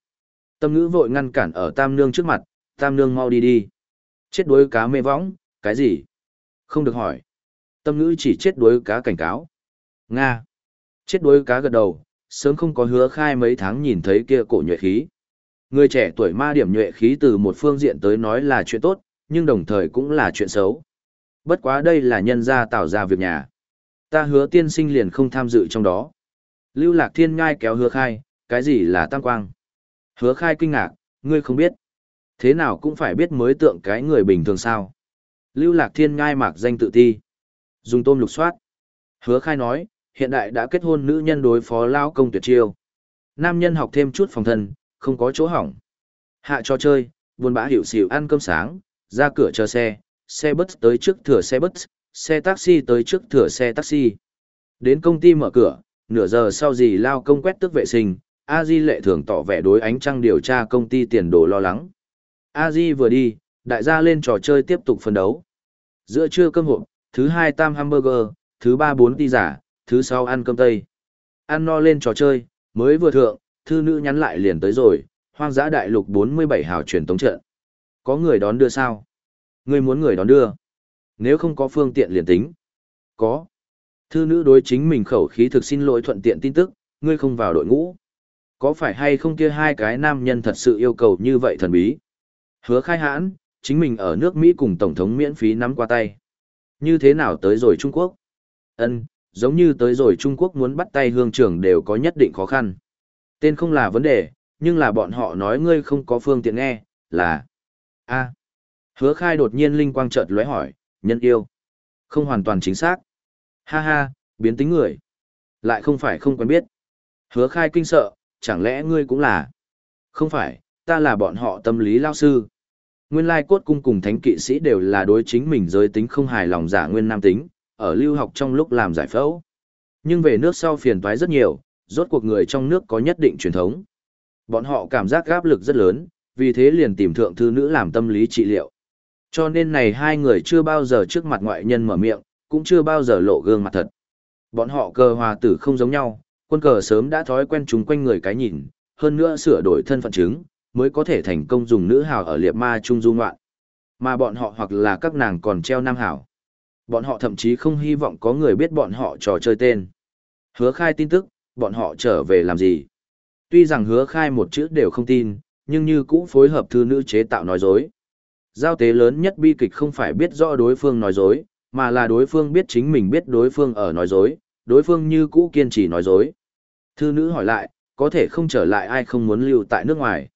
Tâm ngữ vội ngăn cản ở Tam Nương trước mặt, Tam Nương mau đi đi. Chết đuối cá mê võng, cái gì? Không được hỏi. Tâm ngữ chỉ chết đuối cá cảnh cáo. Nga. Chết đuối cá gật đầu, sớm không có hứa khai mấy tháng nhìn thấy kia cổ nhuệ khí. Người trẻ tuổi ma điểm nhuệ khí từ một phương diện tới nói là chuyện tốt, nhưng đồng thời cũng là chuyện xấu. Bất quá đây là nhân gia tạo ra việc nhà. Ta hứa tiên sinh liền không tham dự trong đó. Lưu lạc thiên ngai kéo hứa khai, cái gì là tam quang? Hứa khai kinh ngạc, ngươi không biết. Thế nào cũng phải biết mới tượng cái người bình thường sao. Lưu lạc thiên ngai mạc danh tự ti. Dùng tôm lục soát. Hứa khai nói, hiện đại đã kết hôn nữ nhân đối phó lao công tuyệt chiêu. Nam nhân học thêm chút phòng thân, không có chỗ hỏng. Hạ cho chơi, buồn bã hiểu xỉu ăn cơm sáng, ra cửa chờ xe, xe bus tới trước thừa xe bus, xe taxi tới trước thửa xe taxi. Đến công ty mở cửa, nửa giờ sau gì lao công quét tước vệ sinh, A Di lệ thường tỏ vẻ đối ánh trăng điều tra công ty tiền đồ lo lắng. A Di vừa đi, đại gia lên trò chơi tiếp tục phân đấu. Giữa trưa cơm hộp, thứ hai tam hamburger, thứ ba bốn ti giả, thứ sáu ăn cơm tây. Ăn no lên trò chơi, mới vừa thượng, thư nữ nhắn lại liền tới rồi, hoang dã đại lục 47 hào truyền tống trận. Có người đón đưa sao? Người muốn người đón đưa. Nếu không có phương tiện liền tính. Có. Thư nữ đối chính mình khẩu khí thực xin lỗi thuận tiện tin tức, ngươi không vào đội ngũ. Có phải hay không kia hai cái nam nhân thật sự yêu cầu như vậy thần bí? Hứa khai hãn, chính mình ở nước Mỹ cùng Tổng thống miễn phí nắm qua tay. Như thế nào tới rồi Trung Quốc? ân giống như tới rồi Trung Quốc muốn bắt tay hương trưởng đều có nhất định khó khăn. Tên không là vấn đề, nhưng là bọn họ nói ngươi không có phương tiện nghe, là... a Hứa khai đột nhiên linh quang chợt lóe hỏi, nhân yêu. Không hoàn toàn chính xác. Ha ha, biến tính người. Lại không phải không quen biết. Hứa khai kinh sợ, chẳng lẽ ngươi cũng là? Không phải, ta là bọn họ tâm lý lao sư. Nguyên lai cốt cung cùng thánh kỵ sĩ đều là đối chính mình giới tính không hài lòng giả nguyên nam tính, ở lưu học trong lúc làm giải phẫu. Nhưng về nước sau phiền toái rất nhiều, rốt cuộc người trong nước có nhất định truyền thống. Bọn họ cảm giác áp lực rất lớn, vì thế liền tìm thượng thư nữ làm tâm lý trị liệu. Cho nên này hai người chưa bao giờ trước mặt ngoại nhân mở miệng, cũng chưa bao giờ lộ gương mặt thật. Bọn họ cờ hòa tử không giống nhau, quân cờ sớm đã thói quen chúng quanh người cái nhìn, hơn nữa sửa đổi thân phận chứng, mới có thể thành công dùng nữ hào ở liệp ma trung du ngoạn. Mà bọn họ hoặc là các nàng còn treo nam hào, Bọn họ thậm chí không hy vọng có người biết bọn họ trò chơi tên. Hứa khai tin tức, bọn họ trở về làm gì? Tuy rằng hứa khai một chữ đều không tin, nhưng như cũ phối hợp thư nữ chế tạo nói dối. Giao tế lớn nhất bi kịch không phải biết rõ đối phương nói dối, mà là đối phương biết chính mình biết đối phương ở nói dối, đối phương như cũ kiên trì nói dối. Thư nữ hỏi lại, có thể không trở lại ai không muốn lưu tại nước ngoài.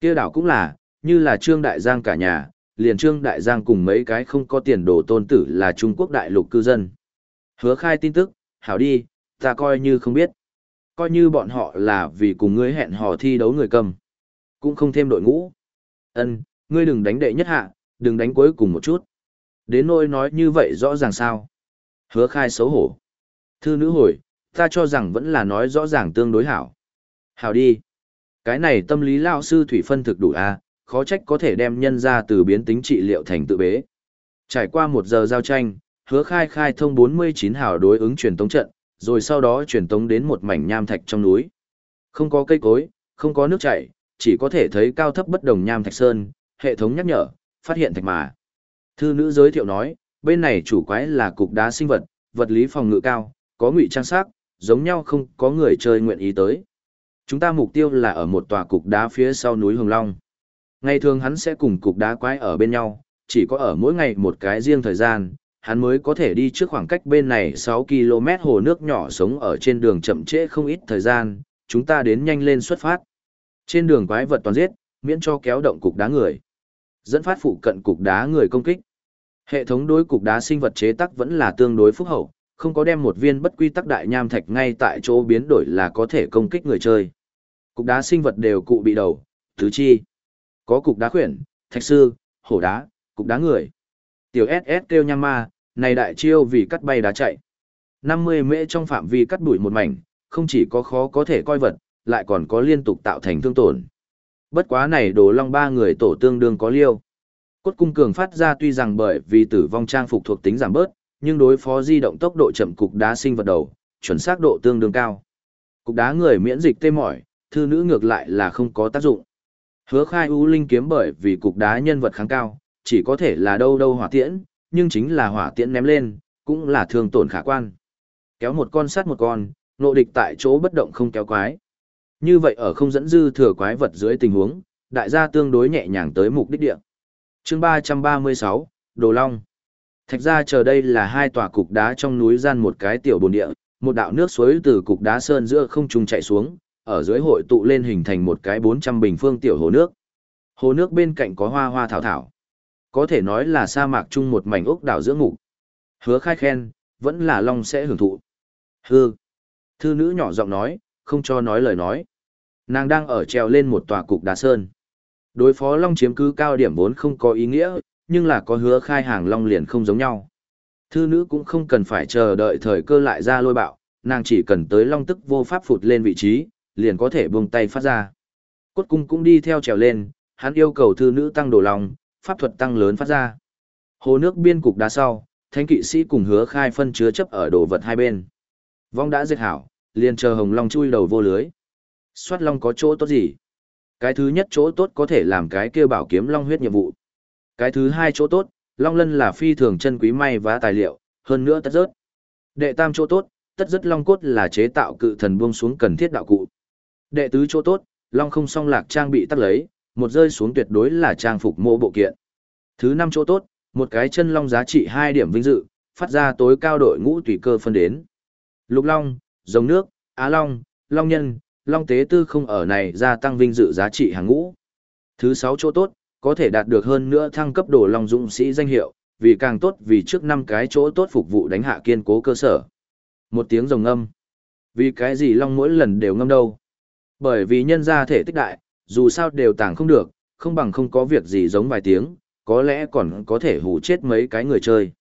kia đảo cũng là, như là Trương Đại Giang cả nhà, liền Trương Đại Giang cùng mấy cái không có tiền đồ tôn tử là Trung Quốc đại lục cư dân. Hứa khai tin tức, hảo đi, ta coi như không biết. Coi như bọn họ là vì cùng ngươi hẹn hò thi đấu người cầm. Cũng không thêm đội ngũ. ân ngươi đừng đánh đệ nhất hạ, đừng đánh cuối cùng một chút. Đến nỗi nói như vậy rõ ràng sao. Hứa khai xấu hổ. Thư nữ hồi, ta cho rằng vẫn là nói rõ ràng tương đối hảo. Hảo đi. Cái này tâm lý lao sư thủy phân thực đủ a à, khó trách có thể đem nhân ra từ biến tính trị liệu thành tự bế. Trải qua một giờ giao tranh, hứa khai khai thông 49 hảo đối ứng truyền tống trận, rồi sau đó truyền tống đến một mảnh nham thạch trong núi. Không có cây cối, không có nước chảy, chỉ có thể thấy cao thấp bất đồng nham thạch sơn, hệ thống nhắc nhở, phát hiện thạch mà. Thư nữ giới thiệu nói, bên này chủ quái là cục đá sinh vật, vật lý phòng ngự cao, có ngụy trang sắc, giống nhau không có người chơi nguyện ý tới. Chúng ta mục tiêu là ở một tòa cục đá phía sau núi Hồng Long. Ngày thường hắn sẽ cùng cục đá quái ở bên nhau, chỉ có ở mỗi ngày một cái riêng thời gian, hắn mới có thể đi trước khoảng cách bên này 6 km hồ nước nhỏ sống ở trên đường chậm trễ không ít thời gian, chúng ta đến nhanh lên xuất phát. Trên đường quái vật toàn giết, miễn cho kéo động cục đá người. Dẫn phát phụ cận cục đá người công kích. Hệ thống đối cục đá sinh vật chế tắc vẫn là tương đối phúc hậu, không có đem một viên bất quy tắc đại nham thạch ngay tại chỗ biến đổi là có thể công kích người chơi. Cục đá sinh vật đều cụ bị đầu, tứ chi. Có cục đá khuyển, thạch sư, hổ đá, cục đá người. Tiểu SS kêu nham ma, này đại chiêu vì cắt bay đá chạy. 50 mễ trong phạm vi cắt đuổi một mảnh, không chỉ có khó có thể coi vật, lại còn có liên tục tạo thành thương tổn. Bất quá này đồ long ba người tổ tương đương có liêu. Cốt cung cường phát ra tuy rằng bởi vì tử vong trang phục thuộc tính giảm bớt, nhưng đối phó di động tốc độ chậm cục đá sinh vật đầu, chuẩn xác độ tương đương cao. Cục đá người miễn dịch tê mỏi, thư nữ ngược lại là không có tác dụng. Hứa khai ưu linh kiếm bởi vì cục đá nhân vật kháng cao, chỉ có thể là đâu đâu hỏa tiễn, nhưng chính là hỏa tiễn ném lên, cũng là thương tổn khả quan. Kéo một con sát một con, nộ địch tại chỗ bất động không kéo quái. Như vậy ở không dẫn dư thừa quái vật dưới tình huống, đại gia tương đối nhẹ nhàng tới mục đích địa. chương 336, Đồ Long. Thạch ra chờ đây là hai tòa cục đá trong núi gian một cái tiểu bồn địa, một đạo nước suối từ cục đá sơn giữa không trung chạy xuống, ở dưới hội tụ lên hình thành một cái 400 bình phương tiểu hồ nước. Hồ nước bên cạnh có hoa hoa thảo thảo. Có thể nói là sa mạc chung một mảnh ốc đảo giữa ngục. Hứa khai khen, vẫn là Long sẽ hưởng thụ. Hư. Thư nữ nhỏ giọng nói, không cho nói lời nói. Nàng đang ở treo lên một tòa cục đá sơn. Đối phó Long chiếm cứ cao điểm vốn không có ý nghĩa, nhưng là có hứa khai hàng Long liền không giống nhau. Thư nữ cũng không cần phải chờ đợi thời cơ lại ra lôi bạo, nàng chỉ cần tới Long tức vô pháp phụt lên vị trí, liền có thể buông tay phát ra. Cốt cung cũng đi theo trèo lên, hắn yêu cầu thư nữ tăng đồ lòng, pháp thuật tăng lớn phát ra. Hồ nước biên cục đá sau, thánh kỵ sĩ cùng hứa khai phân chứa chấp ở đồ vật hai bên. Vong đã diệt hảo, liền chờ hồng long chui đầu vô lưới soát long có chỗ tốt gì? Cái thứ nhất chỗ tốt có thể làm cái kêu bảo kiếm long huyết nhiệm vụ. Cái thứ hai chỗ tốt, long lân là phi thường chân quý may và tài liệu, hơn nữa tất rớt. Đệ tam chỗ tốt, tất rất long cốt là chế tạo cự thần buông xuống cần thiết đạo cụ. Đệ tứ chỗ tốt, long không song lạc trang bị tắt lấy, một rơi xuống tuyệt đối là trang phục mô bộ kiện. Thứ năm chỗ tốt, một cái chân long giá trị hai điểm vinh dự, phát ra tối cao đội ngũ tùy cơ phân đến. Lục long, rồng nước, á long, long nhân, long tế tư không ở này gia tăng vinh dự giá trị hàng ngũ. Thứ sáu chỗ tốt, có thể đạt được hơn nữa thăng cấp đồ long dũng sĩ danh hiệu, vì càng tốt vì trước năm cái chỗ tốt phục vụ đánh hạ kiên cố cơ sở. Một tiếng rồng ngâm. Vì cái gì long mỗi lần đều ngâm đâu? Bởi vì nhân gia thể tích đại, dù sao đều tàng không được, không bằng không có việc gì giống vài tiếng, có lẽ còn có thể hù chết mấy cái người chơi.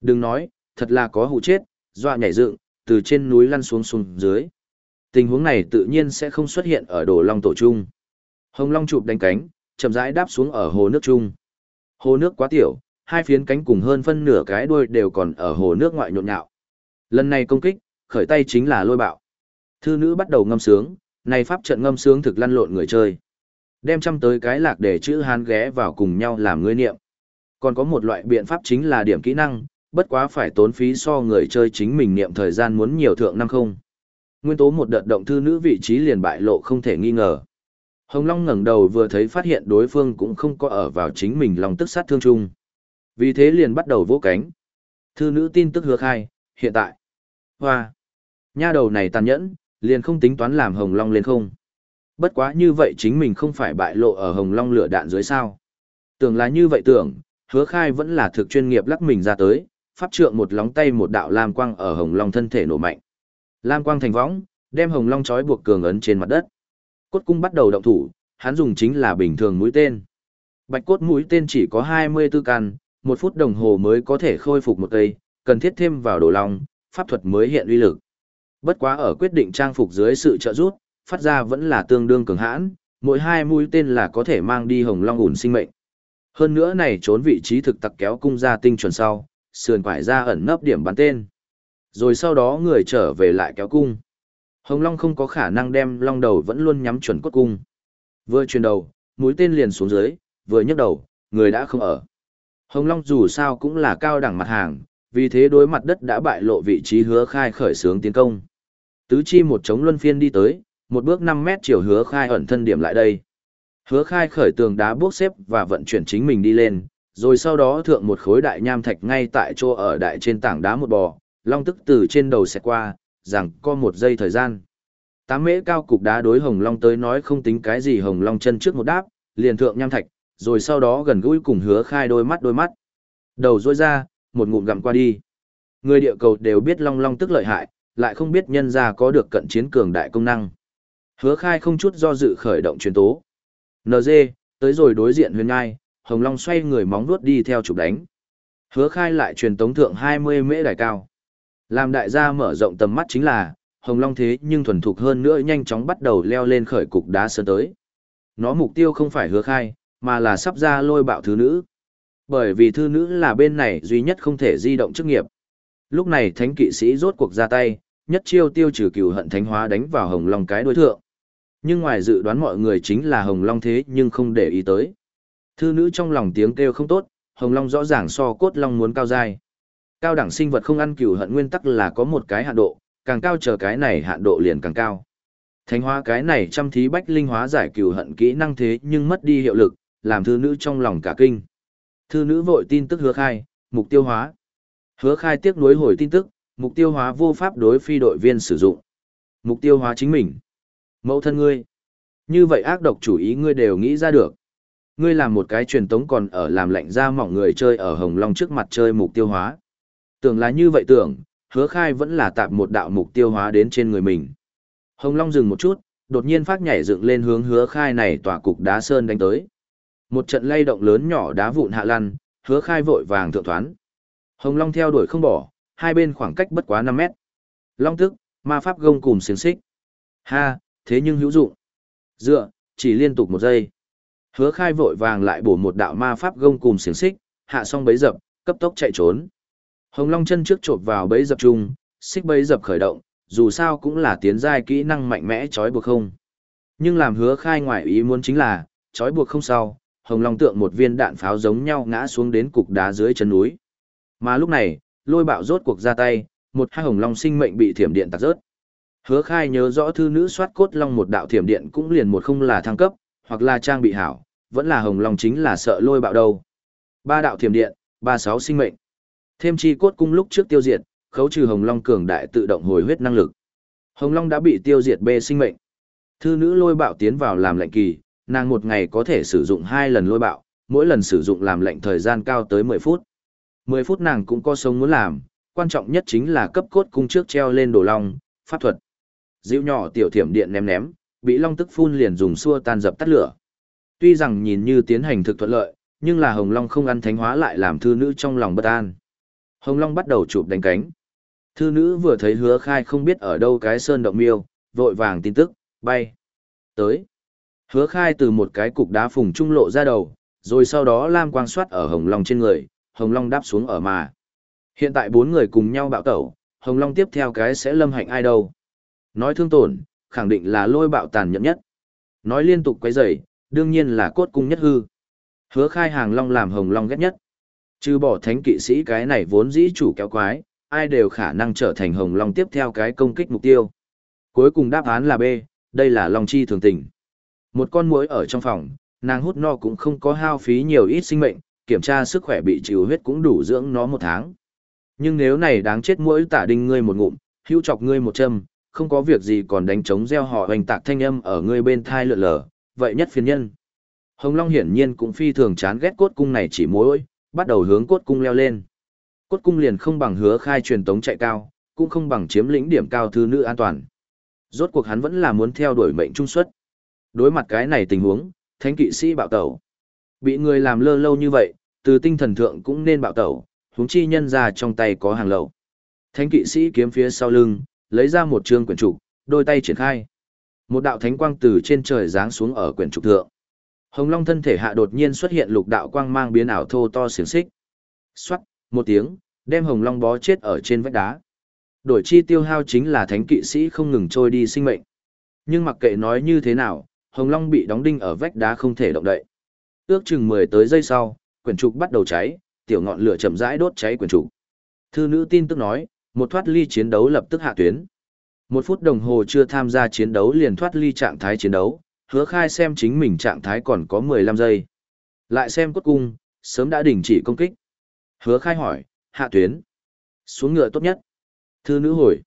Đừng nói, thật là có hù chết, dọa nhảy dựng, từ trên núi lăn xuống xuống dưới. Tình huống này tự nhiên sẽ không xuất hiện ở đồ long tổ trung. Hồng long chụp đánh cánh, chậm rãi đáp xuống ở hồ nước trung. Hồ nước quá tiểu, hai phiến cánh cùng hơn phân nửa cái đuôi đều còn ở hồ nước ngoại nhộn nhạo. Lần này công kích, khởi tay chính là lôi bạo. Thư nữ bắt đầu ngâm sướng, này pháp trận ngâm sướng thực lăn lộn người chơi. Đem chăm tới cái lạc để chữ hán ghé vào cùng nhau làm ngươi niệm. Còn có một loại biện pháp chính là điểm kỹ năng, bất quá phải tốn phí so người chơi chính mình niệm thời gian muốn nhiều thượng năm không. Nguyên tố một đợt động thư nữ vị trí liền bại lộ không thể nghi ngờ. Hồng Long ngẩng đầu vừa thấy phát hiện đối phương cũng không có ở vào chính mình lòng tức sát thương chung. Vì thế liền bắt đầu vỗ cánh. Thư nữ tin tức hứa khai, hiện tại. Hoa. Nha đầu này tàn nhẫn, liền không tính toán làm Hồng Long lên không. Bất quá như vậy chính mình không phải bại lộ ở Hồng Long lửa đạn dưới sao. Tưởng là như vậy tưởng, hứa khai vẫn là thực chuyên nghiệp lắc mình ra tới, pháp trượng một lóng tay một đạo lam quang ở Hồng Long thân thể nổ mạnh. Lam quang thành võng, đem Hồng Long chói buộc cường ấn trên mặt đất. Cốt cung bắt đầu động thủ, hắn dùng chính là bình thường mũi tên. Bạch cốt mũi tên chỉ có 24 căn, một phút đồng hồ mới có thể khôi phục một cây, cần thiết thêm vào đồ long, pháp thuật mới hiện uy lực. Bất quá ở quyết định trang phục dưới sự trợ giúp, phát ra vẫn là tương đương cường hãn, mỗi hai mũi tên là có thể mang đi hồng long ủn sinh mệnh. Hơn nữa này trốn vị trí thực tặc kéo cung ra tinh chuẩn sau, sườn quải ra ẩn nấp điểm bắn tên. Rồi sau đó người trở về lại kéo cung. Hồng Long không có khả năng đem long đầu vẫn luôn nhắm chuẩn cốt cung. Vừa chuyển đầu, mũi tên liền xuống dưới, vừa nhấc đầu, người đã không ở. Hồng Long dù sao cũng là cao đẳng mặt hàng, vì thế đối mặt đất đã bại lộ vị trí hứa khai khởi xướng tiến công. Tứ chi một chống luân phiên đi tới, một bước 5 mét chiều hứa khai ẩn thân điểm lại đây. Hứa khai khởi tường đá bước xếp và vận chuyển chính mình đi lên, rồi sau đó thượng một khối đại nham thạch ngay tại chỗ ở đại trên tảng đá một bò, long tức từ trên đầu xẹt qua, rằng có một giây thời gian. Tám mễ cao cục đá đối hồng long tới nói không tính cái gì hồng long chân trước một đáp, liền thượng nham thạch, rồi sau đó gần gũi cùng hứa khai đôi mắt đôi mắt. Đầu rôi ra, một ngụm gặm qua đi. Người địa cầu đều biết long long tức lợi hại, lại không biết nhân ra có được cận chiến cường đại công năng. Hứa khai không chút do dự khởi động truyền tố. NG, tới rồi đối diện huyền ngai, hồng long xoay người móng vuốt đi theo chụp đánh. Hứa khai lại truyền tống thượng 20 mễ đài cao. Làm đại gia mở rộng tầm mắt chính là, hồng long thế nhưng thuần thục hơn nữa nhanh chóng bắt đầu leo lên khởi cục đá sơn tới. Nó mục tiêu không phải hứa khai, mà là sắp ra lôi bạo thứ nữ. Bởi vì thư nữ là bên này duy nhất không thể di động chức nghiệp. Lúc này thánh kỵ sĩ rốt cuộc ra tay, nhất chiêu tiêu trừ cửu hận thánh hóa đánh vào hồng long cái đối thượng. Nhưng ngoài dự đoán mọi người chính là hồng long thế nhưng không để ý tới. Thư nữ trong lòng tiếng kêu không tốt, hồng long rõ ràng so cốt long muốn cao dai. Cao đẳng sinh vật không ăn cừu hận nguyên tắc là có một cái hạn độ, càng cao chờ cái này hạn độ liền càng cao. Thánh hóa cái này chăm thí bách linh hóa giải cừu hận kỹ năng thế nhưng mất đi hiệu lực, làm thư nữ trong lòng cả kinh. Thư nữ vội tin tức hứa khai, mục tiêu hóa. Hứa khai tiếc nuối hồi tin tức, mục tiêu hóa vô pháp đối phi đội viên sử dụng. Mục tiêu hóa chính mình. Mẫu thân ngươi. Như vậy ác độc chủ ý ngươi đều nghĩ ra được. Ngươi làm một cái truyền tống còn ở làm lạnh ra mỏng người chơi ở Hồng Long trước mặt chơi mục tiêu hóa. Tưởng là như vậy tưởng, hứa khai vẫn là tạp một đạo mục tiêu hóa đến trên người mình. Hồng Long dừng một chút, đột nhiên phát nhảy dựng lên hướng hứa khai này tỏa cục đá sơn đánh tới. Một trận lay động lớn nhỏ đá vụn hạ lăn, hứa khai vội vàng thượng thoán. Hồng Long theo đuổi không bỏ, hai bên khoảng cách bất quá 5 mét. Long tức, ma pháp gông cùng xiềng xích. Ha, thế nhưng hữu dụng. Dựa, chỉ liên tục một giây. Hứa khai vội vàng lại bổ một đạo ma pháp gông cùng xiềng xích, hạ xong bấy dập, cấp tốc chạy trốn. Hồng Long chân trước chộp vào bẫy dập chung, xích bẫy dập khởi động, dù sao cũng là tiến giai kỹ năng mạnh mẽ trói buộc không. Nhưng làm hứa khai ngoại ý muốn chính là, trói buộc không sao, Hồng Long tượng một viên đạn pháo giống nhau ngã xuống đến cục đá dưới chân núi. Mà lúc này, lôi bạo rốt cuộc ra tay, một hai Hồng Long sinh mệnh bị thiểm điện tạc rớt. Hứa khai nhớ rõ thư nữ soát cốt long một đạo thiểm điện cũng liền một không là thăng cấp, hoặc là trang bị hảo, vẫn là hồng long chính là sợ lôi bạo đâu. Ba đạo thiểm điện, ba sáu sinh mệnh. Thêm chi cốt cung lúc trước tiêu diệt, khấu trừ hồng long cường đại tự động hồi huyết năng lực. Hồng long đã bị tiêu diệt bê sinh mệnh. Thư nữ lôi bạo tiến vào làm lệnh kỳ, nàng một ngày có thể sử dụng hai lần lôi bạo, mỗi lần sử dụng làm lệnh thời gian cao tới 10 phút. 10 phút nàng cũng có sống muốn làm, quan trọng nhất chính là cấp cốt cung trước treo lên đồ long, pháp thuật. Dịu nhỏ tiểu thiểm điện ném ném, bị long tức phun liền dùng xua tan dập tắt lửa. Tuy rằng nhìn như tiến hành thực thuận lợi, nhưng là Hồng Long không ăn thánh hóa lại làm thư nữ trong lòng bất an. Hồng Long bắt đầu chụp đánh cánh. Thư nữ vừa thấy hứa khai không biết ở đâu cái sơn động miêu, vội vàng tin tức, bay. Tới. Hứa khai từ một cái cục đá phùng trung lộ ra đầu, rồi sau đó lam quang soát ở Hồng Long trên người, Hồng Long đáp xuống ở mà. Hiện tại bốn người cùng nhau bạo tẩu, Hồng Long tiếp theo cái sẽ lâm hạnh ai đâu. Nói thương tổn, khẳng định là lôi bạo tàn nhẫn nhất. Nói liên tục quấy rầy, đương nhiên là cốt cung nhất hư. Hứa khai hàng long làm hồng long ghét nhất. Trừ bỏ thánh kỵ sĩ cái này vốn dĩ chủ kéo quái, ai đều khả năng trở thành hồng long tiếp theo cái công kích mục tiêu. Cuối cùng đáp án là B, đây là long chi thường tình. Một con muỗi ở trong phòng, nàng hút no cũng không có hao phí nhiều ít sinh mệnh, kiểm tra sức khỏe bị chịu huyết cũng đủ dưỡng nó một tháng. Nhưng nếu này đáng chết muỗi tả đinh ngươi một ngụm, hữu chọc ngươi một châm, không có việc gì còn đánh trống gieo họ hoành tạc thanh âm ở ngươi bên thai lượn lờ, vậy nhất phiền nhân. Hồng Long hiển nhiên cũng phi thường chán ghét cốt cung này chỉ mối, bắt đầu hướng cốt cung leo lên. Cốt cung liền không bằng hứa khai truyền tống chạy cao, cũng không bằng chiếm lĩnh điểm cao thư nữ an toàn. Rốt cuộc hắn vẫn là muốn theo đuổi mệnh trung suất. Đối mặt cái này tình huống, thánh kỵ sĩ bạo tẩu. Bị người làm lơ lâu như vậy, từ tinh thần thượng cũng nên bạo tẩu, huống chi nhân ra trong tay có hàng lậu. Thánh kỵ sĩ kiếm phía sau lưng, lấy ra một trương quyển trục, đôi tay triển khai. Một đạo thánh quang từ trên trời giáng xuống ở quyển trục thượng. Hồng Long thân thể hạ đột nhiên xuất hiện lục đạo quang mang biến ảo thô to xiềng xích. Xoát, một tiếng, đem Hồng Long bó chết ở trên vách đá. Đổi chi tiêu hao chính là thánh kỵ sĩ không ngừng trôi đi sinh mệnh. Nhưng mặc kệ nói như thế nào, Hồng Long bị đóng đinh ở vách đá không thể động đậy. Ước chừng 10 tới giây sau, quyển trục bắt đầu cháy, tiểu ngọn lửa chậm rãi đốt cháy quyển trục. Thư nữ tin tức nói, một thoát ly chiến đấu lập tức hạ tuyến. Một phút đồng hồ chưa tham gia chiến đấu liền thoát ly trạng thái chiến đấu, hứa khai xem chính mình trạng thái còn có 15 giây. Lại xem cốt cung, sớm đã đình chỉ công kích. Hứa khai hỏi, hạ tuyến. Xuống ngựa tốt nhất. Thư nữ hồi.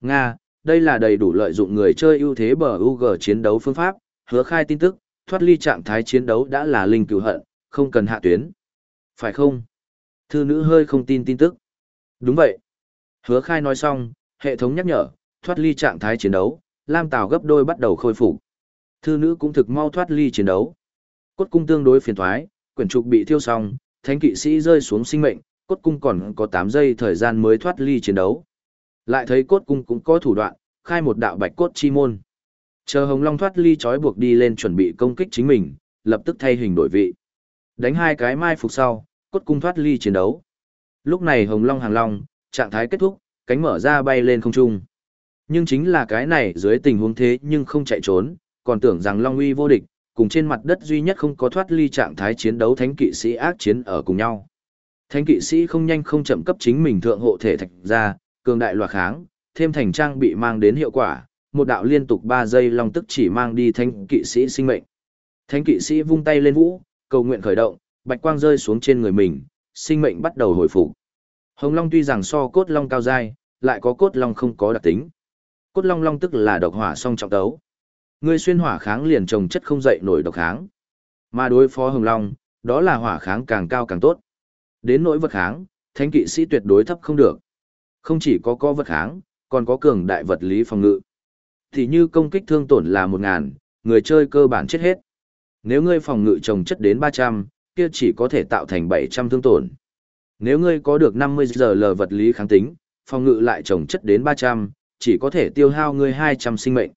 Nga, đây là đầy đủ lợi dụng người chơi ưu thế bờ UG chiến đấu phương pháp, hứa khai tin tức, thoát ly trạng thái chiến đấu đã là linh cửu hận, không cần hạ tuyến. Phải không? Thư nữ hơi không tin tin tức. Đúng vậy. Hứa khai nói xong, hệ thống nhắc nhở, thoát ly trạng thái chiến đấu, Lam Tào gấp đôi bắt đầu khôi phục. Thư nữ cũng thực mau thoát ly chiến đấu. Cốt cung tương đối phiền thoái, quyển trục bị thiêu xong, thánh kỵ sĩ rơi xuống sinh mệnh, cốt cung còn có 8 giây thời gian mới thoát ly chiến đấu. Lại thấy cốt cung cũng có thủ đoạn, khai một đạo bạch cốt chi môn. Chờ Hồng Long thoát ly trói buộc đi lên chuẩn bị công kích chính mình, lập tức thay hình đổi vị. Đánh hai cái mai phục sau, cốt cung thoát ly chiến đấu. Lúc này Hồng Long hàng long, trạng thái kết thúc, cánh mở ra bay lên không trung. Nhưng chính là cái này dưới tình huống thế nhưng không chạy trốn, còn tưởng rằng Long uy vô địch, cùng trên mặt đất duy nhất không có thoát ly trạng thái chiến đấu thánh kỵ sĩ ác chiến ở cùng nhau. Thánh kỵ sĩ không nhanh không chậm cấp chính mình thượng hộ thể thạch ra, cường đại loạt kháng, thêm thành trang bị mang đến hiệu quả, một đạo liên tục 3 giây long tức chỉ mang đi thánh kỵ sĩ sinh mệnh. Thánh kỵ sĩ vung tay lên vũ, cầu nguyện khởi động, bạch quang rơi xuống trên người mình, sinh mệnh bắt đầu hồi phục. Hồng Long tuy rằng so cốt long cao dai, lại có cốt long không có đặc tính. Cốt long long tức là độc hỏa song trọng tấu. Ngươi xuyên hỏa kháng liền trồng chất không dậy nổi độc kháng. Mà đối phó Hồng Long, đó là hỏa kháng càng cao càng tốt. Đến nỗi vật kháng, thánh kỵ sĩ tuyệt đối thấp không được. Không chỉ có có vật kháng, còn có cường đại vật lý phòng ngự. Thì như công kích thương tổn là 1000, người chơi cơ bản chết hết. Nếu ngươi phòng ngự trồng chất đến 300, kia chỉ có thể tạo thành 700 thương tổn. Nếu ngươi có được 50 giờ lờ vật lý kháng tính, phòng ngự lại trồng chất đến 300, chỉ có thể tiêu hao ngươi 200 sinh mệnh.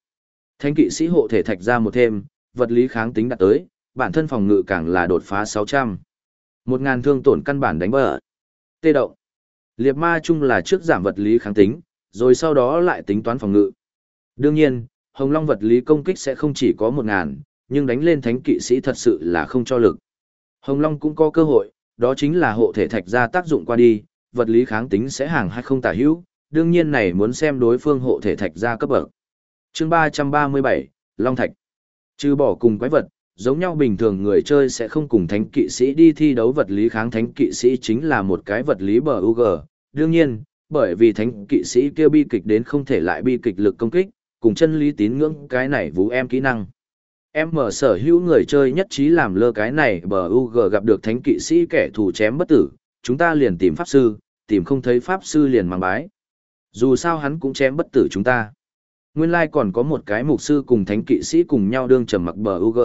Thánh kỵ sĩ hộ thể thạch ra một thêm, vật lý kháng tính đạt tới, bản thân phòng ngự càng là đột phá 600. 1000 thương tổn căn bản đánh bờ. Tê động. Liệt ma chung là trước giảm vật lý kháng tính, rồi sau đó lại tính toán phòng ngự. Đương nhiên, Hồng Long vật lý công kích sẽ không chỉ có một ngàn, nhưng đánh lên thánh kỵ sĩ thật sự là không cho lực. Hồng Long cũng có cơ hội, đó chính là hộ thể thạch ra tác dụng qua đi, vật lý kháng tính sẽ hàng hay không tả hữu, đương nhiên này muốn xem đối phương hộ thể thạch ra cấp bậc. Chương 337, Long Thạch. Trừ bỏ cùng quái vật, giống nhau bình thường người chơi sẽ không cùng thánh kỵ sĩ đi thi đấu vật lý kháng thánh kỵ sĩ chính là một cái vật lý bờ UG. Đương nhiên, bởi vì thánh kỵ sĩ kia bi kịch đến không thể lại bi kịch lực công kích, cùng chân lý tín ngưỡng cái này vũ em kỹ năng. Em mở sở hữu người chơi nhất trí làm lơ cái này bờ UG gặp được thánh kỵ sĩ kẻ thù chém bất tử, chúng ta liền tìm pháp sư, tìm không thấy pháp sư liền mang bái. Dù sao hắn cũng chém bất tử chúng ta. Nguyên lai like còn có một cái mục sư cùng thánh kỵ sĩ cùng nhau đương trầm mặc bờ UG,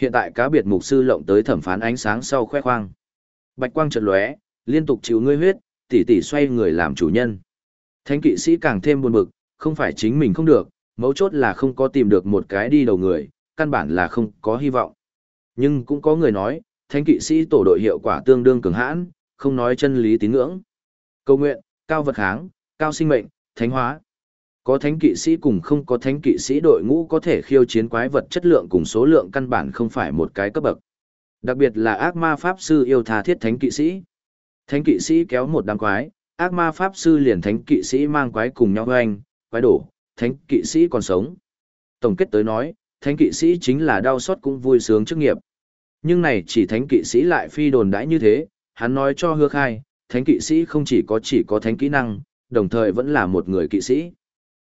hiện tại cá biệt mục sư lộng tới thẩm phán ánh sáng sau khoe khoang. Bạch quang chợt lóe, liên tục chịu ngươi huyết, tỉ tỉ xoay người làm chủ nhân. Thánh kỵ sĩ càng thêm buồn bực, không phải chính mình không được, mấu chốt là không có tìm được một cái đi đầu người, căn bản là không có hy vọng. Nhưng cũng có người nói, thánh kỵ sĩ tổ đội hiệu quả tương đương cường hãn, không nói chân lý tín ngưỡng. Cầu nguyện, cao vật kháng, cao sinh mệnh, thánh hóa. Có thánh kỵ sĩ cùng không có thánh kỵ sĩ đội ngũ có thể khiêu chiến quái vật chất lượng cùng số lượng căn bản không phải một cái cấp bậc. Đặc biệt là ác ma pháp sư yêu tha thiết thánh kỵ sĩ. Thánh kỵ sĩ kéo một đám quái, ác ma pháp sư liền thánh kỵ sĩ mang quái cùng nhau hoanh, quái đổ, thánh kỵ sĩ còn sống. Tổng kết tới nói, thánh kỵ sĩ chính là đau xót cũng vui sướng chức nghiệp. Nhưng này chỉ thánh kỵ sĩ lại phi đồn đãi như thế, hắn nói cho hứa khai, thánh kỵ sĩ không chỉ có chỉ có thánh kỹ năng, đồng thời vẫn là một người kỵ sĩ.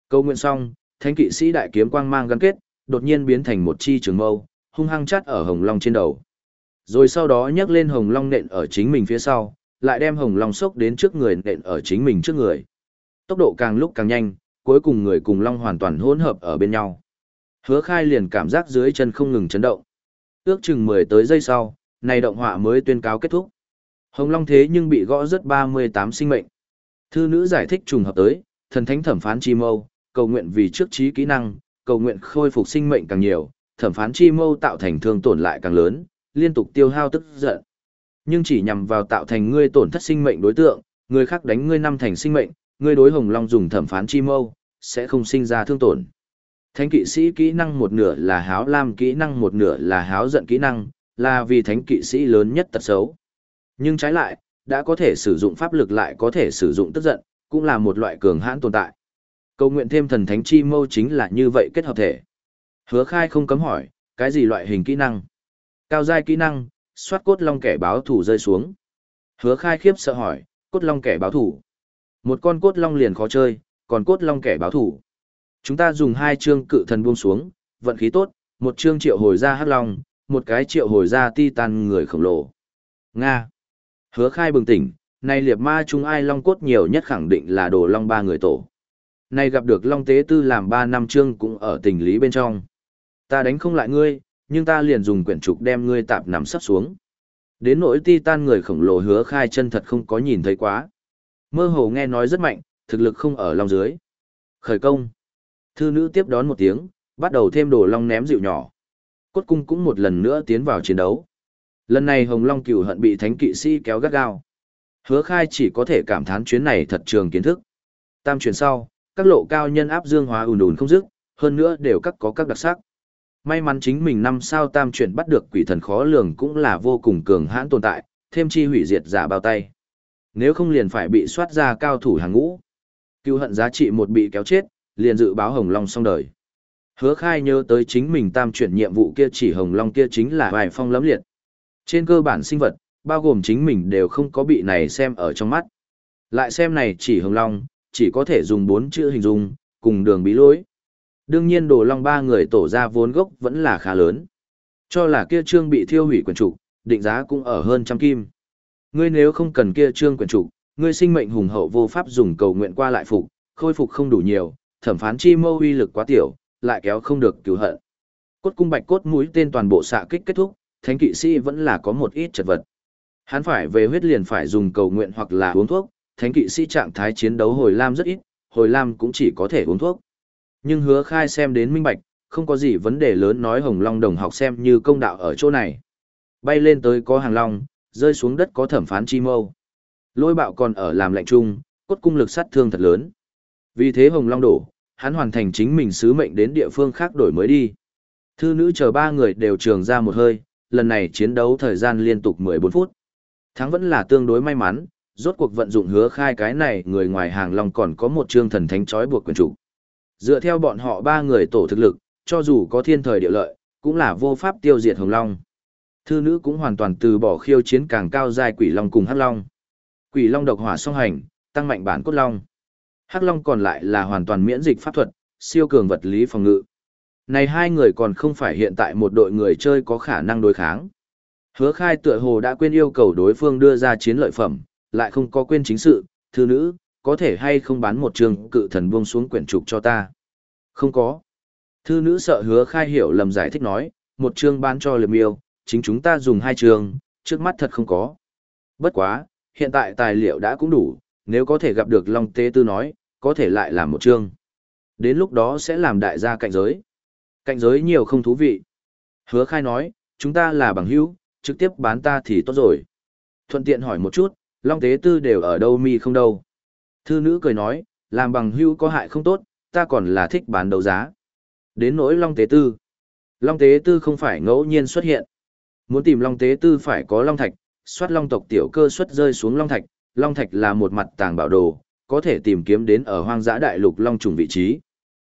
Câu nguyện xong, thánh kỵ sĩ đại kiếm quang mang gắn kết, đột nhiên biến thành một chi trường mâu, hung hăng chát ở hồng long trên đầu. Rồi sau đó nhấc lên hồng long nện ở chính mình phía sau, lại đem hồng long sốc đến trước người nện ở chính mình trước người. Tốc độ càng lúc càng nhanh, cuối cùng người cùng long hoàn toàn hỗn hợp ở bên nhau. Hứa khai liền cảm giác dưới chân không ngừng chấn động. Ước chừng 10 tới giây sau, này động họa mới tuyên cáo kết thúc. Hồng Long thế nhưng bị gõ rất 38 sinh mệnh. Thư nữ giải thích trùng hợp tới, thần thánh thẩm phán chi mâu, cầu nguyện vì trước trí kỹ năng, cầu nguyện khôi phục sinh mệnh càng nhiều, thẩm phán chi mâu tạo thành thương tổn lại càng lớn, liên tục tiêu hao tức giận. Nhưng chỉ nhằm vào tạo thành ngươi tổn thất sinh mệnh đối tượng, người khác đánh ngươi năm thành sinh mệnh, ngươi đối hồng long dùng thẩm phán chi mâu, sẽ không sinh ra thương tổn. Thánh kỵ sĩ kỹ năng một nửa là háo lam kỹ năng một nửa là háo giận kỹ năng, là vì thánh kỵ sĩ lớn nhất tật xấu. Nhưng trái lại, đã có thể sử dụng pháp lực lại có thể sử dụng tức giận, cũng là một loại cường hãn tồn tại. Cầu nguyện thêm thần thánh chi mâu chính là như vậy kết hợp thể. Hứa khai không cấm hỏi, cái gì loại hình kỹ năng? Cao giai kỹ năng, xoát cốt long kẻ báo thủ rơi xuống. Hứa khai khiếp sợ hỏi, cốt long kẻ báo thủ. Một con cốt long liền khó chơi, còn cốt long kẻ báo thủ. Chúng ta dùng hai chương cự thần buông xuống, vận khí tốt, một chương triệu hồi ra hắc long, một cái triệu hồi ra titan người khổng lồ. Nga. Hứa khai bừng tỉnh, nay liệt ma chúng ai long cốt nhiều nhất khẳng định là đồ long ba người tổ. Nay gặp được long tế tư làm ba năm chương cũng ở tình lý bên trong. Ta đánh không lại ngươi, nhưng ta liền dùng quyển trục đem ngươi tạp nằm sắp xuống. Đến nỗi titan người khổng lồ hứa khai chân thật không có nhìn thấy quá. Mơ hồ nghe nói rất mạnh, thực lực không ở long dưới. Khởi công. Thư nữ tiếp đón một tiếng, bắt đầu thêm đồ long ném dịu nhỏ. Cốt cung cũng một lần nữa tiến vào chiến đấu. Lần này Hồng Long cửu hận bị thánh kỵ sĩ kéo gắt gao. Hứa khai chỉ có thể cảm thán chuyến này thật trường kiến thức. Tam chuyển sau, các lộ cao nhân áp dương hóa ùn ùn không dứt, hơn nữa đều các có các đặc sắc. May mắn chính mình năm sao tam chuyển bắt được quỷ thần khó lường cũng là vô cùng cường hãn tồn tại, thêm chi hủy diệt giả bao tay. Nếu không liền phải bị soát ra cao thủ hàng ngũ. cứu hận giá trị một bị kéo chết, liền dự báo Hồng Long xong đời. Hứa khai nhớ tới chính mình tam chuyển nhiệm vụ kia chỉ Hồng Long kia chính là vài phong lấm liệt. Trên cơ bản sinh vật, bao gồm chính mình đều không có bị này xem ở trong mắt. Lại xem này chỉ Hồng Long, chỉ có thể dùng bốn chữ hình dung, cùng đường bí lối. Đương nhiên đồ long ba người tổ ra vốn gốc vẫn là khá lớn. Cho là kia trương bị thiêu hủy quyền trục, định giá cũng ở hơn trăm kim. Ngươi nếu không cần kia trương quyền trục, ngươi sinh mệnh hùng hậu vô pháp dùng cầu nguyện qua lại phục, khôi phục không đủ nhiều, thẩm phán chi mâu uy lực quá tiểu, lại kéo không được cứu hận. Cốt cung bạch cốt mũi tên toàn bộ xạ kích kết thúc, thánh kỵ sĩ vẫn là có một ít chật vật. Hắn phải về huyết liền phải dùng cầu nguyện hoặc là uống thuốc, thánh kỵ sĩ trạng thái chiến đấu hồi lam rất ít, hồi lam cũng chỉ có thể uống thuốc. Nhưng hứa khai xem đến minh bạch, không có gì vấn đề lớn nói hồng long đồng học xem như công đạo ở chỗ này. Bay lên tới có hàng long, rơi xuống đất có thẩm phán chi mâu. Lôi bạo còn ở làm lạnh chung, cốt cung lực sát thương thật lớn. Vì thế hồng long đổ, hắn hoàn thành chính mình sứ mệnh đến địa phương khác đổi mới đi. Thư nữ chờ ba người đều trường ra một hơi, lần này chiến đấu thời gian liên tục 14 phút. Thắng vẫn là tương đối may mắn, rốt cuộc vận dụng hứa khai cái này người ngoài hàng long còn có một chương thần thánh trói buộc quyền chủ. Dựa theo bọn họ ba người tổ thực lực, cho dù có thiên thời địa lợi, cũng là vô pháp tiêu diệt hồng long. Thư nữ cũng hoàn toàn từ bỏ khiêu chiến càng cao dài quỷ long cùng hắc long. Quỷ long độc hỏa song hành, tăng mạnh bản cốt long. Hắc long còn lại là hoàn toàn miễn dịch pháp thuật, siêu cường vật lý phòng ngự. Này hai người còn không phải hiện tại một đội người chơi có khả năng đối kháng. Hứa khai tựa hồ đã quên yêu cầu đối phương đưa ra chiến lợi phẩm, lại không có quên chính sự, thư nữ, có thể hay không bán một trường cự thần buông xuống quyển trục cho ta. Không có. Thư nữ sợ hứa khai hiểu lầm giải thích nói, một chương bán cho liệp miêu, chính chúng ta dùng hai trường, trước mắt thật không có. Bất quá, hiện tại tài liệu đã cũng đủ, nếu có thể gặp được Long Tế Tư nói, có thể lại làm một chương. Đến lúc đó sẽ làm đại gia cạnh giới. Cạnh giới nhiều không thú vị. Hứa khai nói, chúng ta là bằng hữu, trực tiếp bán ta thì tốt rồi. Thuận tiện hỏi một chút, Long Tế Tư đều ở đâu mi không đâu. Thư nữ cười nói, làm bằng hưu có hại không tốt, ta còn là thích bán đấu giá. Đến nỗi Long Tế Tư. Long Tế Tư không phải ngẫu nhiên xuất hiện. Muốn tìm Long Tế Tư phải có Long Thạch, soát Long tộc tiểu cơ xuất rơi xuống Long Thạch. Long Thạch là một mặt tàng bảo đồ, có thể tìm kiếm đến ở hoang dã đại lục Long trùng vị trí.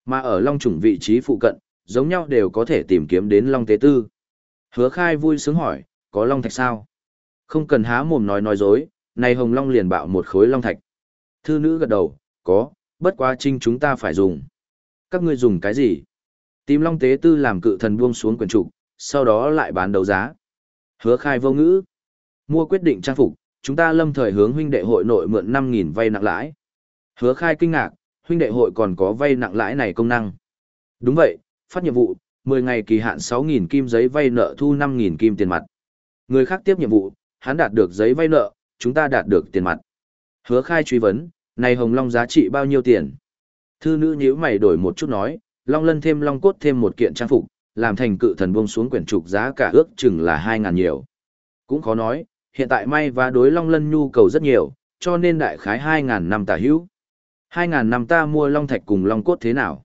Mà ở Long trùng vị trí phụ cận, giống nhau đều có thể tìm kiếm đến Long Tế Tư. Hứa khai vui sướng hỏi, có Long Thạch sao? Không cần há mồm nói nói dối, này Hồng Long liền bạo một khối Long Thạch. Thư nữ gật đầu, có, bất quá trinh chúng ta phải dùng. Các ngươi dùng cái gì? Tìm Long Tế Tư làm cự thần buông xuống quyền trục, sau đó lại bán đấu giá. Hứa khai vô ngữ. Mua quyết định trang phục, chúng ta lâm thời hướng huynh đệ hội nội mượn 5.000 vay nặng lãi. Hứa khai kinh ngạc, huynh đệ hội còn có vay nặng lãi này công năng. Đúng vậy, phát nhiệm vụ, 10 ngày kỳ hạn 6.000 kim giấy vay nợ thu 5.000 kim tiền mặt. Người khác tiếp nhiệm vụ, hắn đạt được giấy vay nợ, chúng ta đạt được tiền mặt. Hứa khai truy vấn, này hồng long giá trị bao nhiêu tiền? Thư nữ nhíu mày đổi một chút nói, long lân thêm long cốt thêm một kiện trang phục, làm thành cự thần buông xuống quyển trục giá cả ước chừng là 2.000 nhiều. Cũng khó nói, hiện tại may và đối long lân nhu cầu rất nhiều, cho nên đại khái 2.000 năm tả hữu. 2.000 năm ta mua long thạch cùng long cốt thế nào?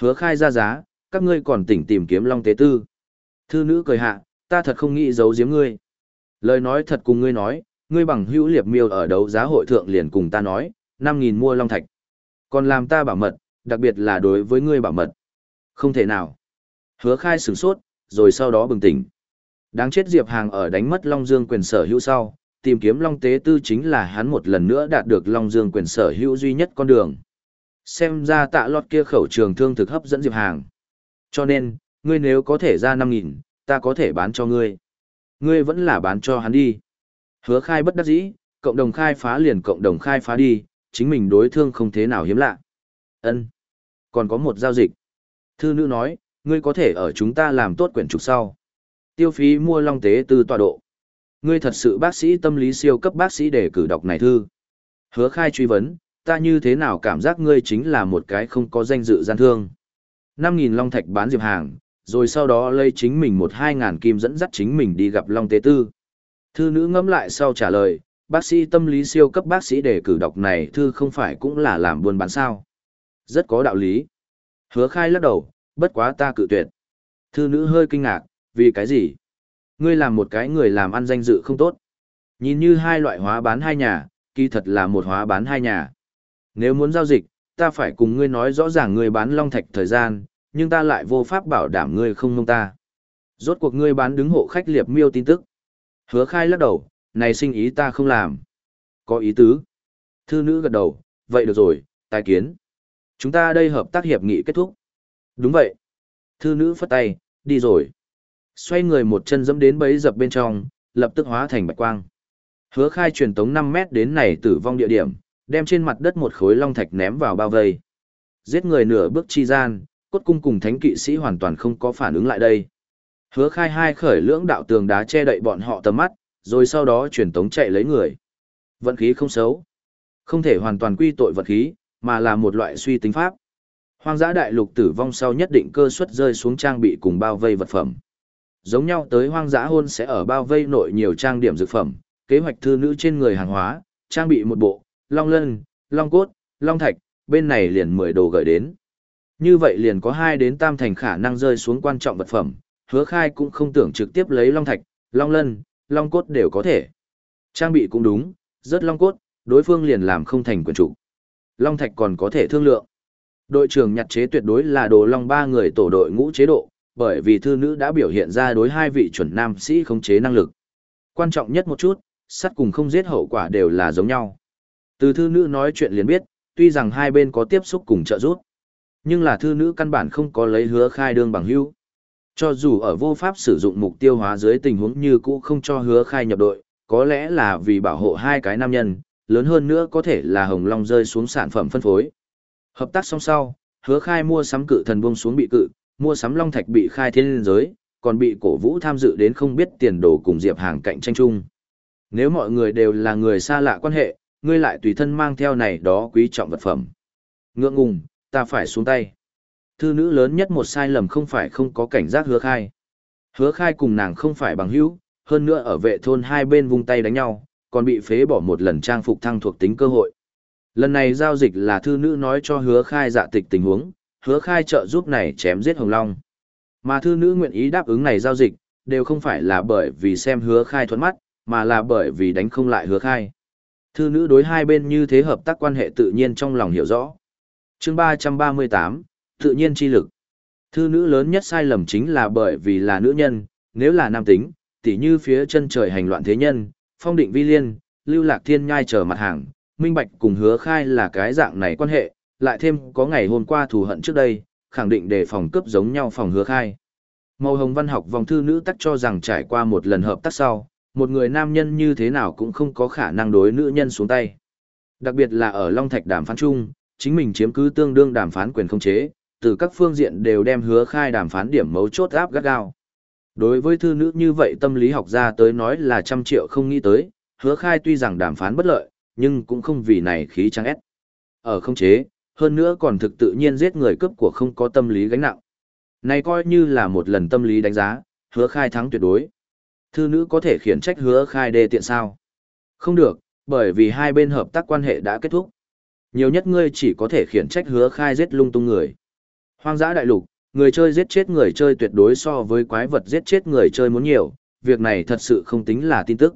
Hứa khai ra giá, các ngươi còn tỉnh tìm kiếm long tế tư. Thư nữ cười hạ, ta thật không nghĩ giấu giếm ngươi. Lời nói thật cùng ngươi nói, ngươi bằng hữu liệp miêu ở đấu giá hội thượng liền cùng ta nói, 5.000 mua long thạch. Còn làm ta bảo mật, đặc biệt là đối với ngươi bảo mật. Không thể nào. Hứa khai sửng sốt, rồi sau đó bừng tỉnh. Đáng chết Diệp Hàng ở đánh mất Long Dương quyền sở hữu sau, tìm kiếm Long Tế Tư chính là hắn một lần nữa đạt được Long Dương quyền sở hữu duy nhất con đường. Xem ra tạ lọt kia khẩu trường thương thực hấp dẫn Diệp Hàng. Cho nên, ngươi nếu có thể ra 5.000, ta có thể bán cho ngươi. Ngươi vẫn là bán cho hắn đi. Hứa khai bất đắc dĩ, cộng đồng khai phá liền cộng đồng khai phá đi, chính mình đối thương không thế nào hiếm lạ. ân Còn có một giao dịch. Thư nữ nói, ngươi có thể ở chúng ta làm tốt quyển trục sau. Tiêu phí mua long tế từ tọa độ. Ngươi thật sự bác sĩ tâm lý siêu cấp bác sĩ để cử đọc này thư. Hứa khai truy vấn, ta như thế nào cảm giác ngươi chính là một cái không có danh dự gian thương. 5.000 long thạch bán diệp hàng, rồi sau đó lấy chính mình một hai ngàn kim dẫn dắt chính mình đi gặp long tế tư. Thư nữ ngẫm lại sau trả lời, bác sĩ tâm lý siêu cấp bác sĩ để cử đọc này thư không phải cũng là làm buôn bán sao. Rất có đạo lý. Hứa khai lắc đầu, bất quá ta cự tuyệt. Thư nữ hơi kinh ngạc, vì cái gì? Ngươi làm một cái người làm ăn danh dự không tốt. Nhìn như hai loại hóa bán hai nhà, kỳ thật là một hóa bán hai nhà. Nếu muốn giao dịch, ta phải cùng ngươi nói rõ ràng ngươi bán long thạch thời gian, nhưng ta lại vô pháp bảo đảm ngươi không mông ta. Rốt cuộc ngươi bán đứng hộ khách liệp miêu tin tức. Hứa khai lắc đầu, này sinh ý ta không làm. Có ý tứ. Thư nữ gật đầu, vậy được rồi, tài kiến. Chúng ta đây hợp tác hiệp nghị kết thúc. Đúng vậy. Thư nữ phất tay, đi rồi. Xoay người một chân dẫm đến bấy dập bên trong, lập tức hóa thành bạch quang. Hứa khai truyền tống 5 mét đến này tử vong địa điểm, đem trên mặt đất một khối long thạch ném vào bao vây. Giết người nửa bước chi gian, cốt cung cùng thánh kỵ sĩ hoàn toàn không có phản ứng lại đây. Hứa khai hai khởi lưỡng đạo tường đá che đậy bọn họ tầm mắt, rồi sau đó truyền tống chạy lấy người. Vận khí không xấu. Không thể hoàn toàn quy tội vận khí, mà là một loại suy tính pháp. Hoang dã đại lục tử vong sau nhất định cơ suất rơi xuống trang bị cùng bao vây vật phẩm. Giống nhau tới hoang dã hôn sẽ ở bao vây nội nhiều trang điểm dược phẩm, kế hoạch thư nữ trên người hàng hóa, trang bị một bộ, long lân, long cốt, long thạch, bên này liền 10 đồ gửi đến. Như vậy liền có 2 đến tam thành khả năng rơi xuống quan trọng vật phẩm, hứa khai cũng không tưởng trực tiếp lấy long thạch, long lân, long cốt đều có thể. Trang bị cũng đúng, rất long cốt, đối phương liền làm không thành quyền chủ. Long thạch còn có thể thương lượng. Đội trưởng nhặt chế tuyệt đối là đồ long ba người tổ đội ngũ chế độ, bởi vì thư nữ đã biểu hiện ra đối hai vị chuẩn nam sĩ khống chế năng lực. Quan trọng nhất một chút, sắt cùng không giết hậu quả đều là giống nhau. Từ thư nữ nói chuyện liền biết, tuy rằng hai bên có tiếp xúc cùng trợ giúp, nhưng là thư nữ căn bản không có lấy hứa khai đương bằng hữu. Cho dù ở vô pháp sử dụng mục tiêu hóa dưới tình huống như cũ không cho hứa khai nhập đội, có lẽ là vì bảo hộ hai cái nam nhân, lớn hơn nữa có thể là hồng long rơi xuống sản phẩm phân phối. Hợp tác song sau, hứa khai mua sắm cự thần buông xuống bị cự, mua sắm long thạch bị khai thiên liên giới, còn bị cổ vũ tham dự đến không biết tiền đồ cùng diệp hàng cạnh tranh chung. Nếu mọi người đều là người xa lạ quan hệ, ngươi lại tùy thân mang theo này đó quý trọng vật phẩm. Ngượng ngùng, ta phải xuống tay. Thư nữ lớn nhất một sai lầm không phải không có cảnh giác hứa khai. Hứa khai cùng nàng không phải bằng hữu, hơn nữa ở vệ thôn hai bên vung tay đánh nhau, còn bị phế bỏ một lần trang phục thăng thuộc tính cơ hội. Lần này giao dịch là thư nữ nói cho hứa khai dạ tịch tình huống, hứa khai trợ giúp này chém giết Hồng Long. Mà thư nữ nguyện ý đáp ứng này giao dịch, đều không phải là bởi vì xem hứa khai thuẫn mắt, mà là bởi vì đánh không lại hứa khai. Thư nữ đối hai bên như thế hợp tác quan hệ tự nhiên trong lòng hiểu rõ. chương 338, tự nhiên chi lực. Thư nữ lớn nhất sai lầm chính là bởi vì là nữ nhân, nếu là nam tính, tỉ như phía chân trời hành loạn thế nhân, phong định vi liên, lưu lạc thiên nhai chờ mặt hàng, minh bạch cùng hứa khai là cái dạng này quan hệ, lại thêm có ngày hôm qua thù hận trước đây, khẳng định đề phòng cướp giống nhau phòng hứa khai. Màu hồng văn học vòng thư nữ tắc cho rằng trải qua một lần hợp tác sau, một người nam nhân như thế nào cũng không có khả năng đối nữ nhân xuống tay. Đặc biệt là ở Long Thạch đàm phán chung, chính mình chiếm cứ tương đương đàm phán quyền không chế, từ các phương diện đều đem hứa khai đàm phán điểm mấu chốt áp gắt gao. Đối với thư nữ như vậy tâm lý học gia tới nói là trăm triệu không nghĩ tới, hứa khai tuy rằng đàm phán bất lợi, nhưng cũng không vì này khí trăng ép. Ở không chế, hơn nữa còn thực tự nhiên giết người cướp của không có tâm lý gánh nặng. Này coi như là một lần tâm lý đánh giá, hứa khai thắng tuyệt đối. Thư nữ có thể khiển trách hứa khai đề tiện sao? Không được, bởi vì hai bên hợp tác quan hệ đã kết thúc. Nhiều nhất ngươi chỉ có thể khiển trách hứa khai giết lung tung người. Hoang dã đại lục, người chơi giết chết người chơi tuyệt đối so với quái vật giết chết người chơi muốn nhiều, việc này thật sự không tính là tin tức.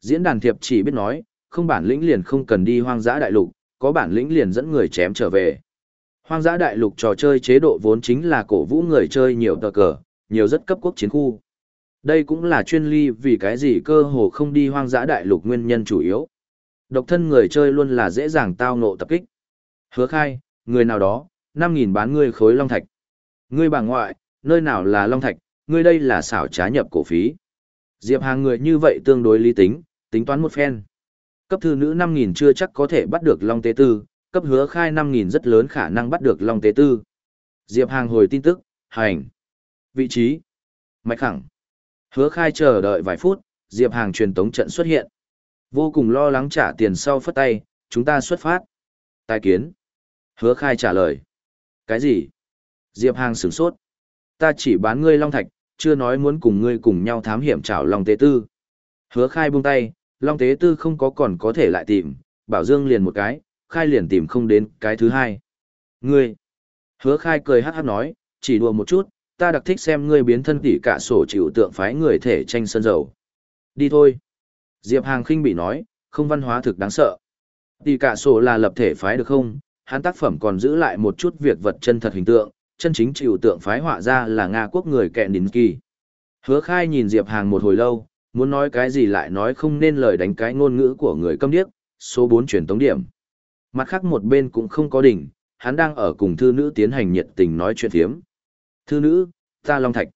Diễn đàn thiệp chỉ biết nói, không bản lĩnh liền không cần đi hoang dã đại lục, có bản lĩnh liền dẫn người chém trở về. Hoang dã đại lục trò chơi chế độ vốn chính là cổ vũ người chơi nhiều tờ cờ, nhiều rất cấp quốc chiến khu. Đây cũng là chuyên ly vì cái gì cơ hồ không đi hoang dã đại lục nguyên nhân chủ yếu. Độc thân người chơi luôn là dễ dàng tao ngộ tập kích. Hứa khai, người nào đó, 5.000 bán ngươi khối long thạch. Ngươi bà ngoại, nơi nào là long thạch, ngươi đây là xảo trá nhập cổ phí. Diệp Hàng người như vậy tương đối lý tính, tính toán một phen. Cấp thư nữ 5.000 chưa chắc có thể bắt được long tế tư, cấp hứa khai 5.000 rất lớn khả năng bắt được long tế tư. Diệp Hàng hồi tin tức, hành. Vị trí. Mạch khẳng. Hứa khai chờ đợi vài phút, Diệp Hàng truyền tống trận xuất hiện. Vô cùng lo lắng trả tiền sau phất tay, chúng ta xuất phát. Tài kiến. Hứa khai trả lời. Cái gì? Diệp Hàng sửng sốt. Ta chỉ bán ngươi long thạch, chưa nói muốn cùng ngươi cùng nhau thám hiểm trảo long tế tư. Hứa khai buông tay, long tế tư không có còn có thể lại tìm, bảo dương liền một cái, khai liền tìm không đến cái thứ hai. Ngươi. Hứa khai cười hát hát nói, chỉ đùa một chút, ta đặc thích xem ngươi biến thân tỉ cả sổ chịu tượng phái người thể tranh sân dầu. Đi thôi. Diệp Hàng khinh bị nói, không văn hóa thực đáng sợ. Tỉ cả sổ là lập thể phái được không? Hắn tác phẩm còn giữ lại một chút việc vật chân thật hình tượng, chân chính chịu tượng phái họa ra là Nga quốc người kẹn đính kỳ. Hứa khai nhìn Diệp Hàng một hồi lâu, muốn nói cái gì lại nói không nên lời đánh cái ngôn ngữ của người câm điếc, số 4 truyền tống điểm. Mặt khác một bên cũng không có đỉnh, hắn đang ở cùng thư nữ tiến hành nhiệt tình nói chuyện thiếm. Thư nữ, ta Long Thạch.